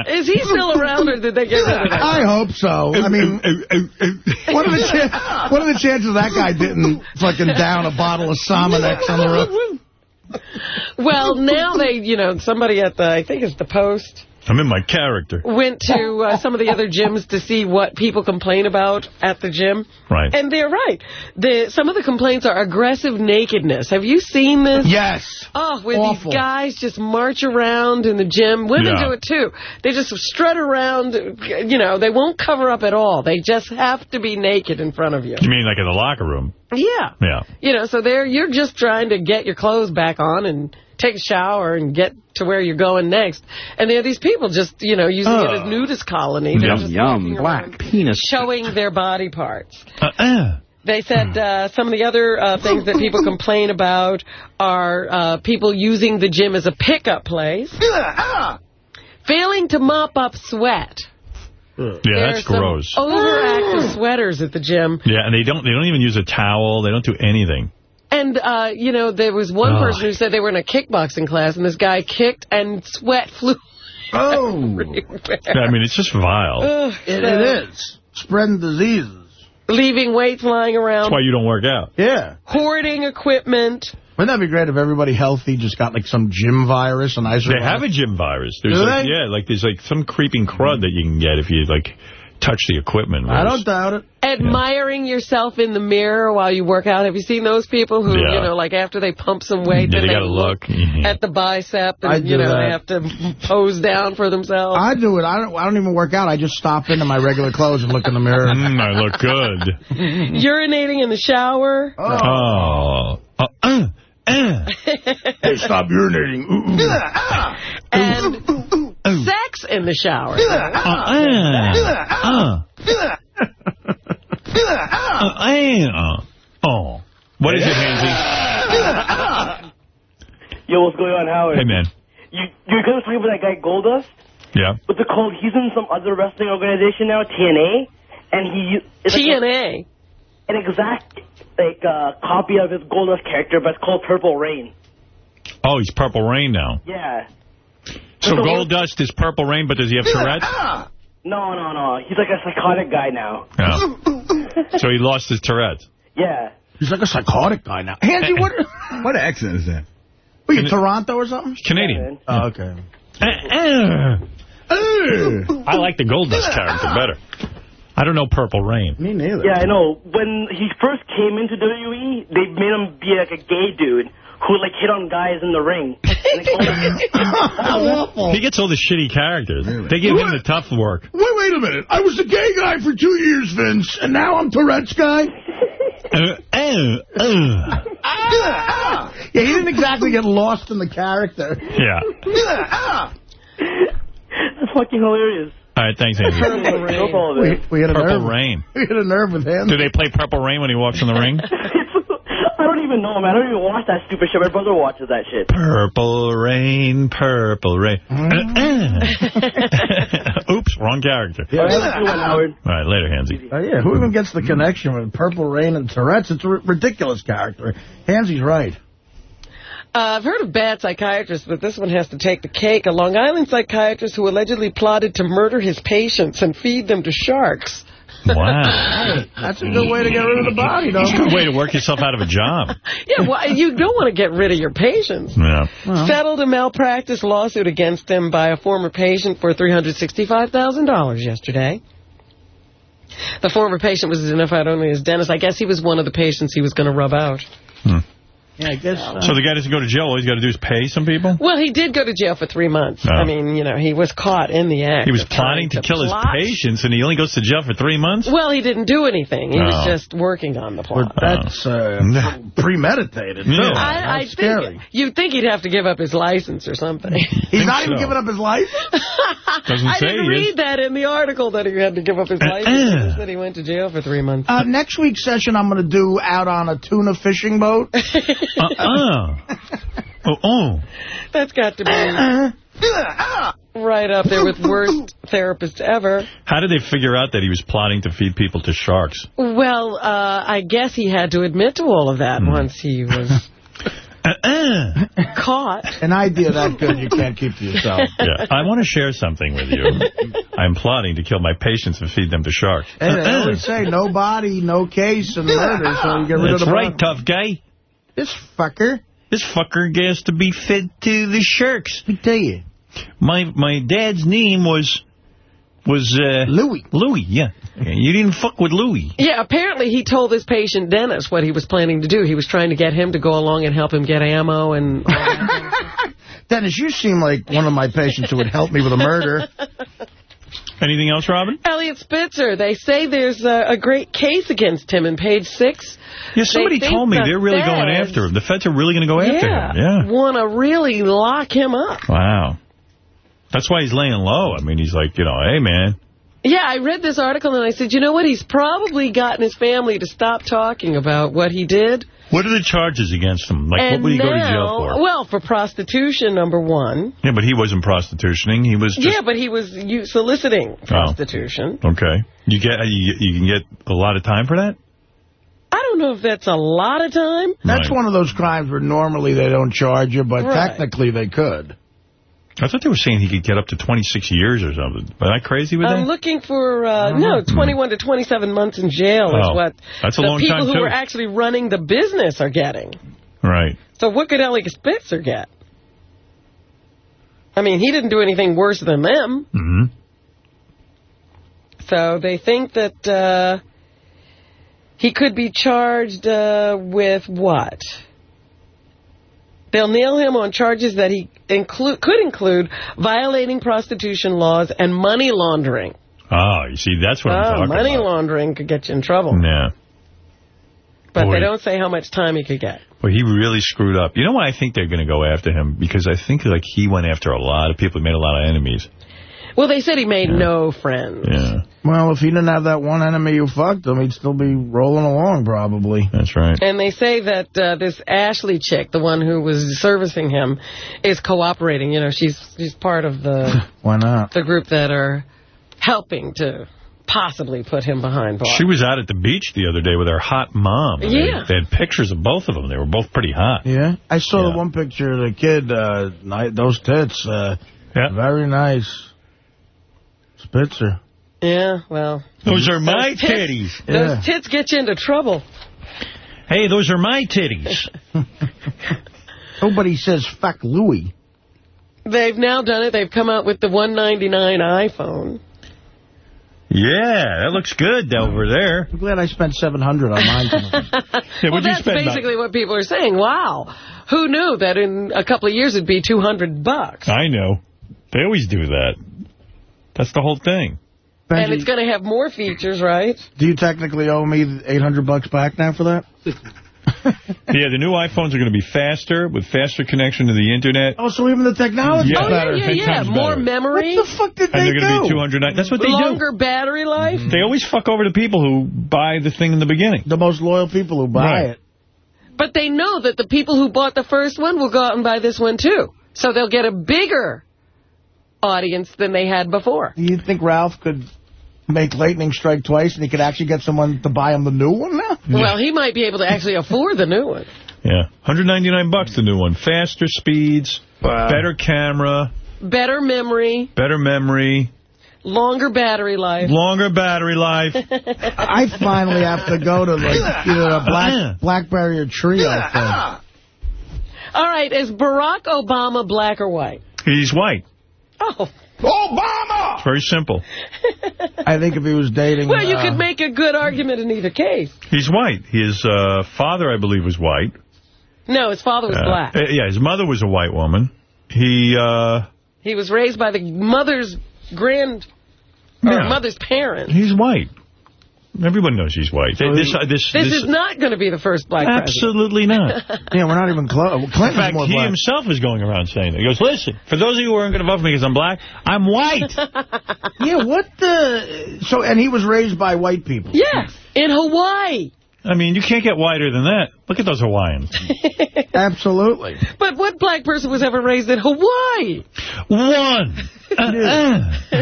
Is he still around, or did they get rid of him? I hope so. I mean, what are the chan- what are the chances that guy didn't fucking down a bottle of Sominex on the roof? Well, now they, you know, somebody at the, I think it's the Post, I'm in my character. went to uh, some of the other gyms to see what people complain about at the gym. Right. And they're right. The Some of the complaints are aggressive nakedness. Have you seen this? Yes. Oh, where Awful. these guys just march around in the gym. Women Yeah. do it, too. They just strut around. You know, they won't cover up at all. They just have to be naked in front of you. You mean like in the locker room? Yeah. Yeah. You know, so there you're just trying to get your clothes back on and take a shower and get to where you're going next. And there are these people just, you know, using it as nudist colony. They're Yum, just yum. Black penis. Showing their body parts. Uh-uh. They said uh, some of the other uh, things that people complain about are uh, people using the gym as a pickup place. Failing to mop up sweat. Yeah, There that's are some gross. Overactive sweaters at the gym. Yeah, and they don't they don't even use a towel. They don't do anything. And, uh, you know, there was one Oh. person who said they were in a kickboxing class, and this guy kicked, and sweat flew Oh. everywhere. I mean, it's just vile. Ugh, It, so- it is. Spreading diseases. Leaving weights lying around. That's why you don't work out. Yeah. Hoarding equipment. Wouldn't that be great if everybody healthy just got like some gym virus and I They have a gym virus. There's Do like, they? Yeah, like there's like some creeping crud that you can get if you like touch the equipment. I don't doubt it. Admiring yourself in the mirror while you work out. Have you seen those people who, Yeah. you know, like after they pump some weight, Yeah, they they gotta look, look. Mhm. at the bicep and, you do know, they have to pose down for themselves. I do it. I don't. I don't even work out. I just stop into my regular clothes and look in the mirror. Mm, I look good. Urinating in the shower. Oh. Uh, uh, uh. hey, stop urinating. Ooh, ooh. and sex in the shower. Uh, uh. Oh. What is it, Hansy? Yo, what's going on, Howard? Hey, man. You, you're going to talk about that guy Goldust? Yeah. What's it called? He's in some other wrestling organization now, TNA, and he is like TNA. an exact like uh, copy of his Goldust character, but it's called Purple Rain. Oh, he's Purple Rain now. Yeah. So the Goldust is Purple Rain, but does he have Tourette's? Ah. No, no, no. He's like a psychotic guy now. Yeah. So he lost his Tourette's. Yeah. He's like a psychotic guy now. Handy, what? What accent is that? Were you Toronto or something? Canadian. Oh, okay. Eh, eh. Eh. I like the Goldust character better. I don't know Purple Rain. Me neither. Yeah, I know. When he first came into WWE, they made him be like a gay dude who like hit on guys in the ring. And they called him- He gets all the shitty characters. They give him the tough work. Wait, wait a minute. I was a gay guy for two years, Vince, and now I'm Tourette's guy? Uh, uh, uh. Yeah, he didn't exactly get lost in the character. Yeah. That's fucking hilarious. All right, thanks, Andrew. Purple Rain. We, we had a Purple nerve. Rain. We had a nerve with him. Do they play Purple Rain when he walks in the ring? I don't even know, man. I don't even watch that stupid shit. My brother watches that shit. Purple Rain, Purple Rain. Mm-hmm. Oops, wrong character. All right, have a good one, Howard. All right, later, Hansy. Uh, yeah, who even gets the connection with Purple Rain and Tourette's? It's a r- ridiculous character. Hansy's right. Uh, I've heard of bad psychiatrists, but this one has to take the cake. A Long Island psychiatrist who allegedly plotted to murder his patients and feed them to sharks. Wow. That's a good way to get rid of the body, though. It's a good way to work yourself out of a job. Yeah, well, you don't want to get rid of your patients. Yeah. Settled a malpractice lawsuit against him by a former patient for $365,000 yesterday. The former patient was identified only as Dennis. I guess he was one of the patients he was going to rub out. Hmm. Yeah, I guess so. So the guy doesn't go to jail. All he's got to do is pay some people? Well, he did go to jail for three months. Oh. I mean, you know, he was caught in the act. He was of trying plotting to kill his patients, and he only goes to jail for three months? Well, he didn't do anything. He was Oh. just working on the plot. That's uh, premeditated, too. Yeah. I, I That's scary. think you'd think he'd have to give up his license or something. He's not even giving up his license? I say didn't he is. read that in the article that he had to give up his license. It just said he went to jail for three months. Uh, next week's session I'm going to do out on a tuna fishing boat. Uh-uh. Oh, oh. That's got to be right up there with worst therapist ever. How did they figure out that he was plotting to feed people to sharks? Well, uh, I guess he had to admit to all of that Hmm. once he was Uh-uh. caught. An idea that good you can't keep to yourself. Yeah. I want to share something with you. I'm plotting to kill my patients and feed them to sharks. Hey, they always say no body, no case, and murder, so you get rid That's of the right, body. tough guy. This fucker. This fucker gets to be fed to the sharks. Let me tell you. My my dad's name was was uh, Louis. Louis, yeah. You didn't fuck with Louis. Yeah, apparently he told this patient, Dennis, what he was planning to do. He was trying to get him to go along and help him get ammo and... Dennis, you seem like one of my patients who would help me with a murder. Anything else, Robin? Eliot Spitzer, they say there's a, a great case against him in page six. Yeah, somebody told me the they're really going after him. The feds are really going to go after yeah, him. Yeah. want to really lock him up. Wow. That's why he's laying low. I mean, he's like, you know, hey, man. Yeah, I read this article and I said, you know what? He's probably gotten his family to stop talking about what he did. What are the charges against him? Like, and what would he now, go to jail for? Well, for prostitution, number one. Yeah, but he wasn't prostitutioning. He was just... yeah, but he was you soliciting oh. prostitution. Okay. You get you, you can get a lot of time for that? I don't know if that's a lot of time. That's Right. one of those crimes where normally they don't charge you, but Right. technically they could. I thought they were saying he could get up to 26 years or something. Am I crazy with that? I'm looking for, uh, no, 21 to 27 months in jail is Oh, what that's a the long people time, who too. were actually running the business are getting. Right. So what could Eliot Spitzer get? I mean, he didn't do anything worse than them. hmm So they think that uh, he could be charged uh, with what? They'll nail him on charges that he include could include violating prostitution laws and money laundering. Oh, you see, that's what I'm Oh, talking money about. Money laundering could get you in trouble. Yeah. But Boy. they don't say how much time he could get. Well, he really screwed up. You know why I think they're going to go after him? Because I think like he went after a lot of people. He made a lot of enemies. Well, they said he made no friends. Yeah, Well, if he didn't have that one enemy who fucked him, he'd still be rolling along, probably. that's right. And they say that uh, this Ashley chick, the one who was servicing him, is cooperating. You know, she's she's part of the Why not? the group that are helping to possibly put him behind bars. She was out at the beach the other day with her hot mom. Yeah. They, they had pictures of both of them. They were both pretty hot. Yeah? I saw Yeah. the one picture of the kid, uh, those tits. Uh, Yeah. Very nice. Spitzer. Yeah, well, Those are my Those tits- titties. Yeah. those tits get you into trouble. Hey, those are my titties. Nobody says fuck Louis. They've now done it. They've come out with the 199 iPhone. yeah, that looks good over there. I'm glad I spent 700 on mine. Yeah, well, that's spend on- basically what people are saying. Wow, who knew that in a couple of years it'd be 200 bucks? I know. They always do that. That's the whole thing. And it's going to have more features, right? Do you technically owe me 800 bucks back now for that? Yeah, the new iPhones are going to be faster, with faster connection to the Internet. Oh, so even the technology Yeah. oh, better, yeah, yeah, yeah. More better. memory. What the fuck did And they they're going to do? be 200. That's what they do. Longer battery life. They always fuck over the people who buy the thing in the beginning. The most loyal people who buy Right. it. But they know that the people who bought the first one will go out and buy this one, too. So they'll get a bigger audience than they had before. Do you think Ralph could make lightning strike twice and he could actually get someone to buy him the new one now? Well, he might be able to actually afford the new one. Yeah, 199 bucks the new one. Faster speeds, better camera, Better memory. better memory. Longer battery life. Longer battery life. I finally have to go to like either a black Blackberry or Treo thing. All right, is Barack Obama black or white? He's white. Oh. Obama! It's very simple. I think if he was dating... Well, you uh, could make a good argument in either case. He's white. His uh, father, I believe, was white. No, his father was Uh, black. uh, yeah, his mother was a white woman. He, uh, He was raised by the mother's grand... Or Yeah. mother's parents. he's white. Everyone knows he's white. this, uh, this, This, is not going to be the first black president. Absolutely not. yeah, we're not even close. In fact, more he black. himself is going around saying that. He goes, listen, for those of you who aren't going to vote for me because I'm black, I'm white. Yeah, what the... So, and he was raised by white people. Yes, in Hawaii. I mean, you can't get whiter than that. Look at those Hawaiians. Absolutely. But what black person was ever raised in Hawaii? One. Uh,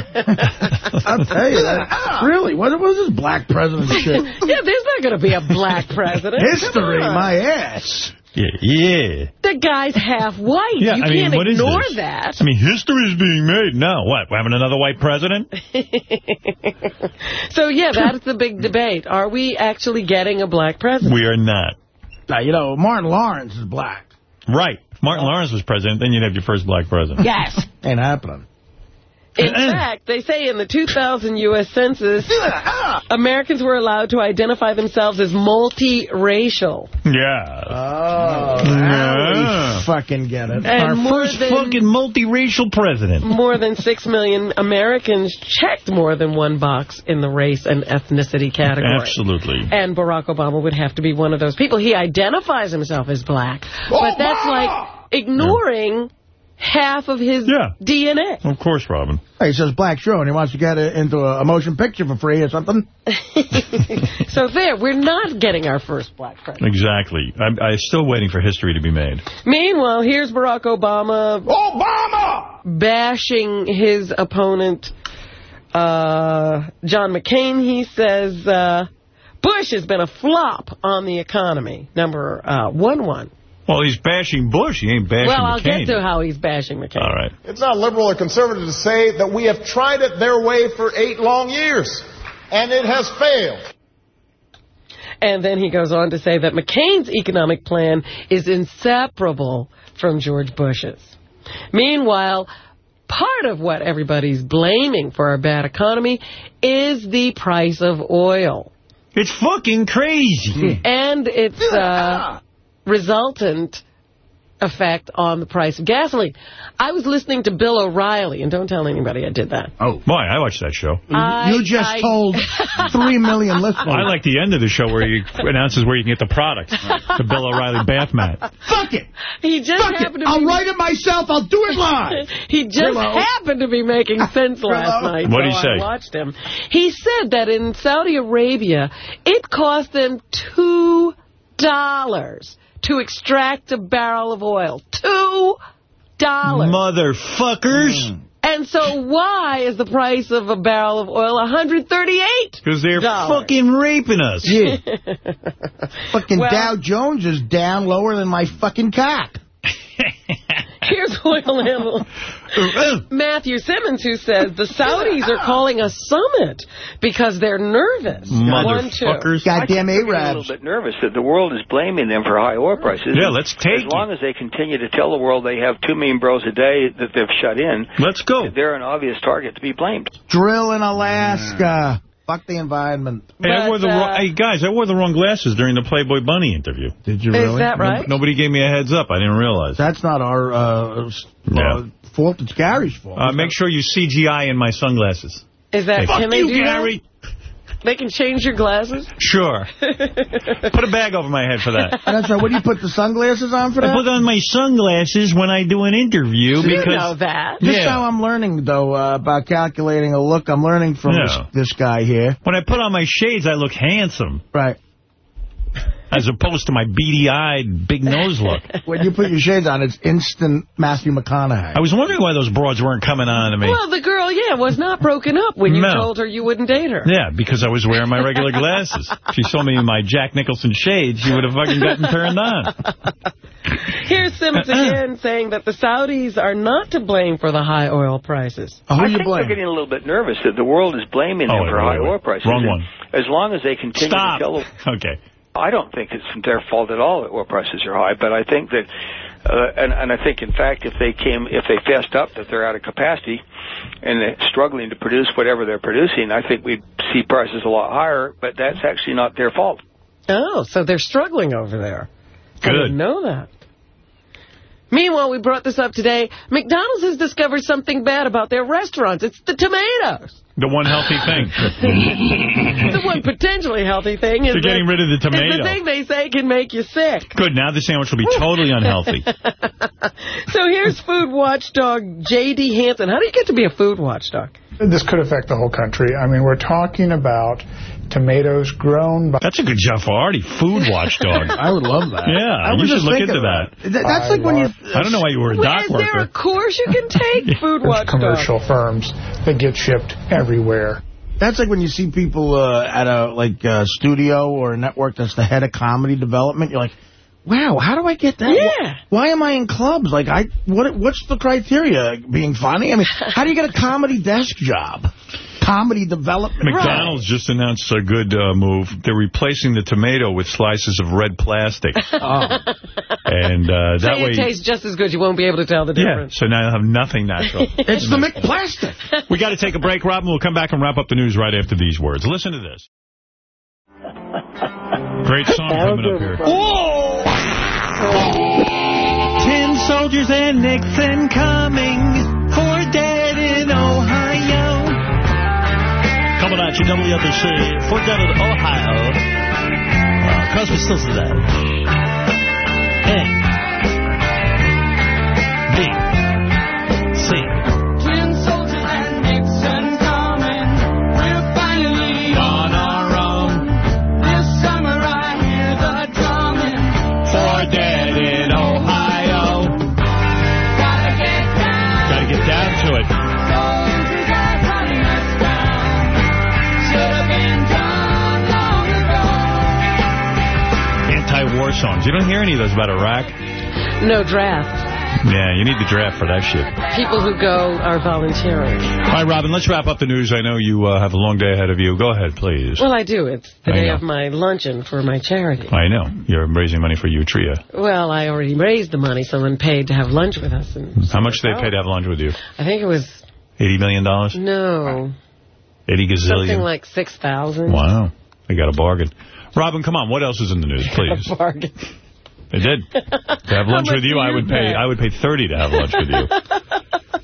I'll tell you that. Really, what was this black president shit? Yeah, there's not going to be a black president. History, my ass. Yeah, yeah. The guy's half white. Yeah, you I mean, can't what is ignore this? that. I mean, history is being made. No, what, we're having another white president? So, yeah, that's the big debate. Are we actually getting a black president? We are not. Now, you know, Martin Lawrence is black. Right. If Martin Lawrence was president, then you'd have your first black president. Yes. Ain't happening. In fact, they say in the 2000 U.S. Census, Americans were allowed to identify themselves as multiracial. Yeah. Oh, Yeah. we fucking get it. And Our first than- fucking multiracial president. More than 6 million Americans checked more than one box in the race and ethnicity category. Absolutely. And Barack Obama would have to be one of those people. He identifies himself as black. But that's like ignoring half of his DNA. Of course, Robin. Hey, he says black show, and he wants to get it into a, a motion picture for free or something. So there, we're not getting our first black president. Exactly. I'm, I'm still waiting for history to be made. Meanwhile, here's Barack Obama. Obama! Bashing his opponent, uh, John McCain. He says uh, Bush has been a flop on the economy. Number uh, one one. Well, he's bashing Bush. He ain't bashing well, I'll McCain. get to how he's bashing McCain. All right. It's not liberal or conservative to say that we have tried it their way for eight long years, and it has failed. And then he goes on to say that McCain's economic plan is inseparable from George Bush's. Meanwhile, part of what everybody's blaming for our bad economy is the price of oil. It's fucking crazy. And its uh, resultant effect on the price of gasoline. I was listening to Bill O'Reilly, and don't tell anybody I did that. Oh. boy, I watched that show. I- you just I- told three million listeners. I like the end of the show where he announces where you can get the product. the Bill O'Reilly bath mat. Fuck it. He just Fuck happened it. to I'll be... write it myself. I'll do it live. He just Hello. happened to be making sense last night. What'd he say? I watched him. He said that in Saudi Arabia, it cost them two dollars to extract a barrel of oil. Two dollars. Motherfuckers. Mm. And so why is the price of a barrel of oil 138 Because they're Dollars. fucking raping us. Yeah. fucking Well- Dow Jones is down lower than my fucking cock. Here's oil analyst Matthew Simmons who says the Saudis are calling a summit because they're nervous. One, two. Goddamn I'm a little bit nervous that the world is blaming them for high oil prices. Yeah, let's take As long as they continue to tell the world they have two million barrels a day that they've shut in, Let's go. they're an obvious target to be blamed. Drill in Alaska. Fuck the environment. Hey, I wore the uh, hey, guys, I wore the wrong glasses during the Playboy Bunny interview. Did you really? Is really? that right? Nobody gave me a heads up. I didn't realize. That's not our uh, s- Yeah. uh, fault. It's Gary's fault. Uh, make sure you CGI in my sunglasses. Is that, Hey, can fuck they you, Gary. that? They can change your glasses? Sure. Put a bag over my head for that. That's right. What do you put the sunglasses on for I that? put on my sunglasses when I do an interview you because know that. This is Yeah. how I'm learning, though, uh, about calculating a look. I'm learning from Yeah. this, this guy here. when I put on my shades, I look handsome Right. As opposed to my beady-eyed, big nose look. When you put your shades on, it's instant Matthew McConaughey. I was wondering why those broads weren't coming on to me. Well, the girl, yeah, was not broken up when you No. told her you wouldn't date her. Yeah, because I was wearing my regular glasses. If she saw me in my Jack Nicholson shades, she would have fucking gotten turned on. Here's Simmons again saying that the Saudis are not to blame for the high oil prices. Oh, I think they're getting a little bit nervous that the world is blaming them Oh, wait, for wait, high wait. oil prices. Wrong one. As long as they continue Stop. to tell Okay. I don't think it's their fault at all that oil prices are high, but I think that, uh, and, and I think in fact if they came, if they fessed up that they're out of capacity and they're struggling to produce whatever they're producing, I think we'd see prices a lot higher, but that's actually not their fault. Oh, so they're struggling over there. I didn't know that. Meanwhile, we brought this up today. McDonald's has discovered something bad about their restaurants. It's the tomatoes. The one healthy thing. the one potentially healthy thing is They're getting that- rid of the is the thing they say can make you sick. Good, now the sandwich will be totally unhealthy. So here's food watchdog J.D. Hansen. How do you get to be a food watchdog? This could affect the whole country. I mean, we're talking about tomatoes grown by... That's a good job for Artie, food watchdog. I would love that. Yeah, I you should look into about that. it. Th- that's like when you- I don't know why you were a dock Is there a worker. course you can take? food There's watchdog. commercial firms that get shipped everywhere. That's like when you see people uh, at a like uh, studio or a network that's the head of comedy development. You're like, wow, how do I get that? Yeah. Why am I in clubs? Like, I what? What's the criteria? Being funny? I mean, how do you get a comedy desk job? Comedy development. McDonald's just announced a good uh, move. They're replacing the tomato with slices of red plastic. And uh, that Say way... it tastes just as good. You won't be able to tell the Yeah, difference. so now you'll have nothing natural. It's the McPlastic. We got to take a break, Robin. We'll come back and wrap up the news right after these words. Listen to this. Great song coming up here. Tin soldiers and Nixon coming At Fort Dead, Ohio. Uh, Crosby, Stills to that. A. You don't hear any of those about Iraq. No draft. Yeah, you need the draft for that shit. People who go are volunteering. All right, Robin, let's wrap up the news. I know you uh, have a long day ahead of you. Go ahead, please. Well, I do. It's the I day know. of my luncheon for my charity. I know. You're raising money for Eritrea. Well, I already raised the money. Someone paid to have lunch with us. And How much do they pay to have lunch with you? I think it was, 80 million? dollars? no, 80 gazillion? something like 6000 Wow. They got a bargain. Robin, come on. What else is in the news, please? A bargain. They did. To have lunch with you, I would pay. pay? I would pay 30 to have lunch with you.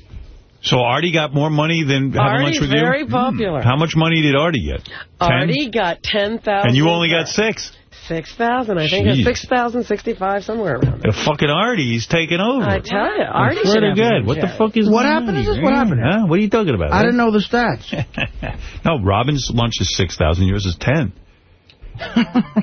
So Artie got more money than having lunch with you? very hmm. popular. How much money did Artie get? Ten? Artie got 10000 And you only got six. 6000 I think it's 6065 somewhere around there. The fucking Artie's taking over. I tell you, Artie I swear should have God. What the fuck is What happened on to this? What happened? Huh? What are you talking about? I didn't know the stats. no, Robin's lunch is 6,000. Yours is 10.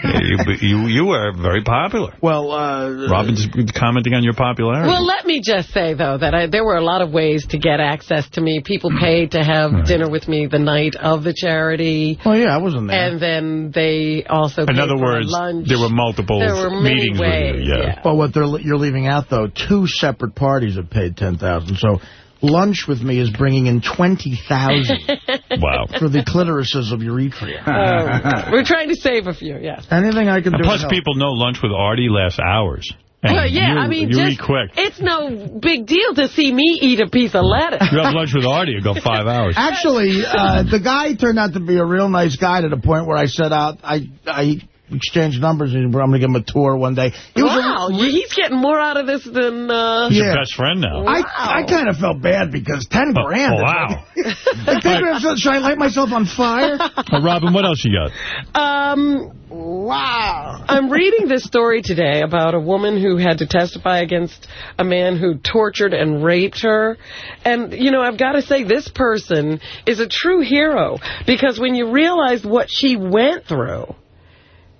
You, you, you are very popular. Well, uh, Robin's commenting on your popularity. Well, let me just say, though, that I, there were a lot of ways to get access to me. People paid to have dinner with me the night of the charity. Oh, yeah, I wasn't there. And then they also In paid other for words, lunch. there were multiple There were meetings ways, with you. Yeah. Well, what they're, you're leaving out, though, two separate parties have paid 10000 So lunch with me is bringing in 20000 Wow. for the clitorises of Eritrea. Oh, we're trying to save a few, yes. Anything I can do And to plus, people know lunch with Artie lasts hours. And Well, yeah, you, I mean, you just, eat quick. it's no big deal to see me eat a piece of lettuce. You have lunch with Artie, you go five hours. Actually, uh, the guy turned out to be a real nice guy to the point where I said out, I, I exchanged numbers and I'm going to give him a tour one day. He was a- wow, he's getting more out of this than... Uh, He's your best friend now. I, I kind of felt bad because 10 grand. Oh, wow. like, 10 grand, should I light myself on fire? Uh, Robin, what else you got? Um, wow. I'm reading this story today about a woman who had to testify against a man who tortured and raped her. And, you know, I've got to say, this person is a true hero because when you realize what she went through,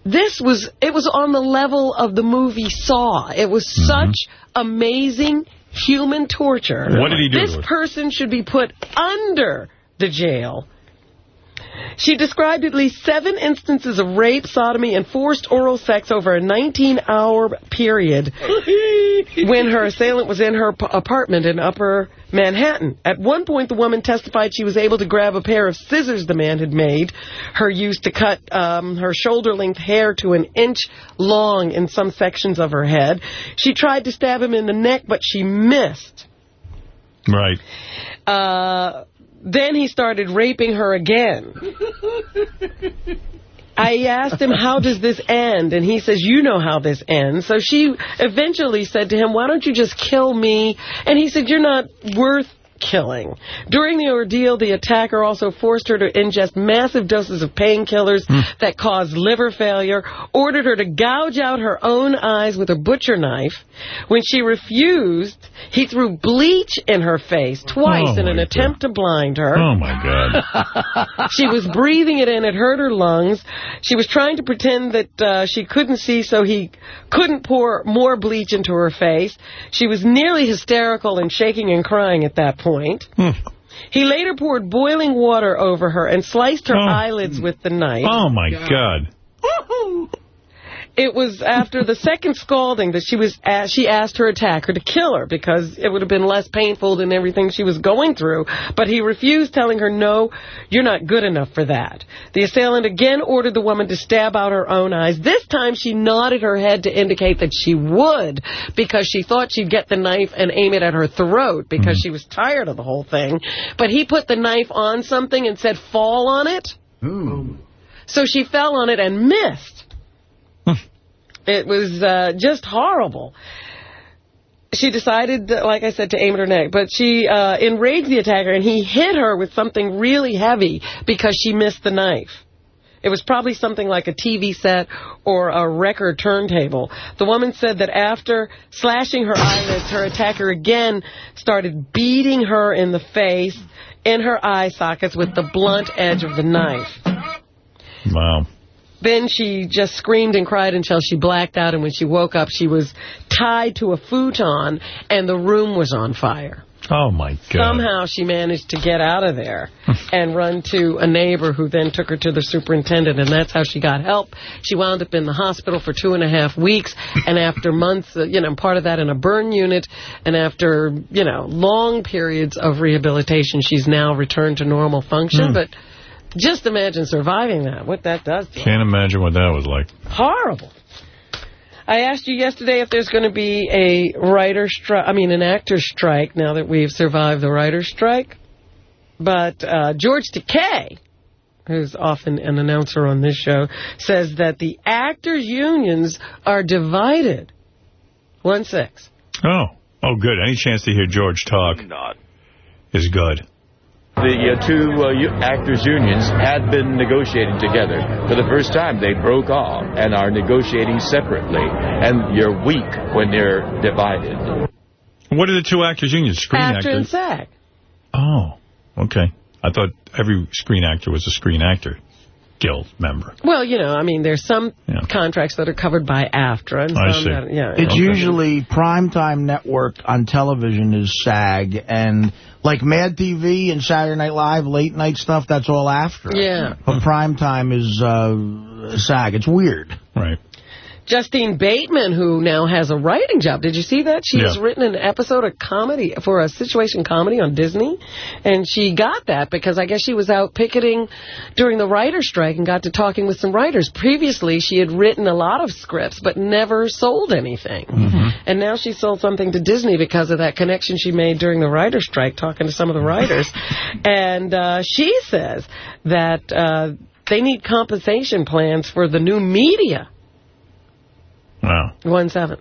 this was, it was on the level of the movie Saw. It was mm-hmm. such amazing human torture. What did he do This person should be put under the jail. She described at least seven instances of rape, sodomy, and forced oral sex over a 19-hour period when her assailant was in her p- apartment in Upper Manhattan. At one point, the woman testified she was able to grab a pair of scissors the man had made her use to cut um, her shoulder-length hair to an inch long in some sections of her head. She tried to stab him in the neck, but she missed. Right. Uh, then he started raping her again. I asked him, how does this end? And he says, you know how this ends. So she eventually said to him, why don't you just kill me? And he said, you're not worth killing. During the ordeal, the attacker also forced her to ingest massive doses of painkillers that caused liver failure, ordered her to gouge out her own eyes with a butcher knife. When she refused, he threw bleach in her face twice Oh, in an my attempt to blind her. Oh, my God. she was breathing it in. It hurt her lungs. She was trying to pretend that uh, she couldn't see, so he couldn't pour more bleach into her face. She was nearly hysterical and shaking and crying at that point. Hmm. He later poured boiling water over her and sliced her hmm. eyelids with the knife. Oh, my God. It was after the second scalding that she was asked, she asked her attacker to kill her because it would have been less painful than everything she was going through. But he refused, telling her, no, you're not good enough for that. The assailant again ordered the woman to stab out her own eyes. This time she nodded her head to indicate that she would because she thought she'd get the knife and aim it at her throat because she was tired of the whole thing. But he put the knife on something and said, fall on it. Hmm. So she fell on it and missed. It was uh, just horrible. She decided, like I said, to aim at her neck. But she uh, enraged the attacker, and he hit her with something really heavy because she missed the knife. It was probably something like a TV set or a record turntable. The woman said that after slashing her eyelids, her attacker again started beating her in the face, in her eye sockets with the blunt edge of the knife. Wow. Then she just screamed and cried until she blacked out, and when she woke up, she was tied to a futon, and the room was on fire. Oh, my God. Somehow she managed to get out of there and run to a neighbor who then took her to the superintendent, and that's how she got help. She wound up in the hospital for two and a half weeks, and after months, uh, you know, part of that in a burn unit, and after, you know, long periods of rehabilitation, she's now returned to normal function, Hmm. but just imagine surviving that, what that does to you. Can't imagine what that was like. Horrible. I asked you yesterday if there's going to be a writer strike, I mean an actor strike now that we've survived the writer strike. But uh, George Takei, who's often an announcer on this show, says that the actors' unions are divided. One six. Oh. Oh, good. Any chance to hear George talk Not. is good. The uh, two uh, actors' unions had been negotiating together. For the first time, they broke off and are negotiating separately. And you're weak when they're divided. What are the two actors' unions? Screen Actor and? SAG. Oh, okay. I thought every screen actor was a screen actor guild member. Well, you know, I mean, there's some contracts that are covered by AFTRA. And I see. That, yeah, It's yeah. usually primetime network on television is SAG, and like Mad TV and Saturday Night Live, late night stuff, that's all AFTRA. Yeah. But primetime is uh, SAG. It's weird. Right. Justine Bateman, who now has a writing job. Did you see that? She has Yeah. written an episode of comedy for a situation comedy on Disney. And she got that because I guess she was out picketing during the writer's strike and got to talking with some writers. Previously, she had written a lot of scripts but never sold anything. And now she sold something to Disney because of that connection she made during the writer's strike talking to some of the writers. and uh, she says that uh, they need compensation plans for the new media. Wow. One seven.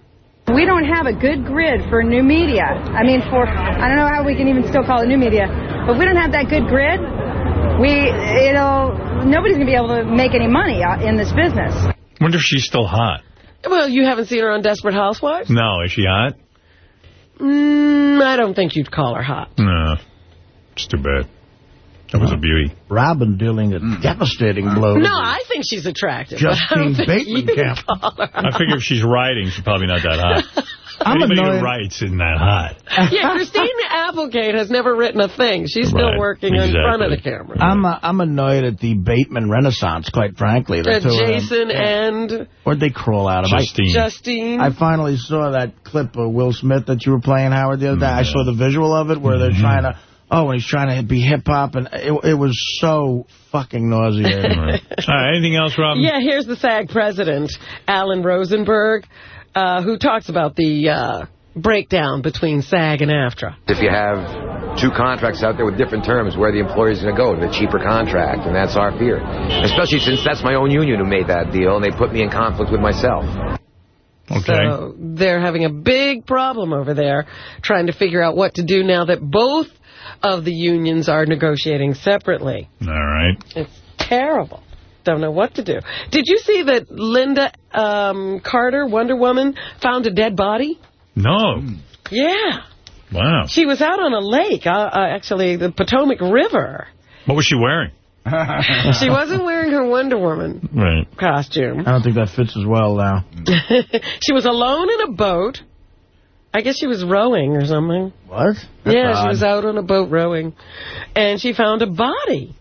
We don't have a good grid for new media. I mean, for, I don't know how we can even still call it new media, but we don't have that good grid. We, it'll, nobody's going to be able to make any money in this business. wonder if she's still hot. Well, you haven't seen her on Desperate Housewives? No, is she hot? Mm, I don't think you'd call her hot. No. It's too bad. That was a beauty. Robin dealing a devastating blow. No, I think she's attractive. Justine Bateman you can't. I figure if she's writing, she's probably not that hot. I'm Anybody annoyed. who writes isn't that hot. Yeah, Christina Applegate has never written a thing. She's still Right, working in front of the camera. I'm uh, I'm annoyed at the Bateman Renaissance, quite frankly. The Uh, two them. Jason and Where'd they crawl out of? Justine. I, Justine. I finally saw that clip of Will Smith that you were playing, Howard, the other day. I saw the visual of it where Mm-hmm. they're trying to, oh, and he's trying to be hip-hop, and it, it was so fucking nauseating. All right, anything else, Robin? Yeah, here's the SAG president, Alan Rosenberg, uh, who talks about the uh, breakdown between SAG and AFTRA. If you have two contracts out there with different terms, where the employer's going to go, to the cheaper contract, and that's our fear. Especially since that's my own union who made that deal, and they put me in conflict with myself. Okay. So they're having a big problem over there trying to figure out what to do now that both of the unions are negotiating separately. All right. It's terrible. Don't know what to do. Did you see that Lynda um, Carter, Wonder Woman, found a dead body? No. Yeah. Wow. She was out on a lake, uh, uh, actually the Potomac River. What was she wearing? She wasn't wearing her Wonder Woman Right. costume. I don't think that fits as well now. she was alone in a boat. I guess she was rowing or something. What? That's yeah, she was out on a boat rowing. And she found a body.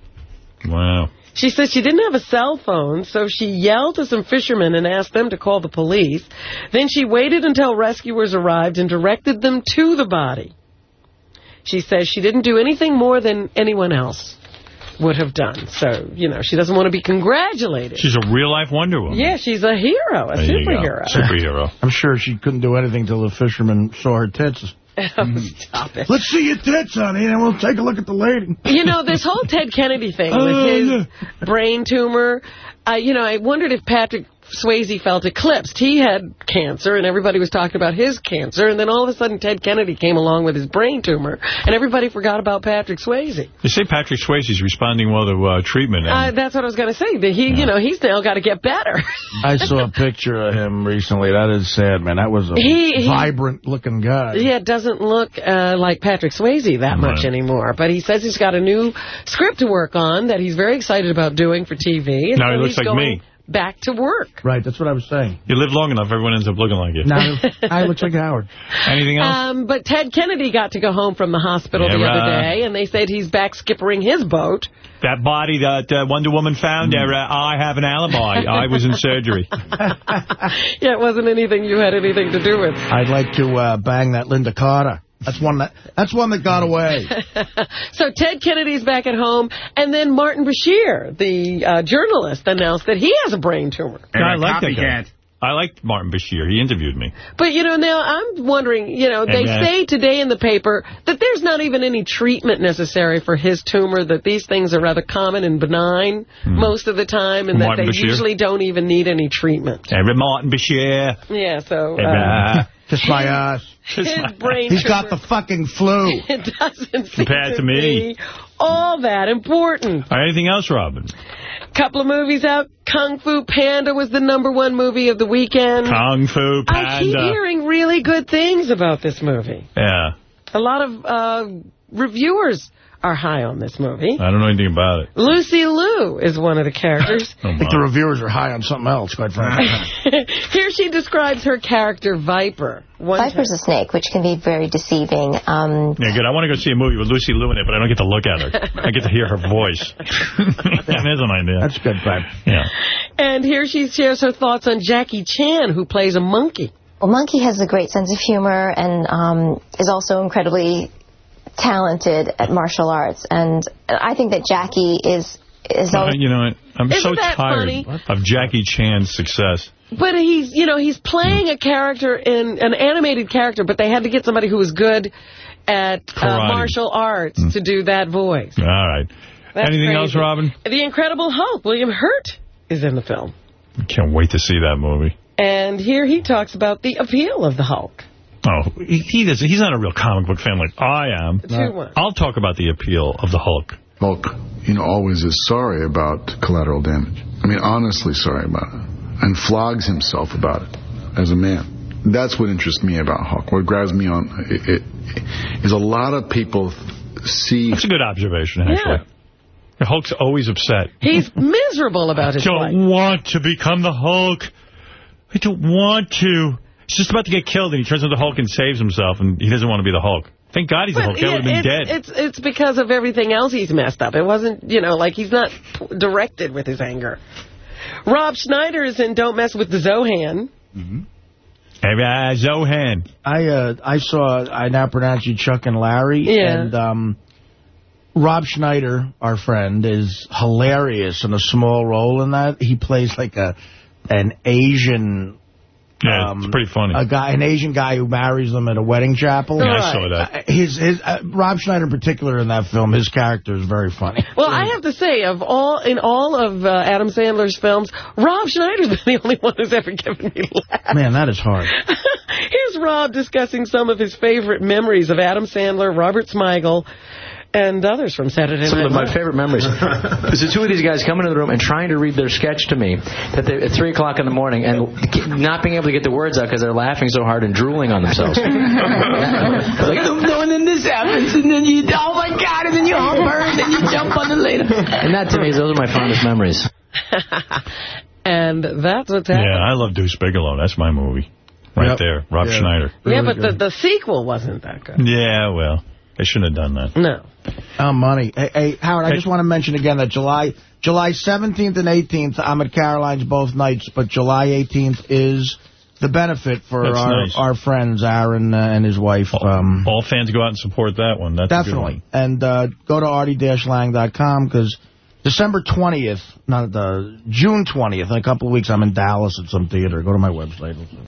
Wow. She said she didn't have a cell phone, so she yelled to some fishermen and asked them to call the police. Then she waited until rescuers arrived and directed them to the body. She says she didn't do anything more than anyone else would have done. So, you know, she doesn't want to be congratulated. She's a real-life Wonder Woman. Yeah, she's a hero, a There superhero. Superhero. I'm sure she couldn't do anything till the fisherman saw her tits. Stop it. Let's see your tits, honey, and we'll take a look at the lady. You know, this whole Ted Kennedy thing Oh, with his brain tumor, uh, you know, I wondered if Patrick Swayze felt eclipsed. He had cancer, and everybody was talking about his cancer, and then all of a sudden Ted Kennedy came along with his brain tumor, and everybody forgot about Patrick Swayze. They say Patrick Swayze's responding well to uh, treatment. And Uh, that's what I was going to say. That he, you know, he's now got to get better. I saw a picture of him recently. That is sad, man. That was a He- he- vibrant-looking guy. Yeah, it doesn't look uh, like Patrick Swayze that much anymore. But he says he's got a new script to work on that he's very excited about doing for TV. And Now he looks like going me. Back to work. Right, that's what I was saying. you live long enough, everyone ends up looking like you. Now, I look like Howard. Anything else? Um, but Ted Kennedy got to go home from the hospital Yeah, the other day, and they said he's back skippering his boat. that body that uh, Wonder Woman found, there, uh, I have an alibi. I was in surgery. Yeah, it wasn't anything you had anything to do with. I'd like to uh, bang that Lynda Carter. That's one that that's one that got away. So Ted Kennedy's back at home, and then Martin Bashir, the uh, journalist, announced that he has a brain tumor. And I like that guy. I liked Martin Bashir. He interviewed me. But, you know, now I'm wondering, you know, they And, uh, say today in the paper that there's not even any treatment necessary for his tumor, that these things are rather common and benign most of the time, and Hmm. Martin that they Bashir? usually don't even need any treatment. Every Martin Bashir. Yeah, so... Every- Uh, Kiss my ass. his brain He's got the fucking flu. It doesn't seem Compared to me. be all that important. All right, anything else, Robin? Couple of movies out. Kung Fu Panda was the number one movie of the weekend. Kung Fu Panda. I keep hearing really good things about this movie. Yeah, A lot of uh, reviewers are high on this movie. I don't know anything about it. Lucy Liu is one of the characters. Oh, I think the reviewers are high on something else, quite frankly. Here she describes her character, Viper. One Viper's a snake, which can be very deceiving. Um, Yeah, good. I want to go see a movie with Lucy Liu in it, but I don't get to look at her. I get to hear her voice. that is an idea. That's good, Vibe. Yeah. And here she shares her thoughts on Jackie Chan, who plays a monkey. well, Monkey has a great sense of humor and um, is also incredibly talented at martial arts. And I think that Jackie is is always you know? I'm so tired funny? of Jackie Chan's success. But he's, you know, he's playing a character in an animated character, but they had to get somebody who was good at uh, martial arts to do that voice. All right. That's Anything crazy. else, Robin? The Incredible Hulk, William Hurt, is in the film. I can't wait to see that movie. And here he talks about the appeal of the Hulk. Oh, he, he doesn't. He's not a real comic book fan like I am. Two one. I'll talk about the appeal of the Hulk. Hulk, you know, always is sorry about collateral damage. I mean, honestly sorry about it. And flogs himself about it as a man. That's what interests me about Hulk. What grabs me on it, it is a lot of people see. That's a good observation, actually. Hulk's always upset. He's miserable about his I don't want to become the Hulk. I don't want to. He's just about to get killed, and he turns into Hulk and saves himself, and he doesn't want to be the Hulk. Thank God he's the Hulk. He would have been it's, dead. It's, it's because of everything else he's messed up. It wasn't, you know, like he's not directed with his anger. Rob Schneider is in Don't Mess with the Zohan. Hey, uh, Zohan. I uh, I saw, I now pronounce you Chuck and Larry. Yeah. And um, Rob Schneider, our friend, is hilarious in a small role in that. He plays like a an Asian... Yeah, it's pretty funny. A guy, an Asian guy who marries them at a wedding chapel. Yeah, I saw that. Uh, His, his, uh, Rob Schneider in particular in that film, his character is very funny. Well, I have to say, of all in all of uh, Adam Sandler's films, Rob Schneider's been the only one who's ever given me laughs. Man, that is hard. Here's Rob discussing some of his favorite memories of Adam Sandler, Robert Smigel, and others from Saturday Night. Some Night of my favorite memories is the two of these guys coming into the room and trying to read their sketch to me that they, at 3 o'clock in the morning and not being able to get the words out because they're laughing so hard and drooling on themselves. like, no, and then this happens, and then you, oh my God, and then you all burn, and you jump on the later. And that to me, those are my fondest memories. and that's what's happening. Yeah, I love Deuce Bigalow. That's my movie. Right Yep. there. Rob Yeah. Schneider. yeah, but the, the sequel wasn't that good. Yeah, well, they shouldn't have done that. No. Oh, money. Hey, hey, Howard, I just want to mention again that July July 17th and 18th, I'm at Caroline's both nights, but July 18th is the benefit for That's our, nice. our friends, Aaron uh, and his wife. Um, All fans go out and support that one. That's a good definitely. And uh, go to artielange.com because December 20th, not the June 20th, in a couple of weeks, I'm in Dallas at some theater. Go to my website.